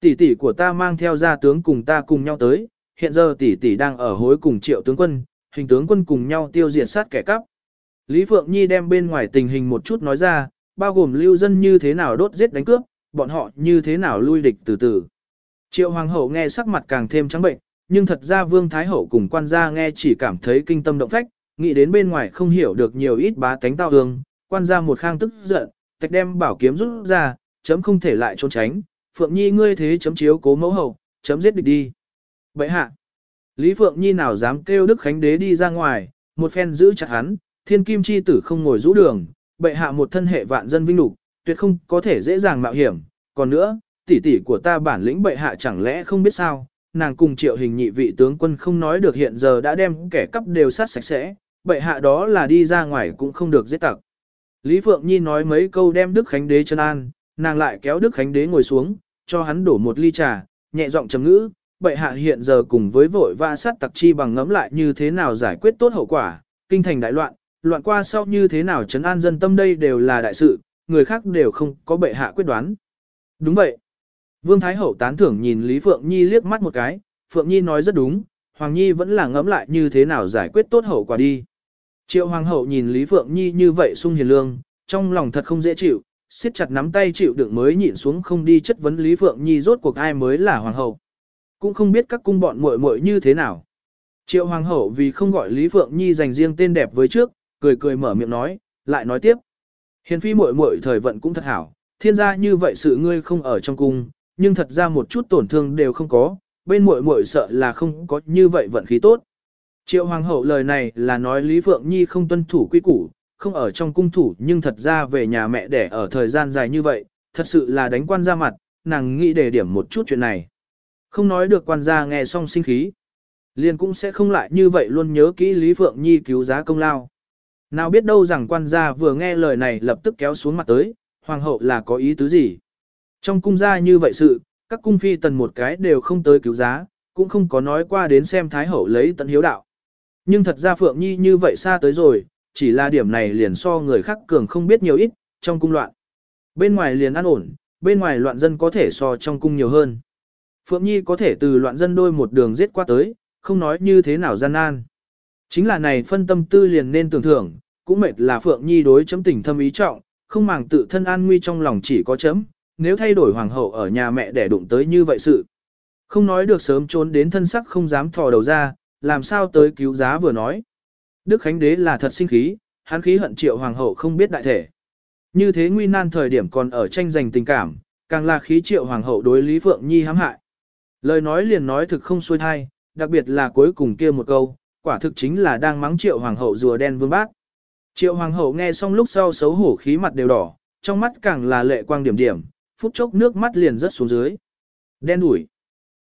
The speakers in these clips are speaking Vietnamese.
Tỷ tỷ của ta mang theo gia tướng cùng ta cùng nhau tới, hiện giờ tỷ tỷ đang ở hối cùng triệu tướng quân, hình tướng quân cùng nhau tiêu diệt sát kẻ cắp. Lý Phượng Nhi đem bên ngoài tình hình một chút nói ra, bao gồm lưu dân như thế nào đốt giết đánh cướp, bọn họ như thế nào lui địch từ từ. Triệu Hoàng hậu nghe sắc mặt càng thêm trắng bệnh, nhưng thật ra Vương Thái hậu cùng quan gia nghe chỉ cảm thấy kinh tâm động phách, nghĩ đến bên ngoài không hiểu được nhiều ít bá tánh tao hương, quan gia một khang tức giận, tạch đem bảo kiếm rút ra, chấm không thể lại trốn tránh, Phượng Nhi ngươi thế chấm chiếu cố mẫu hậu, chấm giết địch đi. Vậy hạ, Lý Phượng Nhi nào dám kêu Đức Khánh Đế đi ra ngoài, một phen giữ chặt hắn, thiên kim chi tử không ngồi rũ đường, bệ hạ một thân hệ vạn dân vinh lục, tuyệt không có thể dễ dàng mạo hiểm. Còn nữa, tỷ tỷ của ta bản lĩnh bệ hạ chẳng lẽ không biết sao, nàng cùng triệu hình nhị vị tướng quân không nói được hiện giờ đã đem kẻ cắp đều sát sạch sẽ, bệ hạ đó là đi ra ngoài cũng không được giết tặc. Lý Phượng Nhi nói mấy câu đem Đức Khánh Đế chân an, nàng lại kéo Đức Khánh Đế ngồi xuống, cho hắn đổ một ly trà, nhẹ giọng trầm ngữ, bệ hạ hiện giờ cùng với vội va sát tặc chi bằng ngẫm lại như thế nào giải quyết tốt hậu quả, kinh thành đại loạn, loạn qua sau như thế nào trấn an dân tâm đây đều là đại sự, người khác đều không có bệ hạ quyết đoán. Đúng vậy. Vương Thái Hậu tán thưởng nhìn Lý Phượng Nhi liếc mắt một cái, Phượng Nhi nói rất đúng, Hoàng Nhi vẫn là ngẫm lại như thế nào giải quyết tốt hậu quả đi. Triệu Hoàng Hậu nhìn Lý Phượng Nhi như vậy sung hiền lương, trong lòng thật không dễ chịu, siết chặt nắm tay chịu đựng mới nhịn xuống không đi chất vấn Lý Phượng Nhi rốt cuộc ai mới là Hoàng Hậu. Cũng không biết các cung bọn muội muội như thế nào. Triệu Hoàng Hậu vì không gọi Lý Phượng Nhi dành riêng tên đẹp với trước, cười cười mở miệng nói, lại nói tiếp. Hiền phi muội muội thời vận cũng thật hảo, thiên gia như vậy sự ngươi không ở trong cung, nhưng thật ra một chút tổn thương đều không có, bên muội muội sợ là không có như vậy vận khí tốt. Triệu hoàng hậu lời này là nói Lý Phượng Nhi không tuân thủ quy củ, không ở trong cung thủ nhưng thật ra về nhà mẹ để ở thời gian dài như vậy, thật sự là đánh quan ra mặt, nàng nghĩ để điểm một chút chuyện này. Không nói được quan gia nghe xong sinh khí. Liền cũng sẽ không lại như vậy luôn nhớ kỹ Lý Phượng Nhi cứu giá công lao. Nào biết đâu rằng quan gia vừa nghe lời này lập tức kéo xuống mặt tới, hoàng hậu là có ý tứ gì. Trong cung gia như vậy sự, các cung phi tần một cái đều không tới cứu giá, cũng không có nói qua đến xem thái hậu lấy tận hiếu đạo. Nhưng thật ra Phượng Nhi như vậy xa tới rồi, chỉ là điểm này liền so người khác cường không biết nhiều ít, trong cung loạn. Bên ngoài liền an ổn, bên ngoài loạn dân có thể so trong cung nhiều hơn. Phượng Nhi có thể từ loạn dân đôi một đường giết qua tới, không nói như thế nào gian nan. Chính là này phân tâm tư liền nên tưởng thưởng, cũng mệt là Phượng Nhi đối chấm tình thâm ý trọng, không màng tự thân an nguy trong lòng chỉ có chấm, nếu thay đổi hoàng hậu ở nhà mẹ để đụng tới như vậy sự. Không nói được sớm trốn đến thân sắc không dám thò đầu ra, làm sao tới cứu giá vừa nói. Đức Khánh Đế là thật sinh khí, hắn khí hận triệu hoàng hậu không biết đại thể. Như thế nguy nan thời điểm còn ở tranh giành tình cảm, càng là khí triệu hoàng hậu đối Lý Phượng Nhi hãm hại. Lời nói liền nói thực không xuôi thai, đặc biệt là cuối cùng kia một câu, quả thực chính là đang mắng triệu hoàng hậu rùa đen vương bác. Triệu hoàng hậu nghe xong lúc sau xấu hổ khí mặt đều đỏ, trong mắt càng là lệ quang điểm điểm, phút chốc nước mắt liền rớt xuống dưới. Đen đủi.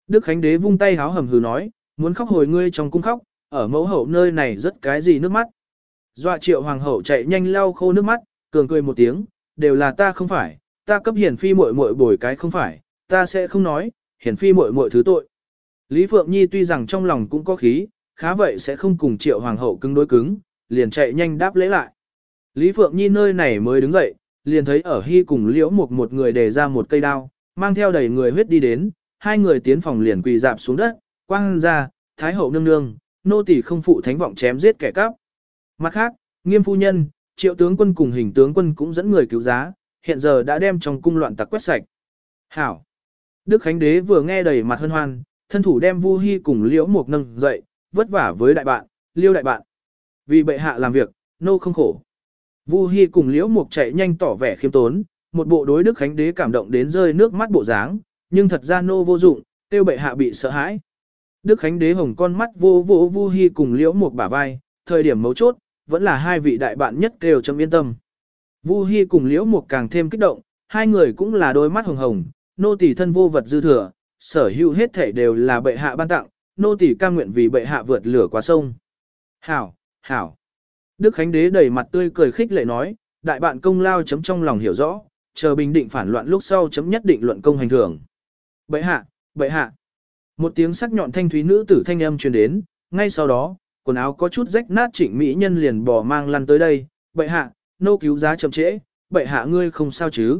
Đức Khánh Đế vung tay háo hầm hừ nói, muốn khóc hồi ngươi trong cung khóc, ở mẫu hậu nơi này rất cái gì nước mắt. Dọa triệu hoàng hậu chạy nhanh lau khô nước mắt, cường cười một tiếng, đều là ta không phải, ta cấp hiển phi muội muội bồi cái không phải, ta sẽ không nói, hiển phi muội muội thứ tội. Lý Phượng Nhi tuy rằng trong lòng cũng có khí, khá vậy sẽ không cùng triệu hoàng hậu cứng đối cứng, liền chạy nhanh đáp lễ lại. Lý Phượng Nhi nơi này mới đứng dậy, liền thấy ở hy cùng liễu một một người đề ra một cây đao, mang theo đầy người huyết đi đến, hai người tiến phòng liền quỳ dạp xuống đất, quang ra, thái hậu nương nương, nô tỳ không phụ thánh vọng chém giết kẻ cắp. Mặt khác, nghiêm phu nhân, triệu tướng quân cùng hình tướng quân cũng dẫn người cứu giá, hiện giờ đã đem trong cung loạn tặc quét sạch. Hảo! Đức Khánh Đế vừa nghe đầy mặt hân hoan, thân thủ đem Vu Hi cùng Liễu Mục nâng dậy, vất vả với đại bạn, liêu đại bạn. Vì bệ hạ làm việc, nô không khổ. Vu Hi cùng Liễu Mục chạy nhanh tỏ vẻ khiêm tốn, một bộ đối Đức Khánh Đế cảm động đến rơi nước mắt bộ dáng, nhưng thật ra nô vô dụng, tiêu bệ hạ bị sợ hãi. Đức Khánh Đế hồng con mắt vô vô Vu Hi cùng Liễu một bả vai, thời điểm mấu chốt, vẫn là hai vị đại bạn nhất đều trong yên tâm. Vu Hi cùng Liễu Mục càng thêm kích động, hai người cũng là đôi mắt hồng hồng, nô tỳ thân vô vật dư thừa, sở hữu hết thể đều là bệ hạ ban tặng, nô tỳ cam nguyện vì bệ hạ vượt lửa qua sông. Hảo, hảo. Đức Khánh Đế đầy mặt tươi cười khích lệ nói, đại bạn công lao chấm trong lòng hiểu rõ, chờ bình định phản loạn lúc sau chấm nhất định luận công hành thưởng. Bệ hạ, bệ hạ. Một tiếng sắc nhọn thanh thúy nữ tử thanh âm truyền đến, ngay sau đó, quần áo có chút rách nát trịnh mỹ nhân liền bỏ mang lăn tới đây, bệ hạ, nô cứu giá chậm trễ, bệ hạ ngươi không sao chứ.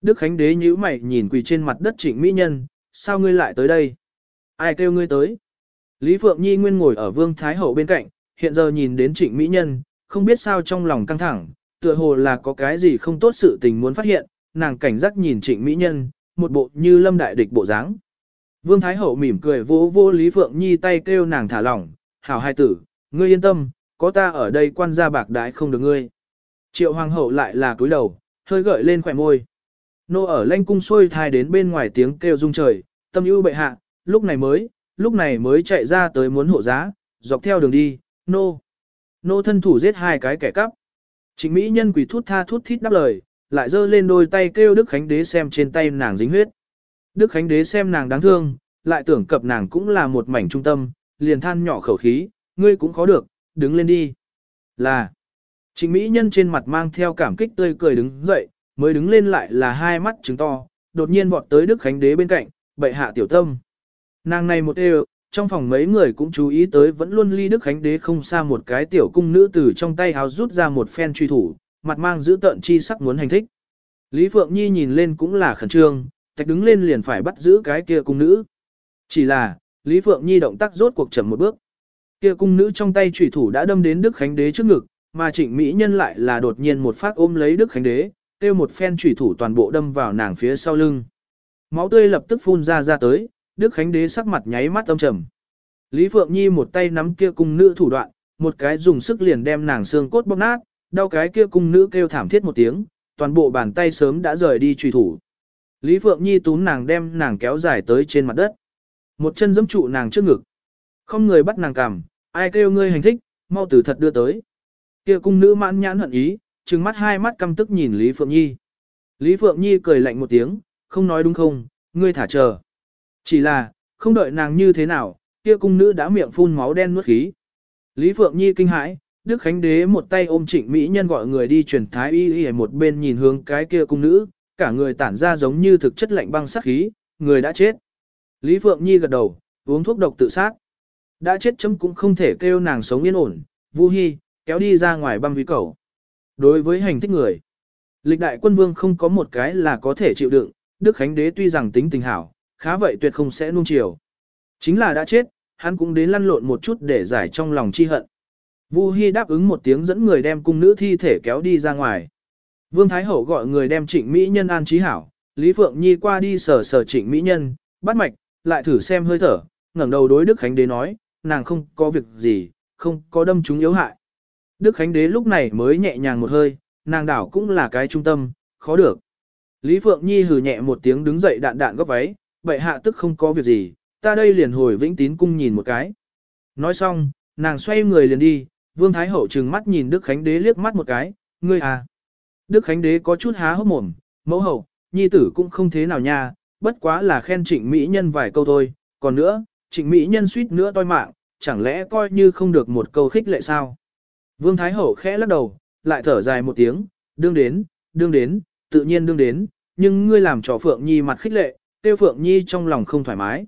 Đức Khánh Đế nhíu mày nhìn quỳ trên mặt đất trịnh mỹ nhân, sao ngươi lại tới đây? Ai kêu ngươi tới? Lý Phượng Nhi nguyên ngồi ở Vương Thái Hậu bên cạnh, hiện giờ nhìn đến trịnh mỹ nhân, không biết sao trong lòng căng thẳng, tựa hồ là có cái gì không tốt sự tình muốn phát hiện, nàng cảnh giác nhìn trịnh mỹ nhân, một bộ như lâm đại địch bộ dáng. Vương Thái Hậu mỉm cười vỗ vỗ Lý Phượng Nhi tay kêu nàng thả lỏng, hảo hai tử, ngươi yên tâm, có ta ở đây quan gia bạc đái không được ngươi. Triệu Hoàng Hậu lại là cúi đầu, hơi gợi lên khỏe môi. Nô ở lanh cung xuôi thai đến bên ngoài tiếng kêu rung trời, tâm ưu bệ hạ, lúc này mới, lúc này mới chạy ra tới muốn hộ giá, dọc theo đường đi, nô. Nô thân thủ giết hai cái kẻ cắp. Chính Mỹ nhân quỷ thút tha thút thít đáp lời, lại giơ lên đôi tay kêu Đức Khánh Đế xem trên tay nàng dính huyết. Đức Khánh Đế xem nàng đáng thương, lại tưởng cập nàng cũng là một mảnh trung tâm, liền than nhỏ khẩu khí, ngươi cũng khó được, đứng lên đi. Là, trịnh Mỹ nhân trên mặt mang theo cảm kích tươi cười đứng dậy, mới đứng lên lại là hai mắt trứng to, đột nhiên vọt tới Đức Khánh Đế bên cạnh, bệ hạ tiểu tâm. Nàng này một đều, trong phòng mấy người cũng chú ý tới vẫn luôn ly Đức Khánh Đế không xa một cái tiểu cung nữ từ trong tay háo rút ra một phen truy thủ, mặt mang giữ tợn chi sắc muốn hành thích. Lý Phượng Nhi nhìn lên cũng là khẩn trương, thạch đứng lên liền phải bắt giữ cái kia cung nữ. Chỉ là, Lý Phượng Nhi động tác rốt cuộc chậm một bước. Kia cung nữ trong tay chủy thủ đã đâm đến Đức Khánh Đế trước ngực, mà trịnh Mỹ nhân lại là đột nhiên một phát ôm lấy Đức Khánh Đế, kêu một phen chủy thủ toàn bộ đâm vào nàng phía sau lưng. Máu tươi lập tức phun ra ra tới, Đức Khánh Đế sắc mặt nháy mắt âm trầm. Lý Phượng Nhi một tay nắm kia cung nữ thủ đoạn, một cái dùng sức liền đem nàng xương cốt bóp nát, đau cái kia cung nữ kêu thảm thiết một tiếng, toàn bộ bàn tay sớm đã rời đi truy thủ. Lý Phượng Nhi tún nàng đem nàng kéo dài tới trên mặt đất. Một chân giẫm trụ nàng trước ngực. Không người bắt nàng cằm, ai kêu ngươi hành thích, mau từ thật đưa tới. Kia cung nữ mãn nhãn hận ý, trừng mắt hai mắt căm tức nhìn Lý Phượng Nhi. Lý Phượng Nhi cười lạnh một tiếng, không nói đúng không, ngươi thả chờ. Chỉ là, không đợi nàng như thế nào, kia cung nữ đã miệng phun máu đen nuốt khí. Lý Phượng Nhi kinh hãi, Đức Khánh Đế một tay ôm trịnh Mỹ nhân gọi người đi truyền thái y y một bên nhìn hướng cái kia cung nữ, cả người tản ra giống như thực chất lạnh băng sát khí, người đã chết. Lý Phượng Nhi gật đầu, uống thuốc độc tự sát. Đã chết chấm cũng không thể kêu nàng sống yên ổn, Vu Hi, kéo đi ra ngoài băng vi cầu. Đối với hành thích người, lịch đại quân vương không có một cái là có thể chịu đựng, Đức Khánh Đế tuy rằng tính tình hảo, khá vậy tuyệt không sẽ nuông chiều. Chính là đã chết, hắn cũng đến lăn lộn một chút để giải trong lòng chi hận. Vu Hi đáp ứng một tiếng dẫn người đem cung nữ thi thể kéo đi ra ngoài. Vương Thái Hậu gọi người đem trịnh Mỹ Nhân an trí hảo, Lý Phượng Nhi qua đi sờ sờ trịnh Mỹ Nhân, bắt mạch, lại thử xem hơi thở, ngẩng đầu đối Đức Khánh Đế nói, nàng không có việc gì, không có đâm chúng yếu hại. Đức Khánh Đế lúc này mới nhẹ nhàng một hơi, nàng đảo cũng là cái trung tâm, khó được. Lý Phượng Nhi hừ nhẹ một tiếng đứng dậy đạn đạn góc váy, vậy hạ tức không có việc gì, ta đây liền hồi vĩnh tín cung nhìn một cái. Nói xong, nàng xoay người liền đi, Vương Thái Hậu trừng mắt nhìn Đức Khánh Đế liếc mắt một cái, ngươi à. Đức Khánh Đế có chút há hốc mồm, mẫu hậu, nhi tử cũng không thế nào nha, bất quá là khen trịnh Mỹ nhân vài câu thôi, còn nữa, trịnh Mỹ nhân suýt nữa toi mạng, chẳng lẽ coi như không được một câu khích lệ sao. Vương Thái Hậu khẽ lắc đầu, lại thở dài một tiếng, đương đến, đương đến, tự nhiên đương đến, nhưng ngươi làm trò Phượng Nhi mặt khích lệ, tiêu Phượng Nhi trong lòng không thoải mái.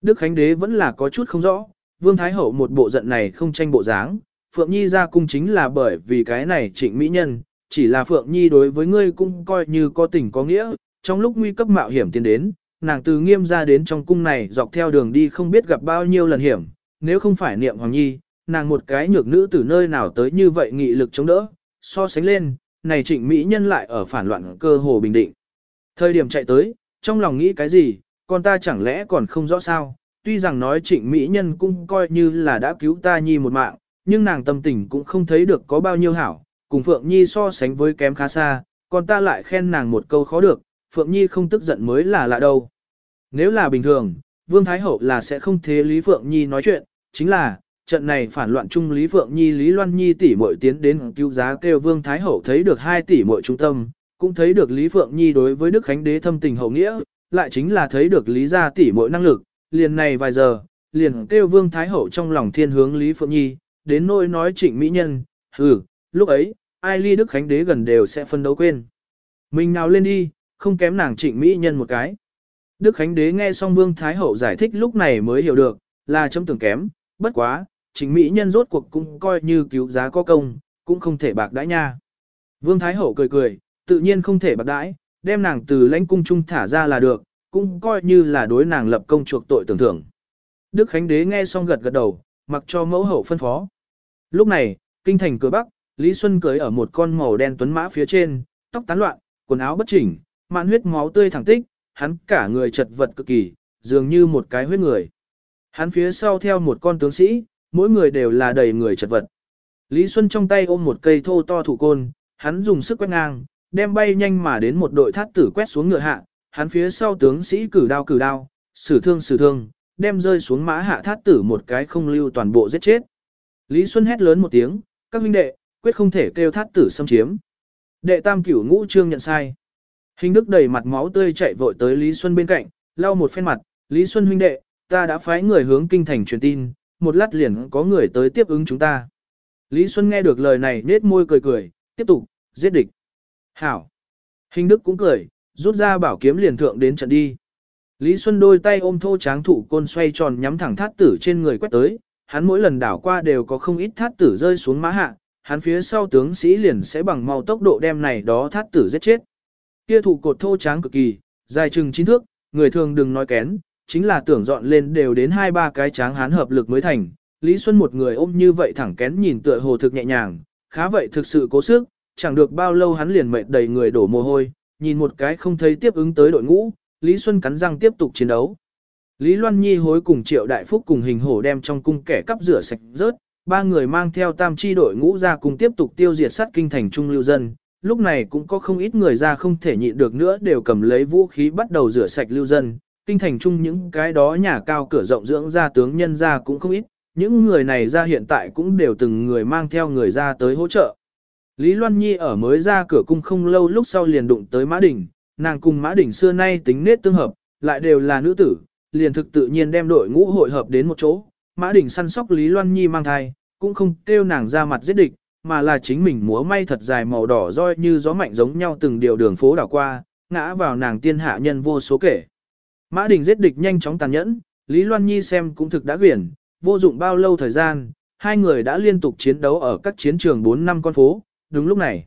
Đức Khánh Đế vẫn là có chút không rõ, Vương Thái Hậu một bộ giận này không tranh bộ dáng, Phượng Nhi ra cung chính là bởi vì cái này trịnh mỹ nhân, chỉ là Phượng Nhi đối với ngươi cũng coi như có tình có nghĩa, trong lúc nguy cấp mạo hiểm tiến đến, nàng từ nghiêm ra đến trong cung này dọc theo đường đi không biết gặp bao nhiêu lần hiểm, nếu không phải niệm Hoàng Nhi, nàng một cái nhược nữ từ nơi nào tới như vậy nghị lực chống đỡ, so sánh lên, này trịnh mỹ nhân lại ở phản loạn cơ hồ bình định. Thời điểm chạy tới, trong lòng nghĩ cái gì, con ta chẳng lẽ còn không rõ sao, tuy rằng nói trịnh mỹ nhân cũng coi như là đã cứu ta nhi một mạng, nhưng nàng tâm tình cũng không thấy được có bao nhiêu hảo, cùng Phượng Nhi so sánh với kém khá xa, còn ta lại khen nàng một câu khó được, Phượng Nhi không tức giận mới là lạ đâu. Nếu là bình thường, Vương Thái Hậu là sẽ không thế Lý Phượng Nhi nói chuyện, chính là, trận này phản loạn chung Lý Phượng Nhi Lý Loan Nhi tỷ muội tiến đến cứu giá kêu Vương Thái Hậu thấy được hai tỷ muội trung tâm, cũng thấy được Lý Phượng Nhi đối với Đức Khánh Đế thâm tình hậu nghĩa, lại chính là thấy được Lý gia tỷ muội năng lực, liền này vài giờ, liền kêu Vương Thái Hậu trong lòng thiên hướng Lý Phượng Nhi, đến nỗi nói trịnh mỹ nhân, hừ, lúc ấy, ai ly Đức Khánh Đế gần đều sẽ phân đấu quên. Mình nào lên đi, không kém nàng trịnh mỹ nhân một cái. Đức Khánh Đế nghe xong Vương Thái Hậu giải thích lúc này mới hiểu được, là chấm tưởng kém, bất quá, trịnh mỹ nhân rốt cuộc cũng coi như cứu giá có công, cũng không thể bạc đãi nha. Vương Thái Hậu cười cười, tự nhiên không thể bạc đãi, đem nàng từ lãnh cung trung thả ra là được, cũng coi như là đối nàng lập công chuộc tội tưởng thưởng. Đức Khánh Đế nghe xong gật gật đầu, mặc cho mẫu hậu phân phó. Lúc này, kinh thành cửa Bắc, Lý Xuân cưới ở một con màu đen tuấn mã phía trên, tóc tán loạn, quần áo bất chỉnh, mạn huyết máu tươi thẳng tích, hắn cả người chật vật cực kỳ, dường như một cái huyết người. Hắn phía sau theo một con tướng sĩ, mỗi người đều là đầy người chật vật. Lý Xuân trong tay ôm một cây thô to thủ côn, hắn dùng sức quét ngang, đem bay nhanh mà đến một đội thát tử quét xuống ngựa hạ, hắn phía sau tướng sĩ cử đao cử đao, sử thương sử thương, đem rơi xuống mã hạ thát tử một cái không lưu toàn bộ giết chết. Lý Xuân hét lớn một tiếng, các huynh đệ, quyết không thể kêu thát tử xâm chiếm. Đệ tam cửu ngũ trương nhận sai. Hình đức đầy mặt máu tươi chạy vội tới Lý Xuân bên cạnh, lau một phen mặt, Lý Xuân huynh đệ, ta đã phái người hướng kinh thành truyền tin, một lát liền có người tới tiếp ứng chúng ta. Lý Xuân nghe được lời này nết môi cười cười, tiếp tục, giết địch. Hảo. Hình đức cũng cười, rút ra bảo kiếm liền thượng đến trận đi. Lý Xuân đôi tay ôm thô tráng thủ côn xoay tròn nhắm thẳng thát tử trên người quét tới, hắn mỗi lần đảo qua đều có không ít thát tử rơi xuống má hạ, hắn phía sau tướng sĩ liền sẽ bằng mau tốc độ đem này đó thát tử giết chết. Kia thủ cột thô tráng cực kỳ, dài chừng chín thước, người thường đừng nói kén, chính là tưởng dọn lên đều đến hai ba cái tráng hán hợp lực mới thành. Lý Xuân một người ôm như vậy thẳng kén nhìn tựa hồ thực nhẹ nhàng, khá vậy thực sự cố sức, chẳng được bao lâu hắn liền mệt đầy người đổ mồ hôi, nhìn một cái không thấy tiếp ứng tới đội ngũ, Lý Xuân cắn răng tiếp tục chiến đấu. Lý Loan Nhi hối cùng Triệu Đại Phúc cùng hình hổ đem trong cung kẻ cắp rửa sạch rớt, ba người mang theo tam chi đội ngũ ra cùng tiếp tục tiêu diệt sát kinh thành trung lưu dân. Lúc này cũng có không ít người ra không thể nhịn được nữa đều cầm lấy vũ khí bắt đầu rửa sạch lưu dân. Kinh thành trung những cái đó nhà cao cửa rộng dưỡng ra tướng nhân ra cũng không ít, những người này ra hiện tại cũng đều từng người mang theo người ra tới hỗ trợ. Lý Loan Nhi ở mới ra cửa cung không lâu lúc sau liền đụng tới Mã Đình, nàng cùng Mã Đình xưa nay tính nết tương hợp, lại đều là nữ tử, liền thực tự nhiên đem đội ngũ hội hợp đến một chỗ. Mã Đình săn sóc Lý Loan Nhi mang thai, cũng không kêu nàng ra mặt giết địch, mà là chính mình múa may thật dài màu đỏ roi như gió mạnh giống nhau từng điều đường phố đảo qua, ngã vào nàng tiên hạ nhân vô số kể. Mã Đình giết địch nhanh chóng tàn nhẫn, Lý Loan Nhi xem cũng thực đã quyển, vô dụng bao lâu thời gian, hai người đã liên tục chiến đấu ở các chiến trường 4 năm con phố, đúng lúc này.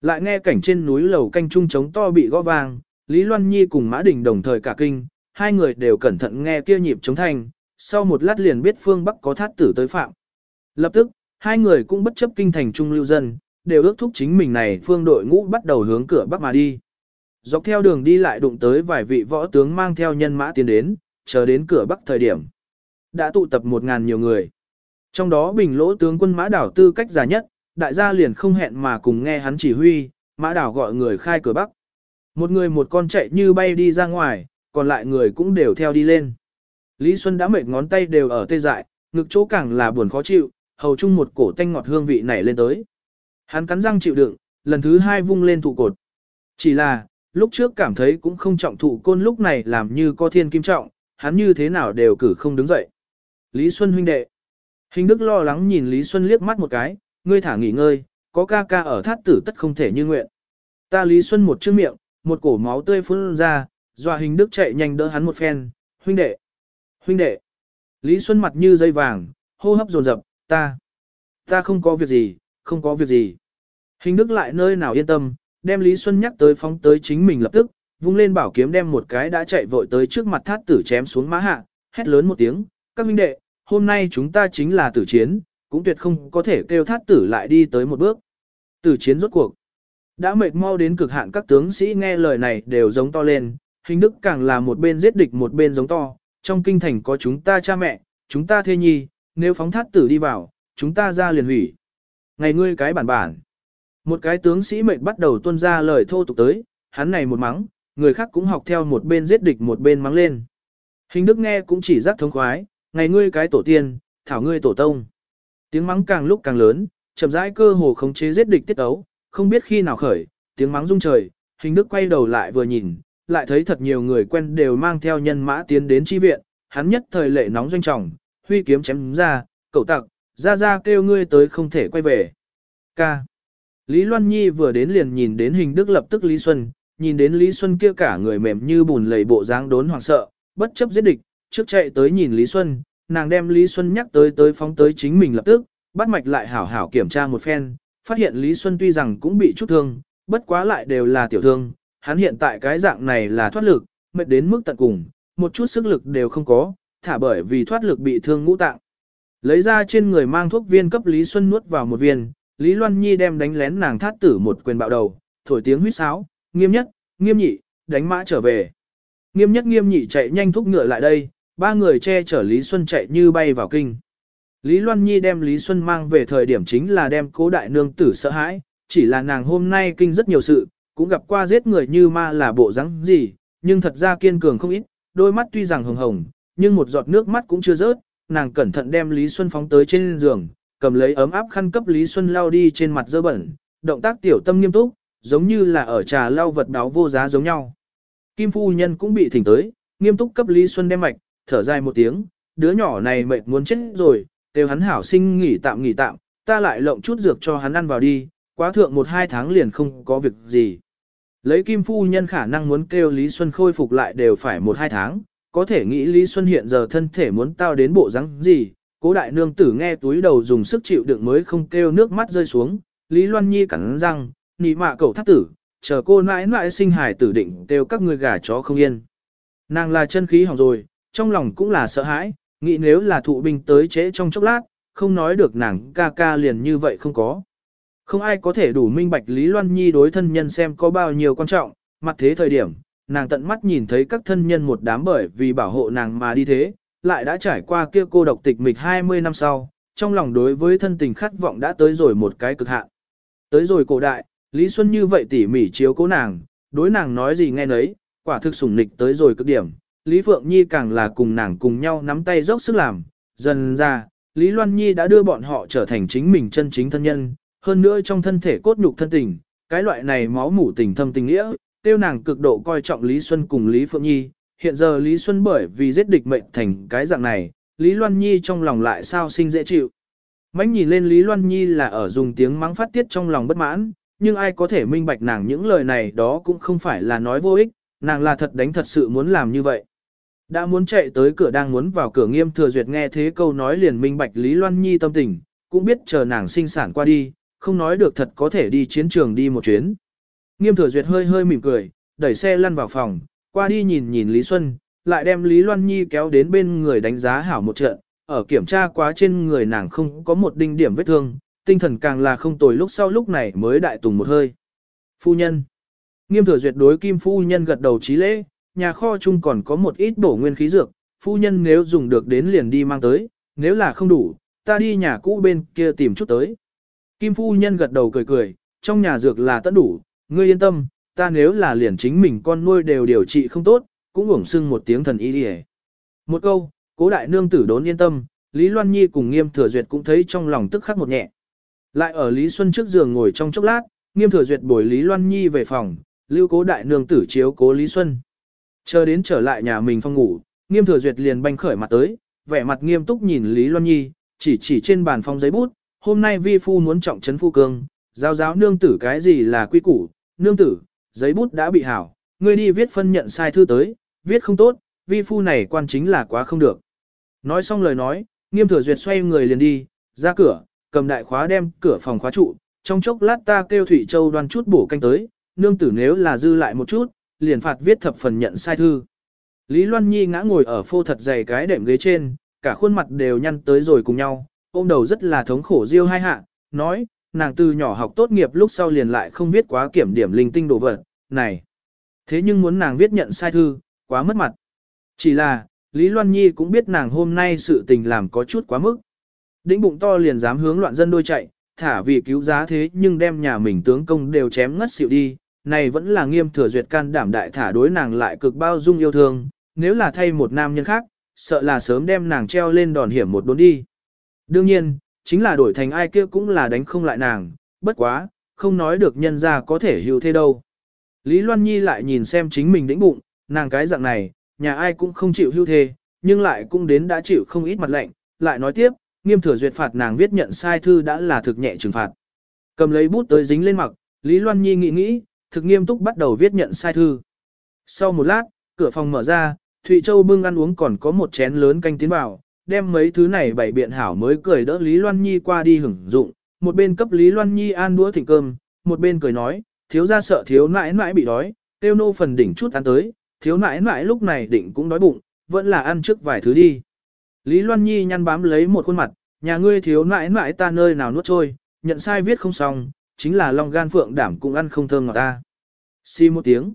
Lại nghe cảnh trên núi lầu canh trung trống to bị gõ vang, Lý Loan Nhi cùng Mã Đình đồng thời cả kinh, hai người đều cẩn thận nghe kia nhịp chống thanh, sau một lát liền biết phương Bắc có thát tử tới phạm. Lập tức, hai người cũng bất chấp kinh thành trung lưu dân, đều ước thúc chính mình này phương đội ngũ bắt đầu hướng cửa Bắc mà đi. Dọc theo đường đi lại đụng tới vài vị võ tướng mang theo nhân mã tiến đến, chờ đến cửa Bắc thời điểm. Đã tụ tập một ngàn nhiều người. Trong đó bình lỗ tướng quân mã đảo tư cách già nhất, đại gia liền không hẹn mà cùng nghe hắn chỉ huy, mã đảo gọi người khai cửa bắc. Một người một con chạy như bay đi ra ngoài, còn lại người cũng đều theo đi lên. Lý Xuân đã mệt ngón tay đều ở tê dại, ngực chỗ càng là buồn khó chịu, hầu chung một cổ tanh ngọt hương vị nảy lên tới. Hắn cắn răng chịu đựng, lần thứ hai vung lên thụ cột. Chỉ là, lúc trước cảm thấy cũng không trọng thụ côn lúc này làm như có thiên kim trọng, hắn như thế nào đều cử không đứng dậy. Lý Xuân huynh đệ. Hình Đức lo lắng nhìn Lý Xuân liếc mắt một cái, ngươi thả nghỉ ngơi, có ca ca ở thát tử tất không thể như nguyện. Ta Lý Xuân một chữ miệng, một cổ máu tươi phun ra, dọa hình đức chạy nhanh đỡ hắn một phen, huynh đệ, huynh đệ. Lý Xuân mặt như dây vàng, hô hấp dồn dập, ta, ta không có việc gì, không có việc gì. Hình đức lại nơi nào yên tâm, đem Lý Xuân nhắc tới phóng tới chính mình lập tức, vung lên bảo kiếm đem một cái đã chạy vội tới trước mặt thát tử chém xuống mã hạ, hét lớn một tiếng, các huynh đệ, hôm nay chúng ta chính là tử chiến, cũng tuyệt không có thể kêu thát tử lại đi tới một bước. Tử chiến rốt cuộc. Đã mệt mau đến cực hạn các tướng sĩ nghe lời này đều giống to lên, hình đức càng là một bên giết địch một bên giống to, trong kinh thành có chúng ta cha mẹ, chúng ta thê nhi, nếu phóng thát tử đi vào, chúng ta ra liền hủy. Ngày ngươi cái bản bản. Một cái tướng sĩ mệt bắt đầu tuân ra lời thô tục tới, hắn này một mắng, người khác cũng học theo một bên giết địch một bên mắng lên. Hình đức nghe cũng chỉ rắc thống khoái, ngày ngươi cái tổ tiên, thảo ngươi tổ tông. Tiếng mắng càng lúc càng lớn, chậm rãi cơ hồ khống chế giết địch tiết ấu, không biết khi nào khởi, tiếng mắng rung trời, hình đức quay đầu lại vừa nhìn, lại thấy thật nhiều người quen đều mang theo nhân mã tiến đến chi viện, hắn nhất thời lệ nóng doanh trọng, huy kiếm chém ra, cậu tặc, ra ra kêu ngươi tới không thể quay về. Ca. Lý Loan Nhi vừa đến liền nhìn đến hình đức lập tức Lý Xuân, nhìn đến Lý Xuân kia cả người mềm như bùn lầy bộ dáng đốn hoảng sợ, bất chấp giết địch, trước chạy tới nhìn Lý Xuân, nàng đem Lý Xuân nhắc tới tới phóng tới chính mình lập tức, bắt mạch lại hảo hảo kiểm tra một phen, phát hiện Lý Xuân tuy rằng cũng bị chút thương, bất quá lại đều là tiểu thương, hắn hiện tại cái dạng này là thoát lực, mệt đến mức tận cùng, một chút sức lực đều không có, thả bởi vì thoát lực bị thương ngũ tạng. Lấy ra trên người mang thuốc viên cấp Lý Xuân nuốt vào một viên, Lý Loan Nhi đem đánh lén nàng thát tử một quyền bạo đầu, thổi tiếng huýt sáo, nghiêm nhất, nghiêm nhị, đánh mã trở về. Nghiêm nhất nghiêm nhị chạy nhanh thúc ngựa lại đây, ba người che chở Lý Xuân chạy như bay vào kinh. Lý Loan Nhi đem Lý Xuân mang về thời điểm chính là đem cố đại nương tử sợ hãi, chỉ là nàng hôm nay kinh rất nhiều sự, cũng gặp qua giết người như ma là bộ rắn gì, nhưng thật ra kiên cường không ít, đôi mắt tuy rằng hồng hồng, nhưng một giọt nước mắt cũng chưa rớt, nàng cẩn thận đem Lý Xuân phóng tới trên giường, cầm lấy ấm áp khăn cấp Lý Xuân lau đi trên mặt dơ bẩn, động tác tiểu tâm nghiêm túc, giống như là ở trà lau vật đáo vô giá giống nhau. Kim phu nhân cũng bị thỉnh tới, nghiêm túc cấp Lý Xuân đem mạch, thở dài một tiếng, đứa nhỏ này mệt muốn chết rồi, đều hắn hảo sinh nghỉ tạm nghỉ tạm, ta lại lộng chút dược cho hắn ăn vào đi, quá thượng một hai tháng liền không có việc gì. Lấy Kim phu nhân khả năng muốn kêu Lý Xuân khôi phục lại đều phải một hai tháng, có thể nghĩ Lý Xuân hiện giờ thân thể muốn tao đến bộ rắn gì, cố đại nương tử nghe túi đầu dùng sức chịu đựng mới không kêu nước mắt rơi xuống, Lý Loan Nhi cắn răng, nị mạ cậu thắt tử, chờ cô nãi nãi sinh hài tử định kêu các người gà chó không yên. Nàng là chân khí hỏng rồi, trong lòng cũng là sợ hãi, nghĩ nếu là thụ binh tới trễ trong chốc lát, không nói được nàng ca ca liền như vậy không có. Không ai có thể đủ minh bạch Lý Loan Nhi đối thân nhân xem có bao nhiêu quan trọng, mặt thế thời điểm, nàng tận mắt nhìn thấy các thân nhân một đám bởi vì bảo hộ nàng mà đi thế, lại đã trải qua kia cô độc tịch mịch 20 năm sau, trong lòng đối với thân tình khát vọng đã tới rồi một cái cực hạn. Tới rồi cổ đại, Lý Xuân như vậy tỉ mỉ chiếu cố nàng, đối nàng nói gì nghe nấy, quả thực sủng nịch tới rồi cực điểm. Lý Phượng Nhi càng là cùng nàng cùng nhau nắm tay dốc sức làm, dần ra, Lý Loan Nhi đã đưa bọn họ trở thành chính mình chân chính thân nhân, hơn nữa trong thân thể cốt nhục thân tình, cái loại này máu mủ tình thâm tình nghĩa, tiêu nàng cực độ coi trọng Lý Xuân cùng Lý Phượng Nhi, hiện giờ Lý Xuân bởi vì giết địch mệnh thành cái dạng này, Lý Loan Nhi trong lòng lại sao sinh dễ chịu. Mánh nhìn lên Lý Loan Nhi là ở dùng tiếng mắng phát tiết trong lòng bất mãn, nhưng ai có thể minh bạch nàng những lời này đó cũng không phải là nói vô ích, nàng là thật đánh thật sự muốn làm như vậy. Đã muốn chạy tới cửa đang muốn vào cửa nghiêm thừa duyệt nghe thế câu nói liền minh bạch Lý Loan Nhi tâm tình, cũng biết chờ nàng sinh sản qua đi, không nói được thật có thể đi chiến trường đi một chuyến. Nghiêm thừa duyệt hơi hơi mỉm cười, đẩy xe lăn vào phòng, qua đi nhìn nhìn Lý Xuân, lại đem Lý Loan Nhi kéo đến bên người đánh giá hảo một trận, ở kiểm tra quá trên người nàng không có một đinh điểm vết thương, tinh thần càng là không tồi lúc sau lúc này mới đại tùng một hơi. Phu nhân. Nghiêm thừa duyệt đối kim phu nhân gật đầu trí lễ, nhà kho chung còn có một ít bổ nguyên khí dược, phu nhân nếu dùng được đến liền đi mang tới, nếu là không đủ, ta đi nhà cũ bên kia tìm chút tới. Kim phu nhân gật đầu cười cười, trong nhà dược là tất đủ, ngươi yên tâm, ta nếu là liền chính mình con nuôi đều điều trị không tốt, cũng uổng sưng một tiếng thần y đi Một câu, cố đại nương tử đốn yên tâm, Lý Loan Nhi cùng nghiêm thừa duyệt cũng thấy trong lòng tức khắc một nhẹ. Lại ở Lý Xuân trước giường ngồi trong chốc lát, nghiêm thừa duyệt bồi Lý Loan Nhi về phòng, lưu cố đại nương tử chiếu cố Lý Xuân. Chờ đến trở lại nhà mình phòng ngủ, nghiêm thừa duyệt liền banh khởi mặt tới, vẻ mặt nghiêm túc nhìn Lý Loan Nhi, chỉ chỉ trên bàn phong giấy bút, hôm nay vi phu muốn trọng trấn phu cương, giáo giáo nương tử cái gì là quy củ, nương tử, giấy bút đã bị hảo, ngươi đi viết phân nhận sai thư tới, viết không tốt, vi phu này quan chính là quá không được. Nói xong lời nói, nghiêm thừa duyệt xoay người liền đi, ra cửa, cầm đại khóa đem cửa phòng khóa trụ, trong chốc lát ta kêu Thủy Châu đoan chút bổ canh tới, nương tử nếu là dư lại một chút, liền phạt viết thập phần nhận sai thư. Lý Loan Nhi ngã ngồi ở phô thật dày cái đệm ghế trên, cả khuôn mặt đều nhăn tới rồi cùng nhau, ôm đầu rất là thống khổ riêu hai hạ, nói, nàng từ nhỏ học tốt nghiệp lúc sau liền lại không viết quá kiểm điểm linh tinh đồ vật, này. Thế nhưng muốn nàng viết nhận sai thư, quá mất mặt. Chỉ là, Lý Loan Nhi cũng biết nàng hôm nay sự tình làm có chút quá mức. Đĩnh bụng to liền dám hướng loạn dân đôi chạy, thả vì cứu giá thế nhưng đem nhà mình tướng công đều chém ngất xỉu đi, này vẫn là nghiêm thừa duyệt can đảm đại thả đối nàng lại cực bao dung yêu thương, nếu là thay một nam nhân khác, sợ là sớm đem nàng treo lên đòn hiểm một đốn đi. Đương nhiên, chính là đổi thành ai kia cũng là đánh không lại nàng, bất quá, không nói được nhân ra có thể hữu thế đâu. Lý Loan Nhi lại nhìn xem chính mình đĩnh bụng, nàng cái dạng này, nhà ai cũng không chịu hưu thê, nhưng lại cũng đến đã chịu không ít mặt lệnh, lại nói tiếp, nghiêm thừa duyệt phạt nàng viết nhận sai thư đã là thực nhẹ trừng phạt. Cầm lấy bút tới dính lên mặt, Lý Loan Nhi nghĩ nghĩ, thực nghiêm túc bắt đầu viết nhận sai thư. Sau một lát, cửa phòng mở ra, Thụy Châu bưng ăn uống còn có một chén lớn canh tiến vào, đem mấy thứ này bày biện hảo mới cười đỡ Lý Loan Nhi qua đi hưởng dụng, một bên cấp Lý Loan Nhi ăn đũa thịnh cơm, một bên cười nói, thiếu ra sợ thiếu nãi nãi bị đói, tiêu nô phần đỉnh chút ăn tới, thiếu nãi nãi lúc này định cũng đói bụng, vẫn là ăn trước vài thứ đi. Lý Loan Nhi nhăn bám lấy một khuôn mặt, nhà ngươi thiếu nãi nãi ta nơi nào nuốt trôi, nhận sai viết không xong, chính là long gan phượng đảm cũng ăn không thơm ngọt ta. Xi một tiếng.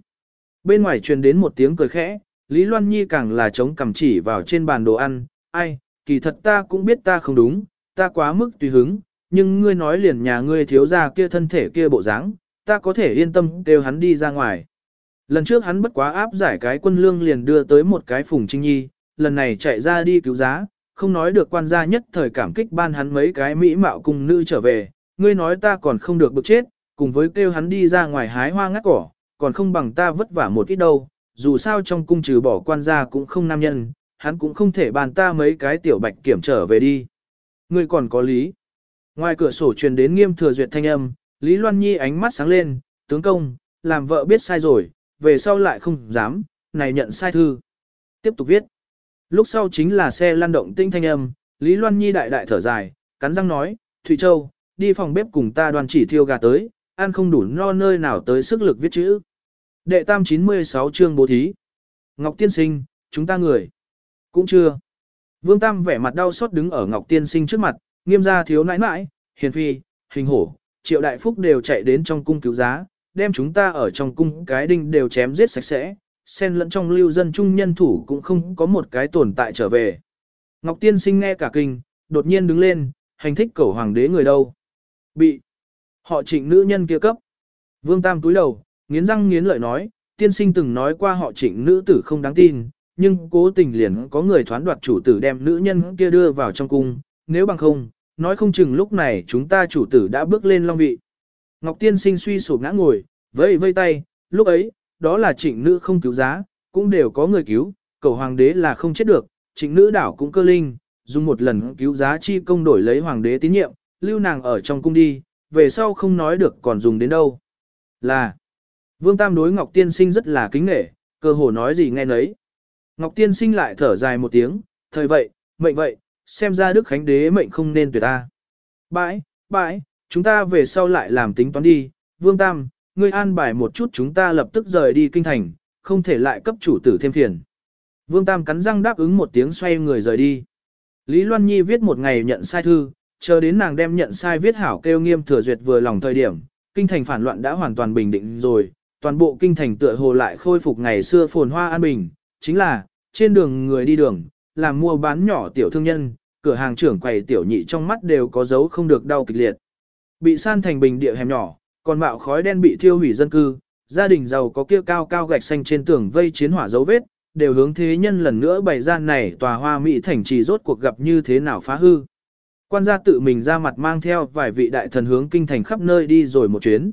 Bên ngoài truyền đến một tiếng cười khẽ, Lý Loan Nhi càng là chống cầm chỉ vào trên bàn đồ ăn, ai, kỳ thật ta cũng biết ta không đúng, ta quá mức tùy hứng, nhưng ngươi nói liền nhà ngươi thiếu ra kia thân thể kia bộ dáng, ta có thể yên tâm kêu hắn đi ra ngoài. Lần trước hắn bất quá áp giải cái quân lương liền đưa tới một cái phùng trinh nhi, lần này chạy ra đi cứu giá, không nói được quan gia nhất thời cảm kích ban hắn mấy cái mỹ mạo cùng nữ trở về, ngươi nói ta còn không được bực chết, cùng với kêu hắn đi ra ngoài hái hoa ngắt cỏ, còn không bằng ta vất vả một ít đâu, dù sao trong cung trừ bỏ quan gia cũng không nam nhân, hắn cũng không thể bàn ta mấy cái tiểu bạch kiểm trở về đi. Ngươi còn có lý. Ngoài cửa sổ truyền đến nghiêm thừa duyệt thanh âm, Lý Loan Nhi ánh mắt sáng lên, tướng công, làm vợ biết sai rồi, về sau lại không dám, này nhận sai thư. Tiếp tục viết. Lúc sau chính là xe lăn động tinh thanh âm, Lý Loan Nhi đại đại thở dài, cắn răng nói, Thụy Châu, đi phòng bếp cùng ta đoàn chỉ thiêu gà tới, ăn không đủ no nơi nào tới sức lực viết chữ. Đệ tam 96 chương bố thí. Ngọc Tiên Sinh, chúng ta người. Cũng chưa. Vương Tam vẻ mặt đau xót đứng ở Ngọc Tiên Sinh trước mặt, nghiêm gia thiếu nãi nãi, hiền phi, hình hổ, triệu đại phúc đều chạy đến trong cung cứu giá, đem chúng ta ở trong cung cái đinh đều chém giết sạch sẽ, xen lẫn trong lưu dân trung nhân thủ cũng không có một cái tồn tại trở về. Ngọc Tiên Sinh nghe cả kinh, đột nhiên đứng lên, hành thích cầu hoàng đế người đâu. Bị họ trịnh nữ nhân kia cấp. Vương Tam túi đầu, nghiến răng nghiến lợi nói, tiên sinh từng nói qua họ trịnh nữ tử không đáng tin, nhưng cố tình liền có người thoán đoạt chủ tử đem nữ nhân kia đưa vào trong cung, nếu bằng không, nói không chừng lúc này chúng ta chủ tử đã bước lên long vị. Ngọc Tiên sinh suy sụp ngã ngồi, vẫy vây tay, lúc ấy, đó là trịnh nữ không cứu giá, cũng đều có người cứu, cầu hoàng đế là không chết được, trịnh nữ đảo cũng cơ linh, dùng một lần cứu giá chi công đổi lấy hoàng đế tín nhiệm, lưu nàng ở trong cung đi, về sau không nói được còn dùng đến đâu. Là, Vương Tam đối Ngọc Tiên sinh rất là kính nghệ, cơ hồ nói gì nghe nấy. Ngọc Tiên sinh lại thở dài một tiếng, thời vậy, mệnh vậy, xem ra Đức Khánh Đế mệnh không nên tuyệt ta. Bãi, bãi, chúng ta về sau lại làm tính toán đi, Vương Tam, ngươi an bài một chút chúng ta lập tức rời đi kinh thành, không thể lại cấp chủ tử thêm phiền. Vương Tam cắn răng đáp ứng một tiếng xoay người rời đi. Lý Loan Nhi viết một ngày nhận sai thư, chờ đến nàng đem nhận sai viết hảo kêu nghiêm thừa duyệt vừa lòng thời điểm, kinh thành phản loạn đã hoàn toàn bình định rồi, toàn bộ kinh thành tựa hồ lại khôi phục ngày xưa phồn hoa an bình, chính là, trên đường người đi đường, làm mua bán nhỏ tiểu thương nhân, cửa hàng trưởng quầy tiểu nhị trong mắt đều có dấu không được đau kịch liệt. Bị san thành bình địa hẻm nhỏ, còn mạo khói đen bị thiêu hủy dân cư, gia đình giàu có kia cao cao gạch xanh trên tường vây chiến hỏa dấu vết, đều hướng thế nhân lần nữa bày ra này tòa hoa mỹ thành trì rốt cuộc gặp như thế nào phá hư. Quan gia tự mình ra mặt mang theo vài vị đại thần hướng kinh thành khắp nơi đi rồi một chuyến.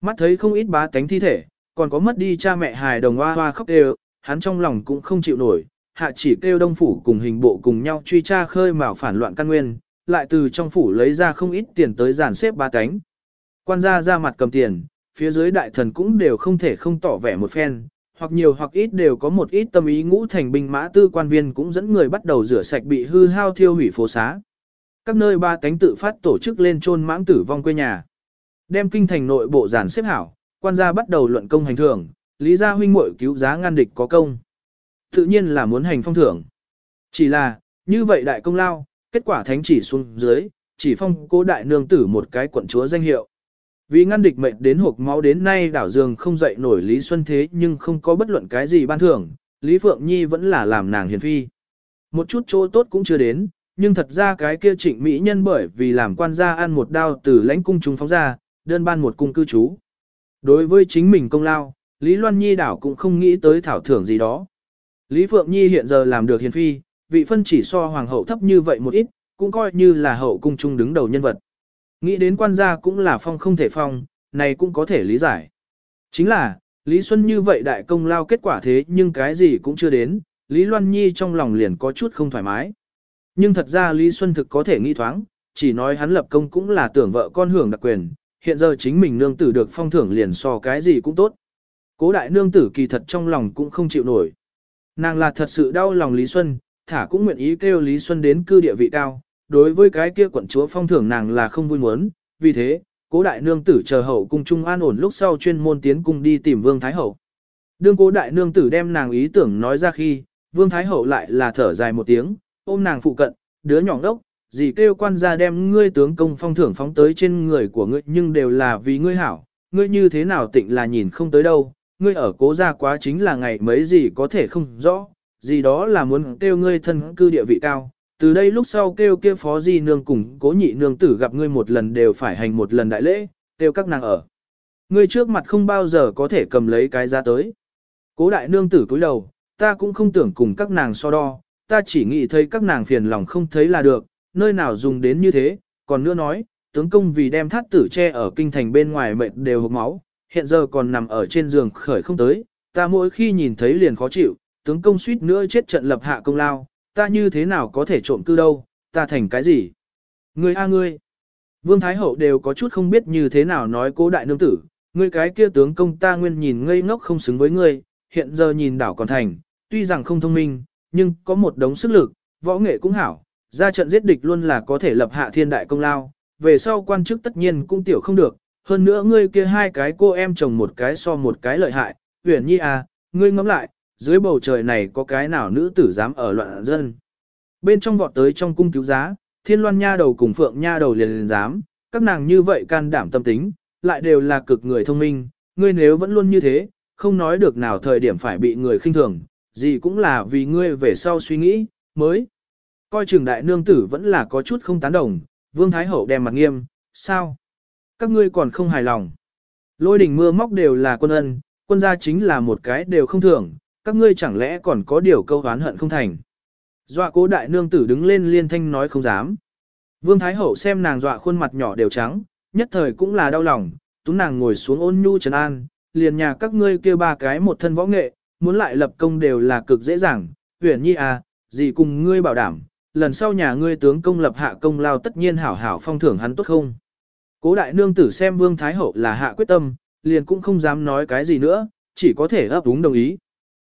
Mắt thấy không ít bá tánh thi thể, còn có mất đi cha mẹ hài đồng hoa hoa khóc đều, hắn trong lòng cũng không chịu nổi, hạ chỉ kêu đông phủ cùng hình bộ cùng nhau truy tra khơi mào phản loạn căn nguyên, lại từ trong phủ lấy ra không ít tiền tới giàn xếp ba cánh. Quan gia ra mặt cầm tiền, phía dưới đại thần cũng đều không thể không tỏ vẻ một phen, hoặc nhiều hoặc ít đều có một ít tâm ý ngũ thành binh mã tư quan viên cũng dẫn người bắt đầu rửa sạch bị hư hao thiêu hủy phố xá. Các nơi ba cánh tự phát tổ chức lên chôn mãng tử vong quê nhà. Đem kinh thành nội bộ giàn xếp hảo, quan gia bắt đầu luận công hành thưởng, lý gia huynh muội cứu giá ngăn địch có công. Tự nhiên là muốn hành phong thưởng. Chỉ là, như vậy đại công lao, kết quả thánh chỉ xuống dưới, chỉ phong cố đại nương tử một cái quận chúa danh hiệu. Vì ngăn địch mệnh đến hộp máu đến nay đảo dường không dậy nổi Lý Xuân thế nhưng không có bất luận cái gì ban thưởng, Lý Phượng Nhi vẫn là làm nàng hiền phi. Một chút chỗ tốt cũng chưa đến, nhưng thật ra cái kia trịnh mỹ nhân bởi vì làm quan gia ăn một đao từ lãnh cung chúng phóng ra, đơn ban một cung cư trú. Đối với chính mình công lao, Lý Loan Nhi đảo cũng không nghĩ tới thảo thưởng gì đó. Lý Phượng Nhi hiện giờ làm được hiền phi, vị phân chỉ so hoàng hậu thấp như vậy một ít, cũng coi như là hậu cung trung đứng đầu nhân vật. Nghĩ đến quan gia cũng là phong không thể phong, này cũng có thể lý giải. Chính là, Lý Xuân như vậy đại công lao kết quả thế nhưng cái gì cũng chưa đến, Lý Loan Nhi trong lòng liền có chút không thoải mái. Nhưng thật ra Lý Xuân thực có thể nghĩ thoáng, chỉ nói hắn lập công cũng là tưởng vợ con hưởng đặc quyền, hiện giờ chính mình nương tử được phong thưởng liền so cái gì cũng tốt. Cố đại nương tử kỳ thật trong lòng cũng không chịu nổi. Nàng là thật sự đau lòng Lý Xuân, thả cũng nguyện ý kêu Lý Xuân đến cư địa vị cao, đối với cái kia quận chúa phong thưởng nàng là không vui muốn, vì thế, cố đại nương tử chờ hậu cung trung an ổn lúc sau chuyên môn tiến cung đi tìm Vương Thái Hậu. Đương cố đại nương tử đem nàng ý tưởng nói ra khi, Vương Thái Hậu lại là thở dài một tiếng, ôm nàng phụ cận, đứa nhỏ đốc, gì kêu quan gia đem ngươi tướng công phong thưởng phóng tới trên người của ngươi nhưng đều là vì ngươi hảo, ngươi như thế nào tịnh là nhìn không tới đâu, ngươi ở cố gia quá chính là ngày mấy gì có thể không rõ, gì đó là muốn kêu ngươi thân cư địa vị cao. Từ đây lúc sau kêu kia phó di nương cùng cố nhị nương tử gặp ngươi một lần đều phải hành một lần đại lễ, kêu các nàng ở. Ngươi trước mặt không bao giờ có thể cầm lấy cái ra tới. Cố đại nương tử cúi đầu, ta cũng không tưởng cùng các nàng so đo, ta chỉ nghĩ thấy các nàng phiền lòng không thấy là được, nơi nào dùng đến như thế, còn nữa nói, tướng công vì đem thát tử che ở kinh thành bên ngoài mệt đều hộc máu, hiện giờ còn nằm ở trên giường khởi không tới, ta mỗi khi nhìn thấy liền khó chịu, tướng công suýt nữa chết trận lập hạ công lao, ta như thế nào có thể trộm cư đâu, ta thành cái gì? Ngươi a ngươi! Vương Thái Hậu đều có chút không biết như thế nào nói cố đại nương tử, ngươi cái kia tướng công ta nguyên nhìn ngây ngốc không xứng với ngươi, hiện giờ nhìn đảo còn thành, tuy rằng không thông minh, nhưng có một đống sức lực, võ nghệ cũng hảo, ra trận giết địch luôn là có thể lập hạ thiên đại công lao, về sau quan chức tất nhiên cũng tiểu không được, hơn nữa ngươi kia hai cái cô em chồng một cái so một cái lợi hại, huyền nhi à, ngươi ngẫm lại, dưới bầu trời này có cái nào nữ tử dám ở loạn dân. Bên trong vọt tới trong cung cứu giá, thiên loan nha đầu cùng phượng nha đầu liền liền dám, các nàng như vậy can đảm tâm tính, lại đều là cực người thông minh, ngươi nếu vẫn luôn như thế, không nói được nào thời điểm phải bị người khinh thường, gì cũng là vì ngươi về sau suy nghĩ, mới. Coi trường đại nương tử vẫn là có chút không tán đồng, vương thái hậu đem mặt nghiêm, sao? Các ngươi còn không hài lòng. Lôi đỉnh mưa móc đều là quân ân, quân gia chính là một cái đều không thưởng, các ngươi chẳng lẽ còn có điều câu oán hận không thành. Dọa cố đại nương tử đứng lên liên thanh nói không dám. Vương Thái Hậu xem nàng dọa khuôn mặt nhỏ đều trắng, nhất thời cũng là đau lòng, tú nàng ngồi xuống ôn nhu trấn an, liền nhà các ngươi kêu ba cái một thân võ nghệ, muốn lại lập công đều là cực dễ dàng, huyền nhi à, gì cùng ngươi bảo đảm, lần sau nhà ngươi tướng công lập hạ công lao tất nhiên hảo hảo phong thưởng hắn tốt không. Cố đại nương tử xem vương thái hậu là hạ quyết tâm, liền cũng không dám nói cái gì nữa, chỉ có thể ấp úng đồng ý.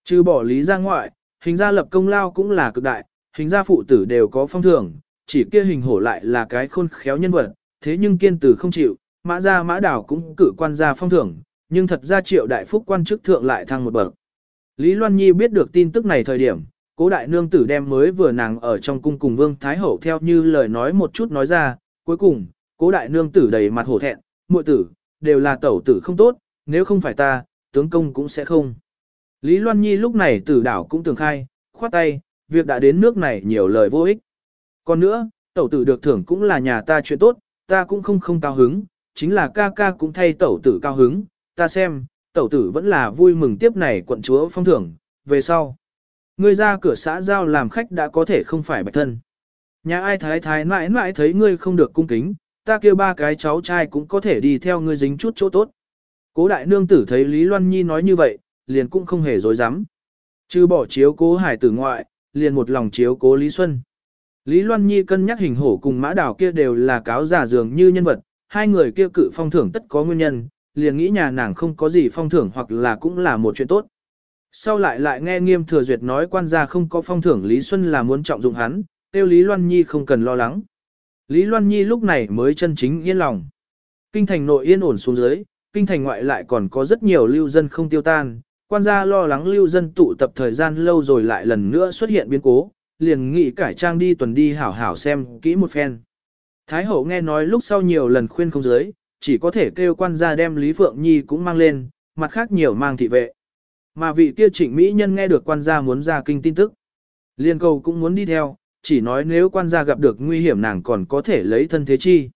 Trừ bỏ lý ra ngoại, hình gia lập công lao cũng là cực đại, hình gia phụ tử đều có phong thưởng, chỉ kia hình hổ lại là cái khôn khéo nhân vật, thế nhưng kiên tử không chịu, mã gia mã đảo cũng cử quan gia phong thưởng, nhưng thật ra triệu đại phúc quan chức thượng lại thăng một bậc. Lý Loan Nhi biết được tin tức này thời điểm, cố đại nương tử đem mới vừa nàng ở trong cung cùng vương thái hậu theo như lời nói một chút nói ra, cuối cùng, cố đại nương tử đầy mặt hổ thẹn, muội tử, đều là tẩu tử không tốt, nếu không phải ta, tướng công cũng sẽ không. Lý Loan Nhi lúc này tử đảo cũng tường khai, khoát tay, việc đã đến nước này nhiều lời vô ích. Còn nữa, tẩu tử được thưởng cũng là nhà ta chuyện tốt, ta cũng không không cao hứng, chính là ca ca cũng thay tẩu tử cao hứng, ta xem, tẩu tử vẫn là vui mừng tiếp này quận chúa phong thưởng, về sau. Ngươi ra cửa xã giao làm khách đã có thể không phải bạch thân. Nhà ai thái thái mãi mãi thấy ngươi không được cung kính, ta kêu ba cái cháu trai cũng có thể đi theo ngươi dính chút chỗ tốt. Cố đại nương tử thấy Lý Loan Nhi nói như vậy, liền cũng không hề dối dám. Chứ bỏ chiếu cố hải tử ngoại, liền một lòng chiếu cố Lý Xuân. Lý Loan Nhi cân nhắc hình hổ cùng mã đảo kia đều là cáo giả dường như nhân vật, hai người kia cự phong thưởng tất có nguyên nhân, liền nghĩ nhà nàng không có gì phong thưởng hoặc là cũng là một chuyện tốt. Sau lại lại nghe nghiêm thừa duyệt nói quan gia không có phong thưởng Lý Xuân là muốn trọng dụng hắn, tiêu Lý Loan Nhi không cần lo lắng. Lý Loan Nhi lúc này mới chân chính yên lòng. Kinh thành nội yên ổn xuống dưới, kinh thành ngoại lại còn có rất nhiều lưu dân không tiêu tan, quan gia lo lắng lưu dân tụ tập thời gian lâu rồi lại lần nữa xuất hiện biến cố, liền nghị cải trang đi tuần đi hảo hảo xem kỹ một phen. Thái hậu nghe nói lúc sau nhiều lần khuyên không dưới, chỉ có thể kêu quan gia đem Lý Phượng Nhi cũng mang lên, mặt khác nhiều mang thị vệ. Mà vị kia trịnh Mỹ nhân nghe được quan gia muốn ra kinh tin tức. Liên cầu cũng muốn đi theo, chỉ nói nếu quan gia gặp được nguy hiểm nàng còn có thể lấy thân thế chi.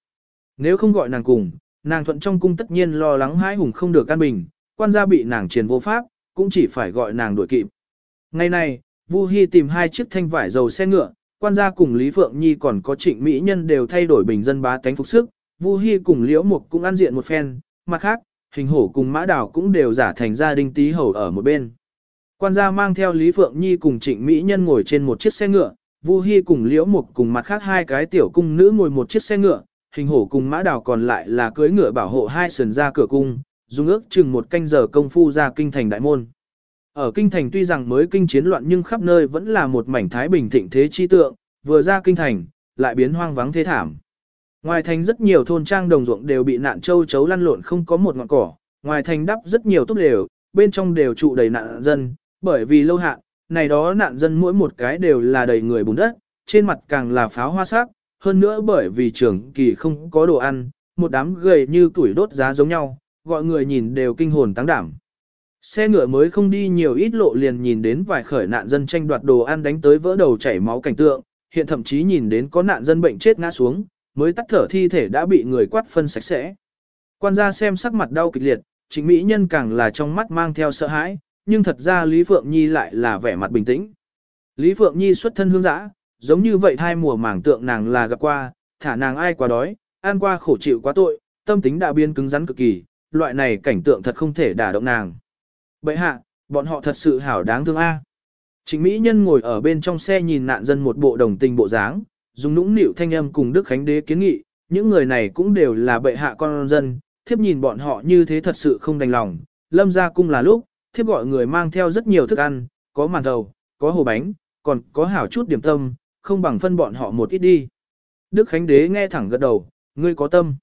Nếu không gọi nàng cùng, nàng thuận trong cung tất nhiên lo lắng hãi hùng không được căn bình, quan gia bị nàng triền vô pháp, cũng chỉ phải gọi nàng đuổi kịp. Ngày này, Vu Hi tìm hai chiếc thanh vải dầu xe ngựa, quan gia cùng Lý Phượng Nhi còn có trịnh Mỹ nhân đều thay đổi bình dân bá tánh phục sức, Vu Hi cùng Liễu Mục cũng ăn diện một phen, mặt khác, hình hổ cùng mã đào cũng đều giả thành gia đình tí hầu ở một bên. Quan gia mang theo Lý Phượng Nhi cùng trịnh Mỹ nhân ngồi trên một chiếc xe ngựa, Vu Hi cùng Liễu Mục cùng mặt khác hai cái tiểu cung nữ ngồi một chiếc xe ngựa, hình hổ cùng mã đào còn lại là cưỡi ngựa bảo hộ hai sườn ra cửa cung, dùng ước chừng một canh giờ công phu ra kinh thành đại môn. Ở kinh thành tuy rằng mới kinh chiến loạn nhưng khắp nơi vẫn là một mảnh thái bình thịnh thế chi tượng, vừa ra kinh thành, lại biến hoang vắng thế thảm. Ngoài thành rất nhiều thôn trang đồng ruộng đều bị nạn châu chấu lăn lộn không có một ngọn cỏ, ngoài thành đắp rất nhiều túp lều, bên trong đều trụ đầy nạn dân, bởi vì lâu hạn, này đó nạn dân mỗi một cái đều là đầy người bùn đất, trên mặt càng là pháo hoa sắc, hơn nữa bởi vì trường kỳ không có đồ ăn, một đám gầy như tuổi đốt giá giống nhau, gọi người nhìn đều kinh hồn tăng đảm. Xe ngựa mới không đi nhiều ít lộ liền nhìn đến vài khởi nạn dân tranh đoạt đồ ăn đánh tới vỡ đầu chảy máu cảnh tượng, hiện thậm chí nhìn đến có nạn dân bệnh chết ngã xuống, mới tắt thở thi thể đã bị người quát phân sạch sẽ. Quan gia xem sắc mặt đau kịch liệt, chính mỹ nhân càng là trong mắt mang theo sợ hãi, nhưng thật ra Lý Phượng Nhi lại là vẻ mặt bình tĩnh. Lý Phượng Nhi xuất thân hương giã, giống như vậy hai mùa mảng tượng nàng là gặp qua, thả nàng ai quá đói, ăn qua khổ chịu quá tội, tâm tính đã biến cứng rắn cực kỳ, loại này cảnh tượng thật không thể đả động nàng. Bệ hạ, bọn họ thật sự hảo đáng thương a. Trịnh Mỹ Nhân ngồi ở bên trong xe nhìn nạn dân một bộ đồng tình bộ dáng, dùng nũng nịu thanh âm cùng Đức Khánh Đế kiến nghị, những người này cũng đều là bệ hạ con dân, thiếp nhìn bọn họ như thế thật sự không đành lòng, lâm ra cung là lúc, thiếp gọi người mang theo rất nhiều thức ăn, có màn thầu, có hồ bánh, còn có hảo chút điểm tâm, không bằng phân bọn họ một ít đi. Đức Khánh Đế nghe thẳng gật đầu, ngươi có tâm.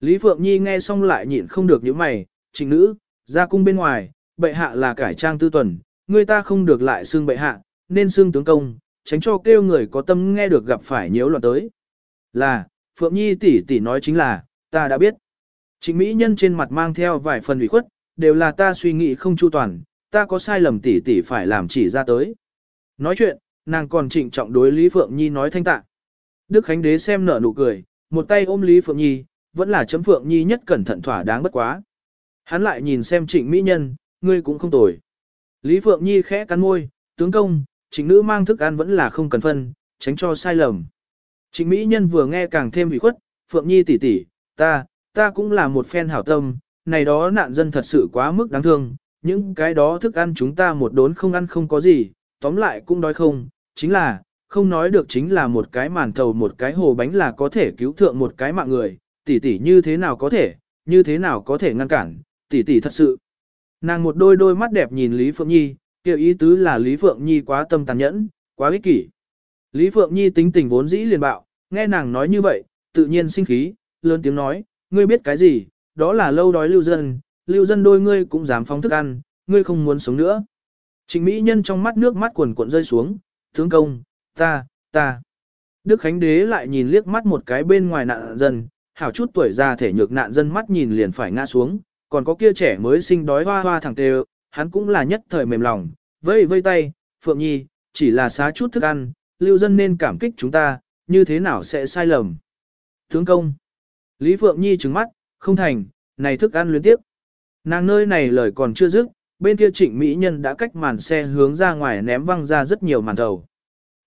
Lý Phượng Nhi nghe xong lại nhịn không được những mày, trịnh nữ, ra cung bên ngoài, bệ hạ là cải trang tư tuần, người ta không được lại xương bệ hạ, nên xương tướng công, tránh cho kêu người có tâm nghe được gặp phải nhiễu loạn tới. Là, Phượng Nhi tỷ tỷ nói chính là, ta đã biết. Trịnh Mỹ Nhân trên mặt mang theo vài phần ủy khuất, đều là ta suy nghĩ không chu toàn, ta có sai lầm tỷ tỷ phải làm chỉ ra tới. Nói chuyện, nàng còn trịnh trọng đối Lý Phượng Nhi nói thanh tạ. Đức Khánh Đế xem nở nụ cười, một tay ôm Lý Phượng Nhi, vẫn là chấm Phượng Nhi nhất cẩn thận thỏa đáng bất quá. Hắn lại nhìn xem trịnh Mỹ Nhân, ngươi cũng không tồi. Lý Phượng Nhi khẽ cắn môi, tướng công, trịnh nữ mang thức ăn vẫn là không cần phân, tránh cho sai lầm. Trịnh Mỹ Nhân vừa nghe càng thêm ủy khuất, Phượng Nhi tỷ tỷ, ta, ta cũng là một phen hảo tâm, này đó nạn dân thật sự quá mức đáng thương, những cái đó thức ăn chúng ta một đốn không ăn không có gì, tóm lại cũng đói không, chính là, không nói được chính là một cái màn thầu một cái hồ bánh là có thể cứu thượng một cái mạng người, tỷ tỷ như thế nào có thể, như thế nào có thể ngăn cản, tỷ tỷ thật sự. Nàng một đôi đôi mắt đẹp nhìn Lý Phượng Nhi, kêu ý tứ là Lý Phượng Nhi quá tâm tàn nhẫn, quá ích kỷ. Lý Phượng Nhi tính tình vốn dĩ liền bạo, nghe nàng nói như vậy, tự nhiên sinh khí, lớn tiếng nói, ngươi biết cái gì, đó là lâu đói lưu dân, lưu dân đôi ngươi cũng dám phóng thức ăn, ngươi không muốn sống nữa. Trịnh Mỹ Nhân trong mắt nước mắt quần cuộn rơi xuống, tướng công, ta, ta. Đức Khánh Đế lại nhìn liếc mắt một cái bên ngoài nạn dân, hảo chút tuổi già thể nhược nạn dân mắt nhìn liền phải ngã xuống, còn có kia trẻ mới sinh đói hoa hoa thẳng tê hắn cũng là nhất thời mềm lòng, vây vây tay, Phượng Nhi, chỉ là xá chút thức ăn, lưu dân nên cảm kích chúng ta, như thế nào sẽ sai lầm. Tướng công, Lý Phượng Nhi trừng mắt, không thành, này thức ăn luyến tiếp. Nàng nơi này lời còn chưa dứt, bên kia trịnh Mỹ Nhân đã cách màn xe hướng ra ngoài ném văng ra rất nhiều màn thầu.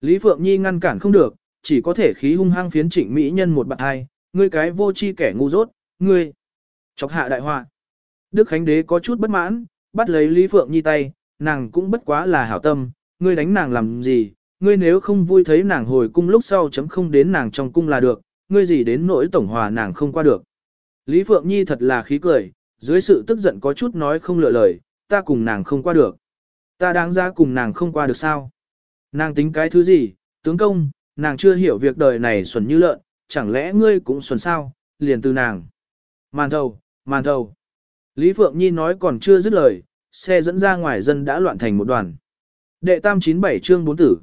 Lý Phượng Nhi ngăn cản không được, chỉ có thể khí hung hăng phiến trịnh Mỹ Nhân một bạn hai, ngươi cái vô chi kẻ ngu dốt, ngươi. Chọc hạ đại họa. Đức Khánh Đế có chút bất mãn, bắt lấy Lý Phượng Nhi tay, nàng cũng bất quá là hảo tâm, ngươi đánh nàng làm gì, ngươi nếu không vui thấy nàng hồi cung lúc sau chấm không đến nàng trong cung là được, ngươi gì đến nỗi tổng hòa nàng không qua được. Lý Phượng Nhi thật là khí cười, dưới sự tức giận có chút nói không lựa lời, ta cùng nàng không qua được. Ta đáng ra cùng nàng không qua được sao? Nàng tính cái thứ gì, tướng công, nàng chưa hiểu việc đời này xuẩn như lợn, chẳng lẽ ngươi cũng xuẩn sao, liền từ nàng. Màn thầu, màn thầu. Lý Phượng Nhi nói còn chưa dứt lời, xe dẫn ra ngoài dân đã loạn thành một đoàn. Đệ tam 97 chương Bốn tử.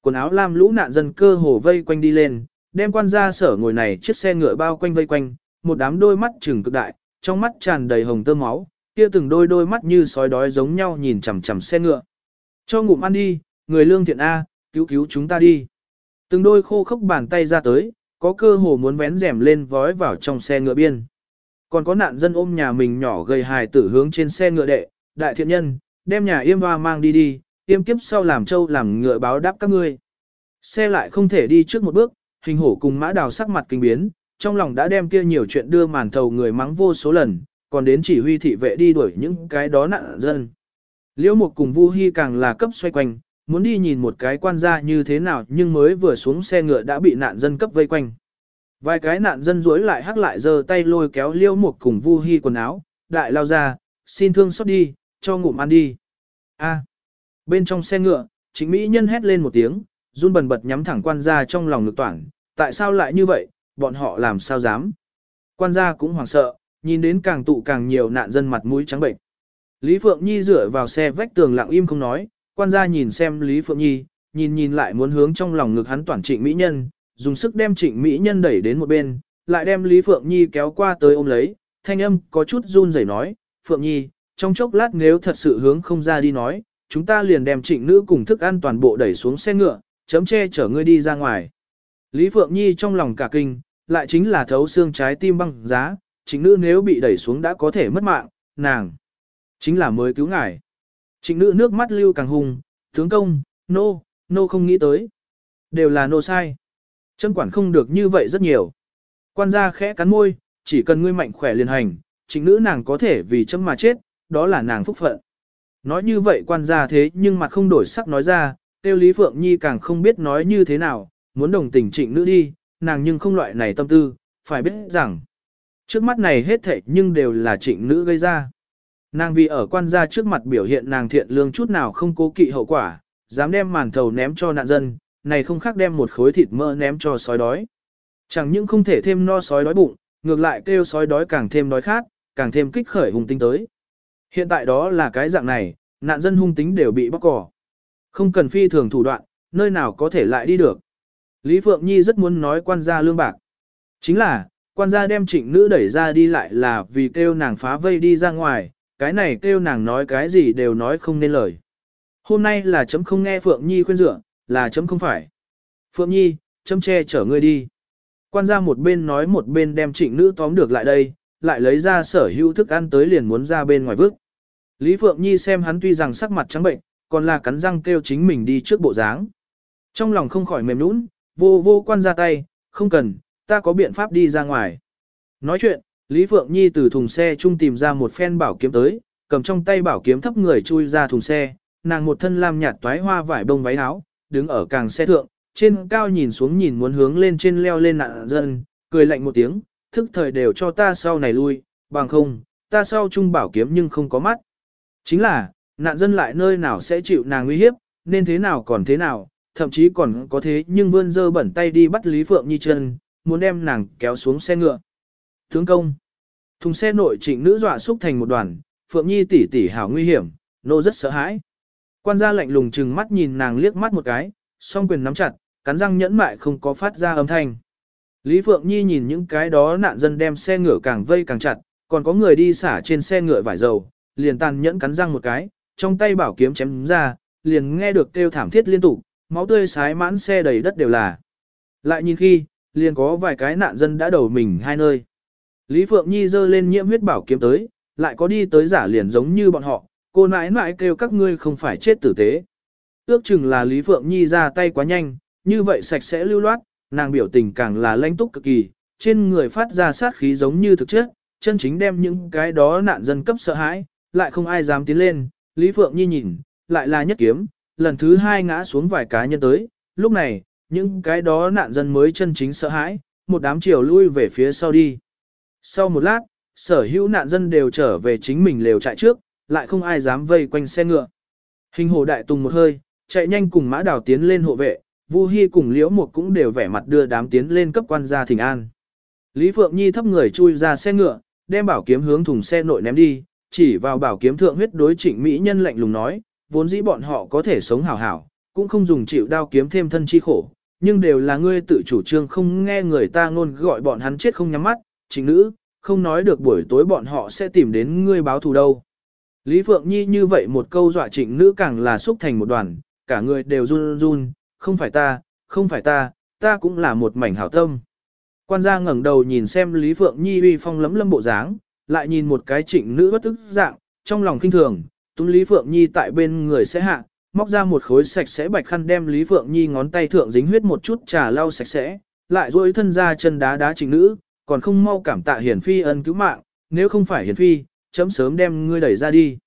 Quần áo lam lũ nạn dân cơ hồ vây quanh đi lên, đem quan gia sở ngồi này chiếc xe ngựa bao quanh vây quanh, một đám đôi mắt trừng cực đại, trong mắt tràn đầy hồng tơ máu, kia từng đôi đôi mắt như sói đói giống nhau nhìn chằm chằm xe ngựa. Cho ngụm ăn đi, người lương thiện A, cứu cứu chúng ta đi. Từng đôi khô khốc bàn tay ra tới, có cơ hồ muốn vén rèm lên vói vào trong xe ngựa biên. Còn có nạn dân ôm nhà mình nhỏ gầy hài tử hướng trên xe ngựa đệ, đại thiện nhân, đem nhà yêm hoa mang đi đi, yêm kiếp sau làm châu làm ngựa báo đáp các ngươi. Xe lại không thể đi trước một bước, hình hổ cùng mã đào sắc mặt kinh biến, trong lòng đã đem kia nhiều chuyện đưa màn thầu người mắng vô số lần, còn đến chỉ huy thị vệ đi đuổi những cái đó nạn dân. Liễu Mục cùng Vu Hi càng là cấp xoay quanh, muốn đi nhìn một cái quan gia như thế nào nhưng mới vừa xuống xe ngựa đã bị nạn dân cấp vây quanh. Vài cái nạn dân rối lại hắc lại giơ tay lôi kéo Liễu Mục cùng Vu Hi quần áo, đại lao ra, xin thương xót đi, cho ngụm ăn đi. A. Bên trong xe ngựa, chính mỹ nhân hét lên một tiếng, run bần bật nhắm thẳng quan gia trong lòng ngực toản, tại sao lại như vậy, bọn họ làm sao dám. Quan gia cũng hoảng sợ, nhìn đến càng tụ càng nhiều nạn dân mặt mũi trắng bệnh. Lý Phượng Nhi dựa vào xe vách tường lặng im không nói, quan gia nhìn xem Lý Phượng Nhi, nhìn nhìn lại muốn hướng trong lòng ngực hắn toàn trịnh mỹ nhân, dùng sức đem trịnh mỹ nhân đẩy đến một bên, lại đem Lý Phượng Nhi kéo qua tới ôm lấy, thanh âm có chút run rẩy nói, Phượng Nhi, trong chốc lát nếu thật sự hướng không ra đi nói, chúng ta liền đem trịnh nữ cùng thức ăn toàn bộ đẩy xuống xe ngựa, chấm che chở ngươi đi ra ngoài. Lý Phượng Nhi trong lòng cả kinh, lại chính là thấu xương trái tim băng giá, Chính nữ nếu bị đẩy xuống đã có thể mất mạng, nàng chính là mới cứu ngài. Chính nữ nước mắt lưu càng hùng, tướng công, nô, no, nô no không nghĩ tới. Đều là nô sai. chân quản không được như vậy rất nhiều. Quan gia khẽ cắn môi, chỉ cần ngươi mạnh khỏe liền hành, chính nữ nàng có thể vì chấm mà chết, đó là nàng phúc phận. Nói như vậy quan gia thế nhưng mặt không đổi sắc nói ra, tiêu Lý Phượng Nhi càng không biết nói như thế nào, muốn đồng tình trịnh nữ đi, nàng nhưng không loại này tâm tư, phải biết rằng, trước mắt này hết thệ nhưng đều là trịnh nữ gây ra. Nàng vì ở quan gia trước mặt biểu hiện nàng thiện lương chút nào không cố kỵ hậu quả, dám đem màn thầu ném cho nạn dân, này không khác đem một khối thịt mỡ ném cho sói đói. Chẳng những không thể thêm no sói đói bụng, ngược lại kêu sói đói càng thêm đói khát, càng thêm kích khởi hung tính tới. Hiện tại đó là cái dạng này, nạn dân hung tính đều bị bóc cỏ. Không cần phi thường thủ đoạn, nơi nào có thể lại đi được. Lý Phượng Nhi rất muốn nói quan gia lương bạc. Chính là, quan gia đem trịnh nữ đẩy ra đi lại là vì kêu nàng phá vây đi ra ngoài, cái này kêu nàng nói cái gì đều nói không nên lời. Hôm nay là chấm không nghe Phượng Nhi khuyên dựa, là chấm không phải. Phượng Nhi, chấm che chở ngươi đi. Quan gia một bên nói một bên đem trịnh nữ tóm được lại đây, lại lấy ra sở hữu thức ăn tới liền muốn ra bên ngoài vứt. Lý Phượng Nhi xem hắn tuy rằng sắc mặt trắng bệnh, còn là cắn răng kêu chính mình đi trước bộ dáng. Trong lòng không khỏi mềm nũng, vô vô quan ra tay, không cần, ta có biện pháp đi ra ngoài. Nói chuyện, Lý Phượng Nhi từ thùng xe chung tìm ra một phen bảo kiếm tới, cầm trong tay bảo kiếm thấp người chui ra thùng xe, nàng một thân lam nhạt toái hoa vải bông váy áo, đứng ở càng xe thượng, trên cao nhìn xuống nhìn muốn hướng lên trên leo lên nạn dân, cười lạnh một tiếng, thức thời đều cho ta sau này lui, bằng không, ta sau chung bảo kiếm nhưng không có mắt. Chính là, nạn dân lại nơi nào sẽ chịu nàng uy hiếp, nên thế nào còn thế nào, thậm chí còn có thế nhưng vươn dơ bẩn tay đi bắt Lý Phượng Nhi chân, muốn đem nàng kéo xuống xe ngựa. Tướng công, thùng xe nội trịnh nữ dọa xúc thành một đoàn, Phượng Nhi tỷ tỷ hảo nguy hiểm, nô rất sợ hãi. Quan gia lạnh lùng chừng mắt nhìn nàng liếc mắt một cái, song quyền nắm chặt, cắn răng nhẫn mại không có phát ra âm thanh. Lý Phượng Nhi nhìn những cái đó nạn dân đem xe ngựa càng vây càng chặt, còn có người đi xả trên xe ngựa vải dầu, liền tàn nhẫn cắn răng một cái, trong tay bảo kiếm chém ra, liền nghe được kêu thảm thiết liên tục, máu tươi sái mãn xe đầy đất đều là. Lại nhìn khi, liền có vài cái nạn dân đã đầu mình hai nơi. Lý Phượng Nhi giơ lên nhiễm huyết bảo kiếm tới, lại có đi tới giả liền giống như bọn họ, cô nãi nãi kêu các ngươi không phải chết tử tế. Ước chừng là Lý Phượng Nhi ra tay quá nhanh, như vậy sạch sẽ lưu loát, nàng biểu tình càng là lãnh túc cực kỳ, trên người phát ra sát khí giống như thực chất, chân chính đem những cái đó nạn dân cấp sợ hãi, lại không ai dám tiến lên, Lý Phượng Nhi nhìn, lại là nhất kiếm, lần thứ hai ngã xuống vài cá nhân tới, lúc này, những cái đó nạn dân mới chân chính sợ hãi, một đám chiều lui về phía sau đi. Sau một lát, sở hữu nạn dân đều trở về chính mình lều chạy trước, lại không ai dám vây quanh xe ngựa. Hình hồ đại tùng một hơi, chạy nhanh cùng mã đào tiến lên hộ vệ, Vu Hi cùng Liễu Mục cũng đều vẻ mặt đưa đám tiến lên cấp quan gia thỉnh an. Lý Phượng Nhi thấp người chui ra xe ngựa, đem bảo kiếm hướng thùng xe nội ném đi, chỉ vào bảo kiếm thượng huyết đối trịnh mỹ nhân lạnh lùng nói, vốn dĩ bọn họ có thể sống hảo hảo, cũng không dùng chịu đao kiếm thêm thân chi khổ, nhưng đều là ngươi tự chủ trương không nghe người ta ngôn gọi bọn hắn chết không nhắm mắt, trịnh nữ, không nói được buổi tối bọn họ sẽ tìm đến ngươi báo thù đâu. Lý Phượng Nhi như vậy một câu dọa trịnh nữ càng là xúc thành một đoàn, cả người đều run run, không phải ta, không phải ta, ta cũng là một mảnh hảo tâm. Quan gia ngẩng đầu nhìn xem Lý Phượng Nhi uy phong lấm lâm bộ dáng, lại nhìn một cái trịnh nữ bất tức dạng, trong lòng kinh thường, túm Lý Phượng Nhi tại bên người sẽ hạ, móc ra một khối sạch sẽ bạch khăn đem Lý Phượng Nhi ngón tay thượng dính huyết một chút trà lau sạch sẽ, lại duỗi thân ra chân đá đá chính nữ, còn không mau cảm tạ hiển phi ân cứu mạng, nếu không phải hiển phi, chấm sớm đem ngươi đẩy ra đi.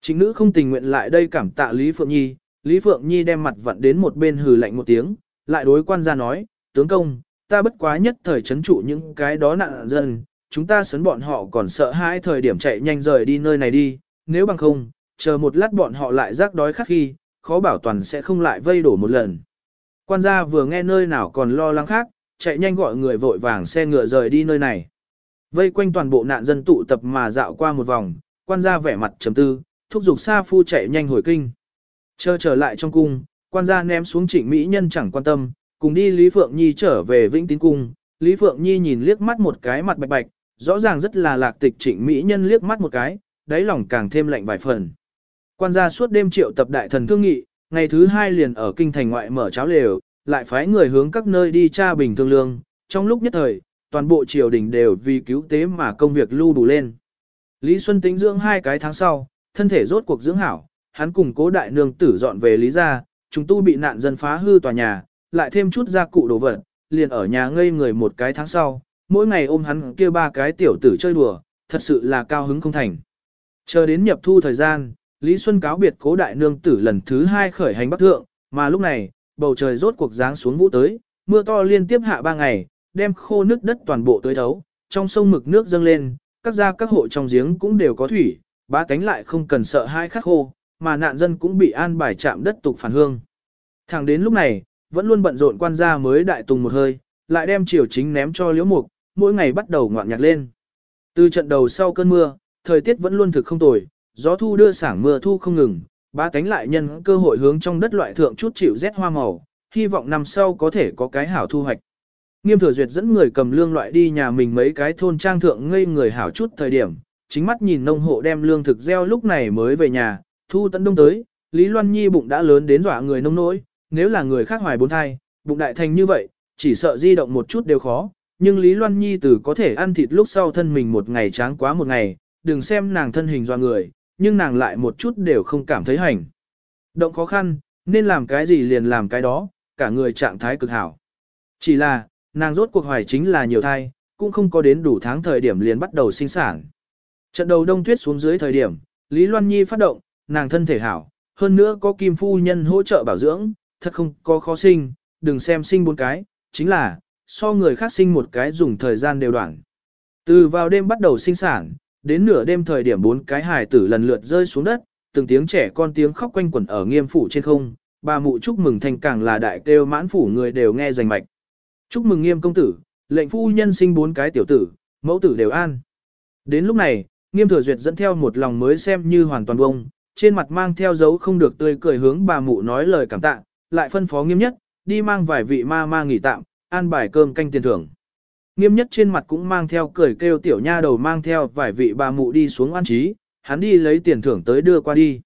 chính nữ không tình nguyện lại đây cảm tạ Lý Phượng Nhi, Lý Phượng Nhi đem mặt vặn đến một bên hừ lạnh một tiếng, lại đối quan gia nói, tướng công, ta bất quá nhất thời chấn trụ những cái đó nạn dân, chúng ta sấn bọn họ còn sợ hãi thời điểm chạy nhanh rời đi nơi này đi, nếu bằng không, chờ một lát bọn họ lại rác đói khắc khi, khó bảo toàn sẽ không lại vây đổ một lần. Quan gia vừa nghe nơi nào còn lo lắng khác, chạy nhanh gọi người vội vàng xe ngựa rời đi nơi này. Vây quanh toàn bộ nạn dân tụ tập mà dạo qua một vòng, quan gia vẻ mặt trầm tư, thúc giục Sa Phu chạy nhanh hồi kinh. Chờ trở lại trong cung, quan gia ném xuống trịnh mỹ nhân chẳng quan tâm, cùng đi Lý Phượng Nhi trở về Vĩnh Tín Cung. Lý Phượng Nhi nhìn liếc mắt một cái mặt bạch bạch, rõ ràng rất là lạc tịch trịnh mỹ nhân liếc mắt một cái, đáy lòng càng thêm lạnh vài phần. Quan gia suốt đêm triệu tập đại thần thương nghị, ngày thứ hai liền ở kinh thành ngoại mở cháo lều, lại phái người hướng các nơi đi tra bình thương lương, trong lúc nhất thời, toàn bộ triều đình đều vì cứu tế mà công việc lưu đủ lên. Lý Xuân tính dưỡng hai cái tháng sau, thân thể rốt cuộc dưỡng hảo, hắn cùng cố đại nương tử dọn về Lý gia, chúng tu bị nạn dân phá hư tòa nhà, lại thêm chút gia cụ đồ vật, liền ở nhà ngây người một cái tháng sau, mỗi ngày ôm hắn kia ba cái tiểu tử chơi đùa, thật sự là cao hứng không thành. Chờ đến nhập thu thời gian, Lý Xuân cáo biệt cố đại nương tử lần thứ hai khởi hành bắc thượng, mà lúc này, bầu trời rốt cuộc giáng xuống vũ tới, mưa to liên tiếp hạ ba ngày, đem khô nước đất toàn bộ tới thấu, trong sông mực nước dâng lên, các gia các hộ trong giếng cũng đều có thủy, ba cánh lại không cần sợ hai khắc khô, mà nạn dân cũng bị an bài chạm đất tục phản hương. Thẳng đến lúc này, vẫn luôn bận rộn quan gia mới đại tùng một hơi, lại đem triều chính ném cho liễu mục, mỗi ngày bắt đầu ngoạn nhạc lên. Từ trận đầu sau cơn mưa, thời tiết vẫn luôn thực không tồi, gió thu đưa sảng mưa thu không ngừng, ba tánh lại nhân cơ hội hướng trong đất loại thượng chút chịu rét hoa màu, hy vọng năm sau có thể có cái hảo thu hoạch. Nghiêm thừa duyệt dẫn người cầm lương loại đi nhà mình mấy cái thôn trang thượng ngây người hảo chút thời điểm, chính mắt nhìn nông hộ đem lương thực gieo lúc này mới về nhà, thu tận đông tới, Lý Loan Nhi bụng đã lớn đến dọa người nông nỗi, nếu là người khác hoài bốn thai, bụng đại thành như vậy, chỉ sợ di động một chút đều khó, nhưng Lý Loan Nhi từ có thể ăn thịt lúc sau thân mình một ngày tráng quá một ngày, đừng xem nàng thân hình doa người, nhưng nàng lại một chút đều không cảm thấy hành. Động khó khăn, nên làm cái gì liền làm cái đó, cả người trạng thái cực hảo. Chỉ là, nàng rốt cuộc hoài chính là nhiều thai, cũng không có đến đủ tháng thời điểm liền bắt đầu sinh sản. Trận đầu đông tuyết xuống dưới thời điểm, Lý Loan Nhi phát động, nàng thân thể hảo, hơn nữa có kim phu nhân hỗ trợ bảo dưỡng, thật không có khó sinh, đừng xem sinh bốn cái, chính là, so người khác sinh một cái dùng thời gian đều đoạn. Từ vào đêm bắt đầu sinh sản, đến nửa đêm thời điểm bốn cái hài tử lần lượt rơi xuống đất, từng tiếng trẻ con tiếng khóc quanh quẩn ở nghiêm phủ trên không, bà mụ chúc mừng thành càng là đại kêu mãn phủ người đều nghe rành mạch. Chúc mừng nghiêm công tử, lệnh phu nhân sinh bốn cái tiểu tử, mẫu tử đều an. Đến lúc này, nghiêm thừa duyệt dẫn theo một lòng mới xem như hoàn toàn bông, trên mặt mang theo dấu không được tươi cười hướng bà mụ nói lời cảm tạ, lại phân phó nghiêm nhất, đi mang vài vị ma ma nghỉ tạm, an bài cơm canh tiền thưởng. Nghiêm nhất trên mặt cũng mang theo cười kêu tiểu nha đầu mang theo vài vị bà mụ đi xuống an trí, hắn đi lấy tiền thưởng tới đưa qua đi.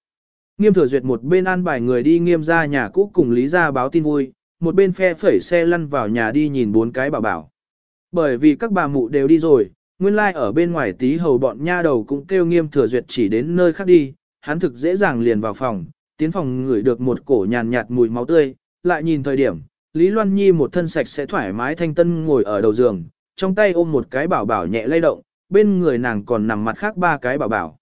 Nghiêm thừa duyệt một bên an bài người đi nghiêm ra nhà cũ cùng lý ra báo tin vui, một bên phe phẩy xe lăn vào nhà đi nhìn bốn cái bảo bảo. Bởi vì các bà mụ đều đi rồi, nguyên lai like ở bên ngoài tí hầu bọn nha đầu cũng kêu nghiêm thừa duyệt chỉ đến nơi khác đi, hắn thực dễ dàng liền vào phòng, tiến phòng ngửi được một cổ nhàn nhạt mùi máu tươi, lại nhìn thời điểm, Lý Loan Nhi một thân sạch sẽ thoải mái thanh tân ngồi ở đầu giường, trong tay ôm một cái bảo bảo nhẹ lay động, bên người nàng còn nằm mặt khác ba cái bảo bảo.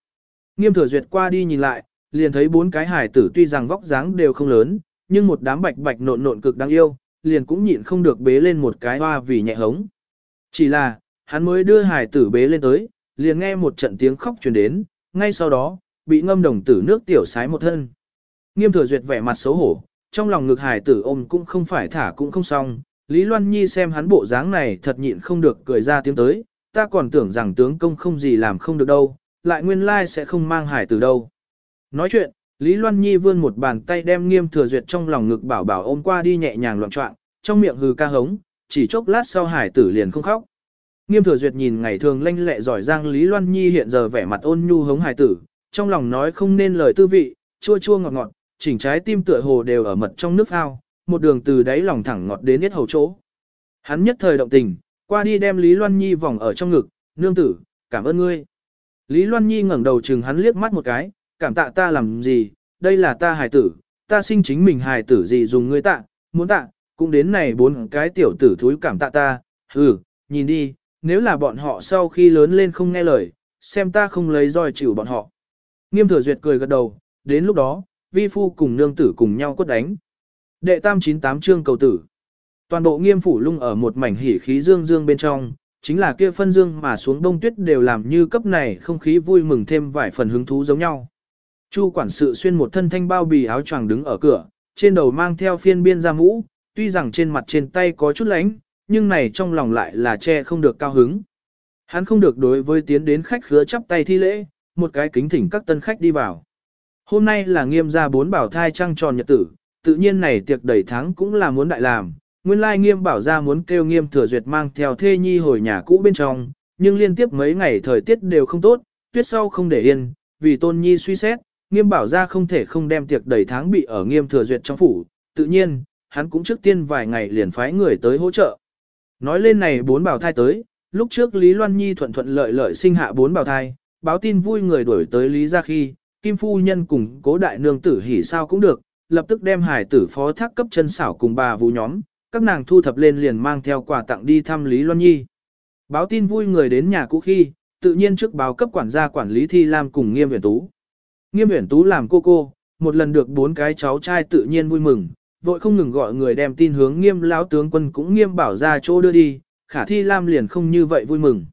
Nghiêm thừa duyệt qua đi nhìn lại, liền thấy bốn cái hải tử tuy rằng vóc dáng đều không lớn, nhưng một đám bạch bạch nộn nộn cực đáng yêu, liền cũng nhịn không được bế lên một cái hoa vì nhẹ hống. Chỉ là, hắn mới đưa hải tử bế lên tới, liền nghe một trận tiếng khóc truyền đến, ngay sau đó, bị ngâm đồng tử nước tiểu sái một thân. Nghiêm thừa duyệt vẻ mặt xấu hổ, trong lòng ngực hải tử ôm cũng không phải thả cũng không xong. Lý Loan Nhi xem hắn bộ dáng này thật nhịn không được cười ra tiếng tới, ta còn tưởng rằng tướng công không gì làm không được đâu, lại nguyên lai sẽ không mang hải tử đâu. Nói chuyện, Lý Loan Nhi vươn một bàn tay đem nghiêm thừa duyệt trong lòng ngực bảo bảo ôm qua đi nhẹ nhàng loạn trọng, trong miệng hừ ca hống, chỉ chốc lát sau hải tử liền không khóc. Nghiêm thừa duyệt nhìn ngày thường lanh lẹ giỏi giang Lý Loan Nhi hiện giờ vẻ mặt ôn nhu hống hải tử, trong lòng nói không nên lời tư vị, chua chua ngọt ngọt, chỉnh trái tim tựa hồ đều ở mật trong nước ao, một đường từ đáy lòng thẳng ngọt đến hết hầu chỗ. Hắn nhất thời động tình, qua đi đem Lý Loan Nhi vòng ở trong ngực, nương tử, cảm ơn ngươi. Lý Loan Nhi ngẩng đầu chừng hắn liếc mắt một cái, cảm tạ ta làm gì, đây là ta hài tử, ta sinh chính mình hài tử gì dùng ngươi tạ, muốn tạ, cũng đến này bốn cái tiểu tử thúi cảm tạ ta, ừ, nhìn đi, nếu là bọn họ sau khi lớn lên không nghe lời, xem ta không lấy roi chịu bọn họ. Nghiêm thừa duyệt cười gật đầu, đến lúc đó, vi phu cùng nương tử cùng nhau quất đánh. Đệ tam 98 chương cầu tử. Toàn bộ nghiêm phủ lung ở một mảnh hỉ khí dương dương bên trong, chính là kia phân dương mà xuống đông tuyết đều làm như cấp này không khí vui mừng thêm vài phần hứng thú giống nhau. Chu quản sự xuyên một thân thanh bao bì áo choàng đứng ở cửa, trên đầu mang theo phiên biên ra mũ, tuy rằng trên mặt trên tay có chút lánh, nhưng này trong lòng lại là che không được cao hứng. Hắn không được đối với tiến đến khách khứa chắp tay thi lễ, một cái kính thỉnh các tân khách đi vào. Hôm nay là nghiêm gia bốn bảo thai trăng tròn nhật tử, tự nhiên này tiệc đầy tháng cũng là muốn đại làm. Nguyên lai nghiêm bảo ra muốn kêu nghiêm thừa duyệt mang theo thê nhi hồi nhà cũ bên trong, nhưng liên tiếp mấy ngày thời tiết đều không tốt, tuyết sau không để yên, vì tôn nhi suy xét, nghiêm bảo ra không thể không đem tiệc đầy tháng bị ở nghiêm thừa duyệt trong phủ, tự nhiên, hắn cũng trước tiên vài ngày liền phái người tới hỗ trợ. Nói lên này bốn bảo thai tới, lúc trước Lý Loan Nhi thuận thuận lợi lợi sinh hạ bốn bảo thai, báo tin vui người đuổi tới Lý ra khi, Kim Phu Nhân cùng cố đại nương tử hỉ sao cũng được, lập tức đem hải tử phó thác cấp chân xảo cùng bà vũ nhóm, các nàng thu thập lên liền mang theo quà tặng đi thăm Lý Loan Nhi. Báo tin vui người đến nhà cũ khi, tự nhiên trước báo cấp quản gia quản lý Thi Lam cùng Nghiêm Uyển Tú. Nghiêm Uyển Tú làm cô cô, một lần được bốn cái cháu trai tự nhiên vui mừng, vội không ngừng gọi người đem tin hướng Nghiêm lão tướng quân cũng Nghiêm bảo ra chỗ đưa đi, Khả Thi Lam liền không như vậy vui mừng.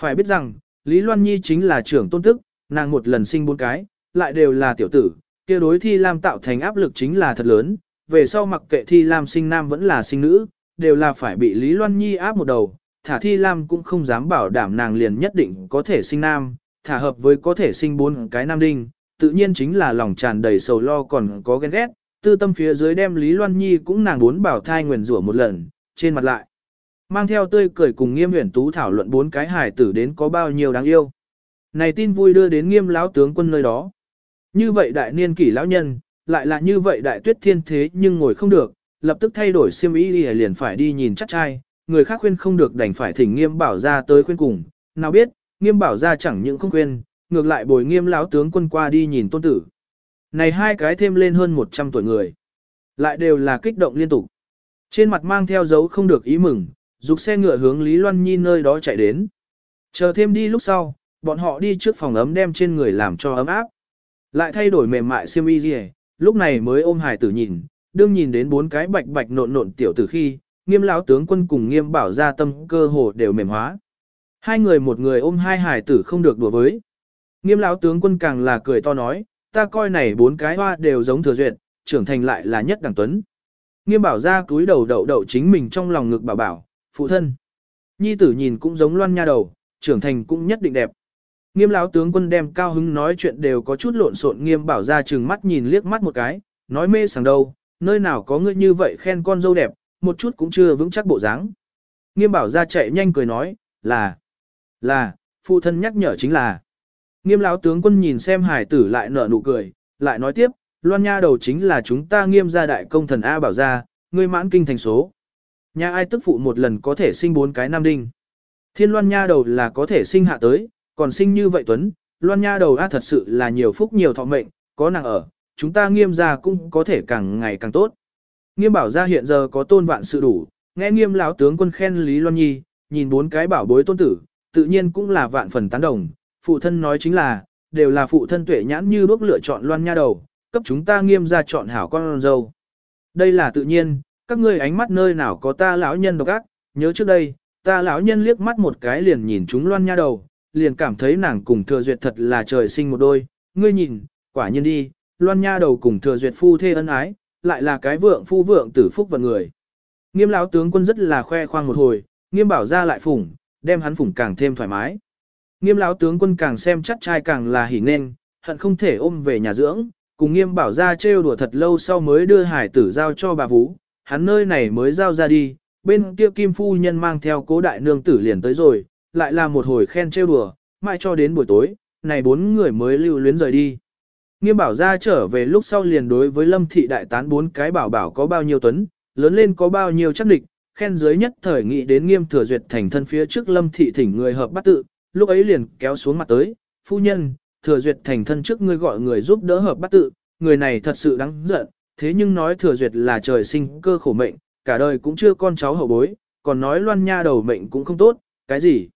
Phải biết rằng, Lý Loan Nhi chính là trưởng tôn tức, nàng một lần sinh bốn cái, lại đều là tiểu tử, kia đối Thi Lam tạo thành áp lực chính là thật lớn, về sau mặc kệ Thi Lam sinh nam vẫn là sinh nữ, đều là phải bị Lý Loan Nhi áp một đầu, thả Thi Lam cũng không dám bảo đảm nàng liền nhất định có thể sinh nam, thả hợp với có thể sinh bốn cái nam đinh, tự nhiên chính là lòng tràn đầy sầu lo còn có ghen ghét, tư tâm phía dưới đem Lý Loan Nhi cũng nàng bốn bảo thai nguyền rủa một lần, trên mặt lại. Mang theo tươi cười cùng nghiêm huyển tú thảo luận bốn cái hài tử đến có bao nhiêu đáng yêu. Này tin vui đưa đến nghiêm lão tướng quân nơi đó. Như vậy đại niên kỷ lão nhân, lại là như vậy đại tuyết thiên thế nhưng ngồi không được, lập tức thay đổi xiêm y liền phải đi nhìn chắc trai, người khác khuyên không được đành phải thỉnh nghiêm bảo ra tới khuyên cùng, nào biết, nghiêm bảo ra chẳng những không khuyên, ngược lại bồi nghiêm lão tướng quân qua đi nhìn tôn tử. Này hai cái thêm lên hơn 100 tuổi người, lại đều là kích động liên tục. Trên mặt mang theo dấu không được ý mừng, dục xe ngựa hướng Lý Loan Nhi nơi đó chạy đến. Chờ thêm đi lúc sau, bọn họ đi trước phòng ấm đem trên người làm cho ấm áp. Lại thay đổi mềm mại xiêm y gì, lúc này mới ôm Hải tử nhìn, đương nhìn đến bốn cái bạch bạch nộn nộn tiểu tử khi, nghiêm lão tướng quân cùng nghiêm bảo ra tâm cơ hồ đều mềm hóa. Hai người một người ôm hai Hải tử không được đùa với. Nghiêm lão tướng quân càng là cười to nói, ta coi này bốn cái hoa đều giống thừa duyệt, trưởng thành lại là nhất đẳng tuấn. Nghiêm bảo ra túi đầu đậu đậu chính mình trong lòng ngực bảo bảo, phụ thân. Nhi tử nhìn cũng giống loan nha đầu, trưởng thành cũng nhất định đẹp. Nghiêm lão tướng quân đem cao hứng nói chuyện đều có chút lộn xộn nghiêm bảo ra chừng mắt nhìn liếc mắt một cái, nói mê sảng đâu, nơi nào có ngươi như vậy khen con dâu đẹp, một chút cũng chưa vững chắc bộ dáng. Nghiêm bảo ra chạy nhanh cười nói, là, là, phụ thân nhắc nhở chính là. Nghiêm lão tướng quân nhìn xem hải tử lại nở nụ cười, lại nói tiếp, loan nha đầu chính là chúng ta nghiêm gia đại công thần A bảo ra, ngươi mãn kinh thành số. Nhà ai tức phụ một lần có thể sinh bốn cái nam đinh. Thiên loan nha đầu là có thể sinh hạ tới, còn sinh như vậy Tuấn, loan nha đầu á thật sự là nhiều phúc nhiều thọ mệnh, có nàng ở, chúng ta nghiêm gia cũng có thể càng ngày càng tốt. Nghiêm bảo gia hiện giờ có tôn vạn sự đủ, nghe nghiêm lão tướng quân khen Lý Loan Nhi, nhìn bốn cái bảo bối tôn tử, tự nhiên cũng là vạn phần tán đồng, phụ thân nói chính là, đều là phụ thân tuệ nhãn như bước lựa chọn Loan Nha đầu, cấp chúng ta nghiêm gia chọn hảo con dâu. Đây là tự nhiên, các ngươi ánh mắt nơi nào có ta lão nhân độc ác, nhớ trước đây, ta lão nhân liếc mắt một cái liền nhìn chúng Loan Nha đầu, liền cảm thấy nàng cùng thừa duyệt thật là trời sinh một đôi, ngươi nhìn, quả nhiên đi, Loan Nha đầu cùng thừa duyệt phu thê ân ái, lại là cái vượng phu vượng tử phúc vận người. Nghiêm lão tướng quân rất là khoe khoang một hồi, nghiêm bảo ra lại phủng, đem hắn phủng càng thêm thoải mái. Nghiêm lão tướng quân càng xem chắc trai càng là hỉ nên, hận không thể ôm về nhà dưỡng, cùng nghiêm bảo ra trêu đùa thật lâu sau mới đưa hải tử giao cho bà Vũ, hắn nơi này mới giao ra đi, bên kia kim phu nhân mang theo cố đại nương tử liền tới rồi, lại là một hồi khen trêu đùa, mãi cho đến buổi tối, này bốn người mới lưu luyến rời đi. Nghiêm bảo ra trở về lúc sau liền đối với lâm thị đại tán bốn cái bảo bảo có bao nhiêu tuấn, lớn lên có bao nhiêu chắc địch, khen dưới nhất thời nghị đến nghiêm thừa duyệt thành thân phía trước lâm thị thỉnh người hợp bắt tự, lúc ấy liền kéo xuống mặt tới, phu nhân, thừa duyệt thành thân trước ngươi gọi người giúp đỡ hợp bắt tự, người này thật sự đáng giận, thế nhưng nói thừa duyệt là trời sinh cơ khổ mệnh, cả đời cũng chưa con cháu hậu bối, còn nói loan nha đầu mệnh cũng không tốt, cái gì?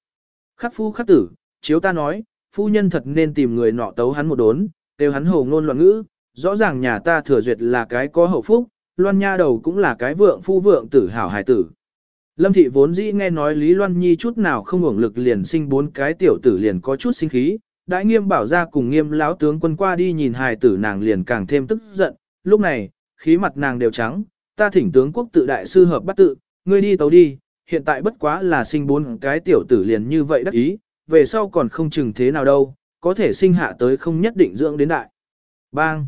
Khắc phu khắc tử, chiếu ta nói, phu nhân thật nên tìm người nọ tấu hắn một đốn, đều hắn hồ ngôn loạn ngữ, rõ ràng nhà ta thừa duyệt là cái có hậu phúc, loan nha đầu cũng là cái vượng phu vượng tử hảo hài tử. Lâm thị vốn dĩ nghe nói Lý Loan Nhi chút nào không hưởng lực liền sinh bốn cái tiểu tử liền có chút sinh khí, đại nghiêm bảo ra cùng nghiêm lão tướng quân qua đi nhìn hài tử nàng liền càng thêm tức giận, lúc này, khí mặt nàng đều trắng, ta thỉnh tướng quốc tự đại sư hợp bắt tự, ngươi đi tấu đi, hiện tại bất quá là sinh bốn cái tiểu tử liền như vậy đắc ý, về sau còn không chừng thế nào đâu, có thể sinh hạ tới không nhất định dưỡng đến đại. Bang!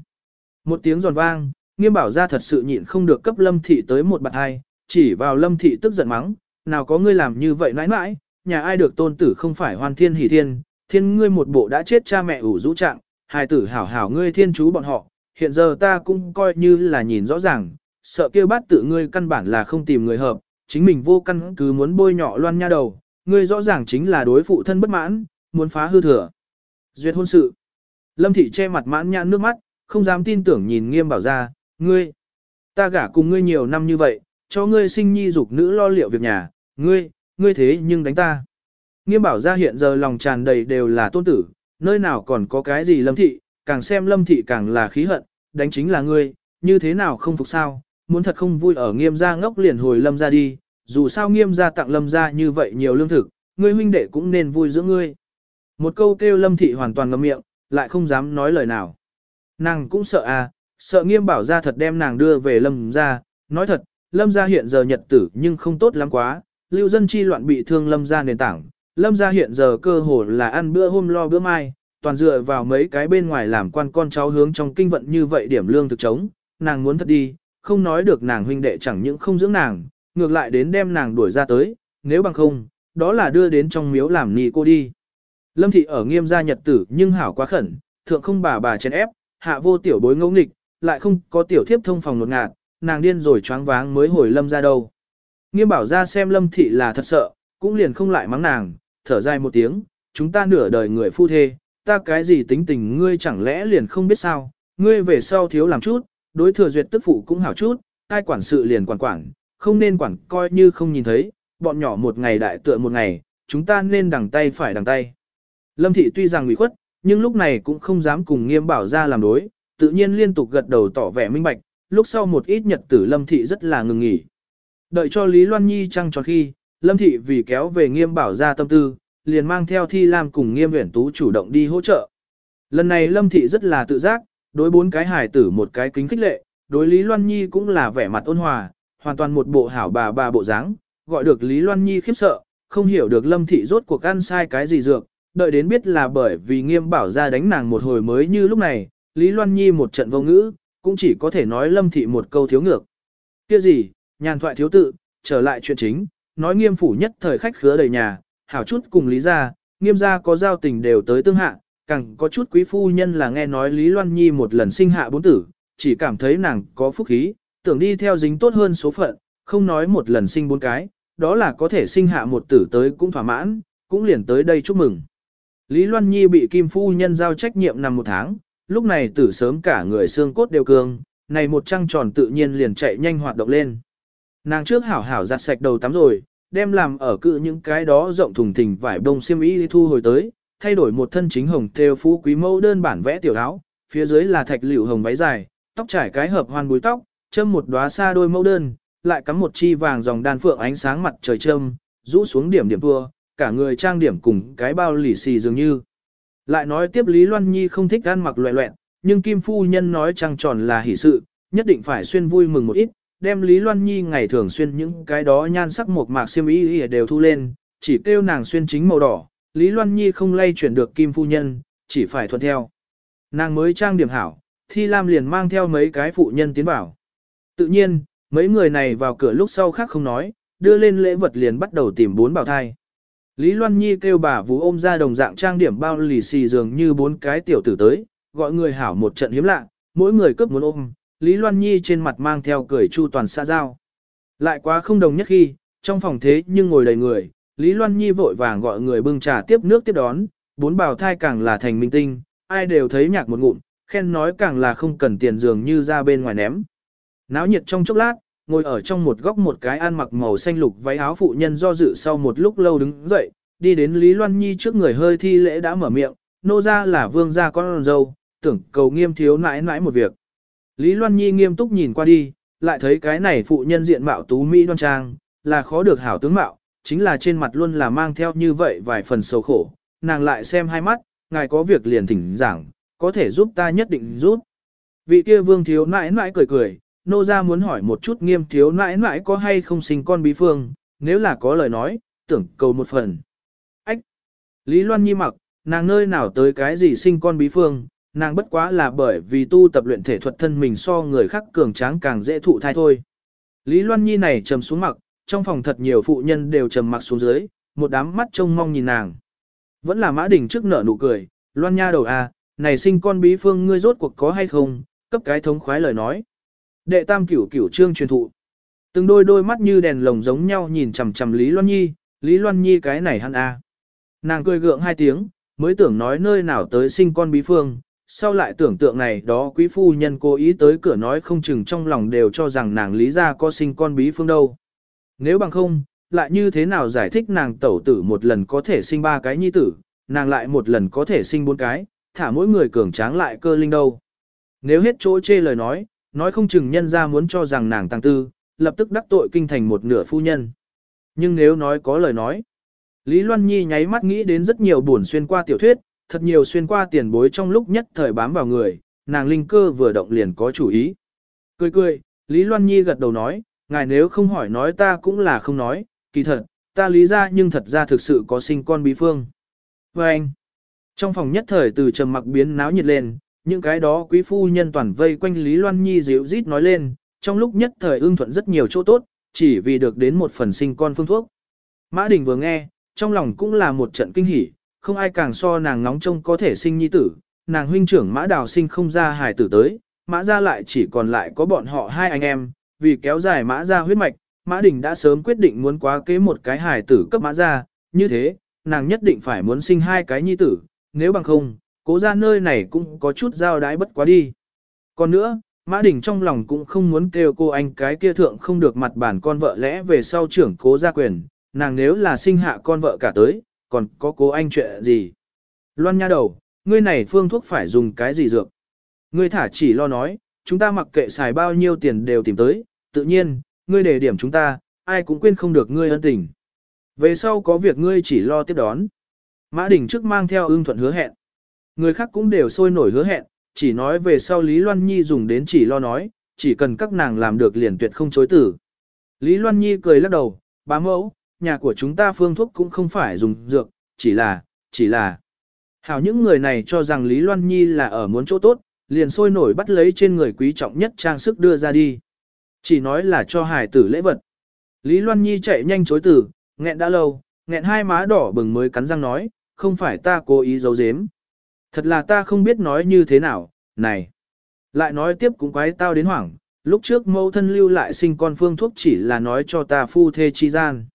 Một tiếng giòn vang, nghiêm bảo ra thật sự nhịn không được cấp lâm thị tới một bạn hai, chỉ vào lâm thị tức giận mắng, nào có ngươi làm như vậy mãi mãi, nhà ai được tôn tử không phải hoàn thiên hỷ thiên, thiên ngươi một bộ đã chết cha mẹ ủ rũ trạng, hài tử hảo hảo ngươi thiên chú bọn họ, hiện giờ ta cũng coi như là nhìn rõ ràng, sợ kêu bát tự ngươi căn bản là không tìm người hợp, chính mình vô căn cứ muốn bôi nhọ loan nha đầu, ngươi rõ ràng chính là đối phụ thân bất mãn, muốn phá hư thừa. Duyệt hôn sự. Lâm thị che mặt mãn nhãn nước mắt, không dám tin tưởng nhìn nghiêm bảo ra, ngươi, ta gả cùng ngươi nhiều năm như vậy, cho ngươi sinh nhi dục nữ lo liệu việc nhà, ngươi, ngươi thế nhưng đánh ta. Nghiêm bảo ra hiện giờ lòng tràn đầy đều là tôn tử, nơi nào còn có cái gì lâm thị, càng xem lâm thị càng là khí hận, đánh chính là ngươi, như thế nào không phục sao, muốn thật không vui ở nghiêm gia ngốc liền hồi lâm ra đi, dù sao nghiêm gia tặng lâm gia như vậy nhiều lương thực, ngươi huynh đệ cũng nên vui giữa ngươi. Một câu kêu lâm thị hoàn toàn ngậm miệng, lại không dám nói lời nào. Nàng cũng sợ à, sợ nghiêm bảo ra thật đem nàng đưa về lâm gia. nói thật, lâm gia hiện giờ nhật tử nhưng không tốt lắm quá, lưu dân chi loạn bị thương lâm gia nền tảng, lâm gia hiện giờ cơ hồ là ăn bữa hôm lo bữa mai, toàn dựa vào mấy cái bên ngoài làm quan con cháu hướng trong kinh vận như vậy điểm lương thực trống. nàng muốn thật đi, không nói được nàng huynh đệ chẳng những không dưỡng nàng, ngược lại đến đem nàng đuổi ra tới, nếu bằng không, đó là đưa đến trong miếu làm nì cô đi. Lâm thị ở nghiêm gia nhật tử nhưng hảo quá khẩn, thượng không bà bà chèn ép, hạ vô tiểu bối ngẫu nghịch, lại không có tiểu thiếp thông phòng nột ngạt, nàng điên rồi choáng váng mới hồi lâm ra đâu. Nghiêm bảo ra xem lâm thị là thật sợ, cũng liền không lại mắng nàng, thở dài một tiếng, chúng ta nửa đời người phu thê, ta cái gì tính tình ngươi chẳng lẽ liền không biết sao, ngươi về sau thiếu làm chút, đối thừa duyệt tức phụ cũng hảo chút, ai quản sự liền quản quản, không nên quản coi như không nhìn thấy, bọn nhỏ một ngày đại tựa một ngày, chúng ta nên đằng tay phải đằng tay. Lâm thị tuy rằng ủy khuất, nhưng lúc này cũng không dám cùng nghiêm bảo ra làm đối, tự nhiên liên tục gật đầu tỏ vẻ minh bạch, lúc sau một ít nhật tử Lâm thị rất là ngừng nghỉ. Đợi cho Lý Loan Nhi trăng tròn khi, Lâm thị vì kéo về nghiêm bảo ra tâm tư, liền mang theo Thi Lam cùng nghiêm uyển tú chủ động đi hỗ trợ. Lần này Lâm thị rất là tự giác, đối bốn cái hài tử một cái kính khích lệ, đối Lý Loan Nhi cũng là vẻ mặt ôn hòa, hoàn toàn một bộ hảo bà bà bộ dáng, gọi được Lý Loan Nhi khiếp sợ, không hiểu được Lâm thị rốt cuộc ăn sai cái gì dược, đợi đến biết là bởi vì nghiêm bảo ra đánh nàng một hồi mới như lúc này, Lý Loan Nhi một trận vô ngữ, cũng chỉ có thể nói lâm thị một câu thiếu ngược. Kia gì, nhàn thoại thiếu tự, trở lại chuyện chính, nói nghiêm phủ nhất thời khách khứa đầy nhà, hảo chút cùng Lý gia, nghiêm gia có giao tình đều tới tương hạ, càng có chút quý phu nhân là nghe nói Lý Loan Nhi một lần sinh hạ bốn tử, chỉ cảm thấy nàng có phúc khí, tưởng đi theo dính tốt hơn số phận, không nói một lần sinh bốn cái, đó là có thể sinh hạ một tử tới cũng thỏa mãn, cũng liền tới đây chúc mừng. Lý Loan Nhi bị Kim Phu Nhân giao trách nhiệm nằm một tháng, lúc này tử sớm cả người xương cốt đều cường, này một trăng tròn tự nhiên liền chạy nhanh hoạt động lên. Nàng trước hảo hảo giặt sạch đầu tắm rồi, đem làm ở cự những cái đó rộng thùng thình vải bông xiêm y thu hồi tới, thay đổi một thân chính hồng theo phú quý mẫu đơn bản vẽ tiểu áo, phía dưới là thạch liễu hồng váy dài, tóc trải cái hợp hoan búi tóc, châm một đóa xa đôi mẫu đơn, lại cắm một chi vàng dòng đan phượng ánh sáng mặt trời châm, rũ xuống điểm điểm tua, cả người trang điểm cùng cái bao lì xì dường như. Lại nói tiếp Lý Loan Nhi không thích ăn mặc loẹ loẹn, nhưng Kim Phu Nhân nói trăng tròn là hỷ sự, nhất định phải xuyên vui mừng một ít, đem Lý Loan Nhi ngày thường xuyên những cái đó nhan sắc một mạc xiêm y đều thu lên, chỉ kêu nàng xuyên chính màu đỏ, Lý Loan Nhi không lay chuyển được Kim Phu Nhân, chỉ phải thuận theo. Nàng mới trang điểm hảo, Thi Lam liền mang theo mấy cái phụ nhân tiến vào. Tự nhiên, mấy người này vào cửa lúc sau khác không nói, đưa lên lễ vật liền bắt đầu tìm bốn bảo thai. Lý Loan Nhi kêu bà vú ôm ra đồng dạng trang điểm bao lì xì dường như bốn cái tiểu tử tới, gọi người hảo một trận hiếm lạ, mỗi người cướp muốn ôm, Lý Loan Nhi trên mặt mang theo cười chu toàn xa giao. Lại quá không đồng nhất khi, trong phòng thế nhưng ngồi đầy người, Lý Loan Nhi vội vàng gọi người bưng trà tiếp nước tiếp đón, bốn bào thai càng là thành minh tinh, ai đều thấy nhạc một ngụm, khen nói càng là không cần tiền dường như ra bên ngoài ném. Náo nhiệt trong chốc lát, ngồi ở trong một góc một cái ăn mặc màu xanh lục váy áo phụ nhân do dự sau một lúc lâu đứng dậy, đi đến Lý Loan Nhi trước người hơi thi lễ đã mở miệng, nô ra là vương gia con dâu, tưởng cầu nghiêm thiếu nãi nãi một việc. Lý Loan Nhi nghiêm túc nhìn qua đi, lại thấy cái này phụ nhân diện mạo tú mỹ đoan trang, là khó được hảo tướng mạo, chính là trên mặt luôn là mang theo như vậy vài phần sầu khổ, nàng lại xem hai mắt, ngài có việc liền thỉnh giảng, có thể giúp ta nhất định giúp. Vị kia vương thiếu nãi nãi cười cười, nô ra muốn hỏi một chút nghiêm thiếu nãi nãi có hay không sinh con bí phương, nếu là có lời nói, tưởng cầu một phần. Ách! Lý Loan Nhi mặc, nàng nơi nào tới cái gì sinh con bí phương, nàng bất quá là bởi vì tu tập luyện thể thuật thân mình so người khác cường tráng càng dễ thụ thai thôi. Lý Loan Nhi này trầm xuống mặc, trong phòng thật nhiều phụ nhân đều trầm mặc xuống dưới, một đám mắt trông mong nhìn nàng. Vẫn là Mã Đỉnh trước nở nụ cười, Loan Nha đầu à, này sinh con bí phương ngươi rốt cuộc có hay không, cấp cái thống khoái lời nói. Đệ tam cửu cửu trương truyền thụ. Từng đôi đôi mắt như đèn lồng giống nhau nhìn chằm chằm Lý Loan Nhi, Lý Loan Nhi cái này hắn à. Nàng cười gượng hai tiếng, mới tưởng nói nơi nào tới sinh con bí phương, sau lại tưởng tượng này đó quý phu nhân cố ý tới cửa nói không chừng trong lòng đều cho rằng nàng lý ra có sinh con bí phương đâu. Nếu bằng không, lại như thế nào giải thích nàng tẩu tử một lần có thể sinh ba cái nhi tử, nàng lại một lần có thể sinh bốn cái, thả mỗi người cường tráng lại cơ linh đâu. Nếu hết chỗ chê lời nói, nói không chừng nhân ra muốn cho rằng nàng tăng tư, lập tức đắc tội kinh thành một nửa phu nhân. Nhưng nếu nói có lời nói, Lý Loan Nhi nháy mắt nghĩ đến rất nhiều buồn xuyên qua tiểu thuyết, thật nhiều xuyên qua tiền bối trong lúc nhất thời bám vào người, nàng linh cơ vừa động liền có chủ ý. Cười cười, Lý Loan Nhi gật đầu nói, ngài nếu không hỏi nói ta cũng là không nói, kỳ thật, ta lý ra nhưng thật ra thực sự có sinh con bí phương. Và anh, trong phòng nhất thời từ trầm mặc biến náo nhiệt lên, những cái đó quý phu nhân toàn vây quanh Lý Loan Nhi dịu rít nói lên, trong lúc nhất thời ưng thuận rất nhiều chỗ tốt, chỉ vì được đến một phần sinh con phương thuốc. Mã Đình vừa nghe, trong lòng cũng là một trận kinh hỉ, không ai càng so nàng ngóng trông có thể sinh nhi tử, nàng huynh trưởng Mã Đào sinh không ra hài tử tới, Mã ra lại chỉ còn lại có bọn họ hai anh em, vì kéo dài Mã ra huyết mạch, Mã Đình đã sớm quyết định muốn quá kế một cái hài tử cấp Mã ra, như thế, nàng nhất định phải muốn sinh hai cái nhi tử, nếu bằng không, cố ra nơi này cũng có chút giao đái bất quá đi. Còn nữa, Mã Đình trong lòng cũng không muốn kêu cô anh cái kia thượng không được mặt bản con vợ lẽ về sau trưởng cố gia quyền, nàng nếu là sinh hạ con vợ cả tới, còn có cố anh chuyện gì. Loan nha đầu, ngươi này phương thuốc phải dùng cái gì dược? Ngươi thả chỉ lo nói, chúng ta mặc kệ xài bao nhiêu tiền đều tìm tới, tự nhiên, ngươi để điểm chúng ta, ai cũng quên không được ngươi ân tình. Về sau có việc ngươi chỉ lo tiếp đón. Mã Đình trước mang theo ưng thuận hứa hẹn. Người khác cũng đều sôi nổi hứa hẹn, chỉ nói về sau Lý Loan Nhi dùng đến chỉ lo nói, chỉ cần các nàng làm được liền tuyệt không chối tử. Lý Loan Nhi cười lắc đầu, bá mẫu, nhà của chúng ta phương thuốc cũng không phải dùng dược, chỉ là, chỉ là. Hảo những người này cho rằng Lý Loan Nhi là ở muốn chỗ tốt, liền sôi nổi bắt lấy trên người quý trọng nhất trang sức đưa ra đi. Chỉ nói là cho hài tử lễ vật. Lý Loan Nhi chạy nhanh chối tử, nghẹn đã lâu, nghẹn hai má đỏ bừng mới cắn răng nói, không phải ta cố ý giấu giếm. Thật là ta không biết nói như thế nào, này. Lại nói tiếp cũng quái tao đến hoảng, lúc trước mâu thân lưu lại sinh con phương thuốc chỉ là nói cho ta phu thê chi gian.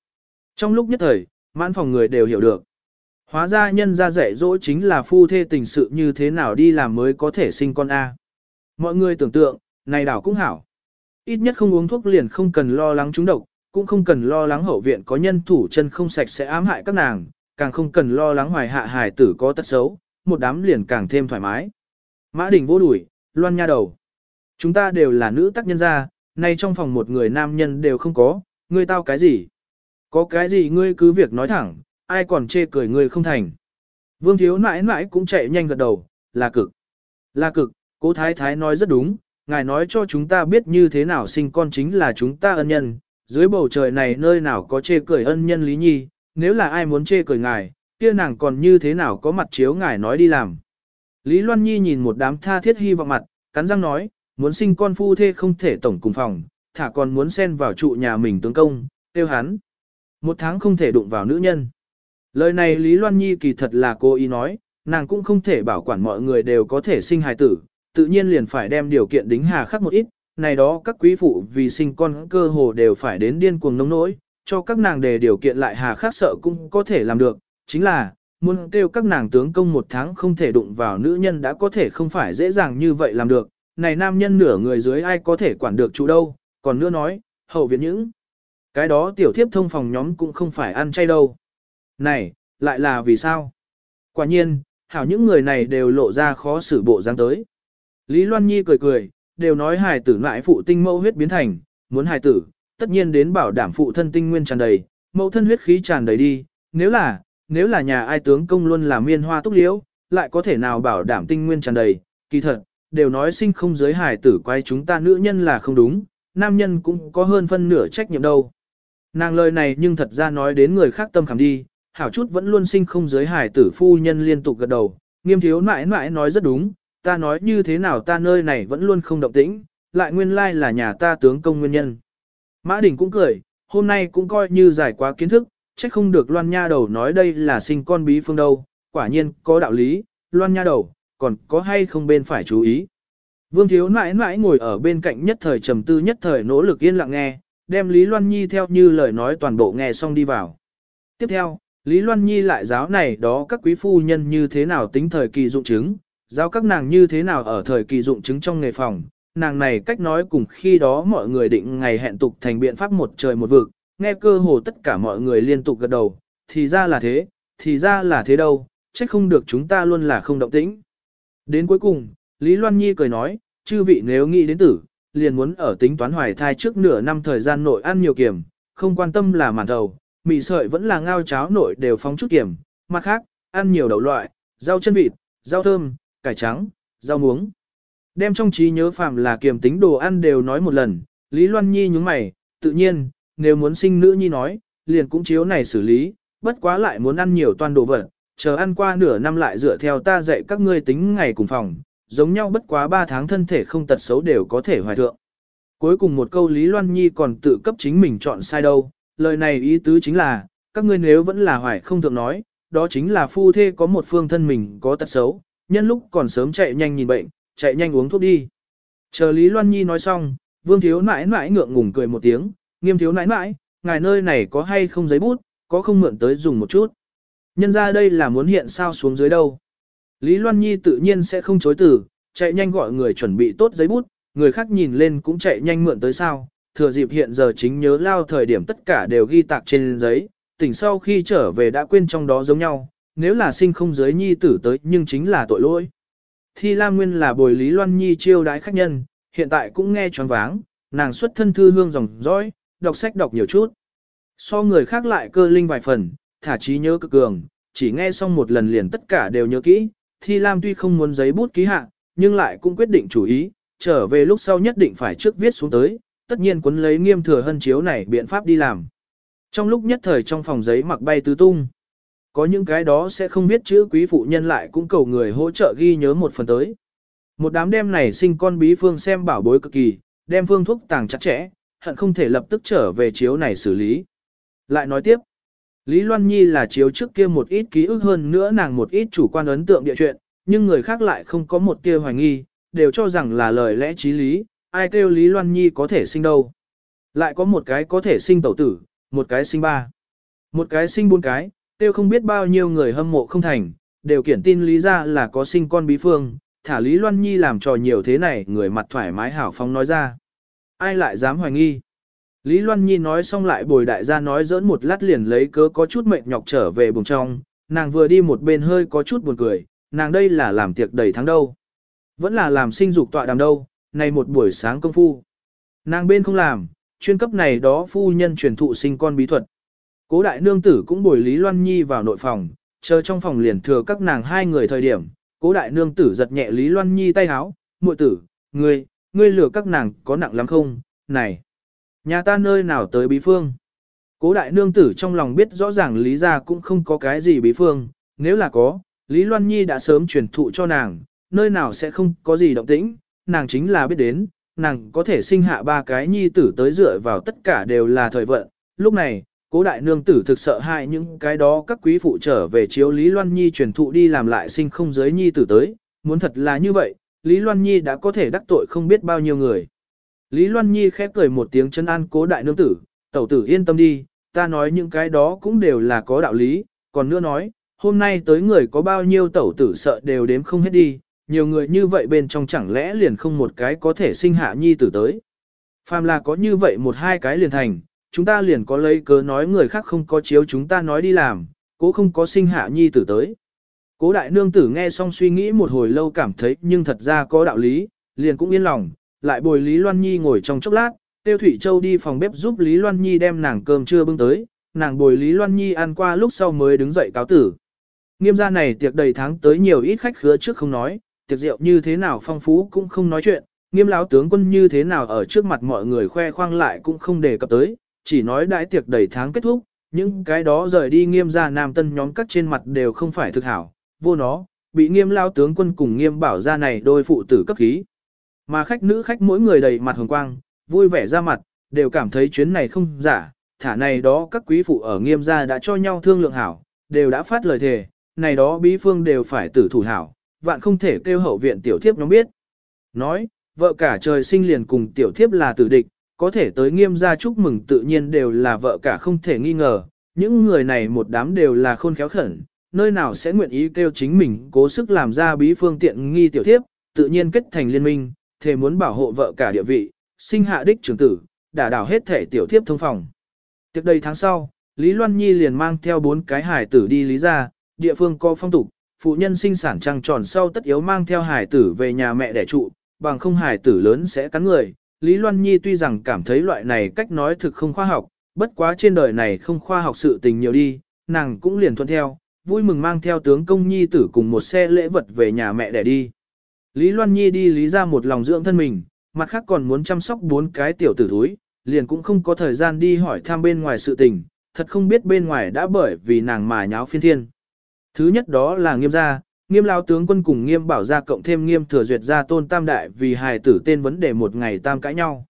Trong lúc nhất thời, mãn phòng người đều hiểu được. Hóa ra nhân ra dạy dỗ chính là phu thê tình sự như thế nào đi làm mới có thể sinh con A. Mọi người tưởng tượng, này đảo cũng hảo. Ít nhất không uống thuốc liền không cần lo lắng trúng độc, cũng không cần lo lắng hậu viện có nhân thủ chân không sạch sẽ ám hại các nàng, càng không cần lo lắng hoài hạ hài tử có tật xấu, một đám liền càng thêm thoải mái. Mã Đình vô đuổi, loan nha đầu. Chúng ta đều là nữ tác nhân gia, nay trong phòng một người nam nhân đều không có, ngươi tao cái gì? Có cái gì ngươi cứ việc nói thẳng, ai còn chê cười ngươi không thành. Vương thiếu nãi nãi cũng chạy nhanh gật đầu, là cực. Là cực, cố thái thái nói rất đúng, ngài nói cho chúng ta biết như thế nào sinh con chính là chúng ta ân nhân, dưới bầu trời này nơi nào có chê cười ân nhân lý nhi, nếu là ai muốn chê cười ngài, kia nàng còn như thế nào có mặt chiếu ngài nói đi làm. Lý Loan Nhi nhìn một đám tha thiết hy vọng mặt, cắn răng nói, muốn sinh con phu thê không thể tổng cùng phòng, thả còn muốn xen vào trụ nhà mình tướng công, tiêu hắn. Một tháng không thể đụng vào nữ nhân. Lời này Lý Loan Nhi kỳ thật là cô ý nói, nàng cũng không thể bảo quản mọi người đều có thể sinh hài tử, tự nhiên liền phải đem điều kiện đính hà khắc một ít, này đó các quý phụ vì sinh con cơ hồ đều phải đến điên cuồng nông nỗi, cho các nàng đề điều kiện lại hà khắc sợ cũng có thể làm được, chính là, muốn kêu các nàng tướng công một tháng không thể đụng vào nữ nhân đã có thể không phải dễ dàng như vậy làm được, này nam nhân nửa người dưới ai có thể quản được chủ đâu, còn nữa nói, hậu viện những. Cái đó tiểu thiếp thông phòng nhóm cũng không phải ăn chay đâu. Này, lại là vì sao? Quả nhiên, hảo những người này đều lộ ra khó xử bộ dáng tới. Lý Loan Nhi cười cười, đều nói hài tử lại phụ tinh mẫu huyết biến thành, muốn hài tử, tất nhiên đến bảo đảm phụ thân tinh nguyên tràn đầy, mẫu thân huyết khí tràn đầy đi, nếu là, nếu là nhà ai tướng công luôn là miên hoa túc liễu, lại có thể nào bảo đảm tinh nguyên tràn đầy, kỳ thật, đều nói sinh không giới hài tử quay chúng ta nữ nhân là không đúng, nam nhân cũng có hơn phân nửa trách nhiệm đâu. Nàng lời này nhưng thật ra nói đến người khác tâm khảm đi, hảo chút vẫn luôn sinh không giới hài tử phu nhân liên tục gật đầu, nghiêm thiếu mãi mãi nói rất đúng, ta nói như thế nào ta nơi này vẫn luôn không động tĩnh, lại nguyên lai là nhà ta tướng công nguyên nhân. Mã Đình cũng cười, hôm nay cũng coi như giải quá kiến thức, trách không được Loan Nha đầu nói đây là sinh con bí phương đâu, quả nhiên có đạo lý, Loan Nha đầu, còn có hay không bên phải chú ý. Vương Thiếu mãi mãi ngồi ở bên cạnh nhất thời trầm tư nhất thời nỗ lực yên lặng nghe, đem Lý Loan Nhi theo như lời nói toàn bộ nghe xong đi vào. Tiếp theo, Lý Loan Nhi lại giáo này đó các quý phu nhân như thế nào tính thời kỳ dụng chứng, giáo các nàng như thế nào ở thời kỳ dụng chứng trong nghề phòng, nàng này cách nói cùng khi đó mọi người định ngày hẹn tục thành biện pháp một trời một vực, nghe cơ hồ tất cả mọi người liên tục gật đầu, thì ra là thế, thì ra là thế đâu, trách không được chúng ta luôn là không động tĩnh. Đến cuối cùng, Lý Loan Nhi cười nói, chư vị nếu nghĩ đến tử, liền muốn ở tính toán hoài thai trước nửa năm thời gian nội ăn nhiều kiểm, không quan tâm là màn đầu, mì sợi vẫn là ngao cháo nội đều phóng chút kiểm, mặt khác, ăn nhiều đậu loại, rau chân vịt, rau thơm, cải trắng, rau muống. Đem trong trí nhớ phàm là kiềm tính đồ ăn đều nói một lần, Lý Loan Nhi nhúng mày, tự nhiên, nếu muốn sinh nữ nhi nói, liền cũng chiếu này xử lý, bất quá lại muốn ăn nhiều toàn đồ vật, chờ ăn qua nửa năm lại dựa theo ta dạy các ngươi tính ngày cùng phòng, giống nhau bất quá 3 tháng thân thể không tật xấu đều có thể hoài thượng. Cuối cùng một câu Lý Loan Nhi còn tự cấp chính mình chọn sai đâu, lời này ý tứ chính là, các ngươi nếu vẫn là hoài không thượng nói, đó chính là phu thê có một phương thân mình có tật xấu, nhân lúc còn sớm chạy nhanh nhìn bệnh, chạy nhanh uống thuốc đi. Chờ Lý Loan Nhi nói xong, Vương Thiếu mãi mãi ngượng ngùng cười một tiếng, nghiêm thiếu nãi nãi, ngài nơi này có hay không giấy bút, có không mượn tới dùng một chút. Nhân ra đây là muốn hiện sao xuống dưới đâu. Lý Loan Nhi tự nhiên sẽ không chối từ, chạy nhanh gọi người chuẩn bị tốt giấy bút, người khác nhìn lên cũng chạy nhanh mượn tới sao. Thừa dịp hiện giờ chính nhớ lao thời điểm tất cả đều ghi tạc trên giấy, tỉnh sau khi trở về đã quên trong đó giống nhau, nếu là sinh không giới nhi tử tới nhưng chính là tội lỗi. Thi Lam Nguyên là bồi Lý Loan Nhi chiêu đái khách nhân, hiện tại cũng nghe choáng váng, nàng xuất thân thư hương dòng dõi, đọc sách đọc nhiều chút. So người khác lại cơ linh vài phần, thả trí nhớ cực cường, chỉ nghe xong một lần liền tất cả đều nhớ kỹ. Thi Lam tuy không muốn giấy bút ký hạ, nhưng lại cũng quyết định chủ ý, trở về lúc sau nhất định phải trước viết xuống tới, tất nhiên quấn lấy nghiêm thừa hân chiếu này biện pháp đi làm. Trong lúc nhất thời trong phòng giấy mặc bay tứ tung. Có những cái đó sẽ không viết chữ quý phụ nhân lại cũng cầu người hỗ trợ ghi nhớ một phần tới. Một đám đem này sinh con bí phương xem bảo bối cực kỳ, đem phương thuốc tàng chặt chẽ, hận không thể lập tức trở về chiếu này xử lý. Lại nói tiếp, Lý Loan Nhi là chiếu trước kia một ít ký ức hơn nữa nàng một ít chủ quan ấn tượng địa chuyện, nhưng người khác lại không có một tia hoài nghi, đều cho rằng là lời lẽ trí lý, ai kêu Lý Loan Nhi có thể sinh đâu. Lại có một cái có thể sinh tẩu tử, một cái sinh ba, một cái sinh bốn cái, tiêu không biết bao nhiêu người hâm mộ không thành, đều kiển tin lý ra là có sinh con bí phương, thả Lý Loan Nhi làm trò nhiều thế này người mặt thoải mái hảo phong nói ra. Ai lại dám hoài nghi? Lý Loan Nhi nói xong lại bồi đại gia nói giỡn một lát liền lấy cớ có chút mệt nhọc trở về bùng trong, nàng vừa đi một bên hơi có chút buồn cười, nàng đây là làm tiệc đầy tháng đâu. Vẫn là làm sinh dục tọa đàm đâu, này một buổi sáng công phu. Nàng bên không làm, chuyên cấp này đó phu nhân truyền thụ sinh con bí thuật. Cố đại nương tử cũng bồi Lý Loan Nhi vào nội phòng, chờ trong phòng liền thừa các nàng hai người thời điểm. Cố đại nương tử giật nhẹ Lý Loan Nhi tay háo, muội tử, ngươi, ngươi lừa các nàng có nặng lắm không, này. Nhà ta nơi nào tới bí phương? Cố đại nương tử trong lòng biết rõ ràng Lý gia cũng không có cái gì bí phương, nếu là có, Lý Loan Nhi đã sớm truyền thụ cho nàng, nơi nào sẽ không có gì động tĩnh, nàng chính là biết đến, nàng có thể sinh hạ ba cái nhi tử tới dựa vào tất cả đều là thời vận. Lúc này, cố đại nương tử thực sợ hại những cái đó các quý phụ trở về chiếu Lý Loan Nhi truyền thụ đi làm lại sinh không giới nhi tử tới, muốn thật là như vậy, Lý Loan Nhi đã có thể đắc tội không biết bao nhiêu người. Lý Loan Nhi khép cười một tiếng chân an cố đại nương tử, tẩu tử yên tâm đi, ta nói những cái đó cũng đều là có đạo lý, còn nữa nói, hôm nay tới người có bao nhiêu tẩu tử sợ đều đếm không hết đi, nhiều người như vậy bên trong chẳng lẽ liền không một cái có thể sinh hạ nhi tử tới. Phàm là có như vậy một hai cái liền thành, chúng ta liền có lấy cớ nói người khác không có chiếu chúng ta nói đi làm, cố không có sinh hạ nhi tử tới. Cố đại nương tử nghe xong suy nghĩ một hồi lâu cảm thấy nhưng thật ra có đạo lý, liền cũng yên lòng, lại bồi Lý Loan Nhi ngồi trong chốc lát, Tiêu Thủy Châu đi phòng bếp giúp Lý Loan Nhi đem nàng cơm trưa bưng tới, nàng bồi Lý Loan Nhi ăn qua lúc sau mới đứng dậy cáo tử. Nghiêm gia này tiệc đầy tháng tới nhiều ít khách khứa trước không nói, tiệc rượu như thế nào phong phú cũng không nói chuyện, nghiêm láo tướng quân như thế nào ở trước mặt mọi người khoe khoang lại cũng không đề cập tới, chỉ nói đãi tiệc đầy tháng kết thúc, những cái đó rời đi nghiêm gia nam tân nhóm các trên mặt đều không phải thực hảo, vô nó, bị nghiêm lao tướng quân cùng nghiêm bảo ra này đôi phụ tử cấp khí. Mà khách nữ khách mỗi người đầy mặt hồng quang, vui vẻ ra mặt, đều cảm thấy chuyến này không giả, thả này đó các quý phụ ở nghiêm gia đã cho nhau thương lượng hảo, đều đã phát lời thề, này đó bí phương đều phải tử thủ hảo, vạn không thể kêu hậu viện tiểu thiếp nhóm biết. Nói, vợ cả trời sinh liền cùng tiểu thiếp là tử địch, có thể tới nghiêm gia chúc mừng tự nhiên đều là vợ cả không thể nghi ngờ, những người này một đám đều là khôn khéo khẩn, nơi nào sẽ nguyện ý kêu chính mình cố sức làm ra bí phương tiện nghi tiểu thiếp, tự nhiên kết thành liên minh, thề muốn bảo hộ vợ cả địa vị, sinh hạ đích trưởng tử, đả đảo hết thể tiểu thiếp thông phòng. Tiếp đây tháng sau, Lý Loan Nhi liền mang theo bốn cái hải tử đi lý ra, địa phương có phong tục, phụ nhân sinh sản trăng tròn sau tất yếu mang theo hải tử về nhà mẹ đẻ trụ, bằng không hải tử lớn sẽ cắn người. Lý Loan Nhi tuy rằng cảm thấy loại này cách nói thực không khoa học, bất quá trên đời này không khoa học sự tình nhiều đi, nàng cũng liền thuận theo, vui mừng mang theo tướng công nhi tử cùng một xe lễ vật về nhà mẹ để đi. Lý Loan Nhi đi lý ra một lòng dưỡng thân mình, mặt khác còn muốn chăm sóc bốn cái tiểu tử thúi, liền cũng không có thời gian đi hỏi thăm bên ngoài sự tình, thật không biết bên ngoài đã bởi vì nàng mà nháo phiên thiên. Thứ nhất đó là nghiêm gia, nghiêm lao tướng quân cùng nghiêm bảo gia cộng thêm nghiêm thừa duyệt gia tôn tam đại vì hài tử tên vấn đề một ngày tam cãi nhau.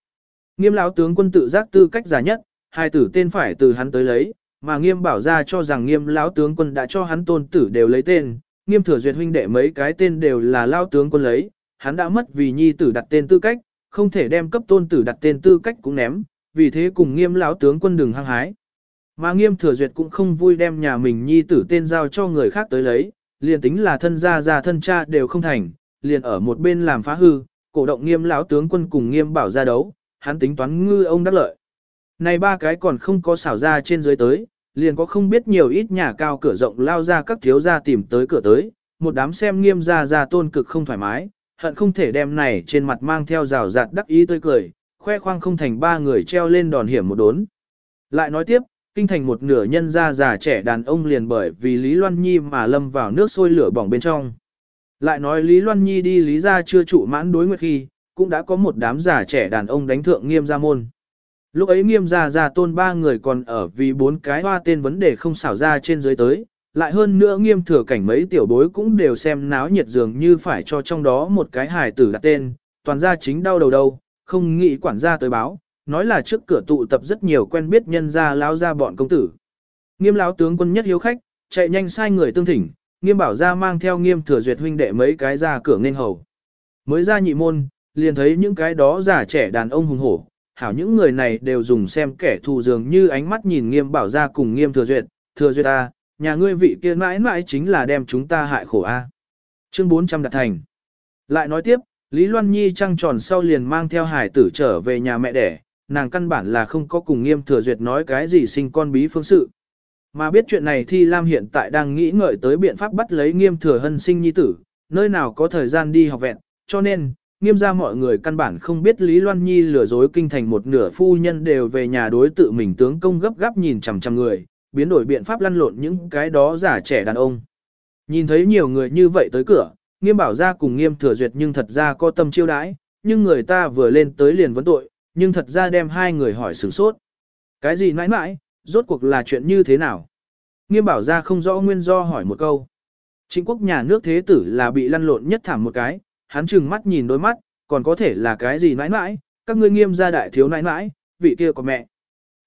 Nghiêm lão tướng quân tự giác tư cách giả nhất, hài tử tên phải từ hắn tới lấy, mà nghiêm bảo gia cho rằng nghiêm lão tướng quân đã cho hắn tôn tử đều lấy tên, nghiêm thừa duyệt huynh đệ mấy cái tên đều là lao tướng quân lấy, hắn đã mất vì nhi tử đặt tên tư cách, không thể đem cấp tôn tử đặt tên tư cách cũng ném, vì thế cùng nghiêm lão tướng quân đừng hăng hái. Mà nghiêm thừa duyệt cũng không vui đem nhà mình nhi tử tên giao cho người khác tới lấy, liền tính là thân gia gia thân cha đều không thành, liền ở một bên làm phá hư, cổ động nghiêm lão tướng quân cùng nghiêm bảo ra đấu, hắn tính toán ngư ông đắc lợi. Này ba cái còn không có xảo ra trên dưới tới, liền có không biết nhiều ít nhà cao cửa rộng lao ra các thiếu gia tìm tới cửa tới, một đám xem nghiêm gia gia tôn cực không thoải mái, hận không thể đem này trên mặt mang theo rào rạt đắc ý tươi cười, khoe khoang không thành ba người treo lên đòn hiểm một đốn. Lại nói tiếp, kinh thành một nửa nhân gia già trẻ đàn ông liền bởi vì Lý Loan Nhi mà lâm vào nước sôi lửa bỏng bên trong. Lại nói Lý Loan Nhi đi Lý gia chưa trụ mãn đối nguyệt khi, cũng đã có một đám già trẻ đàn ông đánh thượng nghiêm gia môn. Lúc ấy nghiêm gia gia tôn ba người còn ở vì bốn cái hoa tên vấn đề không xảo ra trên dưới tới, lại hơn nữa nghiêm thừa cảnh mấy tiểu bối cũng đều xem náo nhiệt dường như phải cho trong đó một cái hài tử đặt tên, toàn gia chính đau đầu đâu, không nghĩ quản gia tới báo, nói là trước cửa tụ tập rất nhiều quen biết nhân gia lão gia bọn công tử. Nghiêm lão tướng quân nhất hiếu khách, chạy nhanh sai người tương thỉnh, nghiêm bảo gia mang theo nghiêm thừa duyệt huynh đệ mấy cái ra cửa nên hầu. Mới ra nhị môn, liền thấy những cái đó già trẻ đàn ông hùng hổ, hảo những người này đều dùng xem kẻ thù dường như ánh mắt nhìn nghiêm bảo ra cùng nghiêm thừa duyệt, thừa duyệt ta, nhà ngươi vị kia mãi mãi chính là đem chúng ta hại khổ a. Chương 400 đặt thành. Lại nói tiếp, Lý Loan Nhi trăng tròn sau liền mang theo hải tử trở về nhà mẹ đẻ, nàng căn bản là không có cùng nghiêm thừa duyệt nói cái gì sinh con bí phương sự. Mà biết chuyện này thì Lam hiện tại đang nghĩ ngợi tới biện pháp bắt lấy nghiêm thừa hân sinh nhi tử, nơi nào có thời gian đi học vẹn, cho nên, nghiêm ra mọi người căn bản không biết Lý Loan Nhi lừa dối kinh thành một nửa phu nhân đều về nhà đối tự mình tướng công gấp gáp nhìn chằm chằm người, biến đổi biện pháp lăn lộn những cái đó giả trẻ đàn ông. Nhìn thấy nhiều người như vậy tới cửa, nghiêm bảo ra cùng nghiêm thừa duyệt nhưng thật ra có tâm chiêu đãi, nhưng người ta vừa lên tới liền vấn tội, nhưng thật ra đem hai người hỏi sửng sốt. Cái gì mãi mãi, rốt cuộc là chuyện như thế nào? Nghiêm bảo ra không rõ nguyên do hỏi một câu. Chính quốc nhà nước thế tử là bị lăn lộn nhất thảm một cái, hắn chừng mắt nhìn đôi mắt, còn có thể là cái gì nãi nãi? các ngươi nghiêm gia đại thiếu nãi nãi, vị kia của mẹ.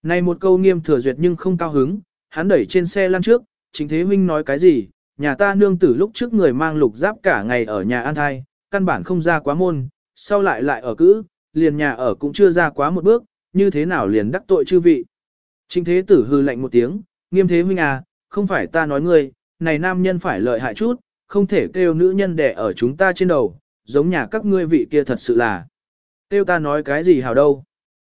Này một câu nghiêm thừa duyệt nhưng không cao hứng, hắn đẩy trên xe lăn trước, chính thế huynh nói cái gì, nhà ta nương tử lúc trước người mang lục giáp cả ngày ở nhà an thai, căn bản không ra quá môn, sau lại lại ở cữ, liền nhà ở cũng chưa ra quá một bước, như thế nào liền đắc tội chư vị. Chính thế tử hư lạnh một tiếng, nghiêm thế huynh à, không phải ta nói ngươi, này nam nhân phải lợi hại chút, không thể kêu nữ nhân đẻ ở chúng ta trên đầu, giống nhà các ngươi vị kia thật sự là. tiêu ta nói cái gì hào đâu.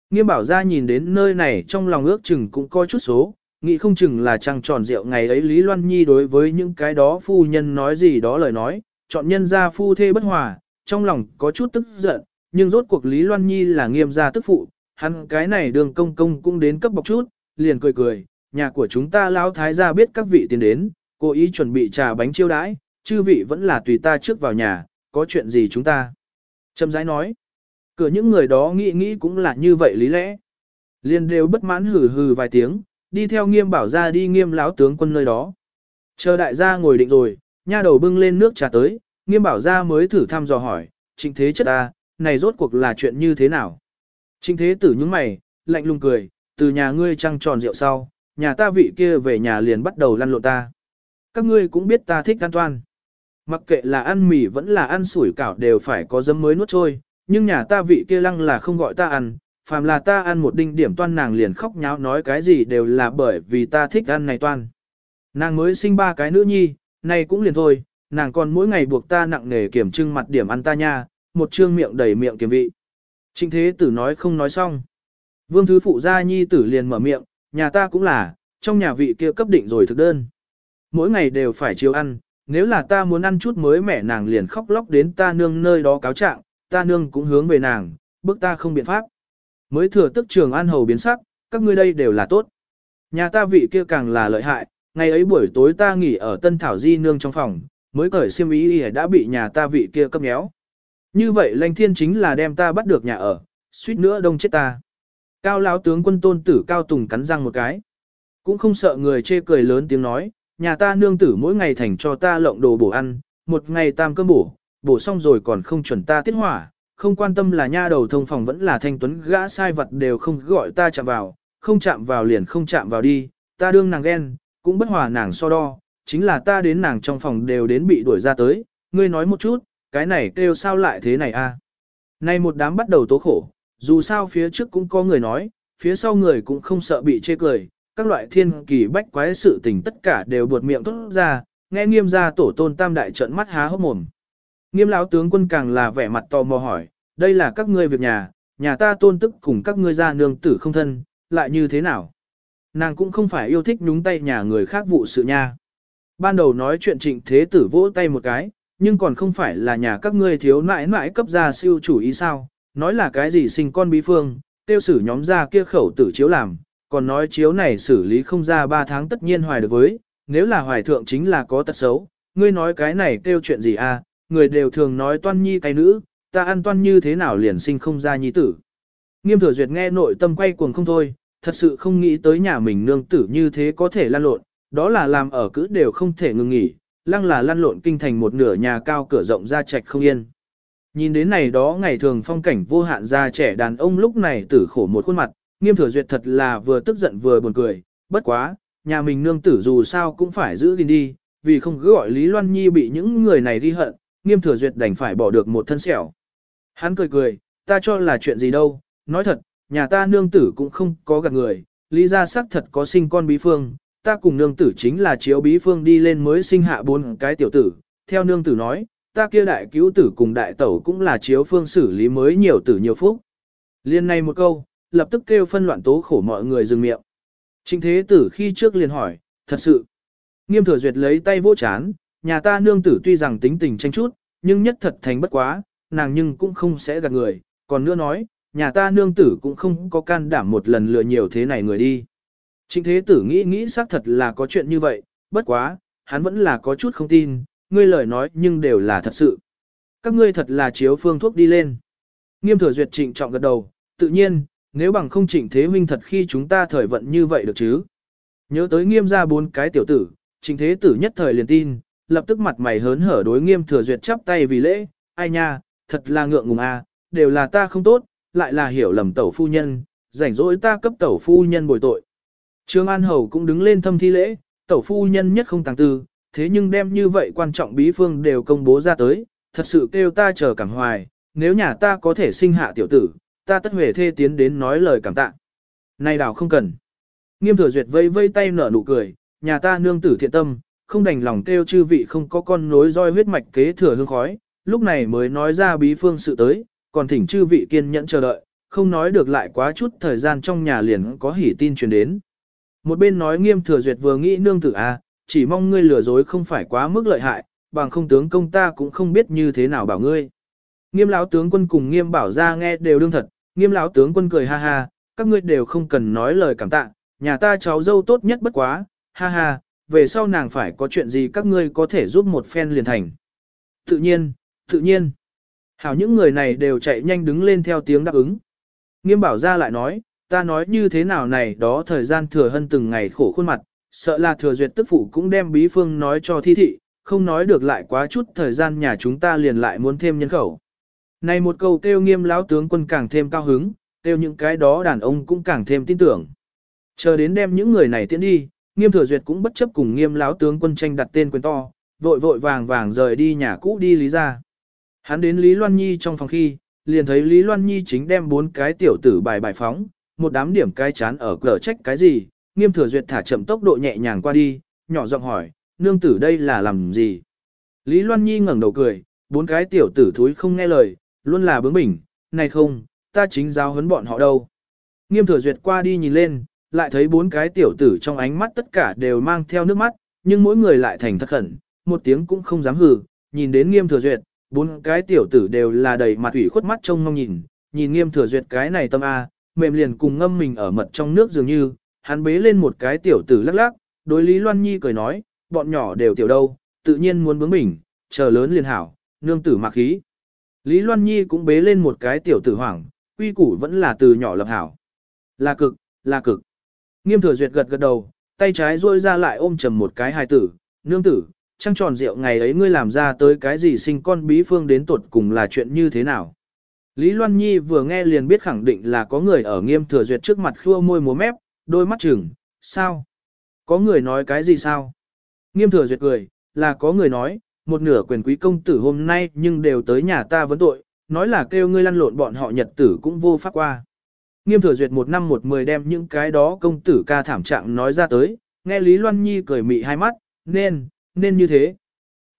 Nghiêm bảo ra nhìn đến nơi này trong lòng ước chừng cũng coi chút số, nghĩ không chừng là trăng tròn rượu ngày ấy Lý Loan Nhi đối với những cái đó phu nhân nói gì đó lời nói, chọn nhân ra phu thê bất hòa, trong lòng có chút tức giận, nhưng rốt cuộc Lý Loan Nhi là nghiêm gia tức phụ, hắn cái này đường công công cũng đến cấp bọc chút, liền cười cười, nhà của chúng ta lão thái gia biết các vị tiến đến, cố ý chuẩn bị trà bánh chiêu đãi, chư vị vẫn là tùy ta trước vào nhà, có chuyện gì chúng ta. Trầm rãi nói, cửa những người đó nghĩ nghĩ cũng là như vậy lý lẽ. Liên đều bất mãn hừ hừ vài tiếng, đi theo nghiêm bảo ra đi nghiêm lão tướng quân nơi đó. Chờ đại gia ngồi định rồi, nha đầu bưng lên nước trà tới, nghiêm bảo ra mới thử thăm dò hỏi, trịnh thế chất ta, này rốt cuộc là chuyện như thế nào? Trịnh thế tử những mày, lạnh lùng cười, từ nhà ngươi trăng tròn rượu sau, nhà ta vị kia về nhà liền bắt đầu lăn lộn ta. Các ngươi cũng biết ta thích an toan. Mặc kệ là ăn mì vẫn là ăn sủi cảo đều phải có dấm mới nuốt trôi, nhưng nhà ta vị kia lăng là không gọi ta ăn, phàm là ta ăn một đinh điểm toan nàng liền khóc nháo nói cái gì đều là bởi vì ta thích ăn này toan. Nàng mới sinh ba cái nữ nhi, này cũng liền thôi, nàng còn mỗi ngày buộc ta nặng nề kiểm trưng mặt điểm ăn ta nha, một trương miệng đầy miệng kiểm vị. Trịnh thế tử nói không nói xong. Vương thứ phụ gia nhi tử liền mở miệng, nhà ta cũng là, trong nhà vị kia cấp định rồi thực đơn. Mỗi ngày đều phải chiếu ăn, nếu là ta muốn ăn chút mới mẹ nàng liền khóc lóc đến ta nương nơi đó cáo trạng, ta nương cũng hướng về nàng, bức ta không biện pháp. Mới thừa tức trường an hầu biến sắc, các ngươi đây đều là tốt. Nhà ta vị kia càng là lợi hại, ngày ấy buổi tối ta nghỉ ở Tân Thảo Di nương trong phòng, mới cởi xiêm ý đã bị nhà ta vị kia cấp nhéo Như vậy lanh thiên chính là đem ta bắt được nhà ở, suýt nữa đông chết ta. Cao lão tướng quân tôn tử Cao Tùng cắn răng một cái. Cũng không sợ người chê cười lớn tiếng nói, nhà ta nương tử mỗi ngày thành cho ta lộng đồ bổ ăn, một ngày tam cơm bổ, bổ xong rồi còn không chuẩn ta tiết hỏa, không quan tâm là nha đầu thông phòng vẫn là thanh tuấn gã sai vật đều không gọi ta chạm vào, không chạm vào liền không chạm vào đi, ta đương nàng ghen, cũng bất hòa nàng so đo, chính là ta đến nàng trong phòng đều đến bị đuổi ra tới, ngươi nói một chút, cái này kêu sao lại thế này a? Nay một đám bắt đầu tố khổ, dù sao phía trước cũng có người nói, phía sau người cũng không sợ bị chê cười, các loại thiên kỳ bách quái sự tình tất cả đều buột miệng tốt ra, nghe nghiêm gia tổ tôn tam đại trận mắt há hốc mồm. Nghiêm lão tướng quân càng là vẻ mặt tò mò hỏi, đây là các ngươi việc nhà, nhà ta tôn tức cùng các ngươi gia nương tử không thân, lại như thế nào? Nàng cũng không phải yêu thích nhúng tay nhà người khác vụ sự nha. Ban đầu nói chuyện trịnh thế tử vỗ tay một cái, nhưng còn không phải là nhà các ngươi thiếu nãi nãi cấp gia siêu chủ ý sao, nói là cái gì sinh con bí phương, tiêu sử nhóm gia kia khẩu tử chiếu làm, còn nói chiếu này xử lý không ra 3 tháng tất nhiên hoài được với, nếu là hoài thượng chính là có tật xấu, ngươi nói cái này kêu chuyện gì à, người đều thường nói toan nhi cái nữ, ta ăn toan như thế nào liền sinh không ra nhi tử. Nghiêm thừa duyệt nghe nội tâm quay cuồng không thôi, thật sự không nghĩ tới nhà mình nương tử như thế có thể lan lộn, đó là làm ở cứ đều không thể ngừng nghỉ, lăng là lan lộn kinh thành một nửa nhà cao cửa rộng ra trạch không yên. Nhìn đến này đó ngày thường phong cảnh vô hạn ra trẻ đàn ông lúc này tử khổ một khuôn mặt, nghiêm thừa duyệt thật là vừa tức giận vừa buồn cười, bất quá, nhà mình nương tử dù sao cũng phải giữ gìn đi, vì không cứ gọi Lý Loan Nhi bị những người này đi hận, nghiêm thừa duyệt đành phải bỏ được một thân sẹo. Hắn cười cười, ta cho là chuyện gì đâu, nói thật, nhà ta nương tử cũng không có gạt người, lý gia xác thật có sinh con bí phương, ta cùng nương tử chính là chiếu bí phương đi lên mới sinh hạ bốn cái tiểu tử, theo nương tử nói, ta kia đại cứu tử cùng đại tẩu cũng là chiếu phương xử lý mới nhiều tử nhiều phúc. Liên này một câu, lập tức kêu phân loạn tố khổ mọi người dừng miệng. Trịnh thế tử khi trước liền hỏi, thật sự. Nghiêm thừa duyệt lấy tay vỗ chán, nhà ta nương tử tuy rằng tính tình tranh chút, nhưng nhất thật thành bất quá, nàng nhưng cũng không sẽ gạt người, còn nữa nói, nhà ta nương tử cũng không có can đảm một lần lừa nhiều thế này người đi. Trịnh thế tử nghĩ nghĩ xác thật là có chuyện như vậy, bất quá, hắn vẫn là có chút không tin, ngươi lời nói nhưng đều là thật sự. Các ngươi thật là chiếu phương thuốc đi lên. Nghiêm thừa duyệt trịnh trọng gật đầu, tự nhiên, nếu bằng không trịnh thế huynh thật khi chúng ta thời vận như vậy được chứ. Nhớ tới nghiêm ra bốn cái tiểu tử, trịnh thế tử nhất thời liền tin, lập tức mặt mày hớn hở đối nghiêm thừa duyệt chắp tay vì lễ, ai nha, thật là ngượng ngùng a, à, đều là ta không tốt, lại là hiểu lầm tẩu phu nhân, rảnh rỗi ta cấp tẩu phu nhân bồi tội. Trương An Hầu cũng đứng lên thâm thi lễ, tẩu phu nhân nhất không tàng tư, thế nhưng đem như vậy quan trọng bí phương đều công bố ra tới, thật sự kêu ta chờ cảm hoài, nếu nhà ta có thể sinh hạ tiểu tử, ta tất huệ thê tiến đến nói lời cảm tạ. Này đảo không cần. Nghiêm thừa duyệt vây vây tay nở nụ cười, nhà ta nương tử thiện tâm, không đành lòng kêu chư vị không có con nối roi huyết mạch kế thừa hương khói, lúc này mới nói ra bí phương sự tới, còn thỉnh chư vị kiên nhẫn chờ đợi, không nói được lại quá chút thời gian trong nhà liền có hỉ tin truyền đến. Một bên nói nghiêm thừa duyệt vừa nghĩ nương tử a, à, chỉ mong ngươi lừa dối không phải quá mức lợi hại, bằng không tướng công ta cũng không biết như thế nào bảo ngươi. Nghiêm lão tướng quân cùng nghiêm bảo ra nghe đều đương thật, nghiêm lão tướng quân cười ha ha, các ngươi đều không cần nói lời cảm tạ, nhà ta cháu dâu tốt nhất bất quá, ha ha, về sau nàng phải có chuyện gì các ngươi có thể giúp một phen liền thành. Tự nhiên, tự nhiên. Hảo những người này đều chạy nhanh đứng lên theo tiếng đáp ứng. Nghiêm bảo ra lại nói, ta nói như thế nào này đó thời gian thừa hân từng ngày khổ khuôn mặt, sợ là thừa duyệt tức phụ cũng đem bí phương nói cho thi thị, không nói được lại quá chút thời gian nhà chúng ta liền lại muốn thêm nhân khẩu. Này một câu kêu nghiêm lão tướng quân càng thêm cao hứng, kêu những cái đó đàn ông cũng càng thêm tin tưởng. Chờ đến đem những người này tiến đi, nghiêm thừa duyệt cũng bất chấp cùng nghiêm lão tướng quân tranh đặt tên quyền to, vội vội vàng vàng rời đi nhà cũ đi Lý ra. Hắn đến Lý Loan Nhi trong phòng khi, liền thấy Lý Loan Nhi chính đem bốn cái tiểu tử bài bài phóng, một đám điểm cái chán ở cửa trách cái gì, nghiêm thừa duyệt thả chậm tốc độ nhẹ nhàng qua đi, nhỏ giọng hỏi, nương tử đây là làm gì? Lý Loan Nhi ngẩng đầu cười, bốn cái tiểu tử thúi không nghe lời, luôn là bướng bỉnh, này không, ta chính giáo huấn bọn họ đâu. Nghiêm thừa duyệt qua đi nhìn lên, lại thấy bốn cái tiểu tử trong ánh mắt tất cả đều mang theo nước mắt, nhưng mỗi người lại thành thật khẩn, một tiếng cũng không dám hừ, nhìn đến nghiêm thừa duyệt, bốn cái tiểu tử đều là đầy mặt ủy khuất mắt trông mong nhìn, nhìn nghiêm thừa duyệt cái này tâm A, mềm liền cùng ngâm mình ở mật trong nước dường như, hắn bế lên một cái tiểu tử lắc lắc, đối Lý Loan Nhi cười nói, bọn nhỏ đều tiểu đâu, tự nhiên muốn bướng bỉnh, chờ lớn liền hảo, nương tử mặc khí. Lý Loan Nhi cũng bế lên một cái tiểu tử hoảng, quy củ vẫn là từ nhỏ lập hảo. Là cực, là cực. Nghiêm thừa duyệt gật gật đầu, tay trái duỗi ra lại ôm chầm một cái hài tử, nương tử, trăng tròn rượu ngày ấy ngươi làm ra tới cái gì sinh con bí phương đến tuột cùng là chuyện như thế nào. Lý Loan Nhi vừa nghe liền biết khẳng định là có người ở nghiêm thừa duyệt trước mặt khua môi múa mép, đôi mắt chừng, sao? Có người nói cái gì sao? Nghiêm thừa duyệt cười, là có người nói, một nửa quyền quý công tử hôm nay nhưng đều tới nhà ta vấn tội, nói là kêu ngươi lăn lộn bọn họ nhật tử cũng vô pháp qua. Nghiêm thừa duyệt một năm một mười đem những cái đó công tử ca thảm trạng nói ra tới, nghe Lý Loan Nhi cười mị hai mắt, nên, nên như thế.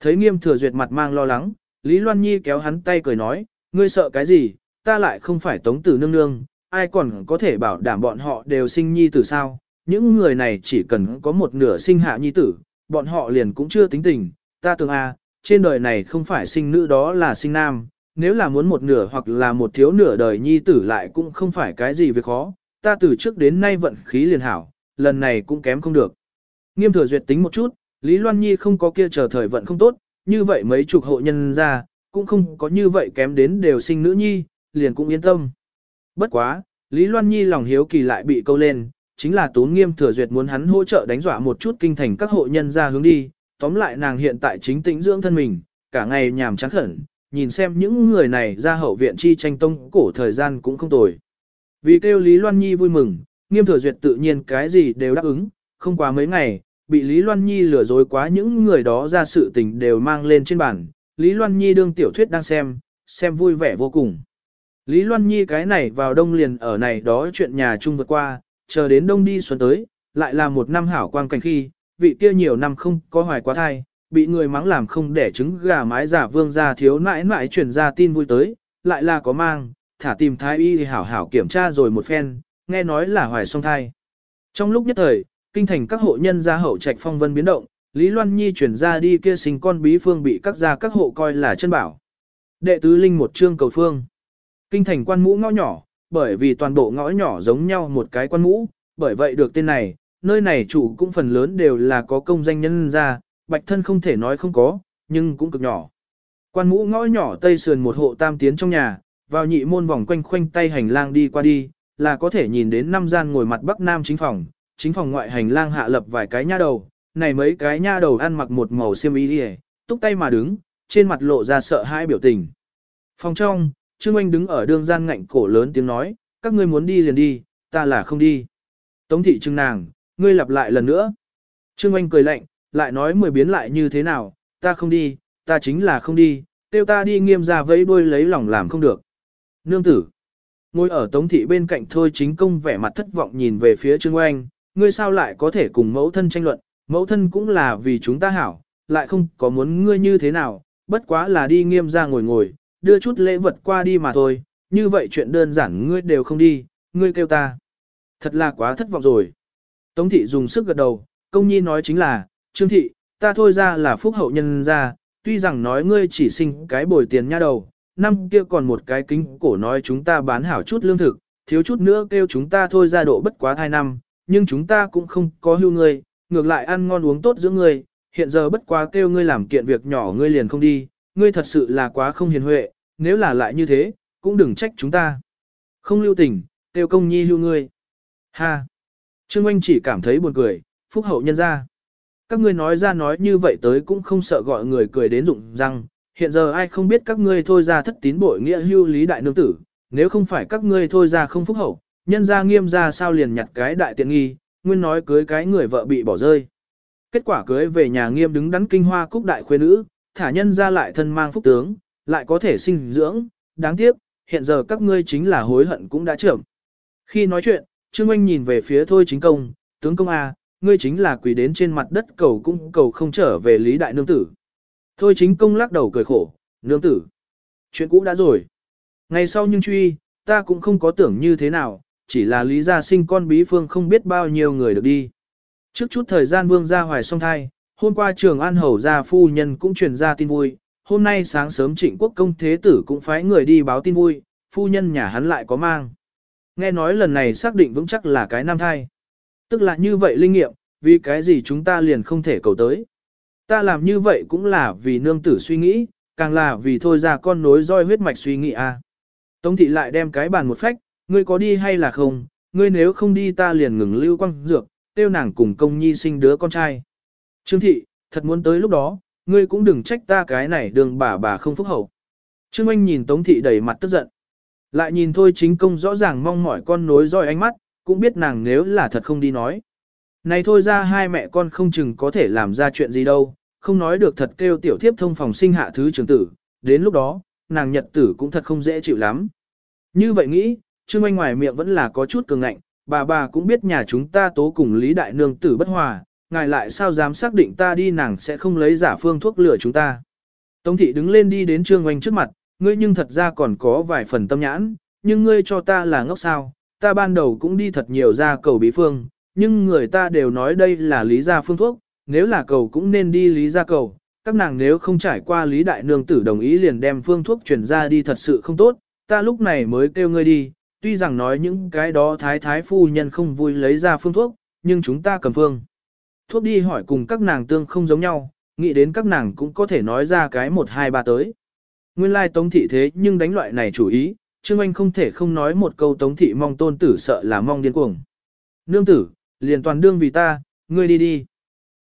Thấy nghiêm thừa duyệt mặt mang lo lắng, Lý Loan Nhi kéo hắn tay cười nói, ngươi sợ cái gì, ta lại không phải tống tử nương nương, ai còn có thể bảo đảm bọn họ đều sinh nhi tử sao, những người này chỉ cần có một nửa sinh hạ nhi tử, bọn họ liền cũng chưa tính tình, ta tưởng à, trên đời này không phải sinh nữ đó là sinh nam, nếu là muốn một nửa hoặc là một thiếu nửa đời nhi tử lại cũng không phải cái gì việc khó, ta từ trước đến nay vận khí liền hảo, lần này cũng kém không được. Nghiêm thừa duyệt tính một chút, Lý Loan Nhi không có kia chờ thời vận không tốt, như vậy mấy chục hộ nhân ra, cũng không có như vậy kém đến đều sinh nữ nhi, liền cũng yên tâm. Bất quá, Lý Loan Nhi lòng hiếu kỳ lại bị câu lên, chính là tốn nghiêm thừa duyệt muốn hắn hỗ trợ đánh dọa một chút kinh thành các hộ nhân ra hướng đi, tóm lại nàng hiện tại chính tĩnh dưỡng thân mình, cả ngày nhàm chán khẩn, nhìn xem những người này ra hậu viện chi tranh tông cổ thời gian cũng không tồi. Vì kêu Lý Loan Nhi vui mừng, nghiêm thừa duyệt tự nhiên cái gì đều đáp ứng, không quá mấy ngày, bị Lý Loan Nhi lừa dối quá những người đó ra sự tình đều mang lên trên bàn, Lý Loan Nhi đương tiểu thuyết đang xem, xem vui vẻ vô cùng. Lý Loan Nhi cái này vào đông liền ở này đó chuyện nhà chung vượt qua, chờ đến đông đi xuân tới, lại là một năm hảo quang cảnh khi, vị kia nhiều năm không có hoài quá thai, bị người mắng làm không để trứng gà mái giả vương gia thiếu nãi nãi chuyển ra tin vui tới, lại là có mang, thả tìm thái y thì hảo hảo kiểm tra rồi một phen, nghe nói là hoài song thai. Trong lúc nhất thời, kinh thành các hộ nhân gia hậu trạch phong vân biến động, Lý Loan Nhi chuyển ra đi kia sinh con bí phương bị các gia các hộ coi là chân bảo. Đệ tứ linh một chương cầu phương. Kinh thành quan mũ ngõ nhỏ, bởi vì toàn bộ ngõ nhỏ giống nhau một cái quan mũ, bởi vậy được tên này, nơi này chủ cũng phần lớn đều là có công danh nhân ra, bạch thân không thể nói không có, nhưng cũng cực nhỏ. Quan mũ ngõ nhỏ tây sườn một hộ tam tiến trong nhà, vào nhị môn vòng quanh khoanh tay hành lang đi qua đi, là có thể nhìn đến năm gian ngồi mặt bắc nam chính phòng, chính phòng ngoại hành lang hạ lập vài cái nha đầu, này mấy cái nha đầu ăn mặc một màu xiêm y đi túc tay mà đứng, trên mặt lộ ra sợ hãi biểu tình. Phòng trong, Trương Anh đứng ở đường gian ngạnh cổ lớn tiếng nói, các ngươi muốn đi liền đi, ta là không đi. Tống thị trưng nàng, ngươi lặp lại lần nữa. Trương Anh cười lạnh, lại nói mười biến lại như thế nào, ta không đi, ta chính là không đi, tiêu ta đi nghiêm ra vẫy đuôi lấy lòng làm không được. Nương tử, ngồi ở tống thị bên cạnh thôi chính công vẻ mặt thất vọng nhìn về phía Trương Anh, ngươi sao lại có thể cùng mẫu thân tranh luận, mẫu thân cũng là vì chúng ta hảo, lại không có muốn ngươi như thế nào, bất quá là đi nghiêm ra ngồi ngồi, đưa chút lễ vật qua đi mà thôi, như vậy chuyện đơn giản ngươi đều không đi, ngươi kêu ta. Thật là quá thất vọng rồi. Tống thị dùng sức gật đầu, công nhi nói chính là, trương thị, ta thôi ra là phúc hậu nhân ra, tuy rằng nói ngươi chỉ sinh cái bồi tiền nha đầu, năm kia còn một cái kính cổ nói chúng ta bán hảo chút lương thực, thiếu chút nữa kêu chúng ta thôi ra độ bất quá thai năm, nhưng chúng ta cũng không có hưu ngươi, ngược lại ăn ngon uống tốt giữa ngươi, hiện giờ bất quá kêu ngươi làm kiện việc nhỏ ngươi liền không đi, ngươi thật sự là quá không hiền huệ, nếu là lại như thế, cũng đừng trách chúng ta. Không lưu tình, kêu công nhi hưu ngươi. Ha! Trương anh chỉ cảm thấy buồn cười, phúc hậu nhân ra. Các ngươi nói ra nói như vậy tới cũng không sợ gọi người cười đến rụng răng, hiện giờ ai không biết các ngươi thôi ra thất tín bội nghĩa hưu lý đại nương tử, nếu không phải các ngươi thôi ra không phúc hậu, nhân ra nghiêm ra sao liền nhặt cái đại tiện nghi, nguyên nói cưới cái người vợ bị bỏ rơi. Kết quả cưới về nhà nghiêm đứng đắn kinh hoa cúc đại khuê nữ, thả nhân ra lại thân mang phúc tướng, lại có thể sinh dưỡng, đáng tiếc, hiện giờ các ngươi chính là hối hận cũng đã trưởng. Khi nói chuyện, Trương Anh nhìn về phía thôi chính công, tướng công A, ngươi chính là quỳ đến trên mặt đất cầu cũng cầu không trở về lý đại nương tử. Thôi chính công lắc đầu cười khổ, nương tử. Chuyện cũ đã rồi. Ngày sau nhưng truy, ta cũng không có tưởng như thế nào, chỉ là lý gia sinh con bí phương không biết bao nhiêu người được đi. Trước chút thời gian vương gia hoài song thai, hôm qua trường an hầu gia phu nhân cũng truyền ra tin vui, hôm nay sáng sớm trịnh quốc công thế tử cũng phái người đi báo tin vui, phu nhân nhà hắn lại có mang. Nghe nói lần này xác định vững chắc là cái nam thai. Tức là như vậy linh nghiệm, vì cái gì chúng ta liền không thể cầu tới. Ta làm như vậy cũng là vì nương tử suy nghĩ, càng là vì thôi ra con nối roi huyết mạch suy nghĩ. À. Tống thị lại đem cái bàn một phách, ngươi có đi hay là không, ngươi nếu không đi ta liền ngừng lưu quang dược, tiêu nàng cùng công nhi sinh đứa con trai. Trương thị, thật muốn tới lúc đó, ngươi cũng đừng trách ta cái này đường bà bà không phúc hậu. Trương Anh nhìn Tống thị đầy mặt tức giận. Lại nhìn thôi chính công rõ ràng mong mỏi con nối roi ánh mắt, cũng biết nàng nếu là thật không đi nói. Này thôi ra hai mẹ con không chừng có thể làm ra chuyện gì đâu, không nói được thật kêu tiểu thiếp thông phòng sinh hạ thứ trưởng tử, đến lúc đó, nàng nhật tử cũng thật không dễ chịu lắm. Như vậy nghĩ, Trương Anh ngoài miệng vẫn là có chút cường ngạnh, bà bà cũng biết nhà chúng ta tố cùng Lý Đại Nương tử bất hòa, ngài lại sao dám xác định ta đi nàng sẽ không lấy giả phương thuốc lửa chúng ta. Tống thị đứng lên đi đến Trương Anh trước mặt, ngươi nhưng thật ra còn có vài phần tâm nhãn, nhưng ngươi cho ta là ngốc sao, ta ban đầu cũng đi thật nhiều ra cầu bí phương, nhưng người ta đều nói đây là lý gia phương thuốc, nếu là cầu cũng nên đi lý gia cầu, các nàng nếu không trải qua lý đại nương tử đồng ý liền đem phương thuốc chuyển ra đi thật sự không tốt, ta lúc này mới kêu ngươi đi, tuy rằng nói những cái đó thái thái phu nhân không vui lấy ra phương thuốc, nhưng chúng ta cầm phương. Thuốc đi hỏi cùng các nàng tương không giống nhau, nghĩ đến các nàng cũng có thể nói ra cái một hai ba tới. Nguyên lai tống thị thế nhưng đánh loại này chủ ý, Trương Anh không thể không nói một câu tống thị mong tôn tử sợ là mong điên cuồng. Nương tử, liền toàn đương vì ta, ngươi đi đi.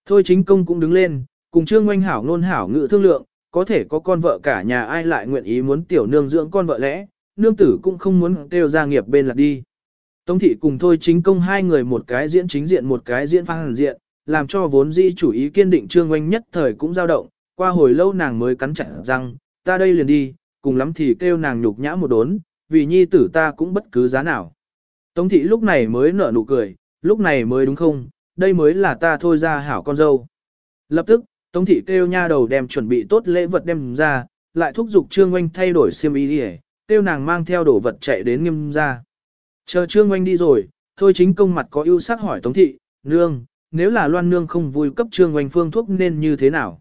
Thôi chính công cũng đứng lên, cùng Trương Anh hảo ngôn hảo ngự thương lượng, có thể có con vợ cả nhà ai lại nguyện ý muốn tiểu nương dưỡng con vợ lẽ, nương tử cũng không muốn kêu ra nghiệp bên lạc đi. Tống thị cùng thôi chính công hai người một cái diễn chính diện một cái diễn phản diện, làm cho vốn dĩ chủ ý kiên định Trương Anh nhất thời cũng dao động, qua hồi lâu nàng mới cắn chặt răng, ta đây liền đi, cùng lắm thì kêu nàng nhục nhã một đốn, vì nhi tử ta cũng bất cứ giá nào. Tống thị lúc này mới nở nụ cười, lúc này mới đúng không, đây mới là ta thôi ra hảo con dâu. Lập tức, Tống thị kêu nha đầu đem chuẩn bị tốt lễ vật đem ra, lại thúc giục Trương Oanh thay đổi xiêm y đi kêu nàng mang theo đồ vật chạy đến nghiêm ra. Chờ Trương Oanh đi rồi, thôi chính công mặt có ưu sắc hỏi Tống thị, nương, nếu là loan nương không vui cấp Trương Oanh phương thuốc nên như thế nào?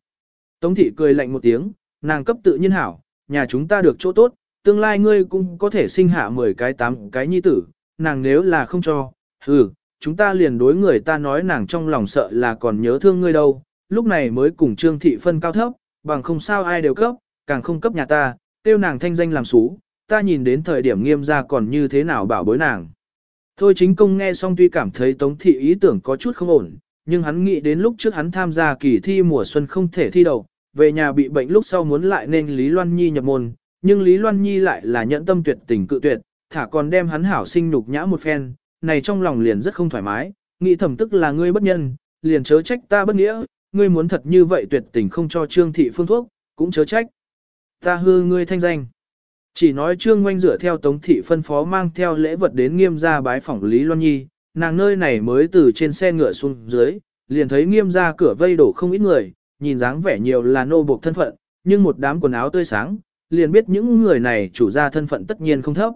Tống thị cười lạnh một tiếng, nàng cấp tự nhiên hảo, nhà chúng ta được chỗ tốt, tương lai ngươi cũng có thể sinh hạ 10 cái 8 cái nhi tử, nàng nếu là không cho, hừ, chúng ta liền đối người ta nói nàng trong lòng sợ là còn nhớ thương ngươi đâu, lúc này mới cùng Trương Thị phân cao thấp, bằng không sao ai đều cấp, càng không cấp nhà ta, tiêu nàng thanh danh làm xú, ta nhìn đến thời điểm nghiêm ra còn như thế nào bảo bối nàng. Thôi chính công nghe xong tuy cảm thấy Tống Thị ý tưởng có chút không ổn, nhưng hắn nghĩ đến lúc trước hắn tham gia kỳ thi mùa xuân không thể thi đầu, về nhà bị bệnh lúc sau muốn lại nên Lý Loan Nhi nhập môn, nhưng Lý Loan Nhi lại là nhẫn tâm tuyệt tình cự tuyệt, thả còn đem hắn hảo sinh nhục nhã một phen, này trong lòng liền rất không thoải mái, nghĩ thẩm tức là ngươi bất nhân, liền chớ trách ta bất nghĩa, ngươi muốn thật như vậy tuyệt tình không cho Trương thị phương thuốc, cũng chớ trách. Ta hư ngươi thanh danh. Chỉ nói Trương Ngoanh rửa theo Tống thị phân phó mang theo lễ vật đến nghiêm gia bái phỏng Lý Loan Nhi, nàng nơi này mới từ trên xe ngựa xuống dưới, liền thấy nghiêm gia cửa vây đổ không ít người, nhìn dáng vẻ nhiều là nô buộc thân phận, nhưng một đám quần áo tươi sáng, liền biết những người này chủ gia thân phận tất nhiên không thấp.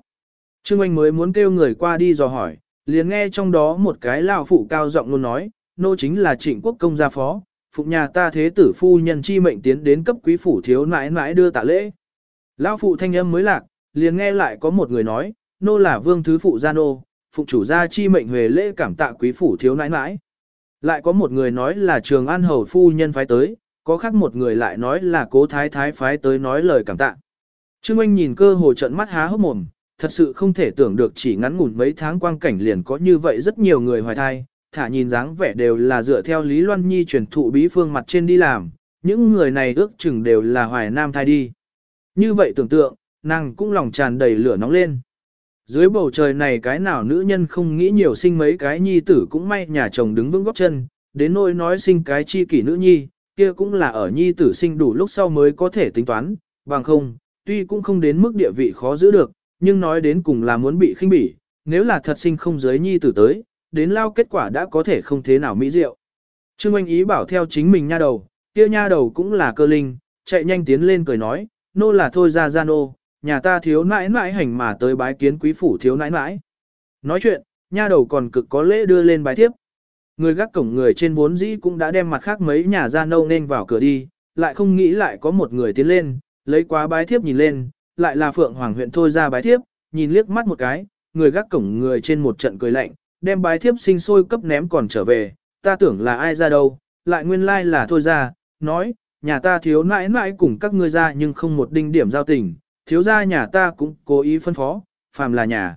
Trương Anh mới muốn kêu người qua đi dò hỏi, liền nghe trong đó một cái lão phụ cao giọng luôn nói, nô chính là trịnh quốc công gia phó, phụng nhà ta thế tử phu nhân chi mệnh tiến đến cấp quý phủ thiếu nãi nãi đưa tạ lễ. Lão phụ thanh âm mới lạc, liền nghe lại có một người nói, nô là vương thứ phụ gia nô, phụng chủ gia chi mệnh huề lễ cảm tạ quý phủ thiếu nãi nãi. Lại có một người nói là trường an hầu phu nhân phái tới, có khác một người lại nói là cố thái thái phái tới nói lời cảm tạ. Trương Anh nhìn cơ hồ trận mắt há hốc mồm, thật sự không thể tưởng được chỉ ngắn ngủn mấy tháng quang cảnh liền có như vậy rất nhiều người hoài thai, thả nhìn dáng vẻ đều là dựa theo Lý Loan Nhi truyền thụ bí phương mặt trên đi làm, những người này ước chừng đều là hoài nam thai đi. Như vậy tưởng tượng, nàng cũng lòng tràn đầy lửa nóng lên. Dưới bầu trời này cái nào nữ nhân không nghĩ nhiều sinh mấy cái nhi tử cũng may nhà chồng đứng vững góc chân, đến nỗi nói sinh cái chi kỷ nữ nhi, kia cũng là ở nhi tử sinh đủ lúc sau mới có thể tính toán, bằng không, tuy cũng không đến mức địa vị khó giữ được, nhưng nói đến cùng là muốn bị khinh bỉ, nếu là thật sinh không giới nhi tử tới, đến lao kết quả đã có thể không thế nào mỹ diệu. Trương Anh ý bảo theo chính mình nha đầu, kia nha đầu cũng là cơ linh, chạy nhanh tiến lên cười nói, nô là thôi ra ra nô, nhà ta thiếu nãi nãi hành mà tới bái kiến quý phủ thiếu nãi nãi. Nói chuyện, nha đầu còn cực có lễ đưa lên bái thiếp. Người gác cổng người trên vốn dĩ cũng đã đem mặt khác mấy nhà ra nâu nên vào cửa đi, lại không nghĩ lại có một người tiến lên, lấy quá bái thiếp nhìn lên, lại là Phượng Hoàng huyện thôi ra bái thiếp, nhìn liếc mắt một cái, người gác cổng người trên một trận cười lạnh, đem bái thiếp sinh sôi cấp ném còn trở về, ta tưởng là ai ra đâu, lại nguyên lai like là thôi ra, nói, nhà ta thiếu nãi nãi cùng các ngươi ra nhưng không một đinh điểm giao tình, thiếu gia nhà ta cũng cố ý phân phó, phàm là nhà.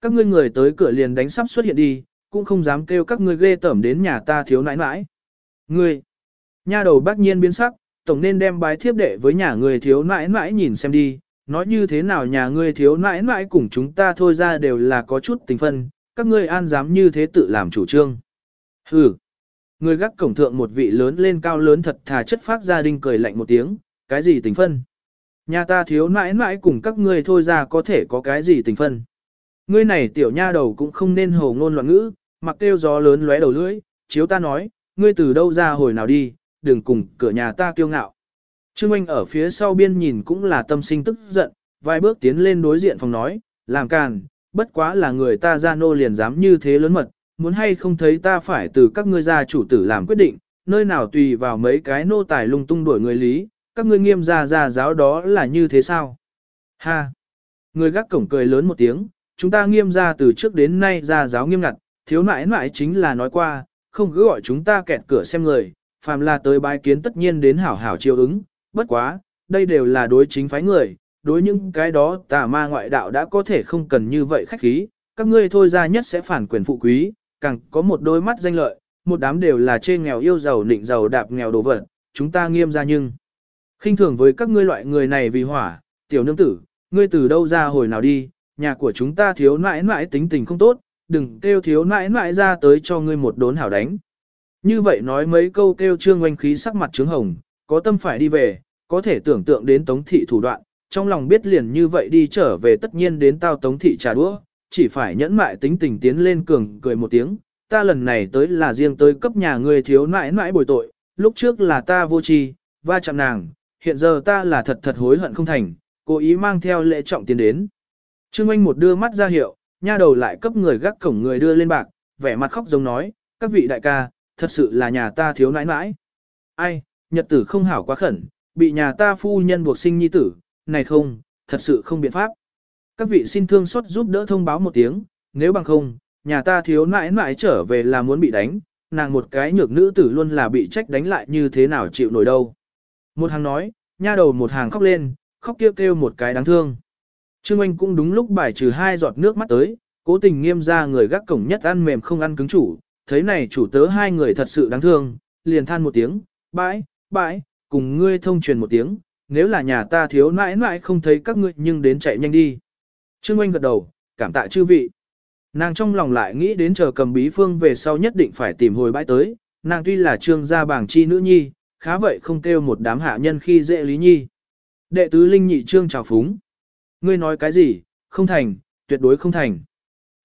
Các ngươi người tới cửa liền đánh sắp xuất hiện đi, cũng không dám kêu các ngươi ghê tởm đến nhà ta thiếu nãi nãi. Ngươi, nha đầu bác nhiên biến sắc, tổng nên đem bái thiếp đệ với nhà người thiếu nãi nãi nhìn xem đi, nói như thế nào nhà ngươi thiếu nãi nãi cùng chúng ta thôi ra đều là có chút tình phân, các ngươi an dám như thế tự làm chủ trương. Hừ. Người gác cổng thượng một vị lớn lên cao lớn thật thà chất phát gia đình cười lạnh một tiếng, cái gì tình phân? Nhà ta thiếu nãi nãi cùng các ngươi thôi ra có thể có cái gì tình phân. Ngươi này tiểu nha đầu cũng không nên hồ ngôn loạn ngữ, mặc kêu gió lớn lóe đầu lưỡi, chiếu ta nói, ngươi từ đâu ra hồi nào đi, đừng cùng cửa nhà ta kiêu ngạo. Trương Anh ở phía sau biên nhìn cũng là tâm sinh tức giận, vài bước tiến lên đối diện phòng nói, làm càn, bất quá là người ta ra nô liền dám như thế lớn mật, muốn hay không thấy ta phải từ các ngươi gia chủ tử làm quyết định, nơi nào tùy vào mấy cái nô tài lung tung đuổi người lý, các ngươi nghiêm gia gia giáo đó là như thế sao? Ha! Người gác cổng cười lớn một tiếng, chúng ta nghiêm gia từ trước đến nay gia giáo nghiêm ngặt, thiếu nãi nãi chính là nói qua, không cứ gọi chúng ta kẹt cửa xem người, phàm là tới bái kiến tất nhiên đến hảo hảo chiêu ứng, bất quá, đây đều là đối chính phái người, đối những cái đó tà ma ngoại đạo đã có thể không cần như vậy khách khí, các ngươi thôi ra nhất sẽ phản quyền phụ quý, càng có một đôi mắt danh lợi, một đám đều là trên nghèo yêu giàu nịnh giàu đạp nghèo đồ vật, chúng ta nghiêm ra nhưng khinh thường với các ngươi loại người này vì hỏa, tiểu nương tử, ngươi từ đâu ra hồi nào đi, nhà của chúng ta thiếu nãi nãi tính tình không tốt, đừng kêu thiếu nãi nãi ra tới cho ngươi một đốn hảo đánh. Như vậy nói mấy câu kêu trương oanh khí sắc mặt trướng hồng, có tâm phải đi về, có thể tưởng tượng đến tống thị thủ đoạn, trong lòng biết liền như vậy đi trở về tất nhiên đến tao tống thị trà đũa, chỉ phải nhẫn mại tính tình tiến lên cường cười một tiếng, ta lần này tới là riêng tới cấp nhà ngươi thiếu nãi nãi bồi tội, lúc trước là ta vô tri, va chạm nàng, hiện giờ ta là thật thật hối hận không thành, cố ý mang theo lễ trọng tiến đến. Trương Anh một đưa mắt ra hiệu, nha đầu lại cấp người gác cổng người đưa lên bạc, vẻ mặt khóc giống nói, các vị đại ca, thật sự là nhà ta thiếu nãi nãi. Ai, nhật tử không hảo quá khẩn, bị nhà ta phu nhân buộc sinh nhi tử, này không, thật sự không biện pháp. Các vị xin thương xót giúp đỡ thông báo một tiếng, nếu bằng không, nhà ta thiếu nãi nãi trở về là muốn bị đánh, nàng một cái nhược nữ tử luôn là bị trách đánh lại như thế nào chịu nổi đâu. Một hàng nói, nha đầu một hàng khóc lên, khóc kêu kêu một cái đáng thương. Trương Anh cũng đúng lúc bài trừ hai giọt nước mắt tới, cố tình nghiêm ra người gác cổng nhất ăn mềm không ăn cứng chủ, thấy này chủ tớ hai người thật sự đáng thương, liền than một tiếng, bãi, bãi, cùng ngươi thông truyền một tiếng, nếu là nhà ta thiếu nãi nãi không thấy các ngươi nhưng đến chạy nhanh đi. Trương Anh gật đầu, cảm tạ chư vị. Nàng trong lòng lại nghĩ đến chờ cầm bí phương về sau nhất định phải tìm hồi bãi tới, nàng tuy là trương gia bảng chi nữ nhi, khá vậy không kêu một đám hạ nhân khi dễ lý nhi. Đệ tứ linh nhị trương chào phúng. Ngươi nói cái gì, không thành, tuyệt đối không thành.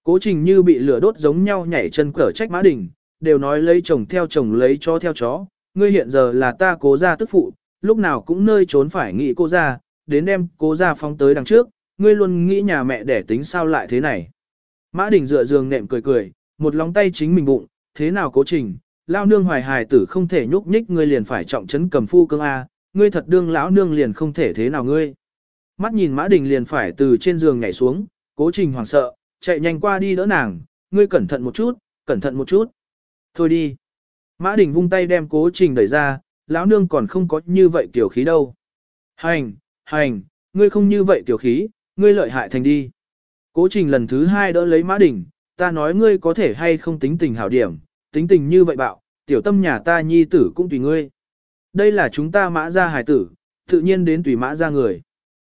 Cố trình như bị lửa đốt giống nhau nhảy chân cở trách mã đỉnh, đều nói lấy chồng theo chồng lấy chó theo chó. Ngươi hiện giờ là ta cố gia tức phụ, lúc nào cũng nơi trốn phải nghĩ cô gia, đến đem cố gia phóng tới đằng trước, ngươi luôn nghĩ nhà mẹ để tính sao lại thế này. Mã Đình dựa giường nệm cười cười, một lòng tay chính mình bụng, thế nào cố trình, lao nương hoài hài tử không thể nhúc nhích ngươi liền phải trọng trấn cầm phu cương A, ngươi thật đương lão nương liền không thể thế nào ngươi. Mắt nhìn Mã Đình liền phải từ trên giường nhảy xuống, cố trình hoảng sợ, chạy nhanh qua đi đỡ nàng, ngươi cẩn thận một chút, cẩn thận một chút. Thôi đi. Mã Đình vung tay đem cố trình đẩy ra, lão nương còn không có như vậy tiểu khí đâu. Hành, hành, ngươi không như vậy tiểu khí, ngươi lợi hại thành đi. Cố trình lần thứ hai đỡ lấy Mã Đình, ta nói ngươi có thể hay không tính tình hảo điểm, tính tình như vậy bạo, tiểu tâm nhà ta nhi tử cũng tùy ngươi. Đây là chúng ta mã ra hài tử, tự nhiên đến tùy mã ra người.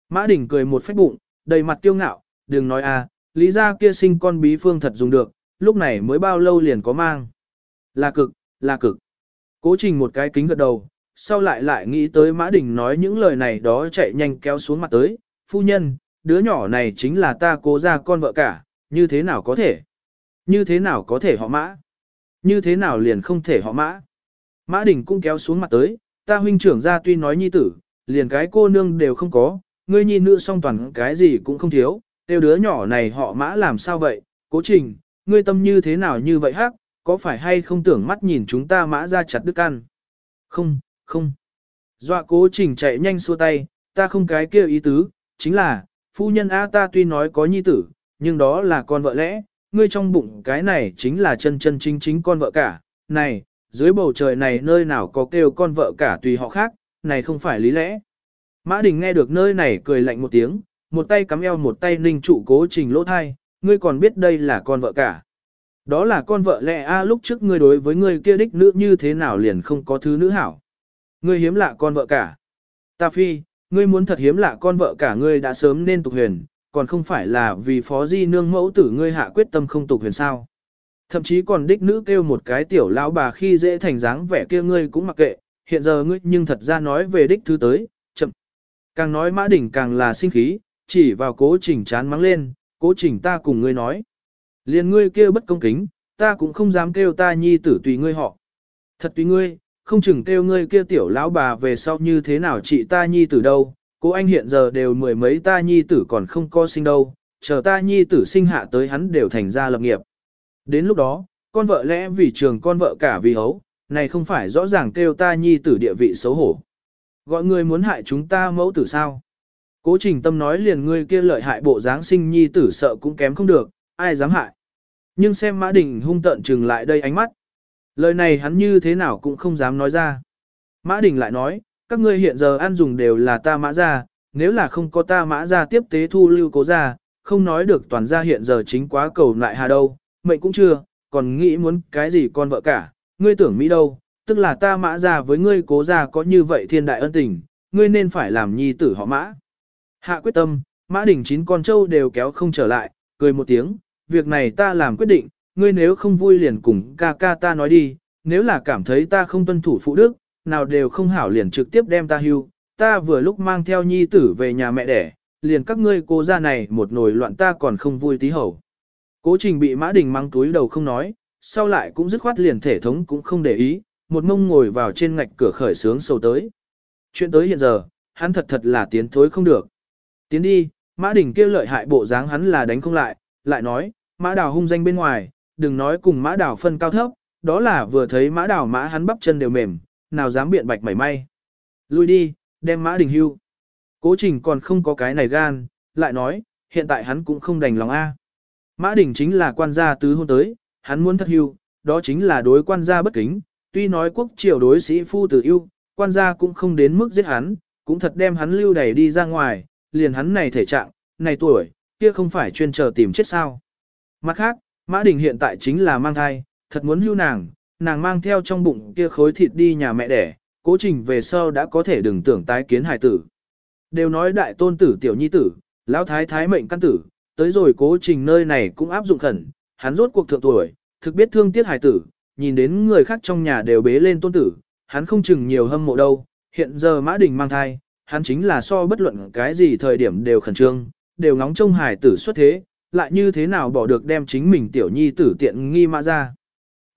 Mã đỉnh cười một phách bụng, đầy mặt kiêu ngạo, đừng nói à, lý ra kia sinh con bí phương thật dùng được, lúc này mới bao lâu liền có mang. Là cực, là cực. Cố trình một cái kính gật đầu, sau lại lại nghĩ tới Mã Đình nói những lời này đó chạy nhanh kéo xuống mặt tới, phu nhân, đứa nhỏ này chính là ta cố ra con vợ cả, như thế nào có thể? Như thế nào có thể họ Mã? Như thế nào liền không thể họ Mã? Mã Đình cũng kéo xuống mặt tới, ta huynh trưởng ra tuy nói nhi tử, liền cái cô nương đều không có, ngươi nhi nữ song toàn cái gì cũng không thiếu, tiêu đứa nhỏ này họ Mã làm sao vậy? Cố trình, ngươi tâm như thế nào như vậy hắc, có phải hay không tưởng mắt nhìn chúng ta Mã ra chặt đức ăn? Không, không. Dọa cố trình chạy nhanh xua tay, ta không cái kia ý tứ, chính là, phu nhân A ta tuy nói có nhi tử, nhưng đó là con vợ lẽ, ngươi trong bụng cái này chính là chân chân chính chính con vợ cả, này, dưới bầu trời này nơi nào có kêu con vợ cả tùy họ khác, này không phải lý lẽ. Mã Đình nghe được nơi này cười lạnh một tiếng, một tay cắm eo một tay ninh trụ cố trình lỗ thai, ngươi còn biết đây là con vợ cả. Đó là con vợ lẽ a lúc trước ngươi đối với ngươi kia đích nữ như thế nào liền không có thứ nữ hảo. Ngươi hiếm lạ con vợ cả. Ta phi, ngươi muốn thật hiếm lạ con vợ cả ngươi đã sớm nên tục huyền, còn không phải là vì phó di nương mẫu tử ngươi hạ quyết tâm không tục huyền sao. Thậm chí còn đích nữ kêu một cái tiểu lão bà khi dễ thành dáng vẻ kia ngươi cũng mặc kệ, hiện giờ ngươi nhưng thật ra nói về đích thứ tới, chậm. Càng nói mã đỉnh càng là sinh khí, chỉ vào cố trình chán mắng lên, cố trình ta cùng ngươi nói. liền ngươi kêu bất công kính, ta cũng không dám kêu ta nhi tử tùy ngươi họ. Thật tùy ngươi, không chừng kêu ngươi kia tiểu lão bà về sau như thế nào chị ta nhi tử đâu, Cô anh hiện giờ đều mười mấy ta nhi tử còn không có sinh đâu, chờ ta nhi tử sinh hạ tới hắn đều thành ra lập nghiệp. Đến lúc đó, con vợ lẽ vì trường con vợ cả vì hấu, này không phải rõ ràng kêu ta nhi tử địa vị xấu hổ. Gọi người muốn hại chúng ta mẫu tử sao? Cố trình tâm nói liền ngươi kia lợi hại bộ dáng sinh nhi tử sợ cũng kém không được, ai dám hại. Nhưng xem Mã Đình hung tận trừng lại đây ánh mắt. Lời này hắn như thế nào cũng không dám nói ra. Mã Đình lại nói, các ngươi hiện giờ ăn dùng đều là ta mã ra, nếu là không có ta mã ra tiếp tế thu lưu cố ra, không nói được toàn gia hiện giờ chính quá cầu lại hà đâu, mệnh cũng chưa, còn nghĩ muốn cái gì con vợ cả, ngươi tưởng Mỹ đâu, tức là ta mã ra với ngươi cố ra có như vậy thiên đại ân tình, ngươi nên phải làm nhi tử họ mã. Hạ quyết tâm, mã đỉnh chín con trâu đều kéo không trở lại, cười một tiếng, việc này ta làm quyết định, ngươi nếu không vui liền cùng ca ca ta nói đi, nếu là cảm thấy ta không tuân thủ phụ đức, nào đều không hảo liền trực tiếp đem ta hưu, ta vừa lúc mang theo nhi tử về nhà mẹ đẻ, liền các ngươi cô ra này một nồi loạn ta còn không vui tí hầu. Cố trình bị mã đình mang túi đầu không nói, sau lại cũng dứt khoát liền thể thống cũng không để ý, một mông ngồi vào trên ngạch cửa khởi sướng sầu tới. Chuyện tới hiện giờ, hắn thật thật là tiến thối không được. Tiến đi, mã đình kêu lợi hại bộ dáng hắn là đánh không lại, lại nói, mã đào hung danh bên ngoài, đừng nói cùng mã đào phân cao thấp, đó là vừa thấy mã đào mã hắn bắp chân đều mềm, nào dám biện bạch mảy may. Lui đi, đem mã đình hưu. Cố trình còn không có cái này gan, lại nói, hiện tại hắn cũng không đành lòng A. Mã đình chính là quan gia tứ hôn tới, hắn muốn thất hưu, đó chính là đối quan gia bất kính, tuy nói quốc triều đối sĩ phu tử yêu, quan gia cũng không đến mức giết hắn, cũng thật đem hắn lưu đẩy đi ra ngoài, liền hắn này thể trạng, này tuổi, kia không phải chuyên chờ tìm chết sao. Mặt khác, Mã Đình hiện tại chính là mang thai, thật muốn hưu nàng, nàng mang theo trong bụng kia khối thịt đi nhà mẹ đẻ, cố trình về sau đã có thể đừng tưởng tái kiến hài tử. Đều nói đại tôn tử tiểu nhi tử, lão thái thái mệnh căn tử, tới rồi cố trình nơi này cũng áp dụng khẩn, hắn rốt cuộc thượng tuổi, thực biết thương tiếc hài tử, nhìn đến người khác trong nhà đều bế lên tôn tử, hắn không chừng nhiều hâm mộ đâu, hiện giờ Mã Đình mang thai, hắn chính là so bất luận cái gì thời điểm đều khẩn trương, đều ngóng trông hài tử xuất thế, lại như thế nào bỏ được đem chính mình tiểu nhi tử tiện nghi mã ra.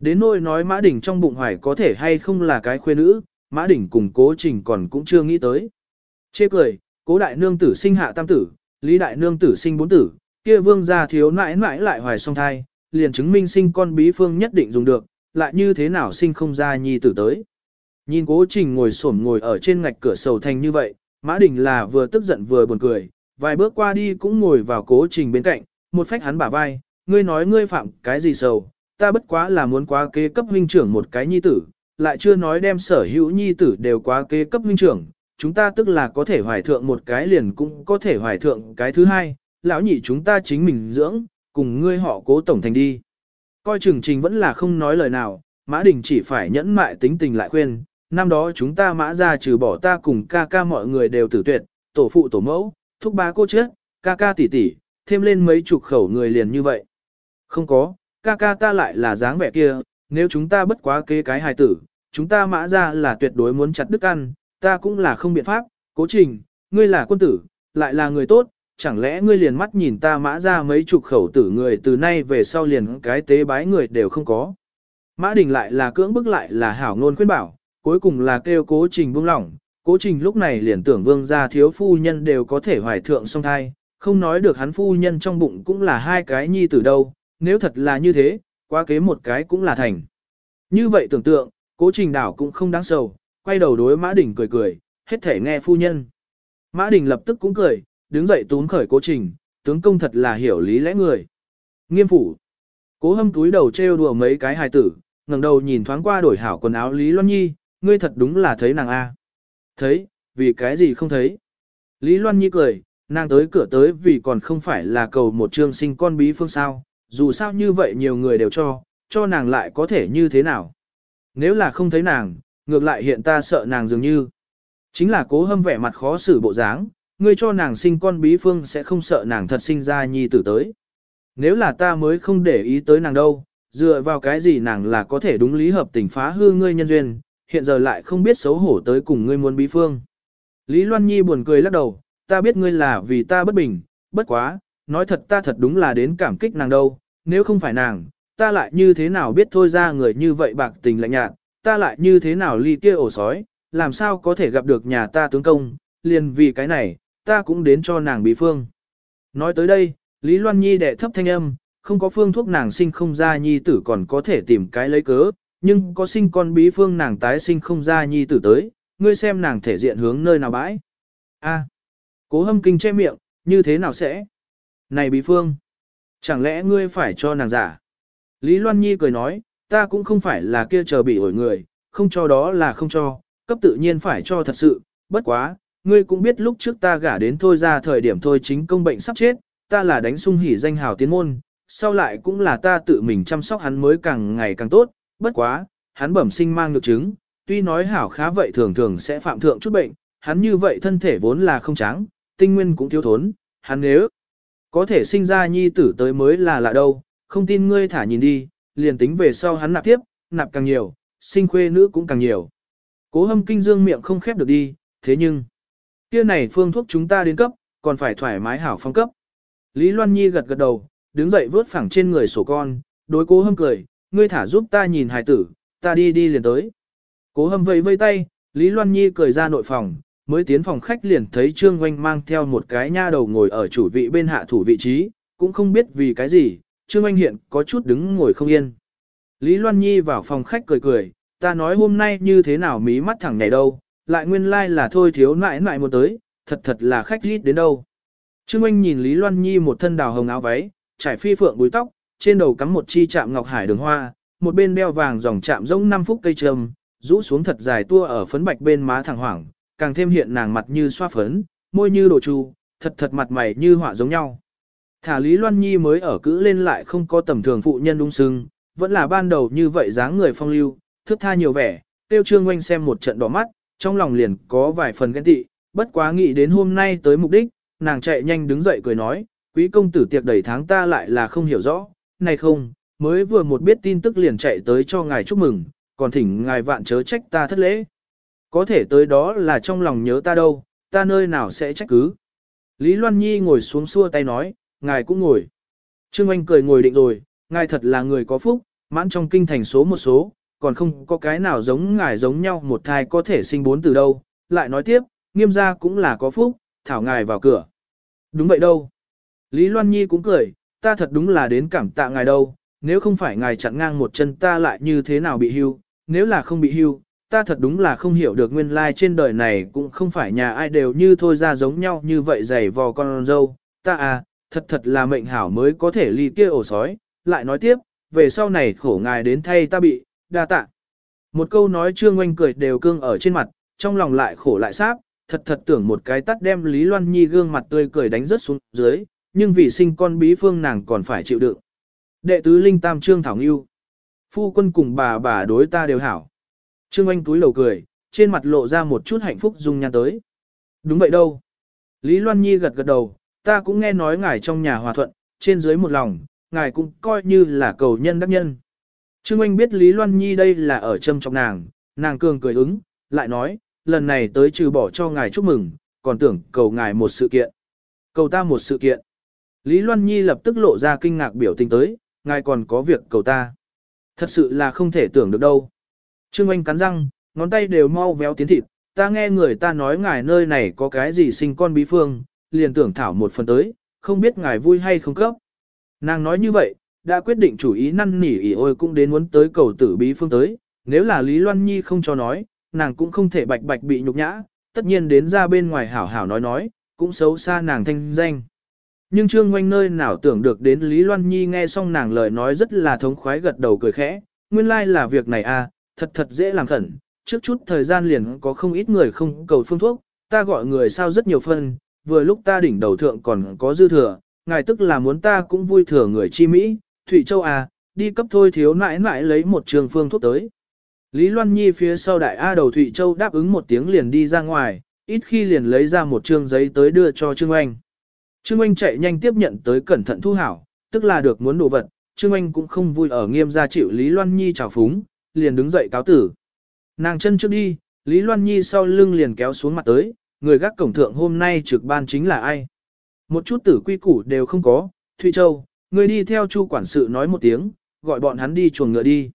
Đến nỗi nói Mã Đỉnh trong bụng hoài có thể hay không là cái khuê nữ, Mã Đỉnh cùng cố trình còn cũng chưa nghĩ tới. Chê cười, cố đại nương tử sinh hạ tam tử, lý đại nương tử sinh bốn tử, kia vương gia thiếu nãi nãi lại hoài song thai, liền chứng minh sinh con bí phương nhất định dùng được, lại như thế nào sinh không ra nhi tử tới. Nhìn cố trình ngồi xổm ngồi ở trên ngạch cửa sầu thành như vậy, Mã Đình là vừa tức giận vừa buồn cười, vài bước qua đi cũng ngồi vào cố trình bên cạnh, một phách hắn bả vai, ngươi nói ngươi phạm cái gì sầu, ta bất quá là muốn quá kế cấp huynh trưởng một cái nhi tử, lại chưa nói đem sở hữu nhi tử đều quá kế cấp huynh trưởng, chúng ta tức là có thể hoài thượng một cái liền cũng có thể hoài thượng cái thứ hai, lão nhị chúng ta chính mình dưỡng, cùng ngươi họ cố tổng thành đi. Coi chừng trình vẫn là không nói lời nào, Mã Đình chỉ phải nhẫn mại tính tình lại khuyên, năm đó chúng ta mã ra trừ bỏ ta cùng ca ca mọi người đều tử tuyệt, tổ phụ tổ mẫu, thúc ba cô chết, ca ca tỷ tỷ, thêm lên mấy chục khẩu người liền như vậy. Không có, ca ca ta lại là dáng vẻ kia, nếu chúng ta bất quá kế cái hài tử, chúng ta mã ra là tuyệt đối muốn chặt đứt ăn, ta cũng là không biện pháp, cố trình, ngươi là quân tử, lại là người tốt, chẳng lẽ ngươi liền mắt nhìn ta mã ra mấy chục khẩu tử người từ nay về sau liền cái tế bái người đều không có. Mã đình lại là cưỡng bức lại là hảo ngôn khuyên bảo, cuối cùng là kêu cố trình buông lỏng, cố trình lúc này liền tưởng vương gia thiếu phu nhân đều có thể hoài thượng song thai, không nói được hắn phu nhân trong bụng cũng là hai cái nhi tử đâu, nếu thật là như thế, qua kế một cái cũng là thành. Như vậy tưởng tượng, cố trình đảo cũng không đáng sầu, quay đầu đối Mã Đình cười cười, hết thể nghe phu nhân. Mã Đình lập tức cũng cười, đứng dậy túm khởi cố trình, tướng công thật là hiểu lý lẽ người. Nghiêm phủ. Cố hâm túi đầu trêu đùa mấy cái hài tử, ngẩng đầu nhìn thoáng qua đổi hảo quần áo Lý Loan Nhi, ngươi thật đúng là thấy nàng A. Thấy, vì cái gì không thấy. Lý Loan Nhi cười, nàng tới cửa tới vì còn không phải là cầu một trương sinh con bí phương sao, dù sao như vậy nhiều người đều cho, cho nàng lại có thể như thế nào. Nếu là không thấy nàng, ngược lại hiện ta sợ nàng dường như. Chính là cố hâm vẻ mặt khó xử bộ dáng, ngươi cho nàng sinh con bí phương sẽ không sợ nàng thật sinh ra nhi tử tới. Nếu là ta mới không để ý tới nàng đâu, dựa vào cái gì nàng là có thể đúng lý hợp tình phá hư ngươi nhân duyên, hiện giờ lại không biết xấu hổ tới cùng ngươi muốn bí phương. Lý Loan Nhi buồn cười lắc đầu, ta biết ngươi là vì ta bất bình, bất quá, nói thật ta thật đúng là đến cảm kích nàng đâu, nếu không phải nàng, ta lại như thế nào biết thôi ra người như vậy bạc tình lạnh nhạt, ta lại như thế nào ly kia ổ sói, làm sao có thể gặp được nhà ta tướng công, liền vì cái này, ta cũng đến cho nàng bí phương. Nói tới đây, Lý Loan Nhi đệ thấp thanh âm, không có phương thuốc nàng sinh không ra nhi tử còn có thể tìm cái lấy cớ, nhưng có sinh con bí phương nàng tái sinh không ra nhi tử tới, ngươi xem nàng thể diện hướng nơi nào bãi. A, cố hâm kinh che miệng, như thế nào sẽ? Này bí phương, chẳng lẽ ngươi phải cho nàng giả? Lý Loan Nhi cười nói, ta cũng không phải là kia chờ bị ổi người, không cho đó là không cho, cấp tự nhiên phải cho thật sự, bất quá, ngươi cũng biết lúc trước ta gả đến thôi ra thời điểm thôi chính công bệnh sắp chết, ta là đánh sung hỉ danh hào tiến môn, sau lại cũng là ta tự mình chăm sóc hắn mới càng ngày càng tốt, bất quá, hắn bẩm sinh mang được chứng, tuy nói hảo khá vậy thường thường sẽ phạm thượng chút bệnh, hắn như vậy thân thể vốn là không trắng, tinh nguyên cũng thiếu thốn, hắn nếu có thể sinh ra nhi tử tới mới là lạ đâu, không tin ngươi thả nhìn đi, liền tính về sau hắn nạp tiếp, nạp càng nhiều, sinh khuê nữ cũng càng nhiều. Cố hâm kinh dương miệng không khép được đi, thế nhưng, kia này phương thuốc chúng ta đến cấp, còn phải thoải mái hảo phong cấp. Lý Loan Nhi gật gật đầu, đứng dậy vớt phẳng trên người sổ con, đối cố hâm cười, ngươi thả giúp ta nhìn hài tử, ta đi đi liền tới. Cố hâm vẫy vây tay, Lý Loan Nhi cười ra nội phòng, mới tiến phòng khách liền thấy Trương Oanh mang theo một cái nha đầu ngồi ở chủ vị bên hạ thủ vị trí, cũng không biết vì cái gì, Trương Oanh hiện có chút đứng ngồi không yên. Lý Loan Nhi vào phòng khách cười cười, ta nói hôm nay như thế nào mí mắt thẳng nhảy đâu, lại nguyên lai like là thôi thiếu nãi nãi một tới, thật thật là khách rít đến đâu. Trương Oanh nhìn Lý Loan Nhi một thân đào hồng áo váy, trải phi phượng búi tóc, trên đầu cắm một chi chạm ngọc hải đường hoa, một bên đeo vàng dòng chạm rỗng 5 phút cây trầm, rũ xuống thật dài tua ở phấn bạch bên má thẳng hoảng, càng thêm hiện nàng mặt như xoa phấn, môi như đồ chu, thật thật mặt mày như họa giống nhau. Thả Lý Loan Nhi mới ở cữ lên lại không có tầm thường phụ nhân đúng sưng, vẫn là ban đầu như vậy dáng người phong lưu, thước tha nhiều vẻ, tiêu trương oanh xem một trận đỏ mắt, trong lòng liền có vài phần ghen tị, bất quá nghĩ đến hôm nay tới mục đích, nàng chạy nhanh đứng dậy cười nói, quý công tử tiệc đầy tháng ta lại là không hiểu rõ, này không, mới vừa một biết tin tức liền chạy tới cho ngài chúc mừng, còn thỉnh ngài vạn chớ trách ta thất lễ. Có thể tới đó là trong lòng nhớ ta đâu, ta nơi nào sẽ trách cứ. Lý Loan Nhi ngồi xuống xua tay nói, ngài cũng ngồi. Trương Anh cười ngồi định rồi, ngài thật là người có phúc, mãn trong kinh thành số một số, còn không có cái nào giống ngài giống nhau một thai có thể sinh bốn từ đâu. Lại nói tiếp, nghiêm gia cũng là có phúc, thảo ngài vào cửa. Đúng vậy đâu. Lý Loan Nhi cũng cười, ta thật đúng là đến cảm tạ ngài đâu, nếu không phải ngài chặn ngang một chân ta lại như thế nào bị hưu, nếu là không bị hưu, ta thật đúng là không hiểu được nguyên lai trên đời này cũng không phải nhà ai đều như thôi ra giống nhau như vậy giày vò con dâu, ta à, thật thật là mệnh hảo mới có thể ly kia ổ sói, lại nói tiếp, về sau này khổ ngài đến thay ta bị, đa tạ. Một câu nói trương oanh cười đều cương ở trên mặt, trong lòng lại khổ lại sáp, thật thật tưởng một cái tắt đem Lý Loan Nhi gương mặt tươi cười đánh rớt xuống dưới, nhưng vì sinh con bí phương nàng còn phải chịu đựng. Đệ tứ Linh Tam Trương Thảo Nghiêu Phu quân cùng bà bà đối ta đều hảo. Trương Anh túi lầu cười, trên mặt lộ ra một chút hạnh phúc dung nhan tới. Đúng vậy đâu. Lý Loan Nhi gật gật đầu, ta cũng nghe nói ngài trong nhà hòa thuận, trên dưới một lòng, ngài cũng coi như là cầu nhân đắc nhân. Trương Anh biết Lý Loan Nhi đây là ở châm trọng nàng, nàng cường cười ứng, lại nói, lần này tới trừ bỏ cho ngài chúc mừng, còn tưởng cầu ngài một sự kiện. Cầu ta một sự kiện. Lý Loan Nhi lập tức lộ ra kinh ngạc biểu tình tới, ngài còn có việc cầu ta. Thật sự là không thể tưởng được đâu. Trương Anh cắn răng, ngón tay đều mau véo tiến thịt, ta nghe người ta nói ngài nơi này có cái gì sinh con bí phương, liền tưởng thảo một phần tới, không biết ngài vui hay không cấp. Nàng nói như vậy, đã quyết định chủ ý năn nỉ ỉ ôi cũng đến muốn tới cầu tử bí phương tới, nếu là Lý Loan Nhi không cho nói, nàng cũng không thể bạch bạch bị nhục nhã, tất nhiên đến ra bên ngoài hảo hảo nói nói, cũng xấu xa nàng thanh danh. Nhưng Trương Oanh nơi nào tưởng được đến Lý Loan Nhi nghe xong nàng lời nói rất là thống khoái gật đầu cười khẽ, nguyên lai like là việc này à, thật thật dễ làm khẩn, trước chút thời gian liền có không ít người không cầu phương thuốc, ta gọi người sao rất nhiều phân, vừa lúc ta đỉnh đầu thượng còn có dư thừa, ngài tức là muốn ta cũng vui thừa người chi Mỹ, Thụy Châu à, đi cấp thôi thiếu nãi nãi lấy một trường phương thuốc tới. Lý Loan Nhi phía sau đại A đầu Thụy Châu đáp ứng một tiếng liền đi ra ngoài, ít khi liền lấy ra một trương giấy tới đưa cho Trương Oanh. Trương Oanh chạy nhanh tiếp nhận tới cẩn thận thu hảo, tức là được muốn đồ vật, Trương Oanh cũng không vui ở nghiêm gia chịu Lý Loan Nhi chào phúng, liền đứng dậy cáo tử. Nàng chân trước đi, Lý Loan Nhi sau lưng liền kéo xuống mặt tới, người gác cổng thượng hôm nay trực ban chính là ai. Một chút tử quy củ đều không có, Thụy Châu, người đi theo chu quản sự nói một tiếng, gọi bọn hắn đi chuồng ngựa đi.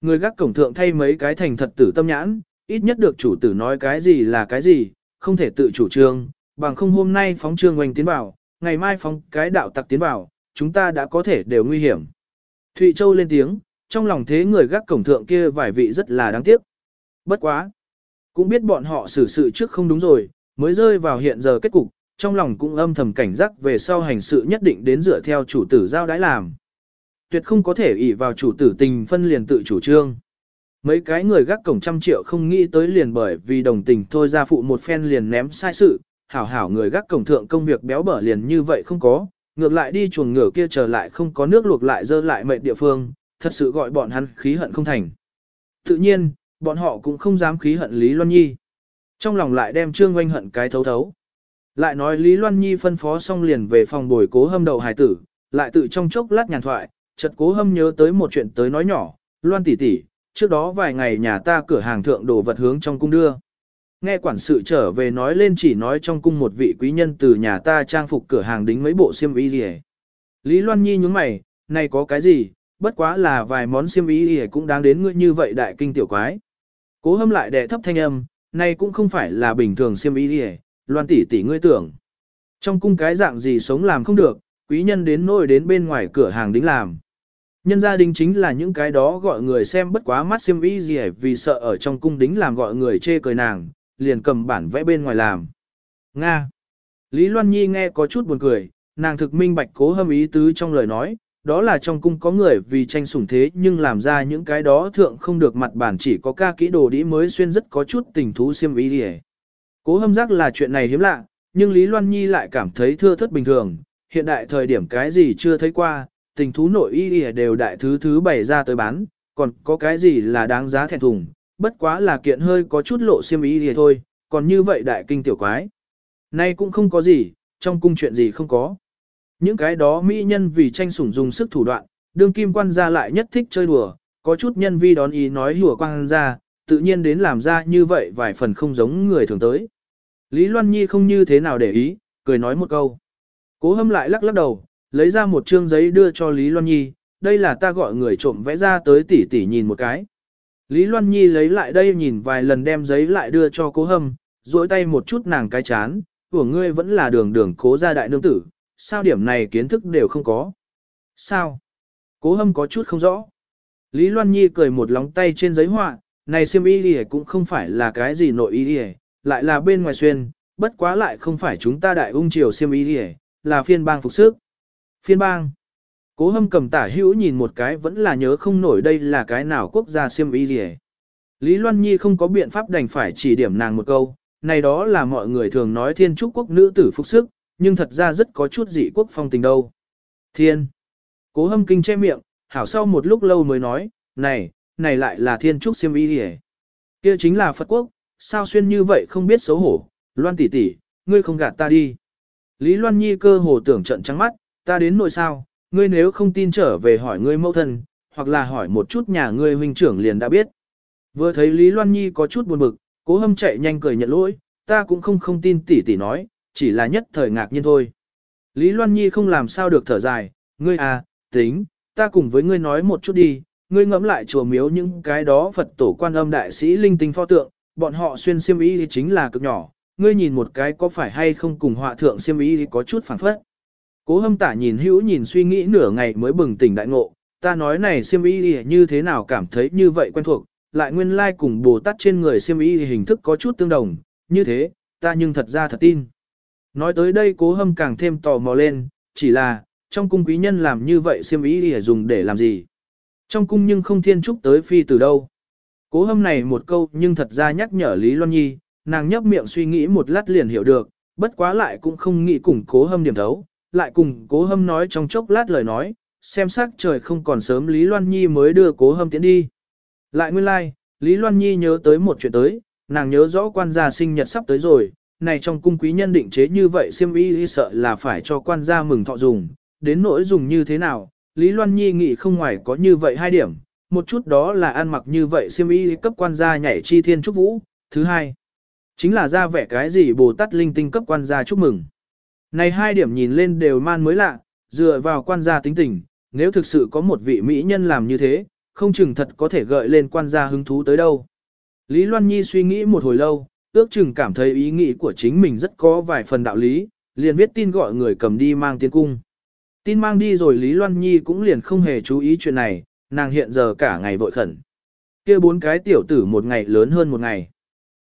Người gác cổng thượng thay mấy cái thành thật tử tâm nhãn, ít nhất được chủ tử nói cái gì là cái gì, không thể tự chủ trương, bằng không hôm nay phóng trương oanh tiến vào, ngày mai phóng cái đạo tặc tiến vào, chúng ta đã có thể đều nguy hiểm. Thụy Châu lên tiếng, trong lòng thế người gác cổng thượng kia vài vị rất là đáng tiếc. Bất quá. Cũng biết bọn họ xử sự trước không đúng rồi, mới rơi vào hiện giờ kết cục, trong lòng cũng âm thầm cảnh giác về sau hành sự nhất định đến dựa theo chủ tử giao đái làm. Tuyệt không có thể ỷ vào chủ tử tình phân liền tự chủ trương. Mấy cái người gác cổng trăm triệu không nghĩ tới liền bởi vì đồng tình thôi ra phụ một phen liền ném sai sự, hảo hảo người gác cổng thượng công việc béo bở liền như vậy không có, ngược lại đi chuồng ngửa kia trở lại không có nước luộc lại dơ lại mệt địa phương, thật sự gọi bọn hắn khí hận không thành. Tự nhiên, bọn họ cũng không dám khí hận Lý Loan Nhi. Trong lòng lại đem Trương Oanh hận cái thấu thấu. Lại nói Lý Loan Nhi phân phó xong liền về phòng bồi cố hâm đầu hài tử, lại tự trong chốc lát nhàn thoại, chợt cố hâm nhớ tới một chuyện tới nói nhỏ, Loan tỷ tỷ, trước đó vài ngày nhà ta cửa hàng thượng đồ vật hướng trong cung đưa. Nghe quản sự trở về nói lên chỉ nói trong cung một vị quý nhân từ nhà ta trang phục cửa hàng đính mấy bộ xiêm y gì Lý Loan Nhi nhúng mày, này có cái gì, bất quá là vài món xiêm y cũng đáng đến ngươi như vậy đại kinh tiểu quái. Cố hâm lại đè thấp thanh âm, này cũng không phải là bình thường xiêm y Loan tỷ tỷ ngươi tưởng. Trong cung cái dạng gì sống làm không được, quý nhân đến nỗi đến bên ngoài cửa hàng đính làm. Nhân gia đình chính là những cái đó gọi người xem bất quá mắt xiêm y gì vì sợ ở trong cung đính làm gọi người chê cười nàng, liền cầm bản vẽ bên ngoài làm. Nga. Lý Loan Nhi nghe có chút buồn cười, nàng thực minh bạch cố hâm ý tứ trong lời nói, đó là trong cung có người vì tranh sủng thế nhưng làm ra những cái đó thượng không được mặt bản chỉ có ca kỹ đồ đĩ mới xuyên rất có chút tình thú xiêm ý đi Cố hâm giác là chuyện này hiếm lạ, nhưng Lý Loan Nhi lại cảm thấy thưa thất bình thường, hiện đại thời điểm cái gì chưa thấy qua, tình thú nội y đều đại thứ thứ bày ra tới bán, còn có cái gì là đáng giá thẹn thùng, bất quá là kiện hơi có chút lộ xiêm ý thì thôi, còn như vậy đại kinh tiểu quái. Nay cũng không có gì, trong cung chuyện gì không có. Những cái đó mỹ nhân vì tranh sủng dùng sức thủ đoạn, đương kim quan gia lại nhất thích chơi đùa, có chút nhân vi đón ý nói hùa quan gia, tự nhiên đến làm ra như vậy vài phần không giống người thường tới. Lý Loan Nhi không như thế nào để ý, cười nói một câu. Cố hâm lại lắc lắc đầu, lấy ra một trương giấy đưa cho Lý Loan Nhi, đây là ta gọi người trộm vẽ ra tới tỉ tỉ nhìn một cái. Lý Loan Nhi lấy lại đây nhìn vài lần đem giấy lại đưa cho cố hâm, duỗi tay một chút nàng cái chán, của ngươi vẫn là đường đường cố gia đại nương tử, sao điểm này kiến thức đều không có. Sao? Cố hâm có chút không rõ. Lý Loan Nhi cười một lóng tay trên giấy họa, này xiêm y đi cũng không phải là cái gì nội y đi lại là bên ngoài xuyên, bất quá lại không phải chúng ta đại ung triều xiêm y đi là phiên bang phục sức. Phiên bang. Cố hâm cầm tả hữu nhìn một cái vẫn là nhớ không nổi đây là cái nào quốc gia xiêm y đi Lý Loan Nhi không có biện pháp đành phải chỉ điểm nàng một câu, này đó là mọi người thường nói thiên trúc quốc nữ tử phục sức, nhưng thật ra rất có chút dị quốc phong tình đâu. Thiên. Cố hâm kinh che miệng, hảo sau một lúc lâu mới nói, này, này lại là thiên trúc siêm y hề. Kia chính là Phật quốc, sao xuyên như vậy không biết xấu hổ, loan tỷ tỷ, ngươi không gạt ta đi. Lý Loan Nhi cơ hồ tưởng trận trắng mắt, ta đến nội sao, ngươi nếu không tin trở về hỏi ngươi mẫu thân, hoặc là hỏi một chút nhà ngươi huynh trưởng liền đã biết. Vừa thấy Lý Loan Nhi có chút buồn bực, cố hâm chạy nhanh cười nhận lỗi, ta cũng không không tin tỷ tỷ nói, chỉ là nhất thời ngạc nhiên thôi. Lý Loan Nhi không làm sao được thở dài, ngươi à, tính, ta cùng với ngươi nói một chút đi, ngươi ngẫm lại chùa miếu những cái đó Phật tổ quan âm đại sĩ linh tinh pho tượng, bọn họ xuyên xiêm y chính là cực nhỏ, ngươi nhìn một cái có phải hay không cùng họa thượng xiêm y có chút phản phất. Cố hâm tả nhìn hữu nhìn suy nghĩ nửa ngày mới bừng tỉnh đại ngộ, ta nói này xiêm y như thế nào cảm thấy như vậy quen thuộc, lại nguyên lai like cùng Bồ Tát trên người xiêm y hình thức có chút tương đồng, như thế, ta nhưng thật ra thật tin. Nói tới đây cố hâm càng thêm tò mò lên, chỉ là, trong cung quý nhân làm như vậy siêm ý để dùng để làm gì. Trong cung nhưng không thiên trúc tới phi từ đâu. Cố hâm này một câu nhưng thật ra nhắc nhở Lý Loan Nhi, nàng nhấp miệng suy nghĩ một lát liền hiểu được, bất quá lại cũng không nghĩ cùng cố hâm điểm thấu, lại cùng cố hâm nói trong chốc lát lời nói, xem sắc trời không còn sớm Lý Loan Nhi mới đưa cố hâm tiến đi. Lại nguyên lai, like, Lý Loan Nhi nhớ tới một chuyện tới, nàng nhớ rõ quan gia sinh nhật sắp tới rồi, này trong cung quý nhân định chế như vậy siêm y sợ là phải cho quan gia mừng thọ dùng, đến nỗi dùng như thế nào, Lý Loan Nhi nghĩ không ngoài có như vậy hai điểm, một chút đó là ăn mặc như vậy siêm y cấp quan gia nhảy chi thiên chúc vũ, thứ hai, chính là ra vẻ cái gì Bồ Tát linh tinh cấp quan gia chúc mừng. Này hai điểm nhìn lên đều man mới lạ, dựa vào quan gia tính tình, nếu thực sự có một vị mỹ nhân làm như thế, không chừng thật có thể gợi lên quan gia hứng thú tới đâu. Lý Loan Nhi suy nghĩ một hồi lâu, ước chừng cảm thấy ý nghĩ của chính mình rất có vài phần đạo lý, liền viết tin gọi người cầm đi mang tiến cung. Tin mang đi rồi Lý Loan Nhi cũng liền không hề chú ý chuyện này, nàng hiện giờ cả ngày vội khẩn. kia bốn cái tiểu tử một ngày lớn hơn một ngày.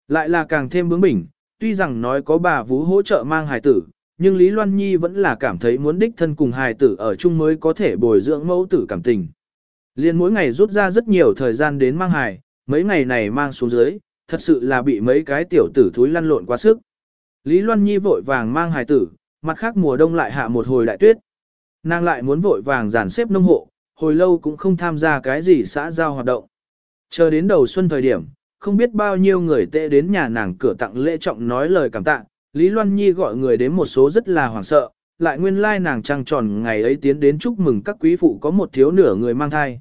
Lại là càng thêm bướng bỉnh, tuy rằng nói có bà vú hỗ trợ mang hài tử, nhưng Lý Loan Nhi vẫn là cảm thấy muốn đích thân cùng hài tử ở chung mới có thể bồi dưỡng mẫu tử cảm tình. Liên mỗi ngày rút ra rất nhiều thời gian đến mang hài, mấy ngày này mang xuống dưới, thật sự là bị mấy cái tiểu tử thúi lăn lộn quá sức. Lý Loan Nhi vội vàng mang hài tử, mặt khác mùa đông lại hạ một hồi đại tuyết. Nàng lại muốn vội vàng giản xếp nông hộ, hồi lâu cũng không tham gia cái gì xã giao hoạt động. Chờ đến đầu xuân thời điểm, không biết bao nhiêu người tệ đến nhà nàng cửa tặng lễ trọng nói lời cảm tạ, Lý Loan Nhi gọi người đến một số rất là hoảng sợ, lại nguyên lai nàng trăng tròn ngày ấy tiến đến chúc mừng các quý phụ có một thiếu nửa người mang thai.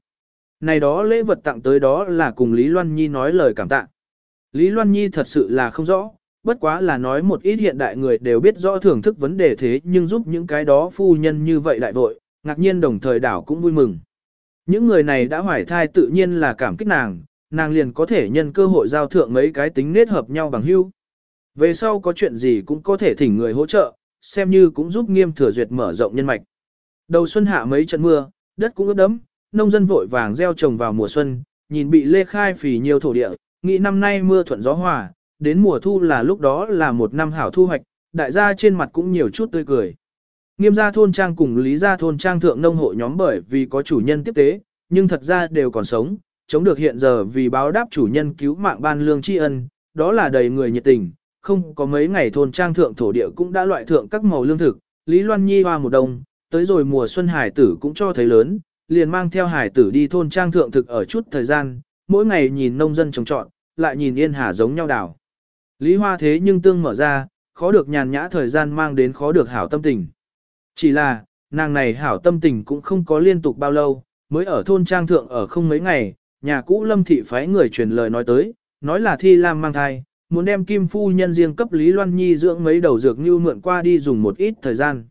Này đó lễ vật tặng tới đó là cùng Lý Loan Nhi nói lời cảm tạ. Lý Loan Nhi thật sự là không rõ, bất quá là nói một ít hiện đại người đều biết rõ thưởng thức vấn đề thế nhưng giúp những cái đó phu nhân như vậy lại vội, ngạc nhiên đồng thời đảo cũng vui mừng. Những người này đã hoài thai tự nhiên là cảm kích nàng, nàng liền có thể nhân cơ hội giao thượng mấy cái tính nết hợp nhau bằng hưu. Về sau có chuyện gì cũng có thể thỉnh người hỗ trợ, xem như cũng giúp nghiêm thừa duyệt mở rộng nhân mạch. Đầu xuân hạ mấy trận mưa, đất cũng ướt đẫm, nông dân vội vàng gieo trồng vào mùa xuân, nhìn bị lê khai phì nhiều thổ địa, nghĩ năm nay mưa thuận gió hòa, đến mùa thu là lúc đó là một năm hảo thu hoạch, đại gia trên mặt cũng nhiều chút tươi cười. Nghiêm gia thôn trang cùng lý gia thôn trang thượng nông hộ nhóm bởi vì có chủ nhân tiếp tế, nhưng thật ra đều còn sống, chống được hiện giờ vì báo đáp chủ nhân cứu mạng ban lương tri ân, đó là đầy người nhiệt tình, không có mấy ngày thôn trang thượng thổ địa cũng đã loại thượng các màu lương thực, Lý Loan Nhi hoa một đồng, tới rồi mùa xuân hải tử cũng cho thấy lớn, liền mang theo hải tử đi thôn trang thượng thực ở chút thời gian, mỗi ngày nhìn nông dân trồng trọt, lại nhìn yên hà giống nhau đảo. Lý Hoa thế nhưng tương mở ra, khó được nhàn nhã thời gian mang đến khó được hảo tâm tình. Chỉ là, nàng này hảo tâm tình cũng không có liên tục bao lâu, mới ở thôn trang thượng ở không mấy ngày, nhà cũ lâm thị phái người truyền lời nói tới, nói là thi lam mang thai, muốn đem kim phu nhân riêng cấp Lý Loan Nhi dưỡng mấy đầu dược như mượn qua đi dùng một ít thời gian.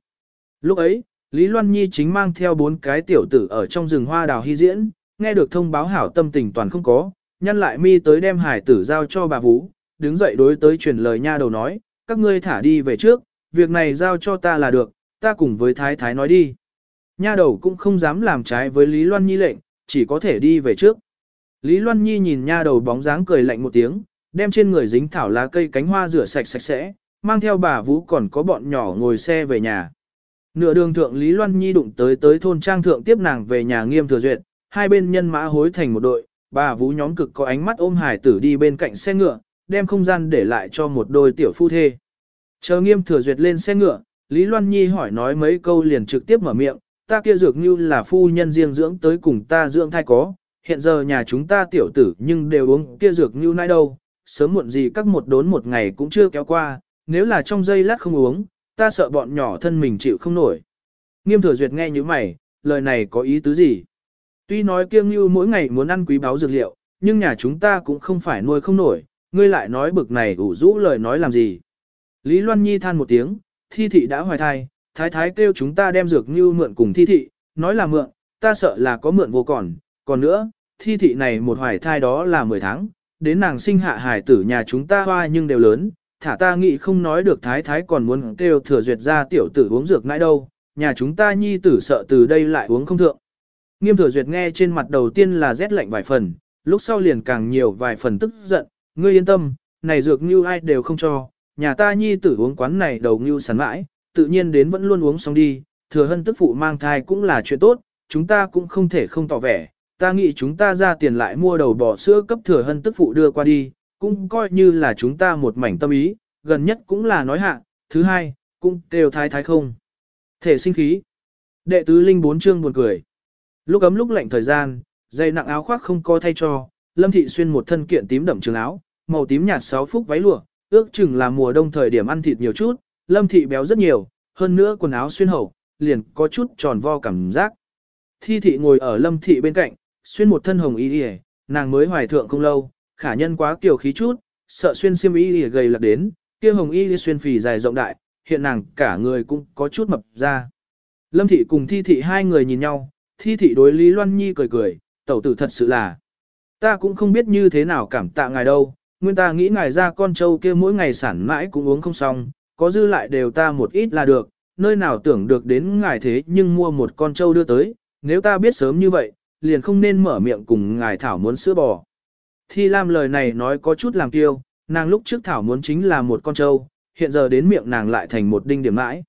Lúc ấy, Lý Loan Nhi chính mang theo bốn cái tiểu tử ở trong rừng hoa đào hy diễn, nghe được thông báo hảo tâm tình toàn không có, nhăn lại mi tới đem hải tử giao cho bà Vũ, đứng dậy đối tới truyền lời nha đầu nói, các ngươi thả đi về trước, việc này giao cho ta là được, ta cùng với thái thái nói đi. Nha đầu cũng không dám làm trái với Lý Loan Nhi lệnh, chỉ có thể đi về trước. Lý Loan Nhi nhìn nha đầu bóng dáng cười lạnh một tiếng, đem trên người dính thảo lá cây cánh hoa rửa sạch sạch sẽ, mang theo bà Vũ còn có bọn nhỏ ngồi xe về nhà. Nửa đường thượng Lý Loan Nhi đụng tới tới thôn trang thượng tiếp nàng về nhà nghiêm thừa duyệt, hai bên nhân mã hối thành một đội, bà Vũ nhóm cực có ánh mắt ôm hải tử đi bên cạnh xe ngựa, đem không gian để lại cho một đôi tiểu phu thê. Chờ nghiêm thừa duyệt lên xe ngựa, Lý Loan Nhi hỏi nói mấy câu liền trực tiếp mở miệng, ta kia dược như là phu nhân riêng dưỡng tới cùng ta dưỡng thai có, hiện giờ nhà chúng ta tiểu tử nhưng đều uống kia dược như nay đâu, sớm muộn gì các một đốn một ngày cũng chưa kéo qua, nếu là trong giây lát không uống, ta sợ bọn nhỏ thân mình chịu không nổi. Nghiêm thừa duyệt nghe như mày, lời này có ý tứ gì? Tuy nói kiêng như mỗi ngày muốn ăn quý báo dược liệu, nhưng nhà chúng ta cũng không phải nuôi không nổi, ngươi lại nói bực này ủ rũ lời nói làm gì. Lý Loan Nhi than một tiếng, thi thị đã hoài thai, thái thái kêu chúng ta đem dược như mượn cùng thi thị, nói là mượn, ta sợ là có mượn vô còn, còn nữa, thi thị này một hoài thai đó là 10 tháng, đến nàng sinh hạ hài tử nhà chúng ta hoa nhưng đều lớn, thả ta nghĩ không nói được thái thái còn muốn kêu thừa duyệt ra tiểu tử uống dược nãi đâu, nhà chúng ta nhi tử sợ từ đây lại uống không thượng. Nghiêm thừa duyệt nghe trên mặt đầu tiên là rét lạnh vài phần, lúc sau liền càng nhiều vài phần tức giận, ngươi yên tâm, này dược như ai đều không cho, nhà ta nhi tử uống quán này đầu như sắn mãi, tự nhiên đến vẫn luôn uống xong đi, thừa hân tức phụ mang thai cũng là chuyện tốt, chúng ta cũng không thể không tỏ vẻ, ta nghĩ chúng ta ra tiền lại mua đầu bò sữa cấp thừa hân tức phụ đưa qua đi, cũng coi như là chúng ta một mảnh tâm ý, gần nhất cũng là nói hạ, thứ hai, cũng đều thái thái không. Thể sinh khí. Đệ tứ linh bốn chương buồn cười. Lúc ấm lúc lạnh thời gian, dây nặng áo khoác không có thay cho, Lâm Thị xuyên một thân kiện tím đậm trường áo, màu tím nhạt sáu phúc váy lụa, ước chừng là mùa đông thời điểm ăn thịt nhiều chút, Lâm Thị béo rất nhiều, hơn nữa quần áo xuyên hậu, liền có chút tròn vo cảm giác. Thi Thị ngồi ở Lâm Thị bên cạnh, xuyên một thân hồng y y, nàng mới hoài thượng không lâu, khả nhân quá kiều khí chút, sợ xuyên xiêm y y gầy lạc đến, kia hồng y xuyên phì dài rộng đại, hiện nàng cả người cũng có chút mập ra. Lâm Thị cùng Thi Thị hai người nhìn nhau, Thi Thị đối Lý Loan Nhi cười cười, tẩu tử thật sự là. Ta cũng không biết như thế nào cảm tạ ngài đâu, nguyên ta nghĩ ngài ra con trâu kia mỗi ngày sản mãi cũng uống không xong, có dư lại đều ta một ít là được, nơi nào tưởng được đến ngài thế nhưng mua một con trâu đưa tới, nếu ta biết sớm như vậy, liền không nên mở miệng cùng ngài thảo muốn sữa bò. Thi Lam lời này nói có chút làm kiêu, nàng lúc trước thảo muốn chính là một con trâu, hiện giờ đến miệng nàng lại thành một đinh điểm mãi.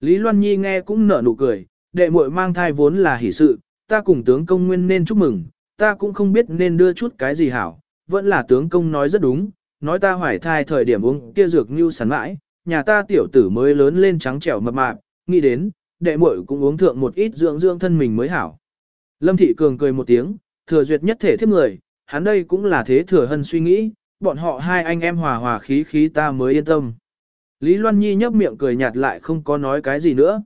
Lý Loan Nhi nghe cũng nở nụ cười, đệ muội mang thai vốn là hỷ sự, ta cùng tướng công nguyên nên chúc mừng, ta cũng không biết nên đưa chút cái gì hảo, vẫn là tướng công nói rất đúng, nói ta hoài thai thời điểm uống kia dược như sắn mãi, nhà ta tiểu tử mới lớn lên trắng trẻo mập mạp, nghĩ đến, đệ muội cũng uống thượng một ít dưỡng dưỡng thân mình mới hảo. Lâm Thị Cường cười một tiếng, thừa duyệt nhất thể thiếp người, hắn đây cũng là thế thừa hân suy nghĩ, bọn họ hai anh em hòa hòa khí khí ta mới yên tâm. Lý Loan Nhi nhấp miệng cười nhạt lại không có nói cái gì nữa.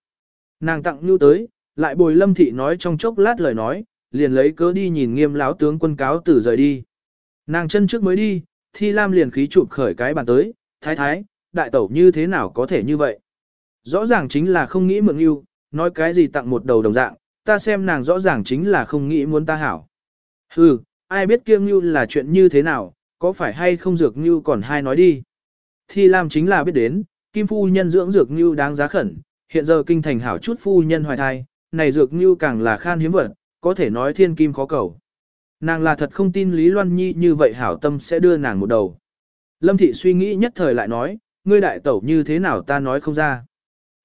Nàng tặng nhu tới, lại bồi Lâm Thị nói trong chốc lát lời nói, liền lấy cớ đi nhìn nghiêm láo tướng quân cáo tử rời đi. Nàng chân trước mới đi, Thi Lam liền khí chụp khởi cái bàn tới, thái thái, đại tẩu như thế nào có thể như vậy. Rõ ràng chính là không nghĩ mượn yêu, nói cái gì tặng một đầu đồng dạng, ta xem nàng rõ ràng chính là không nghĩ muốn ta hảo. Hừ, ai biết kiêng như là chuyện như thế nào, có phải hay không dược như còn hai nói đi. Thi Lam chính là biết đến, kim phu nhân dưỡng dược như đáng giá khẩn, hiện giờ kinh thành hảo chút phu nhân hoài thai, này dược như càng là khan hiếm vật, có thể nói thiên kim khó cầu. Nàng là thật không tin Lý Loan Nhi như vậy hảo tâm sẽ đưa nàng một đầu. Lâm Thị suy nghĩ nhất thời lại nói, ngươi đại tẩu như thế nào ta nói không ra.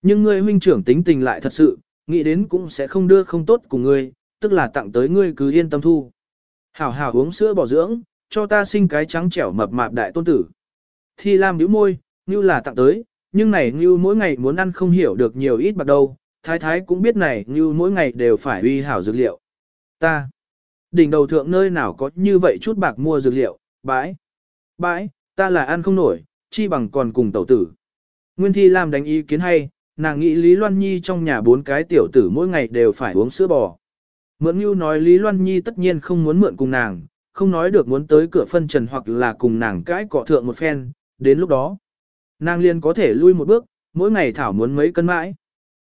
Nhưng ngươi huynh trưởng tính tình lại thật sự, nghĩ đến cũng sẽ không đưa không tốt cùng ngươi, tức là tặng tới ngươi cứ yên tâm thu. Hảo hảo uống sữa bỏ dưỡng, cho ta sinh cái trắng trẻo mập mạp đại tôn tử. Thi Lam nhíu môi, như là tặng tới, nhưng này như mỗi ngày muốn ăn không hiểu được nhiều ít bạc đâu, thái thái cũng biết này như mỗi ngày đều phải uy hảo dược liệu. Ta, đỉnh đầu thượng nơi nào có như vậy chút bạc mua dược liệu, bãi, bãi, ta là ăn không nổi, chi bằng còn cùng tẩu tử. Nguyên Thi Lam đánh ý kiến hay, nàng nghĩ Lý Loan Nhi trong nhà bốn cái tiểu tử mỗi ngày đều phải uống sữa bò. Mượn Nhu nói Lý Loan Nhi tất nhiên không muốn mượn cùng nàng, không nói được muốn tới cửa phân trần hoặc là cùng nàng cãi cọ thượng một phen, đến lúc đó. Nàng liền có thể lui một bước, mỗi ngày thảo muốn mấy cân mãi.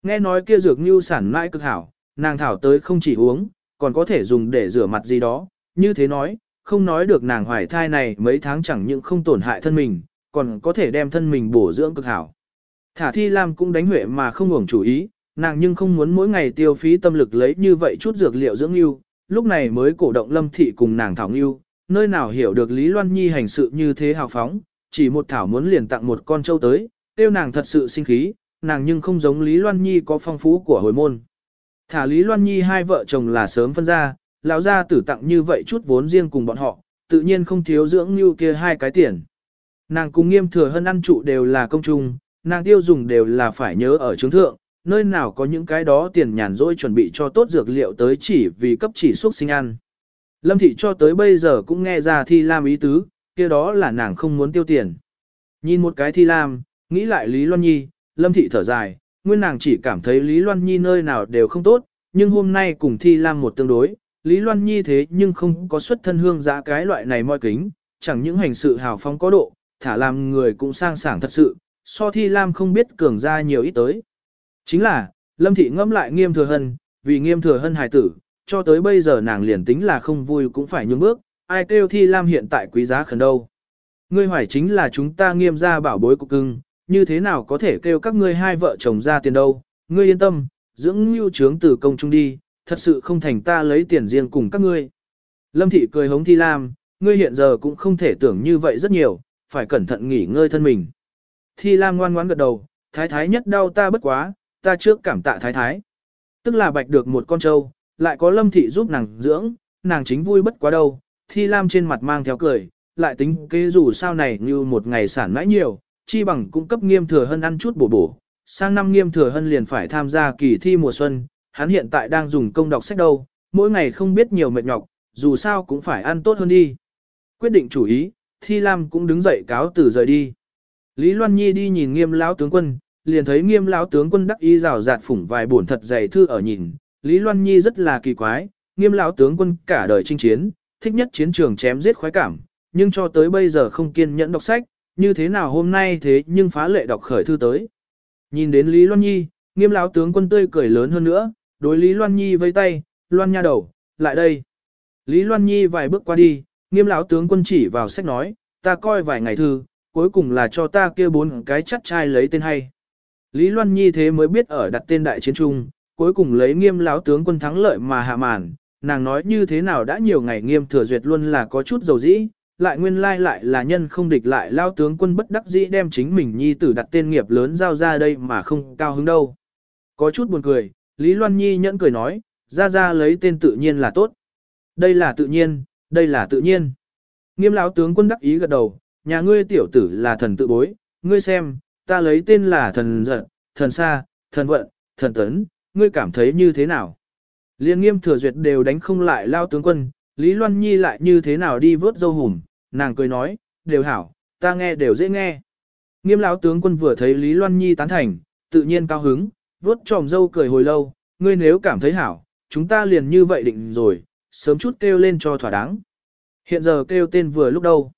Nghe nói kia dược Nhu sản mãi cực hảo, nàng thảo tới không chỉ uống, còn có thể dùng để rửa mặt gì đó, như thế nói, không nói được nàng hoài thai này mấy tháng chẳng những không tổn hại thân mình, còn có thể đem thân mình bổ dưỡng cực hảo. Thả Thi Lam cũng đánh huệ mà không ngủng chủ ý, nàng nhưng không muốn mỗi ngày tiêu phí tâm lực lấy như vậy chút dược liệu dưỡng yêu, lúc này mới cổ động Lâm Thị cùng nàng Thảo yêu, nơi nào hiểu được Lý Loan Nhi hành sự như thế hào phóng, chỉ một Thảo muốn liền tặng một con trâu tới, tiêu nàng thật sự sinh khí, nàng nhưng không giống Lý Loan Nhi có phong phú của hồi môn. Thả Lý Loan Nhi hai vợ chồng là sớm phân ra, lão gia tử tặng như vậy chút vốn riêng cùng bọn họ, tự nhiên không thiếu dưỡng như kia hai cái tiền. Nàng cùng nghiêm thừa hơn ăn trụ đều là công chung, nàng tiêu dùng đều là phải nhớ ở chứng thượng, nơi nào có những cái đó tiền nhàn rỗi chuẩn bị cho tốt dược liệu tới chỉ vì cấp chỉ xuất sinh ăn. Lâm thị cho tới bây giờ cũng nghe ra thi lam ý tứ, kia đó là nàng không muốn tiêu tiền. Nhìn một cái thi lam, nghĩ lại Lý Loan Nhi, Lâm thị thở dài, nguyên nàng chỉ cảm thấy Lý Loan Nhi nơi nào đều không tốt, nhưng hôm nay cùng thi lam một tương đối, Lý Loan Nhi thế nhưng không có xuất thân hương giã cái loại này moi kính, chẳng những hành sự hào phóng có độ, thả làm người cũng sang sảng thật sự, so thi lam không biết cường ra nhiều ít tới. Chính là, Lâm Thị ngẫm lại nghiêm thừa hân, vì nghiêm thừa hân hài tử, cho tới bây giờ nàng liền tính là không vui cũng phải nhường bước, ai kêu thi lam hiện tại quý giá khẩn đâu. Ngươi hoài chính là chúng ta nghiêm ra bảo bối của cưng, như thế nào có thể kêu các ngươi hai vợ chồng ra tiền đâu, ngươi yên tâm, dưỡng lưu trướng từ công trung đi, thật sự không thành ta lấy tiền riêng cùng các ngươi. Lâm Thị cười hống thi lam, ngươi hiện giờ cũng không thể tưởng như vậy rất nhiều, phải cẩn thận nghỉ ngơi thân mình. Thi Lam ngoan ngoãn gật đầu, thái thái nhất đau ta bất quá, ta trước cảm tạ thái thái. Tức là bạch được một con trâu, lại có lâm thị giúp nàng dưỡng, nàng chính vui bất quá đâu. Thi Lam trên mặt mang theo cười, lại tính kế dù sao này như một ngày sản mãi nhiều, chi bằng cung cấp nghiêm thừa hân ăn chút bổ bổ. Sang năm nghiêm thừa hân liền phải tham gia kỳ thi mùa xuân, hắn hiện tại đang dùng công đọc sách đâu, mỗi ngày không biết nhiều mệt nhọc, dù sao cũng phải ăn tốt hơn đi. Quyết định chủ ý, Thi Lam cũng đứng dậy cáo từ rời đi. Lý Loan Nhi đi nhìn nghiêm lão tướng quân, liền thấy nghiêm lão tướng quân đắc ý rào rạt phủng vài bổn thật dày thư ở nhìn. Lý Loan Nhi rất là kỳ quái, nghiêm lão tướng quân cả đời chinh chiến, thích nhất chiến trường chém giết khoái cảm, nhưng cho tới bây giờ không kiên nhẫn đọc sách, như thế nào hôm nay thế nhưng phá lệ đọc khởi thư tới. Nhìn đến Lý Loan Nhi, nghiêm lão tướng quân tươi cười lớn hơn nữa, đối Lý Loan Nhi vây tay, Loan nha đầu, lại đây. Lý Loan Nhi vài bước qua đi, nghiêm lão tướng quân chỉ vào sách nói, ta coi vài ngày thư, cuối cùng là cho ta kia bốn cái chắt trai lấy tên hay. Lý Loan Nhi thế mới biết ở đặt tên đại chiến trung, cuối cùng lấy nghiêm lão tướng quân thắng lợi mà hạ màn, nàng nói như thế nào đã nhiều ngày nghiêm thừa duyệt luôn là có chút dầu dĩ, lại nguyên lai lại là nhân không địch lại lao tướng quân bất đắc dĩ đem chính mình nhi tử đặt tên nghiệp lớn giao ra đây mà không cao hứng đâu. Có chút buồn cười, Lý Loan Nhi nhẫn cười nói, ra ra lấy tên tự nhiên là tốt. Đây là tự nhiên, đây là tự nhiên. Nghiêm lão tướng quân đắc ý gật đầu, nhà ngươi tiểu tử là thần tự bối, ngươi xem, ta lấy tên là thần giận, thần sa, thần vận, thần tấn, ngươi cảm thấy như thế nào? Liên nghiêm thừa duyệt đều đánh không lại lao tướng quân, Lý Loan Nhi lại như thế nào đi vớt dâu hùm, nàng cười nói, đều hảo, ta nghe đều dễ nghe. Nghiêm lão tướng quân vừa thấy Lý Loan Nhi tán thành, tự nhiên cao hứng, vớt tròm dâu cười hồi lâu, ngươi nếu cảm thấy hảo, chúng ta liền như vậy định rồi, sớm chút kêu lên cho thỏa đáng. Hiện giờ kêu tên vừa lúc đâu.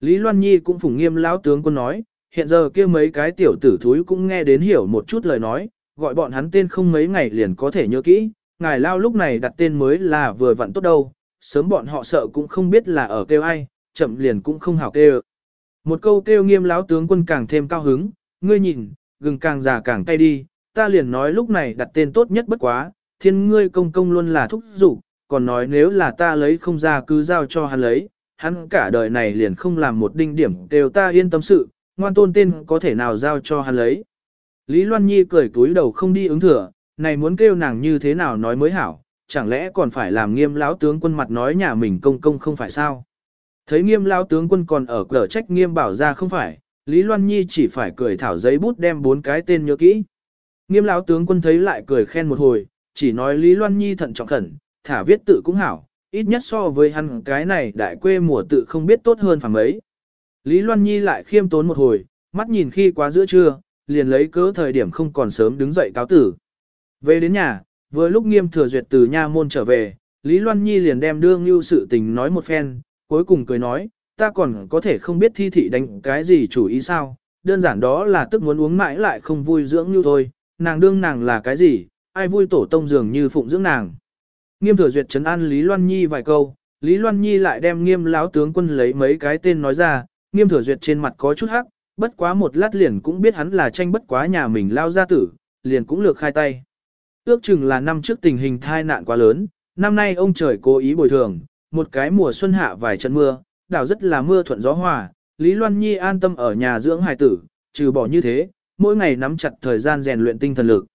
Lý Loan Nhi cũng phủng nghiêm lão tướng quân nói, hiện giờ kia mấy cái tiểu tử thúi cũng nghe đến hiểu một chút lời nói, gọi bọn hắn tên không mấy ngày liền có thể nhớ kỹ, ngài lao lúc này đặt tên mới là vừa vặn tốt đâu, sớm bọn họ sợ cũng không biết là ở kêu ai, chậm liền cũng không hảo kêu. Một câu kêu nghiêm lão tướng quân càng thêm cao hứng, ngươi nhìn, gừng càng già càng cay đi, ta liền nói lúc này đặt tên tốt nhất bất quá, thiên ngươi công công luôn là thúc giục, còn nói nếu là ta lấy không ra cứ giao cho hắn lấy, hắn cả đời này liền không làm một đinh điểm đều ta yên tâm sự, ngoan tôn tên có thể nào giao cho hắn lấy. Lý Loan Nhi cười túi đầu không đi ứng thừa, này muốn kêu nàng như thế nào nói mới hảo, chẳng lẽ còn phải làm nghiêm lão tướng quân mặt nói nhà mình công công không phải sao. Thấy nghiêm lão tướng quân còn ở cờ trách nghiêm bảo ra không phải, Lý Loan Nhi chỉ phải cười thảo giấy bút đem bốn cái tên nhớ kỹ. Nghiêm lão tướng quân thấy lại cười khen một hồi, chỉ nói Lý Loan Nhi thận trọng khẩn, thả viết tự cũng hảo, ít nhất so với hắn cái này đại quê mùa tự không biết tốt hơn phẳng mấy. Lý Loan Nhi lại khiêm tốn một hồi, mắt nhìn khi quá giữa trưa, liền lấy cớ thời điểm không còn sớm đứng dậy cáo tử. Về đến nhà, vừa lúc nghiêm thừa duyệt từ nha môn trở về, Lý Loan Nhi liền đem đương như sự tình nói một phen, cuối cùng cười nói, ta còn có thể không biết thi thị đánh cái gì chủ ý sao, đơn giản đó là tức muốn uống mãi lại không vui dưỡng như thôi, nàng đương nàng là cái gì, ai vui tổ tông dường như phụng dưỡng nàng. Nghiêm thừa duyệt trấn an Lý Loan Nhi vài câu, Lý Loan Nhi lại đem nghiêm lão tướng quân lấy mấy cái tên nói ra, nghiêm thừa duyệt trên mặt có chút hắc, bất quá một lát liền cũng biết hắn là tranh bất quá nhà mình lao ra tử, liền cũng lược khai tay. Ước chừng là năm trước tình hình thai nạn quá lớn, năm nay ông trời cố ý bồi thường, một cái mùa xuân hạ vài trận mưa, đảo rất là mưa thuận gió hòa, Lý Loan Nhi an tâm ở nhà dưỡng hài tử, trừ bỏ như thế, mỗi ngày nắm chặt thời gian rèn luyện tinh thần lực.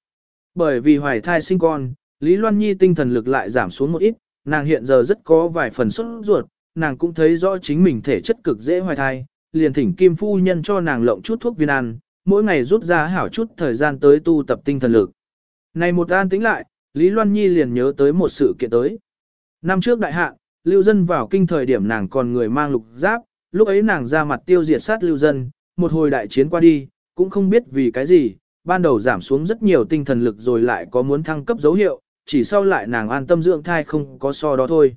Bởi vì hoài thai sinh con, Lý Loan Nhi tinh thần lực lại giảm xuống một ít, nàng hiện giờ rất có vài phần sốt ruột, nàng cũng thấy rõ chính mình thể chất cực dễ hoài thai, liền thỉnh Kim Phu Nhân cho nàng lộng chút thuốc viên ăn, mỗi ngày rút ra hảo chút thời gian tới tu tập tinh thần lực. Này một an tính lại, Lý Loan Nhi liền nhớ tới một sự kiện tới. Năm trước đại hạ, lưu dân vào kinh thời điểm nàng còn người mang lục giáp, lúc ấy nàng ra mặt tiêu diệt sát lưu dân, một hồi đại chiến qua đi, cũng không biết vì cái gì, ban đầu giảm xuống rất nhiều tinh thần lực rồi lại có muốn thăng cấp dấu hiệu, chỉ sau lại nàng an tâm dưỡng thai không có so đó thôi.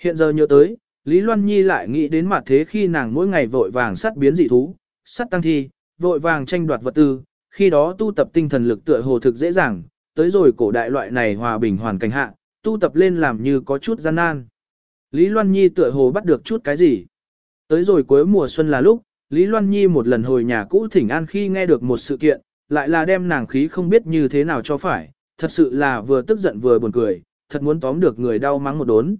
Hiện giờ nhớ tới, Lý Loan Nhi lại nghĩ đến mặt thế khi nàng mỗi ngày vội vàng sát biến dị thú, sát tăng thi, vội vàng tranh đoạt vật tư, khi đó tu tập tinh thần lực tựa hồ thực dễ dàng, tới rồi cổ đại loại này hòa bình hoàn cảnh hạ, tu tập lên làm như có chút gian nan. Lý Loan Nhi tựa hồ bắt được chút cái gì. Tới rồi cuối mùa xuân là lúc, Lý Loan Nhi một lần hồi nhà cũ thỉnh an khi nghe được một sự kiện, lại là đem nàng khí không biết như thế nào cho phải, thật sự là vừa tức giận vừa buồn cười, thật muốn tóm được người đau mắng một đốn.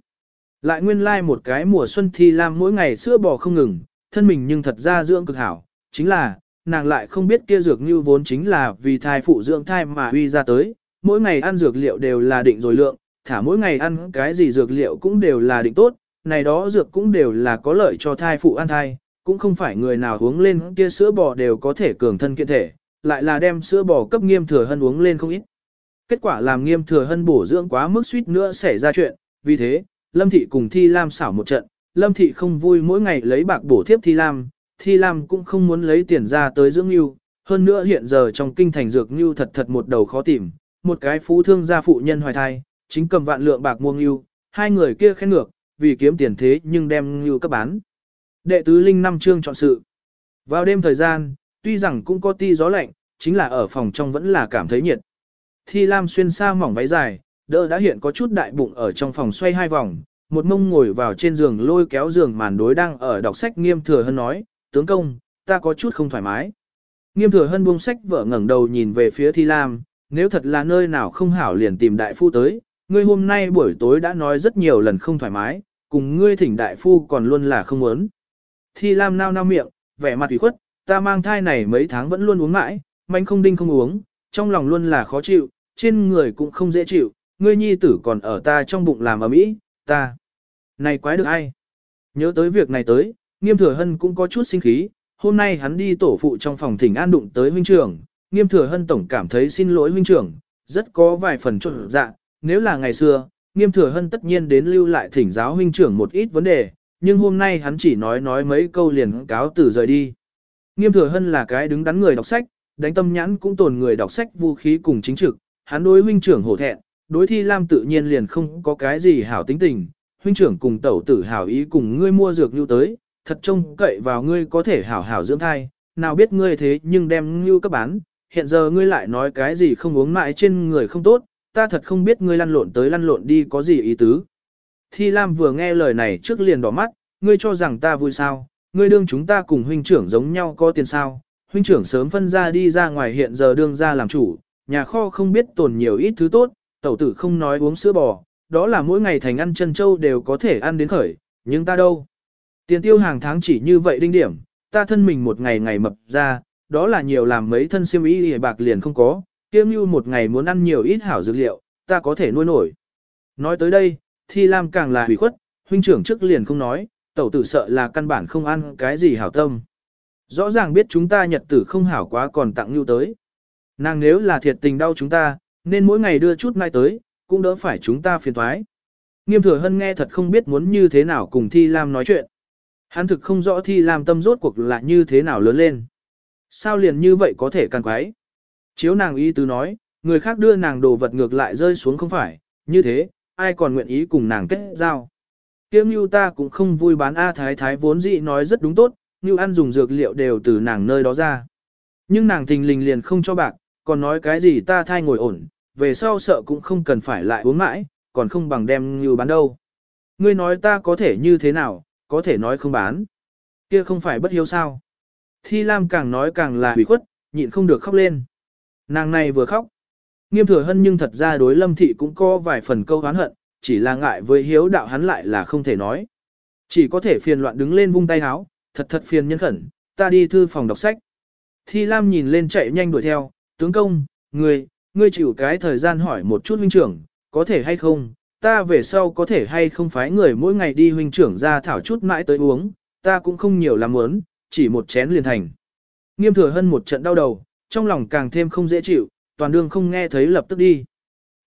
Lại nguyên lai like một cái mùa xuân thi làm mỗi ngày sữa bò không ngừng, thân mình nhưng thật ra dưỡng cực hảo, chính là, nàng lại không biết kia dược như vốn chính là vì thai phụ dưỡng thai mà huy ra tới, mỗi ngày ăn dược liệu đều là định rồi lượng, thả mỗi ngày ăn cái gì dược liệu cũng đều là định tốt, này đó dược cũng đều là có lợi cho thai phụ ăn thai, cũng không phải người nào uống lên kia sữa bò đều có thể cường thân kiện thể, lại là đem sữa bò cấp nghiêm thừa hân uống lên không ít. Kết quả làm nghiêm thừa hân bổ dưỡng quá mức suýt nữa xảy ra chuyện, vì thế, Lâm Thị cùng Thi Lam xảo một trận, Lâm Thị không vui mỗi ngày lấy bạc bổ thiếp Thi Lam, Thi Lam cũng không muốn lấy tiền ra tới dưỡng nhu, hơn nữa hiện giờ trong kinh thành dược nhu thật thật một đầu khó tìm, một cái phú thương gia phụ nhân hoài thai, chính cầm vạn lượng bạc mua ngưu, hai người kia khen ngược, vì kiếm tiền thế nhưng đem ngưu cấp bán. Đệ tứ linh năm chương chọn sự. Vào đêm thời gian, tuy rằng cũng có ti gió lạnh, chính là ở phòng trong vẫn là cảm thấy nhiệt. Thi Lam xuyên xa mỏng váy dài, đỡ đã hiện có chút đại bụng ở trong phòng xoay hai vòng, một mông ngồi vào trên giường lôi kéo giường màn đối đang ở đọc sách nghiêm thừa hơn nói, tướng công, ta có chút không thoải mái. Nghiêm thừa hân buông sách vợ ngẩng đầu nhìn về phía Thi Lam, nếu thật là nơi nào không hảo liền tìm đại phu tới, ngươi hôm nay buổi tối đã nói rất nhiều lần không thoải mái, cùng ngươi thỉnh đại phu còn luôn là không muốn. Thi Lam nao nao miệng, vẻ mặt ủy khuất, ta mang thai này mấy tháng vẫn luôn uống mãi, manh không đinh không uống, trong lòng luôn là khó chịu, trên người cũng không dễ chịu, ngươi nhi tử còn ở ta trong bụng làm ở mỹ, ta. Này quái được ai? Nhớ tới việc này tới, nghiêm thừa hân cũng có chút sinh khí, hôm nay hắn đi tổ phụ trong phòng thỉnh an đụng tới huynh trưởng, nghiêm thừa hân tổng cảm thấy xin lỗi huynh trưởng, rất có vài phần trộn dạ, nếu là ngày xưa, nghiêm thừa hân tất nhiên đến lưu lại thỉnh giáo huynh trưởng một ít vấn đề, nhưng hôm nay hắn chỉ nói nói mấy câu liền cáo từ rời đi. Nghiêm thừa hân là cái đứng đắn người đọc sách, đánh tâm nhãn cũng tồn người đọc sách vũ khí cùng chính trực, hắn đối huynh trưởng hổ thẹn, đối thi lam tự nhiên liền không có cái gì hảo tính tình, huynh trưởng cùng tẩu tử hảo ý cùng ngươi mua dược lưu tới, thật trông cậy vào ngươi có thể hảo hảo dưỡng thai, nào biết ngươi thế nhưng đem như cấp bán, hiện giờ ngươi lại nói cái gì không uống mãi trên người không tốt, ta thật không biết ngươi lăn lộn tới lăn lộn đi có gì ý tứ. Thi Lam vừa nghe lời này trước liền đỏ mắt, ngươi cho rằng ta vui sao, ngươi đương chúng ta cùng huynh trưởng giống nhau có tiền sao, huynh trưởng sớm phân ra đi ra ngoài hiện giờ đương ra làm chủ, nhà kho không biết tồn nhiều ít thứ tốt, tẩu tử không nói uống sữa bò, đó là mỗi ngày thành ăn chân châu đều có thể ăn đến khởi, nhưng ta đâu. Tiền tiêu hàng tháng chỉ như vậy đinh điểm, ta thân mình một ngày ngày mập ra, đó là nhiều làm mấy thân siêm ý hề bạc liền không có, kiêm như một ngày muốn ăn nhiều ít hảo dược liệu, ta có thể nuôi nổi. Nói tới đây, Thi Lam càng là hủy khuất, huynh trưởng trước liền không nói, tẩu tử sợ là căn bản không ăn cái gì hảo tâm. Rõ ràng biết chúng ta nhật tử không hảo quá còn tặng như tới. Nàng nếu là thiệt tình đau chúng ta, nên mỗi ngày đưa chút mai tới, cũng đỡ phải chúng ta phiền thoái. Nghiêm thừa hân nghe thật không biết muốn như thế nào cùng Thi Lam nói chuyện. Hắn thực không rõ Thi Lam tâm rốt cuộc là như thế nào lớn lên. Sao liền như vậy có thể càng quái? Chiếu nàng y tứ nói, người khác đưa nàng đồ vật ngược lại rơi xuống không phải, như thế, ai còn nguyện ý cùng nàng kết giao. Kiếm như ta cũng không vui bán A Thái Thái vốn dị nói rất đúng tốt, như ăn dùng dược liệu đều từ nàng nơi đó ra. Nhưng nàng thình lình liền không cho bạc, còn nói cái gì ta thai ngồi ổn, về sau sợ cũng không cần phải lại uống mãi, còn không bằng đem như bán đâu. Ngươi nói ta có thể như thế nào, có thể nói không bán. Kia không phải bất hiếu sao. Thi Lam càng nói càng là hủy khuất, nhịn không được khóc lên. Nàng này vừa khóc. Nghiêm thừa hân nhưng thật ra đối lâm thị cũng có vài phần câu hán hận, chỉ là ngại với hiếu đạo hắn lại là không thể nói. Chỉ có thể phiền loạn đứng lên vung tay háo, thật thật phiền nhân khẩn, ta đi thư phòng đọc sách. Thi Lam nhìn lên chạy nhanh đuổi theo, tướng công, ngươi, ngươi chịu cái thời gian hỏi một chút huynh trưởng, có thể hay không, ta về sau có thể hay không phái người mỗi ngày đi huynh trưởng ra thảo chút mãi tới uống, ta cũng không nhiều làm muốn, chỉ một chén liền thành. Nghiêm thừa hân một trận đau đầu, trong lòng càng thêm không dễ chịu, toàn đương không nghe thấy lập tức đi.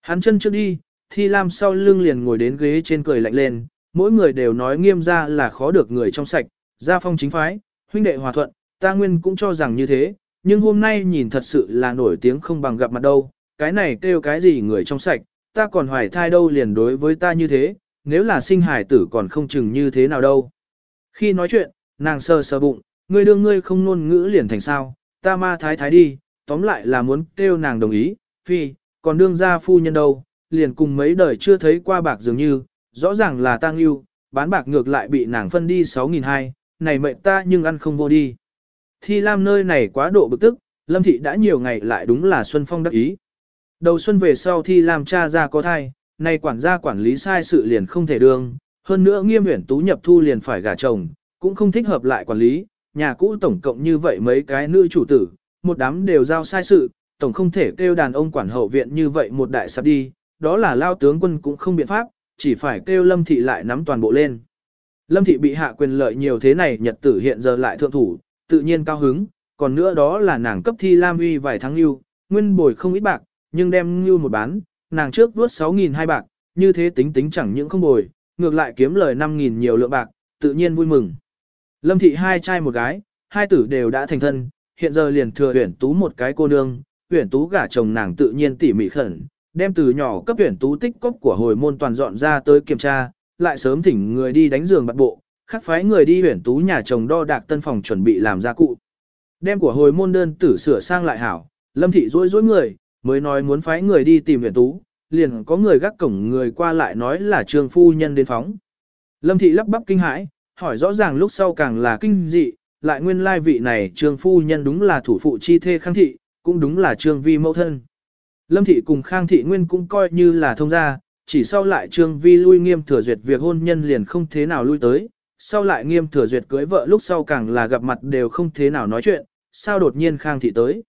Hắn chân trước đi, Thi Lam sau lưng liền ngồi đến ghế trên cười lạnh lên, mỗi người đều nói nghiêm ra là khó được người trong sạch, gia phong chính phái, huynh đệ hòa thuận, ta nguyên cũng cho rằng như thế, nhưng hôm nay nhìn thật sự là nổi tiếng không bằng gặp mặt đâu, cái này kêu cái gì người trong sạch, ta còn hoài thai đâu liền đối với ta như thế, nếu là sinh hải tử còn không chừng như thế nào đâu. Khi nói chuyện, nàng sơ sơ bụng, ngươi đương ngươi không ngôn ngữ liền thành sao, ta ma thái thái đi, tóm lại là muốn kêu nàng đồng ý, phi, còn đương gia phu nhân đâu, liền cùng mấy đời chưa thấy qua bạc dường như, rõ ràng là tăng yêu, bán bạc ngược lại bị nàng phân đi 6.200, này mệnh ta nhưng ăn không vô đi. Thi Lam nơi này quá độ bực tức, Lâm Thị đã nhiều ngày lại đúng là Xuân Phong đắc ý. Đầu xuân về sau Thi Lam cha ra có thai, nay quản gia quản lý sai sự liền không thể đương, hơn nữa nghiêm huyển tú nhập thu liền phải gả chồng, cũng không thích hợp lại quản lý, nhà cũ tổng cộng như vậy mấy cái nữ chủ tử, một đám đều giao sai sự, tổng không thể kêu đàn ông quản hậu viện như vậy một đại sạp đi, đó là lao tướng quân cũng không biện pháp, chỉ phải kêu Lâm Thị lại nắm toàn bộ lên. Lâm Thị bị hạ quyền lợi nhiều thế này nhật tử hiện giờ lại thượng thủ, tự nhiên cao hứng, còn nữa đó là nàng cấp thi Lam uy vài tháng lưu, nguyên bồi không ít bạc, nhưng đem lưu một bán, nàng trước vuốt 6.000 hai bạc, như thế tính tính chẳng những không bồi, ngược lại kiếm lời 5.000 nhiều lượng bạc, tự nhiên vui mừng. Lâm Thị hai trai một gái, hai tử đều đã thành thân, hiện giờ liền thừa huyển tú một cái cô nương, huyển tú gả chồng nàng tự nhiên tỉ mỉ khẩn, đem từ nhỏ cấp huyển tú tích cốc của hồi môn toàn dọn ra tới kiểm tra, lại sớm thỉnh người đi đánh giường bắt bộ, khắc phái người đi huyển tú nhà chồng đo đạc tân phòng chuẩn bị làm gia cụ. Đem của hồi môn đơn tử sửa sang lại hảo, lâm thị rối rối người, mới nói muốn phái người đi tìm huyển tú, liền có người gác cổng người qua lại nói là trương phu nhân đến phóng. Lâm thị lắp bắp kinh hãi, hỏi rõ ràng lúc sau càng là kinh dị, lại nguyên lai vị này trương phu nhân đúng là thủ phụ chi thê khang thị, cũng đúng là trương vi mẫu thân. Lâm thị cùng khang thị nguyên cũng coi như là thông gia, chỉ sau lại trương vi lui nghiêm thừa duyệt việc hôn nhân liền không thế nào lui tới, sau lại nghiêm thừa duyệt cưới vợ lúc sau càng là gặp mặt đều không thế nào nói chuyện, sao đột nhiên khang thị tới.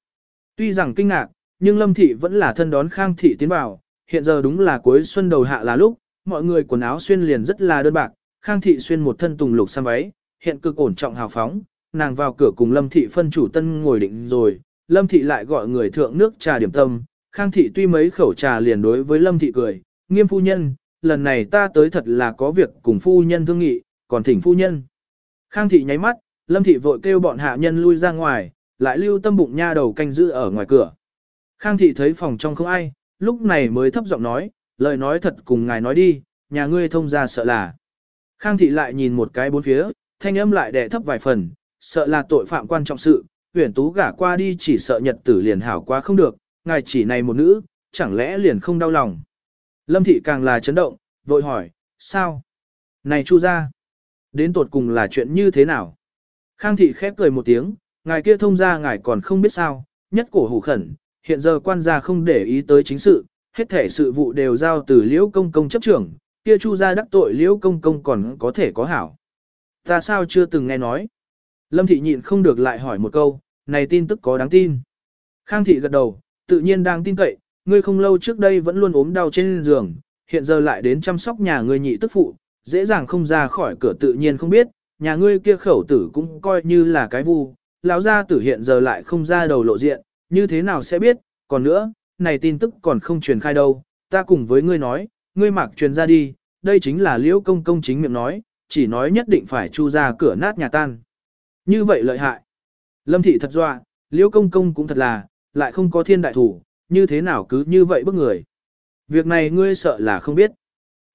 Tuy rằng kinh ngạc, nhưng lâm thị vẫn là thân đón khang thị tiến vào, hiện giờ đúng là cuối xuân đầu hạ là lúc, mọi người quần áo xuyên liền rất là đơn bạc, khang thị xuyên một thân tùng lục sam váy, hiện cực ổn trọng hào phóng, nàng vào cửa cùng lâm thị phân chủ tân ngồi định rồi, lâm thị lại gọi người thượng nước trà điểm tâm, khang thị tuy mấy khẩu trà liền đối với lâm thị cười, nghiêm phu nhân, lần này ta tới thật là có việc cùng phu nhân thương nghị, còn thỉnh phu nhân. Khang thị nháy mắt, lâm thị vội kêu bọn hạ nhân lui ra ngoài, lại lưu tâm bụng nha đầu canh giữ ở ngoài cửa. Khang thị thấy phòng trong không ai, lúc này mới thấp giọng nói, lời nói thật cùng ngài nói đi, nhà ngươi thông ra sợ là. Khang thị lại nhìn một cái bốn phía, thanh âm lại đè thấp vài phần, sợ là tội phạm quan trọng sự, huyền tú gả qua đi chỉ sợ nhật tử liền hảo quá không được, ngài chỉ này một nữ, chẳng lẽ liền không đau lòng. Lâm thị càng là chấn động, vội hỏi, sao? Này chu ra, đến tột cùng là chuyện như thế nào? Khang thị khép cười một tiếng, ngài kia thông ra ngài còn không biết sao, nhất cổ hủ khẩn, hiện giờ quan gia không để ý tới chính sự, hết thể sự vụ đều giao từ liễu công công chấp trưởng, kia chu gia đắc tội liễu công công còn có thể có hảo. Ta sao chưa từng nghe nói? Lâm thị nhịn không được lại hỏi một câu, này tin tức có đáng tin. Khang thị gật đầu, tự nhiên đang tin cậy, ngươi không lâu trước đây vẫn luôn ốm đau trên giường, hiện giờ lại đến chăm sóc nhà ngươi nhị tức phụ, dễ dàng không ra khỏi cửa tự nhiên không biết, nhà ngươi kia khẩu tử cũng coi như là cái vu, lão gia tử hiện giờ lại không ra đầu lộ diện, như thế nào sẽ biết, còn nữa, này tin tức còn không truyền khai đâu, ta cùng với ngươi nói, ngươi mặc truyền ra đi, đây chính là liễu công công chính miệng nói, chỉ nói nhất định phải chu ra cửa nát nhà tan. Như vậy lợi hại. Lâm thị thật dọa, liễu công công cũng thật là, lại không có thiên đại thủ, như thế nào cứ như vậy bức người. Việc này ngươi sợ là không biết.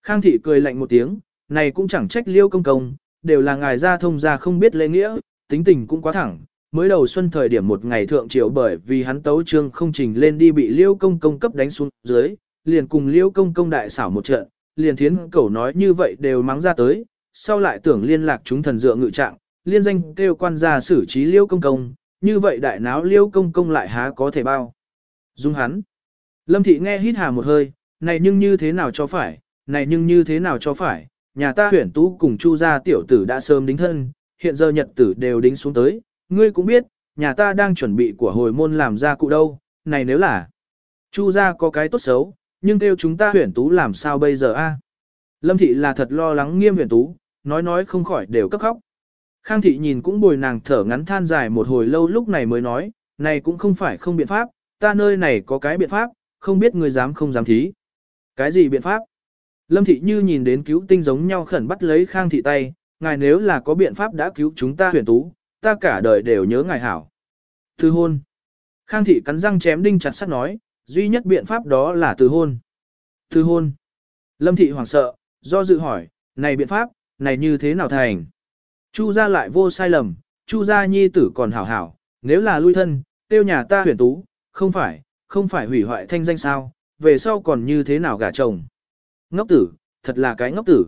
Khang thị cười lạnh một tiếng, này cũng chẳng trách liễu công công, đều là ngài gia thông gia không biết lễ nghĩa, tính tình cũng quá thẳng. Mới đầu xuân thời điểm một ngày thượng triều bởi vì hắn tấu trương không trình lên đi bị liễu công công cấp đánh xuống dưới, liền cùng liễu công công đại xảo một trận, liền thiến cẩu nói như vậy đều mắng ra tới, sau lại tưởng liên lạc chúng thần dựa ngự trạng, liên danh kêu quan gia xử trí liêu công công, như vậy đại náo liêu công công lại há có thể bao. Dung hắn. Lâm thị nghe hít hà một hơi, này nhưng như thế nào cho phải, này nhưng như thế nào cho phải, nhà ta huyển tú cùng chu gia tiểu tử đã sớm đính thân, hiện giờ nhật tử đều đính xuống tới, ngươi cũng biết, nhà ta đang chuẩn bị của hồi môn làm ra cụ đâu, này nếu là chu gia có cái tốt xấu, nhưng kêu chúng ta huyển tú làm sao bây giờ a? Lâm thị là thật lo lắng nghiêm huyển tú, nói nói không khỏi đều cấp khóc. Khang thị nhìn cũng bồi nàng thở ngắn than dài một hồi lâu lúc này mới nói, này cũng không phải không biện pháp, ta nơi này có cái biện pháp, không biết người dám không dám thí. Cái gì biện pháp? Lâm thị như nhìn đến cứu tinh giống nhau khẩn bắt lấy Khang thị tay, ngài nếu là có biện pháp đã cứu chúng ta huyền tú, ta cả đời đều nhớ ngài hảo. Thư hôn. Khang thị cắn răng chém đinh chặt sắt nói, duy nhất biện pháp đó là từ hôn. Từ hôn. Lâm thị hoảng sợ, do dự hỏi, này biện pháp, này như thế nào thành? Chu gia lại vô sai lầm, chu gia nhi tử còn hảo hảo, nếu là lui thân, tiêu nhà ta huyền tú, không phải, không phải hủy hoại thanh danh sao, về sau còn như thế nào gả chồng. Ngốc tử, thật là cái ngốc tử.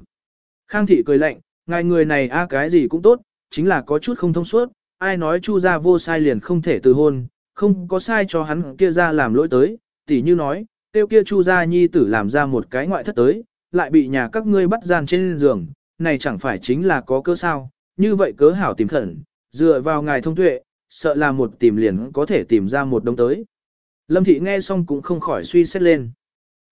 Khang thị cười lạnh, ngài người này a cái gì cũng tốt, chính là có chút không thông suốt, ai nói chu gia vô sai liền không thể từ hôn, không có sai cho hắn kia ra làm lỗi tới, tỉ như nói, tiêu kia chu gia nhi tử làm ra một cái ngoại thất tới, lại bị nhà các ngươi bắt gian trên giường, này chẳng phải chính là có cơ sao, như vậy cớ hảo tìm khẩn, dựa vào ngài thông tuệ, sợ là một tìm liền có thể tìm ra một đông tới. Lâm thị nghe xong cũng không khỏi suy xét lên.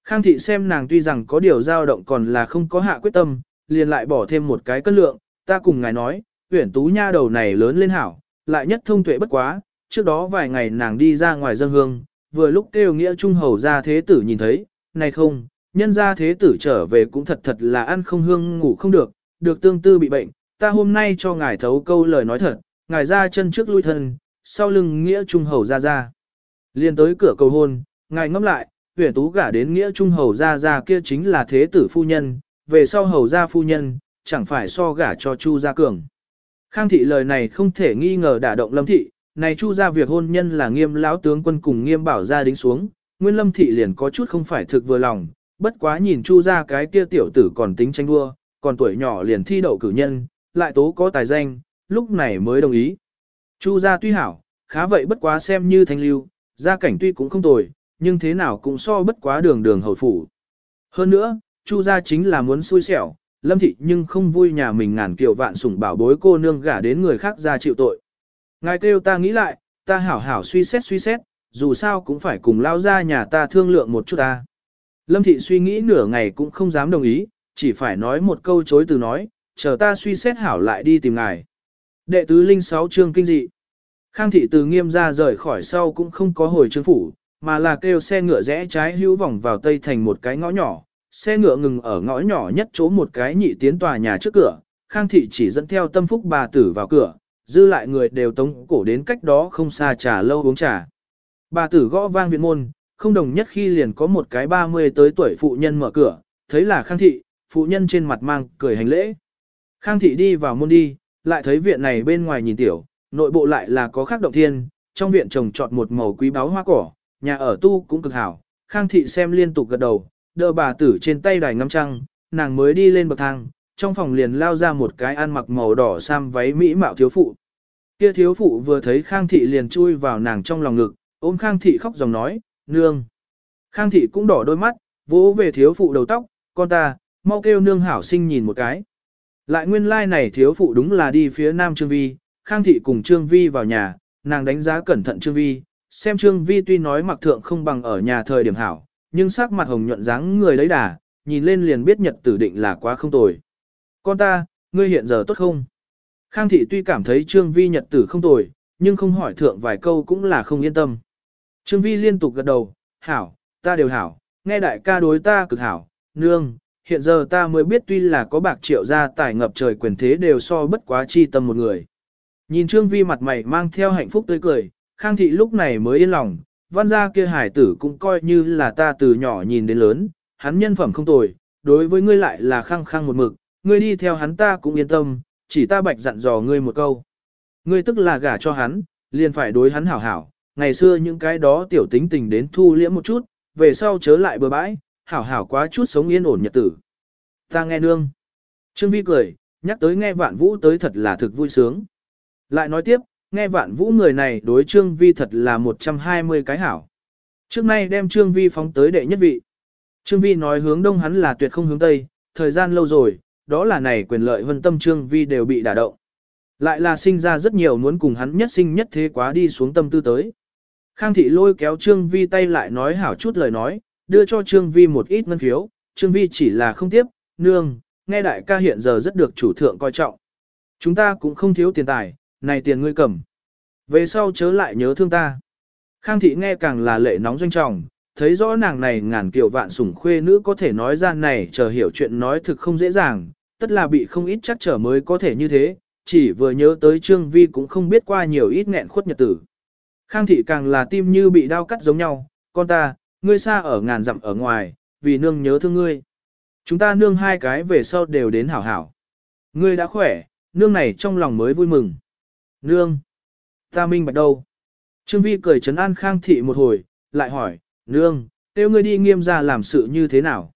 Khang thị xem nàng tuy rằng có điều dao động còn là không có hạ quyết tâm, liền lại bỏ thêm một cái cân lượng, ta cùng ngài nói, huyển tú nha đầu này lớn lên hảo, lại nhất thông tuệ bất quá, trước đó vài ngày nàng đi ra ngoài dân hương, vừa lúc kêu nghĩa trung hầu ra thế tử nhìn thấy, này không, nhân ra thế tử trở về cũng thật thật là ăn không hương ngủ không được, được tương tư bị bệnh, ta hôm nay cho ngài thấu câu lời nói thật, ngài ra chân trước lui thân, sau lưng nghĩa trung hầu ra ra. Liên tới cửa cầu hôn, ngài ngẫm lại, huyền tú gả đến nghĩa trung hầu ra ra kia chính là thế tử phu nhân, về sau hầu ra phu nhân, chẳng phải so gả cho chu gia cường. Khang thị lời này không thể nghi ngờ đả động lâm thị, này chu gia việc hôn nhân là nghiêm lão tướng quân cùng nghiêm bảo gia đính xuống, nguyên lâm thị liền có chút không phải thực vừa lòng, bất quá nhìn chu gia cái kia tiểu tử còn tính tranh đua, còn tuổi nhỏ liền thi đậu cử nhân, lại tố có tài danh, lúc này mới đồng ý. Chu gia tuy hảo, khá vậy bất quá xem như thanh lưu, gia cảnh tuy cũng không tồi, nhưng thế nào cũng so bất quá đường đường hầu phủ. Hơn nữa, Chu gia chính là muốn xui xẻo, Lâm thị nhưng không vui nhà mình ngàn kiều vạn sủng bảo bối cô nương gả đến người khác ra chịu tội. Ngài kêu ta nghĩ lại, ta hảo hảo suy xét suy xét, dù sao cũng phải cùng lao ra nhà ta thương lượng một chút ta. Lâm thị suy nghĩ nửa ngày cũng không dám đồng ý, chỉ phải nói một câu chối từ nói, chờ ta suy xét hảo lại đi tìm ngài. Đệ tứ linh sáu chương kinh dị. Khang thị từ nghiêm ra rời khỏi sau cũng không có hồi trương phủ, mà là kêu xe ngựa rẽ trái hữu vòng vào tây thành một cái ngõ nhỏ. Xe ngựa ngừng ở ngõ nhỏ nhất chỗ một cái nhị tiến tòa nhà trước cửa, Khang thị chỉ dẫn theo tâm phúc bà tử vào cửa, dư lại người đều tống cổ đến cách đó không xa trà lâu uống trà. Bà tử gõ vang viện môn, không đồng nhất khi liền có một cái 30 tới tuổi phụ nhân mở cửa, thấy là Khang thị, phụ nhân trên mặt mang cười hành lễ. Khang thị đi vào môn đi, lại thấy viện này bên ngoài nhìn tiểu, nội bộ lại là có khác động thiên, trong viện trồng trọt một màu quý báu hoa cỏ, nhà ở tu cũng cực hảo. Khang thị xem liên tục gật đầu, đỡ bà tử trên tay đài ngắm trăng, nàng mới đi lên bậc thang, trong phòng liền lao ra một cái ăn mặc màu đỏ sam váy mỹ mạo thiếu phụ. Kia thiếu phụ vừa thấy Khang thị liền chui vào nàng trong lòng ngực, ôm Khang thị khóc dòng nói, nương. Khang thị cũng đỏ đôi mắt, vỗ về thiếu phụ đầu tóc, con ta, mau kêu nương hảo sinh nhìn một cái. Lại nguyên lai like này thiếu phụ đúng là đi phía nam Trương Vi, Khang thị cùng Trương Vi vào nhà, nàng đánh giá cẩn thận Trương Vi, xem Trương Vi tuy nói mặc thượng không bằng ở nhà thời điểm hảo, nhưng sắc mặt hồng nhuận dáng người đấy đà, nhìn lên liền biết nhật tử định là quá không tồi. Con ta, ngươi hiện giờ tốt không? Khang thị tuy cảm thấy Trương Vi nhật tử không tồi, nhưng không hỏi thượng vài câu cũng là không yên tâm. Trương Vi liên tục gật đầu, hảo, ta đều hảo, nghe đại ca đối ta cực hảo, nương, hiện giờ ta mới biết tuy là có bạc triệu gia tài ngập trời quyền thế đều so bất quá chi tâm một người. Nhìn Trương Vi mặt mày mang theo hạnh phúc tươi cười, Khang thị lúc này mới yên lòng, văn gia kia hải tử cũng coi như là ta từ nhỏ nhìn đến lớn, hắn nhân phẩm không tồi, đối với ngươi lại là khăng khăng một mực, ngươi đi theo hắn ta cũng yên tâm, chỉ ta bạch dặn dò ngươi một câu. Ngươi tức là gả cho hắn, liền phải đối hắn hảo hảo, ngày xưa những cái đó tiểu tính tình đến thu liễm một chút, về sau chớ lại bừa bãi, hảo hảo quá chút sống yên ổn nhật tử. Ta nghe nương. Trương Vi cười, nhắc tới nghe vạn vũ tới thật là thực vui sướng. Lại nói tiếp, nghe vạn vũ người này đối Trương Vi thật là 120 cái hảo. Trước nay đem Trương Vi phóng tới đệ nhất vị. Trương Vi nói hướng đông hắn là tuyệt không hướng tây, thời gian lâu rồi, đó là này quyền lợi vân tâm Trương Vi đều bị đả động. Lại là sinh ra rất nhiều muốn cùng hắn nhất sinh nhất thế quá đi xuống tâm tư tới. Khang thị lôi kéo Trương Vi tay lại nói hảo chút lời nói, đưa cho Trương Vi một ít ngân phiếu, Trương Vi chỉ là không tiếp, nương, nghe đại ca hiện giờ rất được chủ thượng coi trọng. Chúng ta cũng không thiếu tiền tài, này tiền ngươi cầm. Về sau chớ lại nhớ thương ta. Khang thị nghe càng là lệ nóng doanh trọng, thấy rõ nàng này ngàn kiểu vạn sủng khuê nữ có thể nói ra này chờ hiểu chuyện nói thực không dễ dàng, tất là bị không ít chắc trở mới có thể như thế, chỉ vừa nhớ tới Trương Vi cũng không biết qua nhiều ít nghẹn khuất nhật tử. Khang thị càng là tim như bị đau cắt giống nhau, con ta, ngươi xa ở ngàn dặm ở ngoài, vì nương nhớ thương ngươi. Chúng ta nương hai cái về sau đều đến hảo hảo. Ngươi đã khỏe, nương này trong lòng mới vui mừng. Nương, ta minh bạch đâu. Trương Vi cười trấn an Khang thị một hồi, lại hỏi, nương, tiêu ngươi đi nghiêm ra làm sự như thế nào?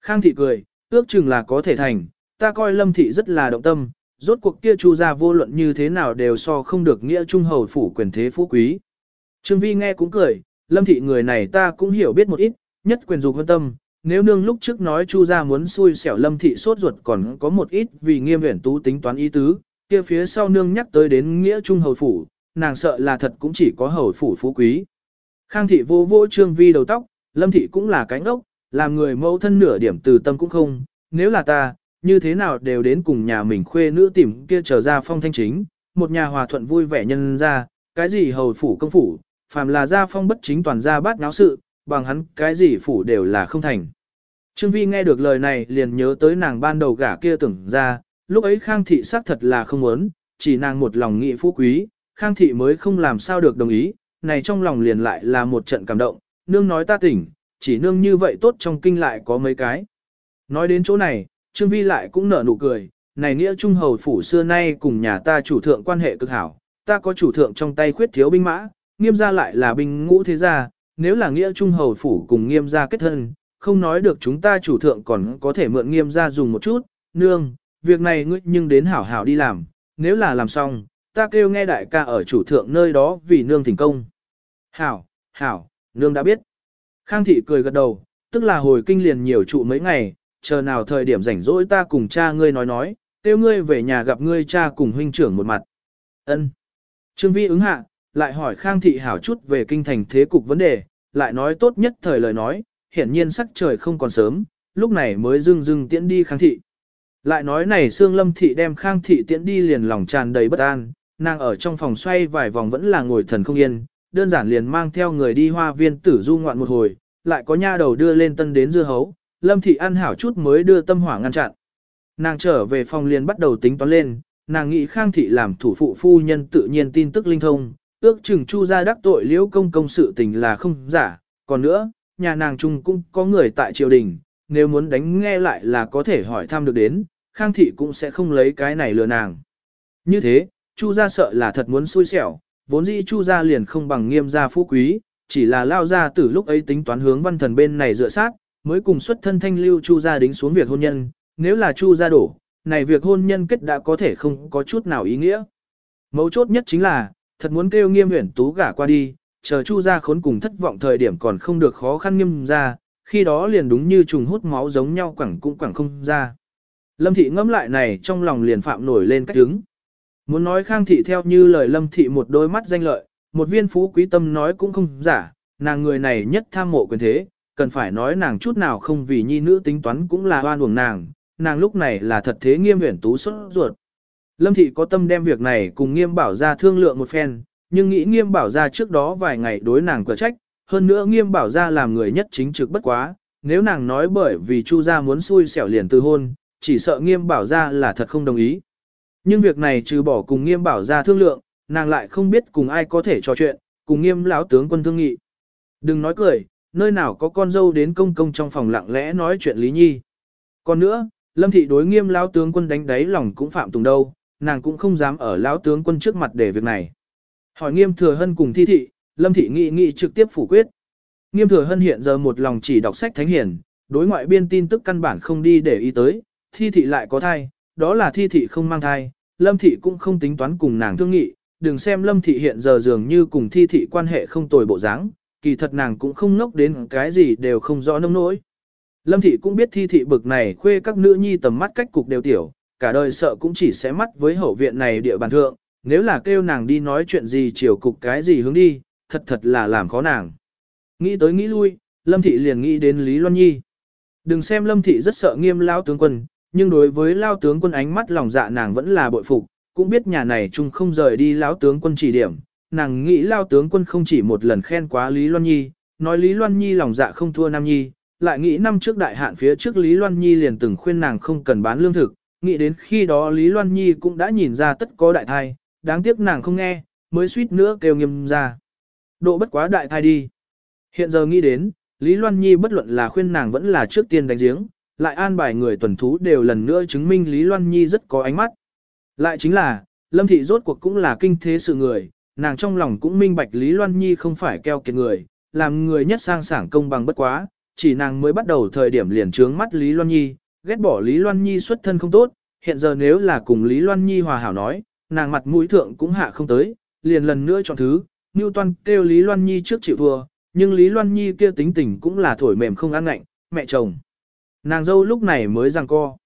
Khang thị cười, ước chừng là có thể thành, ta coi lâm thị rất là động tâm, rốt cuộc kia chu ra vô luận như thế nào đều so không được nghĩa trung hầu phủ quyền thế phú quý. Trương Vi nghe cũng cười, lâm thị người này ta cũng hiểu biết một ít, nhất quyền dục hơn tâm, nếu nương lúc trước nói chu ra muốn xui xẻo lâm thị sốt ruột còn có một ít vì nghiêm huyển tú tính toán ý tứ, kia phía sau nương nhắc tới đến nghĩa trung hầu phủ, nàng sợ là thật cũng chỉ có hầu phủ phú quý. Khang thị vô vô trương vi đầu tóc, lâm thị cũng là cánh ốc, làm người mẫu thân nửa điểm từ tâm cũng không, nếu là ta, như thế nào đều đến cùng nhà mình khuê nữ tìm kia trở ra phong thanh chính, một nhà hòa thuận vui vẻ nhân ra, cái gì hầu phủ công phủ, phàm là gia phong bất chính toàn gia bát náo sự, bằng hắn cái gì phủ đều là không thành. Trương Vi nghe được lời này liền nhớ tới nàng ban đầu gả kia tưởng ra, lúc ấy Khang Thị xác thật là không muốn, chỉ nàng một lòng nghị phú quý, Khang Thị mới không làm sao được đồng ý, này trong lòng liền lại là một trận cảm động, nương nói ta tỉnh, chỉ nương như vậy tốt trong kinh lại có mấy cái. Nói đến chỗ này, Trương Vi lại cũng nở nụ cười, này nghĩa trung hầu phủ xưa nay cùng nhà ta chủ thượng quan hệ cực hảo, ta có chủ thượng trong tay khuyết thiếu binh mã, nghiêm gia lại là binh ngũ thế gia, nếu là nghĩa trung hầu phủ cùng nghiêm gia kết thân, không nói được chúng ta chủ thượng còn có thể mượn nghiêm gia dùng một chút, nương, việc này ngươi nhưng đến hảo hảo đi làm, nếu là làm xong, ta kêu nghe đại ca ở chủ thượng nơi đó vì nương thành công. Hảo, hảo, nương đã biết. Khang thị cười gật đầu, tức là hồi kinh liền nhiều trụ mấy ngày, chờ nào thời điểm rảnh rỗi ta cùng cha ngươi nói nói, kêu ngươi về nhà gặp ngươi cha cùng huynh trưởng một mặt. Ân. Trương Vi ứng hạ, lại hỏi Khang thị hảo chút về kinh thành thế cục vấn đề, lại nói tốt nhất thời lời nói, hiển nhiên sắc trời không còn sớm, lúc này mới dưng dưng tiễn đi Khang thị. Lại nói này Sương Lâm thị đem Khang thị tiễn đi liền lòng tràn đầy bất an, nàng ở trong phòng xoay vài vòng vẫn là ngồi thần không yên, đơn giản liền mang theo người đi hoa viên tử du ngoạn một hồi, lại có nha đầu đưa lên tân đến dưa hấu, Lâm thị ăn hảo chút mới đưa tâm hỏa ngăn chặn. Nàng trở về phòng liền bắt đầu tính toán lên, nàng nghĩ Khang thị làm thủ phụ phu nhân tự nhiên tin tức linh thông, ước chừng chu ra đắc tội liễu công công sự tình là không giả, còn nữa, nhà nàng chung cũng có người tại triều đình, nếu muốn đánh nghe lại là có thể hỏi thăm được đến, Khang thị cũng sẽ không lấy cái này lừa nàng. Như thế, chu gia sợ là thật muốn xui xẻo, vốn dĩ chu gia liền không bằng nghiêm gia phú quý, chỉ là lao gia từ lúc ấy tính toán hướng văn thần bên này dựa sát, mới cùng xuất thân thanh lưu chu gia đính xuống việc hôn nhân, nếu là chu gia đổ, này việc hôn nhân kết đã có thể không có chút nào ý nghĩa. Mấu chốt nhất chính là, thật muốn kêu nghiêm uyển tú gả qua đi, chờ chu gia khốn cùng thất vọng thời điểm còn không được khó khăn nghiêm gia, khi đó liền đúng như trùng hút máu giống nhau quẳng cũng quẳng không ra. Lâm thị ngẫm lại này trong lòng liền phạm nổi lên cách đứng. Muốn nói khang thị theo như lời lâm thị một đôi mắt danh lợi, một viên phú quý tâm nói cũng không giả, nàng người này nhất tham mộ quyền thế, cần phải nói nàng chút nào không vì nhi nữ tính toán cũng là oan uổng nàng, nàng lúc này là thật thế nghiêm huyển tú xuất ruột. Lâm thị có tâm đem việc này cùng nghiêm bảo ra thương lượng một phen, nhưng nghĩ nghiêm bảo ra trước đó vài ngày đối nàng quả trách, hơn nữa nghiêm bảo ra làm người nhất chính trực bất quá, nếu nàng nói bởi vì chu gia muốn xui xẻo liền từ hôn, chỉ sợ nghiêm bảo ra là thật không đồng ý. Nhưng việc này trừ bỏ cùng nghiêm bảo ra thương lượng, nàng lại không biết cùng ai có thể trò chuyện, cùng nghiêm lão tướng quân thương nghị. Đừng nói cười, nơi nào có con dâu đến công công trong phòng lặng lẽ nói chuyện Lý Nhi. Còn nữa, Lâm thị đối nghiêm lão tướng quân đánh đáy lòng cũng phạm tùng đâu, nàng cũng không dám ở lão tướng quân trước mặt để việc này. Hỏi nghiêm thừa hân cùng thi thị, Lâm thị nghị nghị trực tiếp phủ quyết. Nghiêm thừa hân hiện giờ một lòng chỉ đọc sách thánh hiển, đối ngoại biên tin tức căn bản không đi để ý tới, thi thị lại có thai, đó là thi thị không mang thai, Lâm thị cũng không tính toán cùng nàng thương nghị, đừng xem Lâm thị hiện giờ dường như cùng thi thị quan hệ không tồi bộ dáng, kỳ thật nàng cũng không ngốc đến cái gì đều không rõ nông nỗi. Lâm thị cũng biết thi thị bực này khuê các nữ nhi tầm mắt cách cục đều tiểu, cả đời sợ cũng chỉ sẽ mắt với hậu viện này địa bàn thượng, nếu là kêu nàng đi nói chuyện gì chiều cục cái gì hướng đi, thật thật là làm khó nàng. Nghĩ tới nghĩ lui, Lâm thị liền nghĩ đến Lý Loan Nhi. Đừng xem Lâm thị rất sợ nghiêm lao tướng quân, nhưng đối với lao tướng quân ánh mắt lòng dạ nàng vẫn là bội phục, cũng biết nhà này chung không rời đi lão tướng quân chỉ điểm, nàng nghĩ lao tướng quân không chỉ một lần khen quá Lý Loan Nhi, nói Lý Loan Nhi lòng dạ không thua Nam Nhi, lại nghĩ năm trước đại hạn phía trước Lý Loan Nhi liền từng khuyên nàng không cần bán lương thực, nghĩ đến khi đó Lý Loan Nhi cũng đã nhìn ra tất có đại thai, đáng tiếc nàng không nghe, mới suýt nữa kêu nghiêm ra. Độ bất quá đại thai đi. Hiện giờ nghĩ đến, Lý Loan Nhi bất luận là khuyên nàng vẫn là trước tiên đánh giếng, lại an bài người tuần thú đều lần nữa chứng minh Lý Loan Nhi rất có ánh mắt. Lại chính là, Lâm Thị rốt cuộc cũng là kinh thế sự người, nàng trong lòng cũng minh bạch Lý Loan Nhi không phải keo kiệt người, làm người nhất sang sảng công bằng bất quá, chỉ nàng mới bắt đầu thời điểm liền trướng mắt Lý Loan Nhi, ghét bỏ Lý Loan Nhi xuất thân không tốt, hiện giờ nếu là cùng Lý Loan Nhi hòa hảo nói, nàng mặt mũi thượng cũng hạ không tới, liền lần nữa chọn thứ, Newton kêu Lý Loan Nhi trước chịu thua, nhưng Lý Loan Nhi kia tính tình cũng là thổi mềm không ăn ngạnh, mẹ chồng. Nàng dâu lúc này mới rằng co.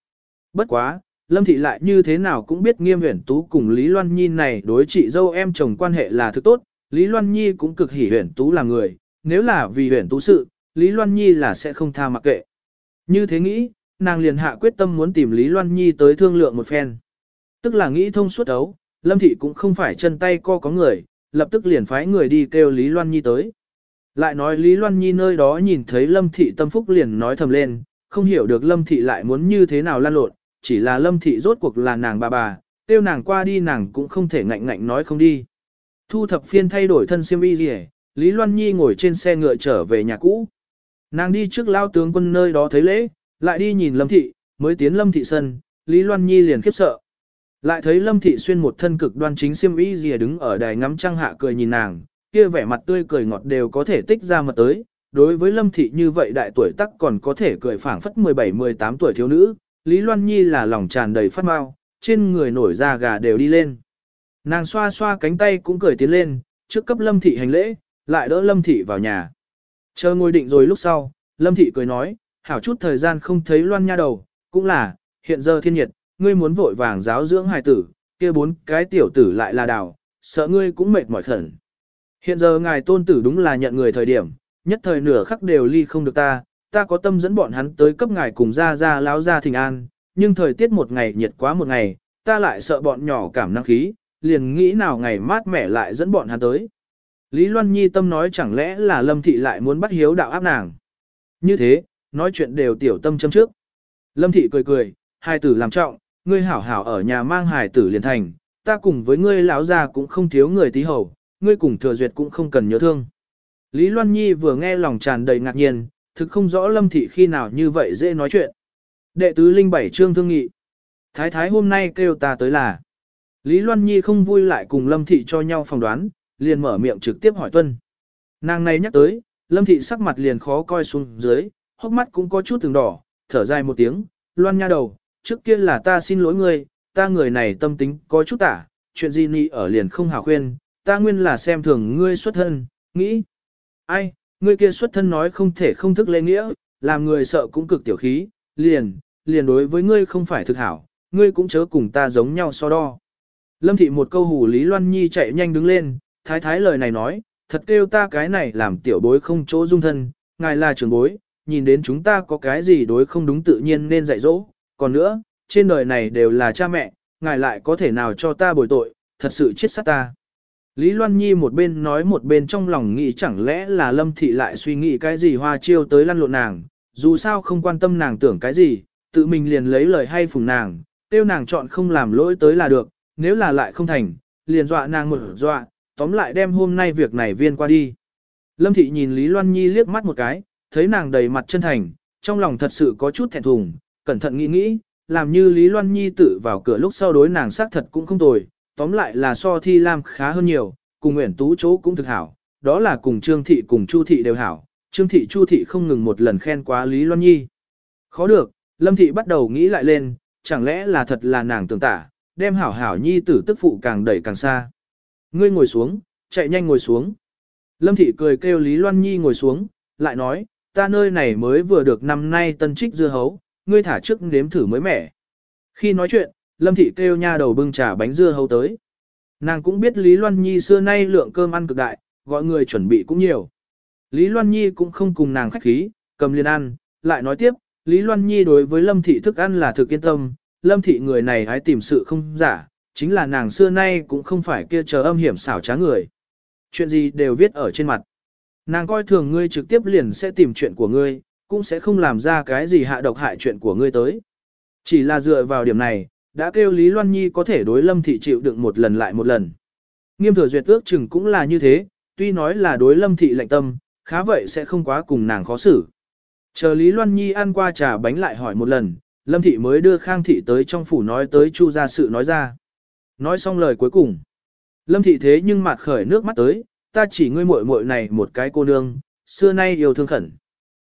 Bất quá, Lâm Thị lại như thế nào cũng biết nghiêm huyển tú cùng Lý Loan Nhi này đối chị dâu em chồng quan hệ là thứ tốt, Lý Loan Nhi cũng cực hỉ huyển tú là người, nếu là vì huyển tú sự, Lý Loan Nhi là sẽ không tha mặc kệ. Như thế nghĩ, nàng liền hạ quyết tâm muốn tìm Lý Loan Nhi tới thương lượng một phen. Tức là nghĩ thông suốt ấu, Lâm Thị cũng không phải chân tay co có người, lập tức liền phái người đi kêu Lý Loan Nhi tới. Lại nói Lý Loan Nhi nơi đó nhìn thấy Lâm Thị tâm phúc liền nói thầm lên, không hiểu được Lâm Thị lại muốn như thế nào lan lộn, chỉ là Lâm Thị rốt cuộc là nàng bà bà, tiêu nàng qua đi nàng cũng không thể ngạnh ngạnh nói không đi. Thu thập phiên thay đổi thân siêm y gì Lý Loan Nhi ngồi trên xe ngựa trở về nhà cũ. Nàng đi trước lao tướng quân nơi đó thấy lễ, lại đi nhìn Lâm Thị, mới tiến Lâm Thị sân, Lý Loan Nhi liền khiếp sợ. Lại thấy Lâm Thị xuyên một thân cực đoan chính xiêm y gì đứng ở đài ngắm trăng hạ cười nhìn nàng, kia vẻ mặt tươi cười ngọt đều có thể tích ra mật tới. Đối với Lâm Thị như vậy đại tuổi tắc còn có thể cười phảng phất 17-18 tuổi thiếu nữ, Lý Loan Nhi là lòng tràn đầy phát mau, trên người nổi da gà đều đi lên. Nàng xoa xoa cánh tay cũng cười tiến lên, trước cấp Lâm Thị hành lễ, lại đỡ Lâm Thị vào nhà. Chờ ngồi định rồi lúc sau, Lâm Thị cười nói, hảo chút thời gian không thấy Loan Nha đầu, cũng là, hiện giờ thiên nhiệt, ngươi muốn vội vàng giáo dưỡng hài tử, kia bốn cái tiểu tử lại là đào, sợ ngươi cũng mệt mỏi khẩn. Hiện giờ ngài tôn tử đúng là nhận người thời điểm, nhất thời nửa khắc đều ly không được ta, ta có tâm dẫn bọn hắn tới cấp ngài cùng ra ra láo ra thình an, nhưng thời tiết một ngày nhiệt quá một ngày, ta lại sợ bọn nhỏ cảm năng khí, liền nghĩ nào ngày mát mẻ lại dẫn bọn hắn tới. Lý Loan Nhi tâm nói chẳng lẽ là Lâm Thị lại muốn bắt hiếu đạo áp nàng. Như thế, nói chuyện đều tiểu tâm châm trước. Lâm Thị cười cười, hai tử làm trọng, ngươi hảo hảo ở nhà mang hài tử liền thành, ta cùng với ngươi lão già cũng không thiếu người tí hầu, ngươi cùng thừa duyệt cũng không cần nhớ thương. Lý Loan Nhi vừa nghe lòng tràn đầy ngạc nhiên, thực không rõ Lâm Thị khi nào như vậy dễ nói chuyện. Đệ tứ linh bảy trương thương nghị. Thái thái hôm nay kêu ta tới là. Lý Loan Nhi không vui lại cùng Lâm Thị cho nhau phỏng đoán, liền mở miệng trực tiếp hỏi tuân. Nàng này nhắc tới, Lâm Thị sắc mặt liền khó coi xuống dưới, hốc mắt cũng có chút từng đỏ, thở dài một tiếng, Loan nha đầu, trước kia là ta xin lỗi ngươi, ta người này tâm tính có chút tả, chuyện gì nị ở liền không hào khuyên, ta nguyên là xem thường ngươi xuất thân, nghĩ. Ai, ngươi kia xuất thân nói không thể không thức lễ nghĩa, làm người sợ cũng cực tiểu khí, liền, liền đối với ngươi không phải thực hảo, ngươi cũng chớ cùng ta giống nhau so đo. Lâm thị một câu hù Lý Loan Nhi chạy nhanh đứng lên, thái thái lời này nói, thật kêu ta cái này làm tiểu bối không chỗ dung thân, ngài là trưởng bối, nhìn đến chúng ta có cái gì đối không đúng tự nhiên nên dạy dỗ, còn nữa, trên đời này đều là cha mẹ, ngài lại có thể nào cho ta bồi tội, thật sự chết sát ta. Lý Loan Nhi một bên nói một bên trong lòng nghĩ chẳng lẽ là Lâm Thị lại suy nghĩ cái gì hoa chiêu tới lăn lộn nàng, dù sao không quan tâm nàng tưởng cái gì, tự mình liền lấy lời hay phùng nàng, tiêu nàng chọn không làm lỗi tới là được, nếu là lại không thành, liền dọa nàng một dọa, tóm lại đem hôm nay việc này viên qua đi. Lâm Thị nhìn Lý Loan Nhi liếc mắt một cái, thấy nàng đầy mặt chân thành, trong lòng thật sự có chút thẹn thùng, cẩn thận nghĩ nghĩ, làm như Lý Loan Nhi tự vào cửa lúc sau đối nàng xác thật cũng không tồi, tóm lại là so thi lam khá hơn nhiều, cùng Nguyễn Tú chỗ cũng thực hảo, đó là cùng Trương Thị cùng Chu Thị đều hảo, Trương Thị Chu Thị không ngừng một lần khen quá Lý Loan Nhi. Khó được, Lâm Thị bắt đầu nghĩ lại lên, chẳng lẽ là thật là nàng tưởng tả, đem hảo hảo Nhi tử tức phụ càng đẩy càng xa. Ngươi ngồi xuống, chạy nhanh ngồi xuống. Lâm Thị cười kêu Lý Loan Nhi ngồi xuống, lại nói, ta nơi này mới vừa được năm nay tân trích dưa hấu, ngươi thả trước nếm thử mới mẻ. Khi nói chuyện, Lâm Thị kêu nha đầu bưng trà bánh dưa hấu tới. Nàng cũng biết Lý Loan Nhi xưa nay lượng cơm ăn cực đại, gọi người chuẩn bị cũng nhiều. Lý Loan Nhi cũng không cùng nàng khách khí, cầm liền ăn, lại nói tiếp, Lý Loan Nhi đối với Lâm Thị thức ăn là thực yên tâm, Lâm Thị người này hãy tìm sự không giả, chính là nàng xưa nay cũng không phải kia chờ âm hiểm xảo trá người. Chuyện gì đều viết ở trên mặt. Nàng coi thường ngươi trực tiếp liền sẽ tìm chuyện của ngươi, cũng sẽ không làm ra cái gì hạ độc hại chuyện của ngươi tới. Chỉ là dựa vào điểm này, đã kêu Lý Loan Nhi có thể đối Lâm Thị chịu đựng một lần lại một lần. Nghiêm thừa duyệt ước chừng cũng là như thế, tuy nói là đối Lâm Thị lạnh tâm, khá vậy sẽ không quá cùng nàng khó xử. Chờ Lý Loan Nhi ăn qua trà bánh lại hỏi một lần, Lâm Thị mới đưa Khang Thị tới trong phủ nói tới Chu gia sự nói ra. Nói xong lời cuối cùng. Lâm Thị thế nhưng mặt khởi nước mắt tới, ta chỉ ngươi muội muội này một cái cô nương, xưa nay yêu thương khẩn.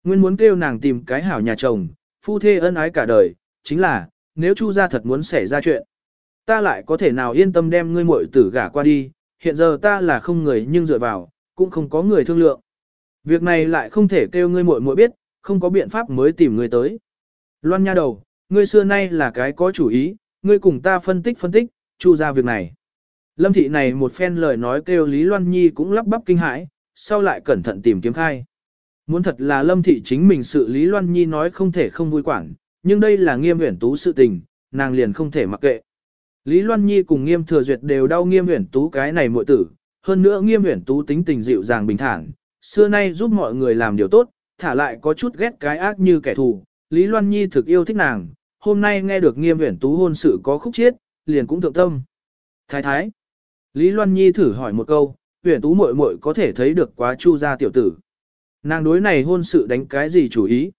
Nguyên muốn kêu nàng tìm cái hảo nhà chồng, phu thê ân ái cả đời, chính là, nếu Chu gia thật muốn xảy ra chuyện, ta lại có thể nào yên tâm đem ngươi muội tử gả qua đi, hiện giờ ta là không người nhưng dựa vào, cũng không có người thương lượng. Việc này lại không thể kêu ngươi muội muội biết, không có biện pháp mới tìm ngươi tới. Loan nha đầu, ngươi xưa nay là cái có chủ ý, ngươi cùng ta phân tích phân tích, chu ra việc này. Lâm thị này một phen lời nói kêu Lý Loan Nhi cũng lắp bắp kinh hãi, sau lại cẩn thận tìm kiếm khai. Muốn thật là Lâm thị chính mình sự Lý Loan Nhi nói không thể không vui quản, nhưng đây là nghiêm uyển tú sự tình, nàng liền không thể mặc kệ. Lý Loan Nhi cùng nghiêm thừa duyệt đều đau nghiêm uyển tú cái này muội tử, hơn nữa nghiêm uyển tú tính tình dịu dàng bình thản, xưa nay giúp mọi người làm điều tốt, thả lại có chút ghét cái ác như kẻ thù. Lý Loan Nhi thực yêu thích nàng, hôm nay nghe được nghiêm uyển tú hôn sự có khúc chiết, liền cũng thượng tâm. Thái thái. Lý Loan Nhi thử hỏi một câu, uyển tú muội muội có thể thấy được quá chu gia tiểu tử. Nàng đối này hôn sự đánh cái gì chủ ý?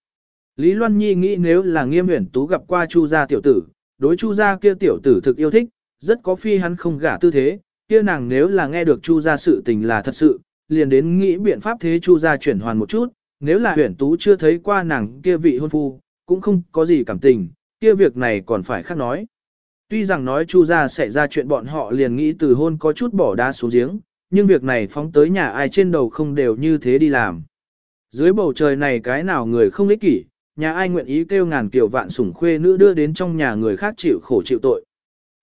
Lý Loan Nhi nghĩ nếu là nghiêm huyển tú gặp qua chu gia tiểu tử, đối chu gia kia tiểu tử thực yêu thích, rất có phi hắn không gả tư thế, kia nàng nếu là nghe được chu gia sự tình là thật sự, liền đến nghĩ biện pháp thế chu gia chuyển hoàn một chút, nếu là huyển tú chưa thấy qua nàng kia vị hôn phu, cũng không có gì cảm tình, kia việc này còn phải khác nói. Tuy rằng nói chu gia sẽ ra chuyện bọn họ liền nghĩ từ hôn có chút bỏ đá xuống giếng, nhưng việc này phóng tới nhà ai trên đầu không đều như thế đi làm. Dưới bầu trời này cái nào người không lý kỷ, nhà ai nguyện ý kêu ngàn kiểu vạn sủng khuê nữ đưa đến trong nhà người khác chịu khổ chịu tội.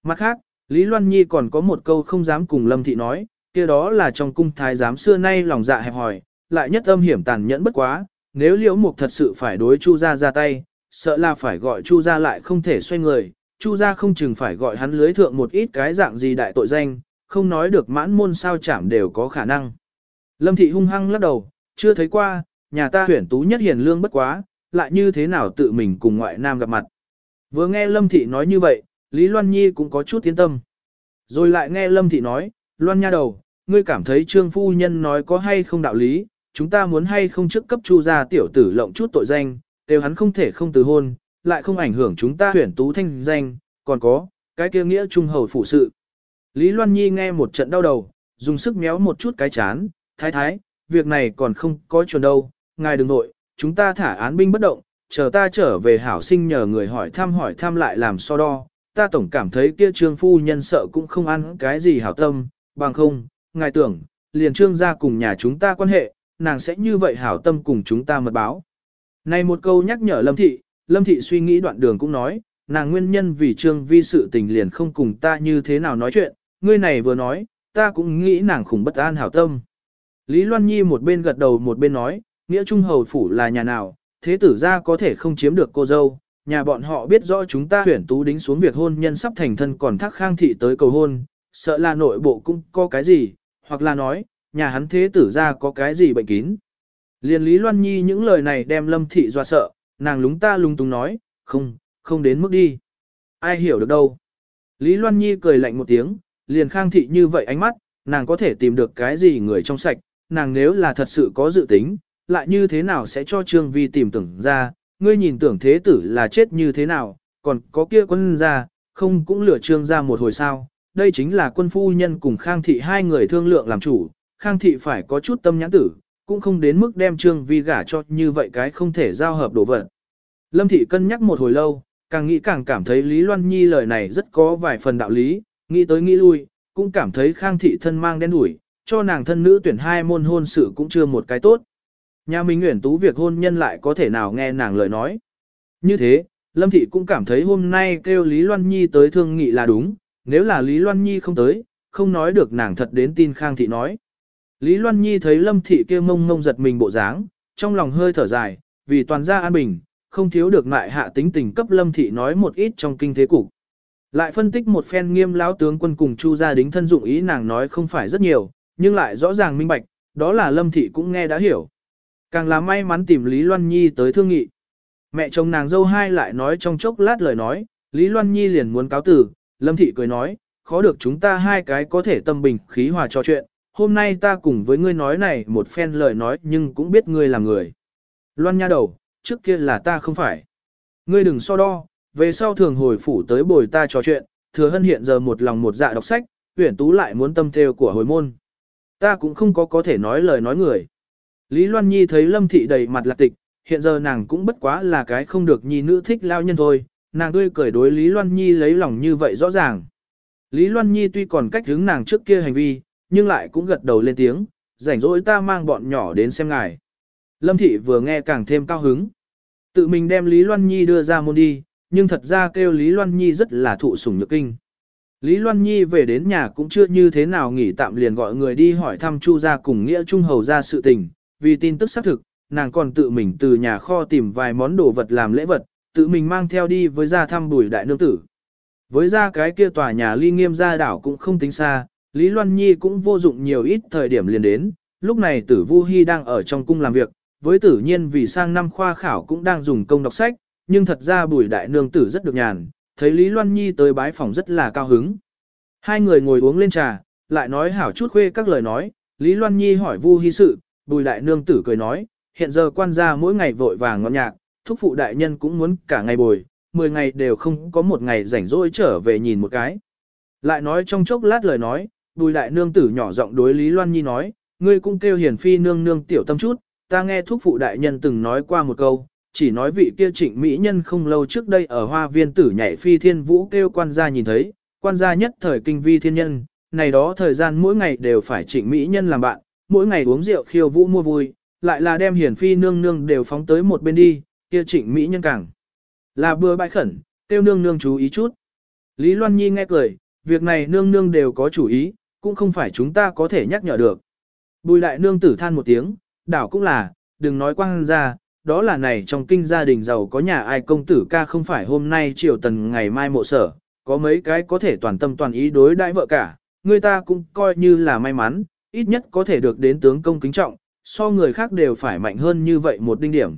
Mặt khác, Lý Loan Nhi còn có một câu không dám cùng Lâm Thị nói, kia đó là trong cung thái giám xưa nay lòng dạ hẹp hòi, lại nhất âm hiểm tàn nhẫn bất quá, nếu liễu mục thật sự phải đối Chu gia ra tay, sợ là phải gọi Chu gia lại không thể xoay người, Chu gia không chừng phải gọi hắn lưới thượng một ít cái dạng gì đại tội danh, không nói được mãn môn sao chảm đều có khả năng. Lâm thị hung hăng lắc đầu, chưa thấy qua, nhà ta huyển tú nhất hiền lương bất quá, lại như thế nào tự mình cùng ngoại nam gặp mặt. Vừa nghe Lâm thị nói như vậy, Lý Loan Nhi cũng có chút tiến tâm. Rồi lại nghe Lâm thị nói, Loan nha đầu, ngươi cảm thấy trương phu nhân nói có hay không đạo lý, chúng ta muốn hay không trước cấp chu gia tiểu tử lộng chút tội danh, đều hắn không thể không từ hôn, lại không ảnh hưởng chúng ta huyển tú thanh danh, còn có, cái kia nghĩa trung hầu phụ sự. Lý Loan Nhi nghe một trận đau đầu, dùng sức méo một chút cái chán, thái thái, việc này còn không có chuẩn đâu, ngài đừng nội, chúng ta thả án binh bất động, chờ ta trở về hảo sinh nhờ người hỏi thăm hỏi thăm lại làm so đo, ta tổng cảm thấy kia trương phu nhân sợ cũng không ăn cái gì hảo tâm, bằng không, ngài tưởng, liền trương gia cùng nhà chúng ta quan hệ, nàng sẽ như vậy hảo tâm cùng chúng ta mật báo. Này một câu nhắc nhở Lâm Thị, Lâm Thị suy nghĩ đoạn đường cũng nói, nàng nguyên nhân vì trương vi sự tình liền không cùng ta như thế nào nói chuyện, ngươi này vừa nói, ta cũng nghĩ nàng khủng bất an hảo tâm. Lý Loan Nhi một bên gật đầu một bên nói, nghĩa trung hầu phủ là nhà nào, thế tử gia có thể không chiếm được cô dâu, nhà bọn họ biết rõ chúng ta huyển tú đính xuống việc hôn nhân sắp thành thân còn Thác khang thị tới cầu hôn, sợ là nội bộ cũng có cái gì, hoặc là nói, nhà hắn thế tử gia có cái gì bệnh kín. Liên Lý Loan Nhi những lời này đem Lâm Thị dọa sợ, nàng lúng ta lung tung nói, không, không đến mức đi. Ai hiểu được đâu. Lý Loan Nhi cười lạnh một tiếng, liền khang thị như vậy ánh mắt, nàng có thể tìm được cái gì người trong sạch, nàng nếu là thật sự có dự tính, lại như thế nào sẽ cho Trương Vi tìm tưởng ra, ngươi nhìn tưởng thế tử là chết như thế nào, còn có kia quân ra, không cũng lửa Trương ra một hồi sao, đây chính là quân phu nhân cùng Khang thị hai người thương lượng làm chủ, Khang thị phải có chút tâm nhãn tử, cũng không đến mức đem Trương Vi gả cho như vậy cái không thể giao hợp đổ vật. Lâm thị cân nhắc một hồi lâu, càng nghĩ càng cảm thấy Lý Loan Nhi lời này rất có vài phần đạo lý, nghĩ tới nghĩ lui, cũng cảm thấy Khang thị thân mang đen đủi, cho nàng thân nữ tuyển hai môn hôn sự cũng chưa một cái tốt. Nhà mình nguyện tú việc hôn nhân lại có thể nào nghe nàng lời nói. Như thế, Lâm thị cũng cảm thấy hôm nay kêu Lý Loan Nhi tới thương nghị là đúng, nếu là Lý Loan Nhi không tới, không nói được nàng thật đến tin Khang thị nói. Lý Loan Nhi thấy Lâm thị kia mông mông giật mình bộ dáng, trong lòng hơi thở dài, vì toàn gia an bình, không thiếu được mại hạ tính tình cấp Lâm thị nói một ít trong kinh thế cục. Lại phân tích một phen nghiêm lão tướng quân cùng Chu gia đính thân dụng ý nàng nói không phải rất nhiều, nhưng lại rõ ràng minh bạch, Đó là Lâm Thị cũng nghe đã hiểu. Càng là may mắn tìm Lý Loan Nhi tới thương nghị. Mẹ chồng nàng dâu hai lại nói trong chốc lát lời nói, Lý Loan Nhi liền muốn cáo tử, Lâm Thị cười nói, khó được chúng ta hai cái có thể tâm bình khí hòa trò chuyện, hôm nay ta cùng với ngươi nói này một phen lời nói nhưng cũng biết ngươi là người. Loan nha đầu, trước kia là ta không phải. Ngươi đừng so đo, về sau thường hồi phủ tới bồi ta trò chuyện, thừa hân hiện giờ một lòng một dạ đọc sách, tuyển tú lại muốn tâm theo của hồi môn. Ta cũng không có có thể nói lời nói người. Lý Loan Nhi thấy Lâm Thị đầy mặt lạc tịch, hiện giờ nàng cũng bất quá là cái không được nhi nữ thích lao nhân thôi, nàng tươi cười đối Lý Loan Nhi lấy lòng như vậy rõ ràng. Lý Loan Nhi tuy còn cách hướng nàng trước kia hành vi, nhưng lại cũng gật đầu lên tiếng, rảnh rỗi ta mang bọn nhỏ đến xem ngài. Lâm Thị vừa nghe càng thêm cao hứng. Tự mình đem Lý Loan Nhi đưa ra môn đi, nhưng thật ra kêu Lý Loan Nhi rất là thụ sủng nhược kinh. Lý Loan Nhi về đến nhà cũng chưa như thế nào nghỉ tạm liền gọi người đi hỏi thăm Chu gia cùng nghĩa Trung Hầu ra sự tình, vì tin tức xác thực, nàng còn tự mình từ nhà kho tìm vài món đồ vật làm lễ vật, tự mình mang theo đi với gia thăm bùi đại nương tử. Với ra cái kia tòa nhà ly nghiêm gia đảo cũng không tính xa, Lý Loan Nhi cũng vô dụng nhiều ít thời điểm liền đến, lúc này tử Vu Hy đang ở trong cung làm việc, với tử nhiên vì sang năm khoa khảo cũng đang dùng công đọc sách, nhưng thật ra bùi đại nương tử rất được nhàn, thấy Lý Loan Nhi tới bái phòng rất là cao hứng. Hai người ngồi uống lên trà, lại nói hảo chút khuê các lời nói, Lý Loan Nhi hỏi Vu Hy sự, bùi đại nương tử cười nói, hiện giờ quan gia mỗi ngày vội vàng ngọn nhạc, thúc phụ đại nhân cũng muốn cả ngày bồi, 10 ngày đều không có một ngày rảnh rỗi trở về nhìn một cái. Lại nói trong chốc lát lời nói, bùi đại nương tử nhỏ giọng đối Lý Loan Nhi nói, ngươi cũng kêu hiền phi nương nương tiểu tâm chút, ta nghe thúc phụ đại nhân từng nói qua một câu, chỉ nói vị kia trịnh mỹ nhân không lâu trước đây ở hoa viên tử nhảy phi thiên vũ kêu quan gia nhìn thấy, quan gia nhất thời kinh vi thiên nhân, này đó thời gian mỗi ngày đều phải trịnh mỹ nhân làm bạn, mỗi ngày uống rượu khiêu vũ mua vui, lại là đem hiển phi nương nương đều phóng tới một bên đi, kia trịnh mỹ nhân càng. Là bừa bãi khẩn, tiêu nương nương chú ý chút. Lý Loan Nhi nghe cười, việc này nương nương đều có chủ ý, cũng không phải chúng ta có thể nhắc nhở được. Bùi đại nương tử than một tiếng, đảo cũng là, đừng nói quang ra, đó là này trong kinh gia đình giàu có nhà ai công tử ca không phải hôm nay triều tần ngày mai mộ sở, có mấy cái có thể toàn tâm toàn ý đối đãi vợ cả, người ta cũng coi như là may mắn, ít nhất có thể được đến tướng công kính trọng, so người khác đều phải mạnh hơn như vậy một đinh điểm.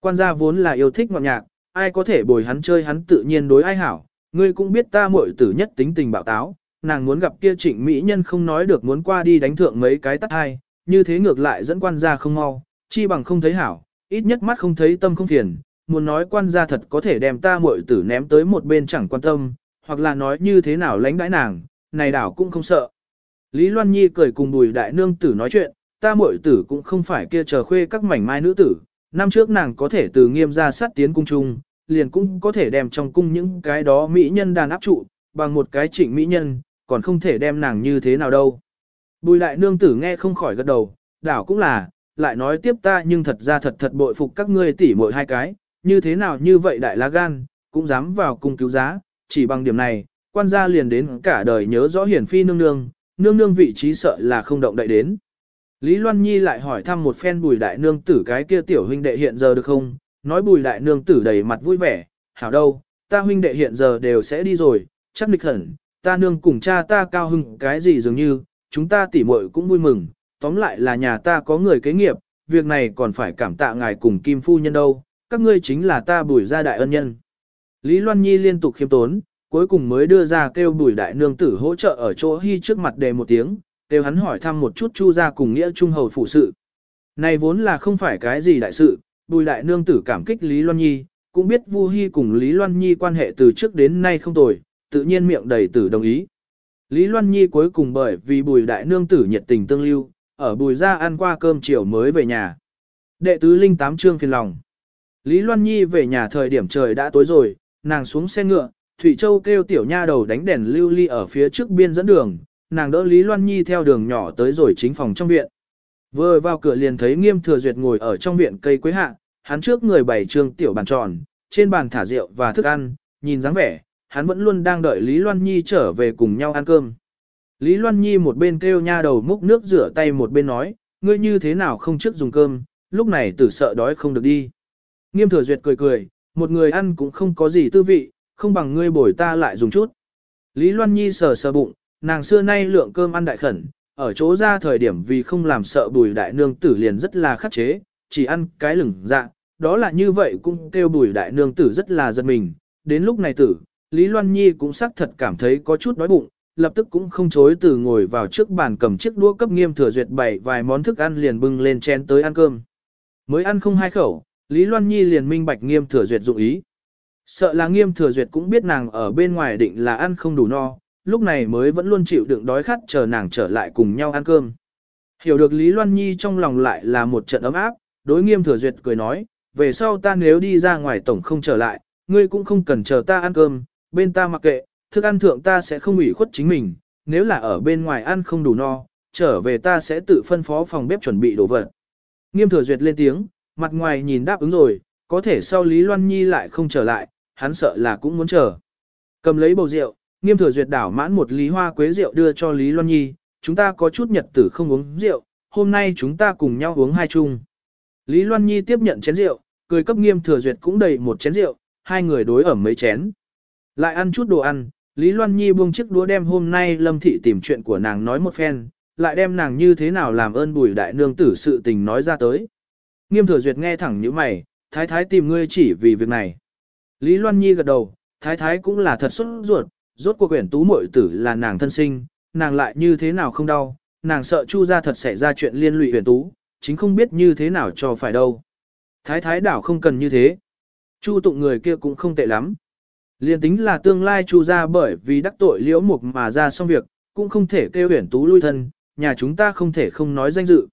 Quan gia vốn là yêu thích ngọt nhạc, ai có thể bồi hắn chơi hắn tự nhiên đối ai hảo, ngươi cũng biết ta muội tử nhất tính tình bạo táo, nàng muốn gặp kia trịnh mỹ nhân không nói được muốn qua đi đánh thượng mấy cái tắt hai, như thế ngược lại dẫn quan gia không mau, chi bằng không thấy hảo, ít nhất mắt không thấy tâm không phiền, muốn nói quan gia thật có thể đem ta muội tử ném tới một bên chẳng quan tâm, hoặc là nói như thế nào lánh đãi nàng, này đảo cũng không sợ. Lý Loan Nhi cười cùng bùi đại nương tử nói chuyện, ta muội tử cũng không phải kia chờ khuê các mảnh mai nữ tử, năm trước nàng có thể từ nghiêm ra sát tiến cung trung, liền cũng có thể đem trong cung những cái đó mỹ nhân đàn áp trụ, bằng một cái trịnh mỹ nhân, còn không thể đem nàng như thế nào đâu. Bùi đại nương tử nghe không khỏi gật đầu, đảo cũng là, lại nói tiếp ta nhưng thật ra thật thật bội phục các ngươi tỉ muội hai cái, như thế nào như vậy đại lá gan, cũng dám vào cung cứu giá, chỉ bằng điểm này, quan gia liền đến cả đời nhớ rõ hiển phi nương nương, nương nương vị trí sợ là không động đậy đến. Lý Loan Nhi lại hỏi thăm một phen bùi đại nương tử cái kia tiểu huynh đệ hiện giờ được không, nói bùi đại nương tử đầy mặt vui vẻ, hảo đâu, ta huynh đệ hiện giờ đều sẽ đi rồi, chắc nịch hẳn, ta nương cùng cha ta cao hưng cái gì dường như, chúng ta tỉ muội cũng vui mừng, tóm lại là nhà ta có người kế nghiệp, việc này còn phải cảm tạ ngài cùng Kim Phu Nhân đâu, các ngươi chính là ta bùi gia đại ân nhân. Lý Loan Nhi liên tục khiêm tốn, cuối cùng mới đưa ra kêu bùi đại nương tử hỗ trợ ở chỗ hy trước mặt đề một tiếng, kêu hắn hỏi thăm một chút chu ra cùng nghĩa trung hầu phụ sự. Này vốn là không phải cái gì đại sự, bùi đại nương tử cảm kích Lý Loan Nhi, cũng biết Vu Hy cùng Lý Loan Nhi quan hệ từ trước đến nay không tồi, tự nhiên miệng đầy tử đồng ý. Lý Loan Nhi cuối cùng bởi vì bùi đại nương tử nhiệt tình tương lưu, ở bùi ra ăn qua cơm chiều mới về nhà. Đệ tứ linh tám trương phiền lòng. Lý Loan Nhi về nhà thời điểm trời đã tối rồi, nàng xuống xe ngựa, Thủy Châu kêu tiểu nha đầu đánh đèn lưu ly ở phía trước biên dẫn đường, nàng đỡ Lý Loan Nhi theo đường nhỏ tới rồi chính phòng trong viện. Vừa vào cửa liền thấy Nghiêm Thừa Duyệt ngồi ở trong viện cây quế hạ, hắn trước người bày trường tiểu bàn tròn, trên bàn thả rượu và thức ăn, nhìn dáng vẻ, hắn vẫn luôn đang đợi Lý Loan Nhi trở về cùng nhau ăn cơm. Lý Loan Nhi một bên kêu nha đầu múc nước rửa tay một bên nói, ngươi như thế nào không trước dùng cơm, lúc này tử sợ đói không được đi. Nghiêm thừa duyệt cười cười, một người ăn cũng không có gì tư vị, không bằng ngươi bồi ta lại dùng chút. Lý Loan Nhi sờ sờ bụng, nàng xưa nay lượng cơm ăn đại khẩn, ở chỗ ra thời điểm vì không làm sợ bùi đại nương tử liền rất là khắc chế, chỉ ăn cái lửng dạ, đó là như vậy cũng kêu bùi đại nương tử rất là giật mình. Đến lúc này tử, Lý Loan Nhi cũng xác thật cảm thấy có chút đói bụng, lập tức cũng không chối từ ngồi vào trước bàn cầm chiếc đũa cấp nghiêm thừa duyệt bày vài món thức ăn liền bưng lên chén tới ăn cơm. Mới ăn không hai khẩu, Lý Loan Nhi liền minh bạch nghiêm thừa duyệt dụng ý. Sợ là nghiêm thừa duyệt cũng biết nàng ở bên ngoài định là ăn không đủ no, lúc này mới vẫn luôn chịu đựng đói khát chờ nàng trở lại cùng nhau ăn cơm. Hiểu được Lý Loan Nhi trong lòng lại là một trận ấm áp, đối nghiêm thừa duyệt cười nói, về sau ta nếu đi ra ngoài tổng không trở lại, ngươi cũng không cần chờ ta ăn cơm, bên ta mặc kệ, thức ăn thượng ta sẽ không ủy khuất chính mình, nếu là ở bên ngoài ăn không đủ no, trở về ta sẽ tự phân phó phòng bếp chuẩn bị đồ vật. Nghiêm thừa duyệt lên tiếng, mặt ngoài nhìn đáp ứng rồi, có thể sau Lý Loan Nhi lại không trở lại, hắn sợ là cũng muốn chờ. Cầm lấy bầu rượu, nghiêm thừa duyệt đảo mãn một lý hoa quế rượu đưa cho Lý Loan Nhi, chúng ta có chút nhật tử không uống rượu, hôm nay chúng ta cùng nhau uống hai chung. Lý Loan Nhi tiếp nhận chén rượu, cười cấp nghiêm thừa duyệt cũng đầy một chén rượu, hai người đối ẩm mấy chén. Lại ăn chút đồ ăn, Lý Loan Nhi buông chiếc đũa đem hôm nay Lâm Thị tìm chuyện của nàng nói một phen, lại đem nàng như thế nào làm ơn bùi đại nương tử sự tình nói ra tới. Nghiêm thừa duyệt nghe thẳng như mày, thái thái tìm ngươi chỉ vì việc này. Lý Loan Nhi gật đầu, thái thái cũng là thật xuất ruột, rốt cuộc quyển tú muội tử là nàng thân sinh, nàng lại như thế nào không đau, nàng sợ chu ra thật xảy ra chuyện liên lụy quyển tú, chính không biết như thế nào cho phải đâu. Thái thái đảo không cần như thế. Chu tụng người kia cũng không tệ lắm. Liên tính là tương lai chu ra bởi vì đắc tội liễu mục mà ra xong việc, cũng không thể kêu huyển tú lui thân, nhà chúng ta không thể không nói danh dự.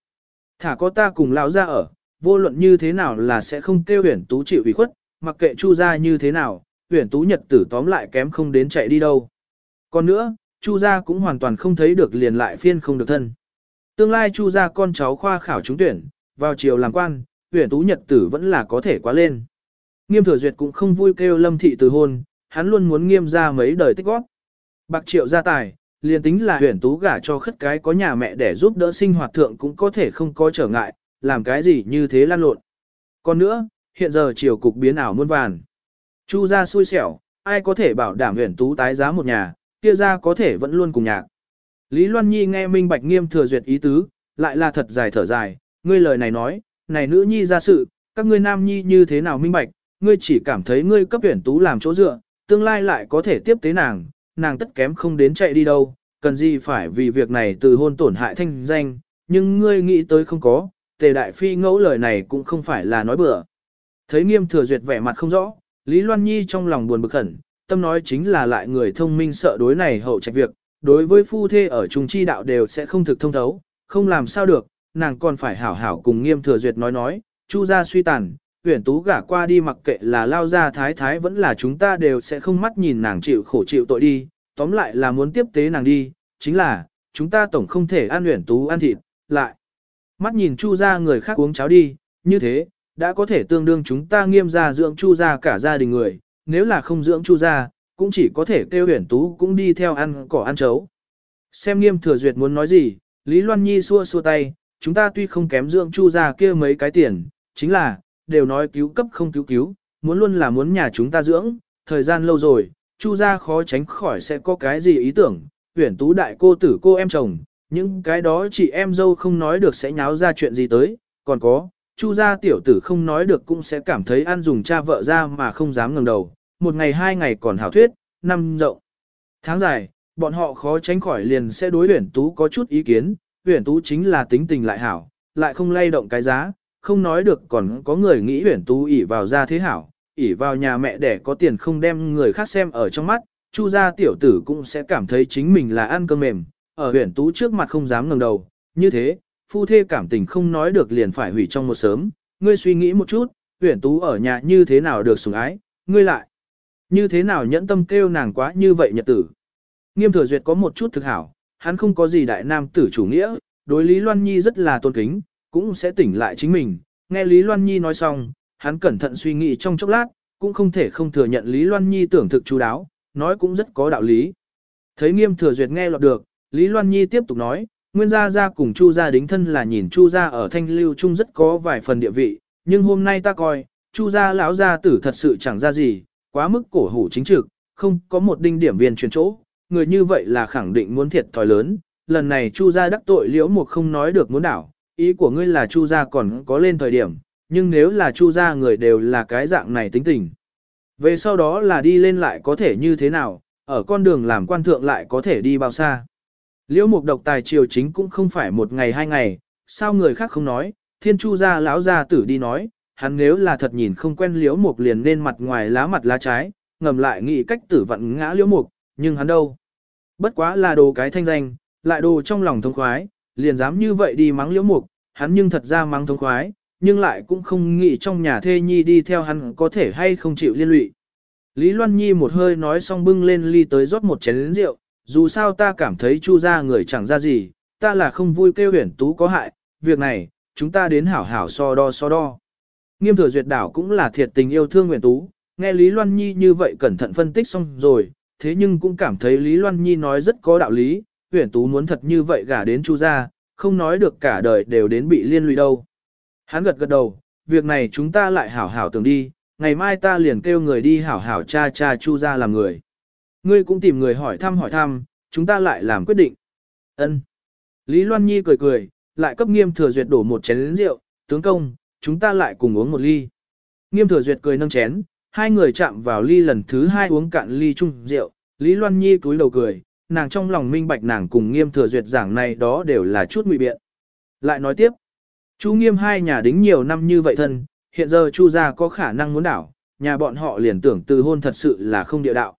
Thả có ta cùng lão ra ở, vô luận như thế nào là sẽ không kêu huyền tú chịu ủy khuất, mặc kệ chu Gia như thế nào, huyền tú nhật tử tóm lại kém không đến chạy đi đâu. Còn nữa, chu gia cũng hoàn toàn không thấy được liền lại phiên không được thân. Tương lai chu gia con cháu khoa khảo trúng tuyển, vào chiều làm quan, huyền tú nhật tử vẫn là có thể quá lên. Nghiêm thừa duyệt cũng không vui kêu lâm thị từ hôn, hắn luôn muốn nghiêm ra mấy đời tích góp. Bạc triệu gia tài, liền tính là huyền tú gả cho khất cái có nhà mẹ để giúp đỡ sinh hoạt thượng cũng có thể không có trở ngại, làm cái gì như thế lan lộn. Còn nữa, hiện giờ triều cục biến ảo muôn vàn. Chu gia xui xẻo, ai có thể bảo đảm huyền tú tái giá một nhà, kia ra có thể vẫn luôn cùng nhạc. Lý Loan Nhi nghe Minh Bạch Nghiêm thừa duyệt ý tứ, lại là thật dài thở dài, ngươi lời này nói, này nữ nhi ra sự, các ngươi nam nhi như thế nào minh bạch, ngươi chỉ cảm thấy ngươi cấp huyền tú làm chỗ dựa, tương lai lại có thể tiếp tế nàng, nàng tất kém không đến chạy đi đâu, cần gì phải vì việc này từ hôn tổn hại thanh danh, nhưng ngươi nghĩ tới không có, tề đại phi ngẫu lời này cũng không phải là nói bừa. Thấy nghiêm thừa duyệt vẻ mặt không rõ, Lý Loan Nhi trong lòng buồn bực khẩn, tâm nói chính là lại người thông minh sợ đối này hậu trạch việc, đối với phu thê ở trung chi đạo đều sẽ không thực thông thấu, không làm sao được, nàng còn phải hảo hảo cùng nghiêm thừa duyệt nói nói, chu gia suy tàn, tuyển tú gả qua đi mặc kệ là lao ra thái thái vẫn là chúng ta đều sẽ không mắt nhìn nàng chịu khổ chịu tội đi, tóm lại là muốn tiếp tế nàng đi, chính là, chúng ta tổng không thể ăn tuyển tú ăn thịt, lại. Mắt nhìn chu gia người khác uống cháo đi, như thế, đã có thể tương đương chúng ta nghiêm gia dưỡng chu gia cả gia đình người, nếu là không dưỡng chu gia, cũng chỉ có thể kêu huyển tú cũng đi theo ăn cỏ ăn chấu. Xem nghiêm thừa duyệt muốn nói gì, Lý Loan Nhi xua xua tay, chúng ta tuy không kém dưỡng chu gia kia mấy cái tiền, chính là, đều nói cứu cấp không cứu cứu, muốn luôn là muốn nhà chúng ta dưỡng, thời gian lâu rồi, chu gia khó tránh khỏi sẽ có cái gì ý tưởng, huyển tú đại cô tử cô em chồng, những cái đó chị em dâu không nói được sẽ nháo ra chuyện gì tới, còn có, chu gia tiểu tử không nói được cũng sẽ cảm thấy ăn dùng cha vợ ra mà không dám ngẩng đầu, một ngày hai ngày còn hảo thuyết, năm rộng. Tháng dài, bọn họ khó tránh khỏi liền sẽ đối huyển tú có chút ý kiến, huyển tú chính là tính tình lại hảo, lại không lay động cái giá, không nói được còn có người nghĩ huyển tú ỉ vào ra thế hảo, ỉ vào nhà mẹ để có tiền không đem người khác xem ở trong mắt, chu gia tiểu tử cũng sẽ cảm thấy chính mình là ăn cơm mềm, ở Huyền tú trước mặt không dám ngẩng đầu, như thế, phu thê cảm tình không nói được liền phải hủy trong một sớm, ngươi suy nghĩ một chút, Huyền tú ở nhà như thế nào được sủng ái, ngươi lại, như thế nào nhẫn tâm kêu nàng quá như vậy nhật tử. Nghiêm thừa duyệt có một chút thực hảo, hắn không có gì đại nam tử chủ nghĩa, đối Lý Loan Nhi rất là tôn kính, cũng sẽ tỉnh lại chính mình. Nghe Lý Loan Nhi nói xong, hắn cẩn thận suy nghĩ trong chốc lát, cũng không thể không thừa nhận Lý Loan Nhi tưởng thực chú đáo, nói cũng rất có đạo lý. Thấy nghiêm thừa duyệt nghe lọt được, Lý Loan Nhi tiếp tục nói, nguyên gia gia cùng Chu gia đính thân là nhìn Chu gia ở thanh lưu Trung rất có vài phần địa vị, nhưng hôm nay ta coi, Chu gia lão gia tử thật sự chẳng ra gì, quá mức cổ hủ chính trực, không có một đinh điểm viên truyền chỗ, người như vậy là khẳng định muốn thiệt thòi lớn, lần này Chu gia đắc tội liễu một không nói được muốn đảo, ý của ngươi là Chu gia còn có lên thời điểm, nhưng nếu là Chu gia người đều là cái dạng này tính tình. Về sau đó là đi lên lại có thể như thế nào, ở con đường làm quan thượng lại có thể đi bao xa. Liễu mục độc tài triều chính cũng không phải một ngày hai ngày, sao người khác không nói, thiên chu gia lão gia tử đi nói, hắn nếu là thật nhìn không quen liễu mục liền nên mặt ngoài lá mặt lá trái, ngầm lại nghĩ cách tử vận ngã liễu mục, nhưng hắn đâu. Bất quá là đồ cái thanh danh, lại đồ trong lòng thông khoái, liền dám như vậy đi mắng liễu mục, hắn nhưng thật ra mắng thông khoái, nhưng lại cũng không nghĩ trong nhà thê nhi đi theo hắn có thể hay không chịu liên lụy. Lý Loan Nhi một hơi nói xong bưng lên ly tới rót một chén rượu, dù sao ta cảm thấy chu ra người chẳng ra gì, ta là không vui kêu huyển tú có hại, việc này, chúng ta đến hảo hảo so đo so đo. Nghiêm thừa duyệt đảo cũng là thiệt tình yêu thương huyển tú, nghe Lý Loan Nhi như vậy cẩn thận phân tích xong rồi, thế nhưng cũng cảm thấy Lý Loan Nhi nói rất có đạo lý, huyển tú muốn thật như vậy gả đến chu Gia, không nói được cả đời đều đến bị liên lụy đâu. Hắn gật gật đầu, việc này chúng ta lại hảo hảo tưởng đi, ngày mai ta liền kêu người đi hảo hảo cha cha chu Gia làm người. Ngươi cũng tìm người hỏi thăm hỏi thăm, chúng ta lại làm quyết định. Ân. Lý Loan Nhi cười cười, lại cấp nghiêm thừa duyệt đổ một chén rượu, tướng công, chúng ta lại cùng uống một ly. Nghiêm thừa duyệt cười nâng chén, hai người chạm vào ly lần thứ hai uống cạn ly chung rượu, Lý Loan Nhi cúi đầu cười, nàng trong lòng minh bạch nàng cùng nghiêm thừa duyệt giảng này đó đều là chút ngụy biện. Lại nói tiếp, chú nghiêm hai nhà đính nhiều năm như vậy thân, hiện giờ chu gia có khả năng muốn đảo, nhà bọn họ liền tưởng từ hôn thật sự là không địa đạo.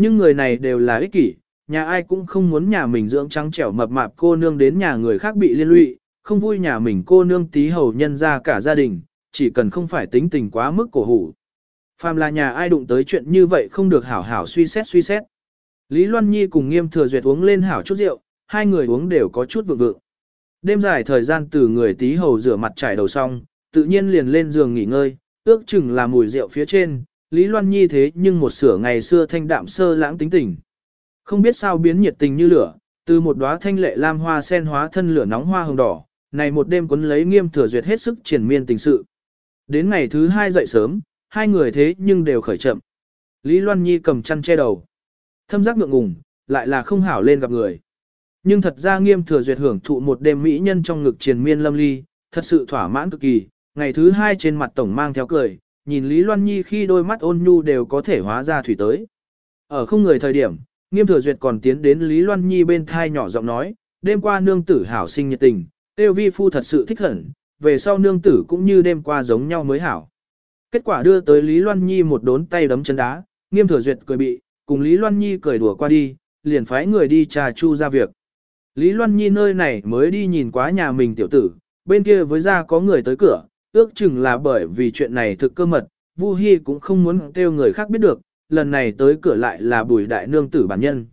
Nhưng người này đều là ích kỷ, nhà ai cũng không muốn nhà mình dưỡng trắng trẻo mập mạp cô nương đến nhà người khác bị liên lụy, không vui nhà mình cô nương tí hầu nhân ra cả gia đình, chỉ cần không phải tính tình quá mức cổ hủ. Phàm là nhà ai đụng tới chuyện như vậy không được hảo hảo suy xét suy xét. Lý Loan Nhi cùng nghiêm thừa duyệt uống lên hảo chút rượu, hai người uống đều có chút vượng vượng. Đêm dài thời gian từ người tí hầu rửa mặt trải đầu xong, tự nhiên liền lên giường nghỉ ngơi, ước chừng là mùi rượu phía trên, Lý Loan Nhi thế nhưng một sửa ngày xưa thanh đạm sơ lãng tính tình. Không biết sao biến nhiệt tình như lửa, từ một đóa thanh lệ lam hoa sen hóa thân lửa nóng hoa hồng đỏ, này một đêm cuốn lấy nghiêm thừa duyệt hết sức triển miên tình sự. Đến ngày thứ hai dậy sớm, hai người thế nhưng đều khởi chậm. Lý Loan Nhi cầm chăn che đầu. Thâm giác ngượng ngùng, lại là không hảo lên gặp người. Nhưng thật ra nghiêm thừa duyệt hưởng thụ một đêm mỹ nhân trong ngực triền miên lâm ly, thật sự thỏa mãn cực kỳ, ngày thứ hai trên mặt tổng mang theo cười, nhìn Lý Loan Nhi khi đôi mắt ôn nhu đều có thể hóa ra thủy tới. Ở không người thời điểm, nghiêm thừa duyệt còn tiến đến Lý Loan Nhi bên thai nhỏ giọng nói, đêm qua nương tử hảo sinh nhiệt tình, tiêu vi phu thật sự thích hẳn, về sau nương tử cũng như đêm qua giống nhau mới hảo. Kết quả đưa tới Lý Loan Nhi một đốn tay đấm chân đá, nghiêm thừa duyệt cười bị, cùng Lý Loan Nhi cười đùa qua đi, liền phái người đi trà chu ra việc. Lý Loan Nhi nơi này mới đi nhìn quá nhà mình tiểu tử, bên kia với ra có người tới cửa, ước chừng là bởi vì chuyện này thực cơ mật, Vu Hi cũng không muốn kêu người khác biết được, lần này tới cửa lại là Bùi Đại Nương Tử bản nhân.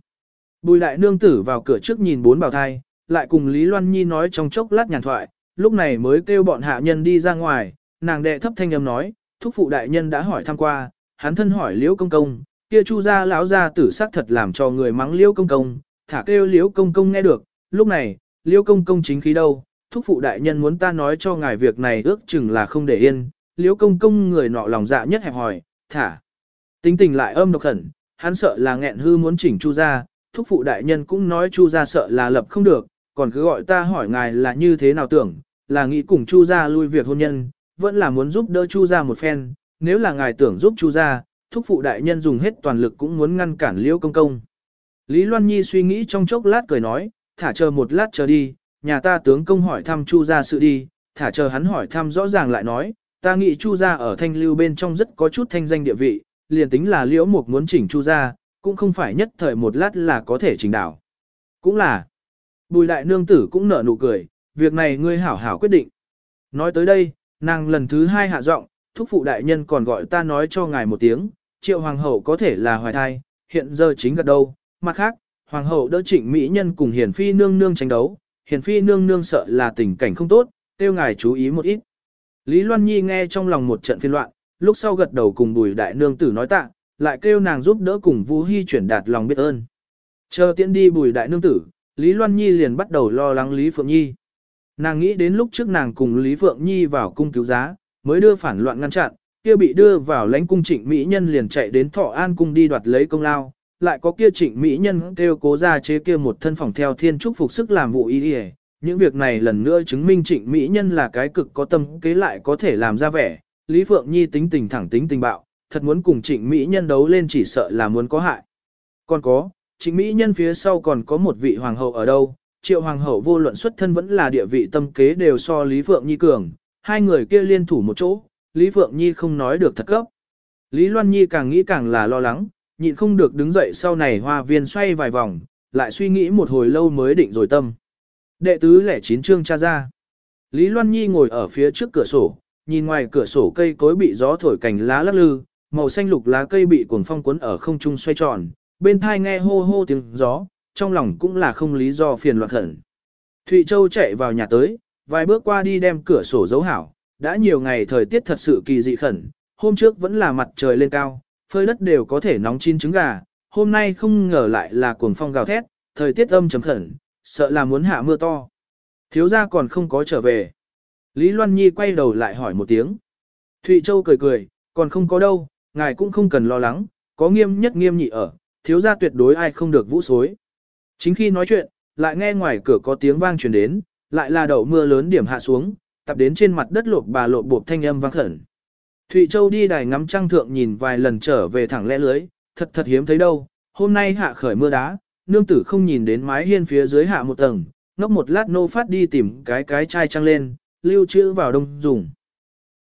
Bùi Đại Nương Tử vào cửa trước nhìn bốn bào thai, lại cùng Lý Loan Nhi nói trong chốc lát nhàn thoại, lúc này mới kêu bọn hạ nhân đi ra ngoài, nàng đệ thấp thanh âm nói, thúc phụ đại nhân đã hỏi thăm qua, hắn thân hỏi liễu công công, kia chu gia lão gia tử sắc thật làm cho người mắng liễu công công, thả kêu liễu công công nghe được, lúc này, liễu công công chính khí đâu, thúc phụ đại nhân muốn ta nói cho ngài việc này ước chừng là không để yên, liễu công công người nọ lòng dạ nhất hẹp hỏi, thả. Tính tình lại âm độc khẩn, hắn sợ là nghẹn hư muốn chỉnh chu gia, thúc phụ đại nhân cũng nói chu gia sợ là lập không được, còn cứ gọi ta hỏi ngài là như thế nào tưởng, là nghĩ cùng chu gia lui việc hôn nhân, vẫn là muốn giúp đỡ chu gia một phen, nếu là ngài tưởng giúp chu gia, thúc phụ đại nhân dùng hết toàn lực cũng muốn ngăn cản liễu công công. Lý Loan Nhi suy nghĩ trong chốc lát cười nói, thả chờ một lát chờ đi, nhà ta tướng công hỏi thăm chu gia sự đi, thả chờ hắn hỏi thăm rõ ràng lại nói, ta nghĩ chu gia ở thanh lưu bên trong rất có chút thanh danh địa vị, liền tính là liễu mục muốn chỉnh chu gia, cũng không phải nhất thời một lát là có thể chỉnh đảo. Cũng là, bùi đại nương tử cũng nở nụ cười, việc này ngươi hảo hảo quyết định. Nói tới đây, nàng lần thứ hai hạ giọng, thúc phụ đại nhân còn gọi ta nói cho ngài một tiếng, triệu hoàng hậu có thể là hoài thai, hiện giờ chính gật đâu, mặt khác, hoàng hậu đỡ trịnh mỹ nhân cùng hiền phi nương nương tranh đấu, hiền phi nương nương sợ là tình cảnh không tốt, tiêu ngài chú ý một ít. Lý Loan Nhi nghe trong lòng một trận phiên loạn, lúc sau gật đầu cùng bùi đại nương tử nói tạ, lại kêu nàng giúp đỡ cùng Vũ Hy chuyển đạt lòng biết ơn. Chờ tiễn đi bùi đại nương tử, Lý Loan Nhi liền bắt đầu lo lắng Lý Phượng Nhi. Nàng nghĩ đến lúc trước nàng cùng Lý Phượng Nhi vào cung cứu giá, mới đưa phản loạn ngăn chặn, kia bị đưa vào lãnh cung trịnh mỹ nhân liền chạy đến Thọ An cung đi đoạt lấy công lao, lại có kia trịnh mỹ nhân kêu cố ra chế kia một thân phòng theo thiên trúc phục sức làm vụ y đi những việc này lần nữa chứng minh trịnh mỹ nhân là cái cực có tâm kế lại có thể làm ra vẻ, Lý Phượng Nhi tính tình thẳng tính tình bạo, thật muốn cùng trịnh mỹ nhân đấu lên chỉ sợ là muốn có hại. Còn có, trịnh mỹ nhân phía sau còn có một vị hoàng hậu ở đâu, triệu hoàng hậu vô luận xuất thân vẫn là địa vị tâm kế đều so Lý Phượng Nhi cường, hai người kia liên thủ một chỗ, Lý Phượng Nhi không nói được thật cấp. Lý Loan Nhi càng nghĩ càng là lo lắng, nhịn không được đứng dậy sau này hoa viên xoay vài vòng, lại suy nghĩ một hồi lâu mới định rồi tâm. Đệ tứ lẻ chín chương cha ra. Lý Loan Nhi ngồi ở phía trước cửa sổ, nhìn ngoài cửa sổ cây cối bị gió thổi cành lá lắc lư, màu xanh lục lá cây bị cuồng phong cuốn ở không trung xoay tròn, bên thai nghe hô hô tiếng gió, trong lòng cũng là không lý do phiền loạn khẩn. Thụy Châu chạy vào nhà tới, vài bước qua đi đem cửa sổ giấu hảo, đã nhiều ngày thời tiết thật sự kỳ dị khẩn, hôm trước vẫn là mặt trời lên cao, phơi đất đều có thể nóng chín trứng gà, hôm nay không ngờ lại là cuồng phong gào thét, thời tiết âm trầm khẩn, sợ là muốn hạ mưa to. Thiếu gia còn không có trở về. Lý Loan Nhi quay đầu lại hỏi một tiếng. Thụy Châu cười cười, còn không có đâu, ngài cũng không cần lo lắng, có nghiêm nhất nghiêm nhị ở, thiếu gia tuyệt đối ai không được vũ xối. Chính khi nói chuyện, lại nghe ngoài cửa có tiếng vang truyền đến, lại là đậu mưa lớn điểm hạ xuống, tập đến trên mặt đất lộp bà lộp bộp thanh âm vang khẩn. Thụy Châu đi đài ngắm trăng thượng nhìn vài lần trở về thẳng lẽ lưới, thật thật hiếm thấy đâu, hôm nay hạ khởi mưa đá, nương tử không nhìn đến mái hiên phía dưới hạ một tầng, ngốc một lát nô phát đi tìm cái cái chai trăng lên, lưu trữ vào đông dùng.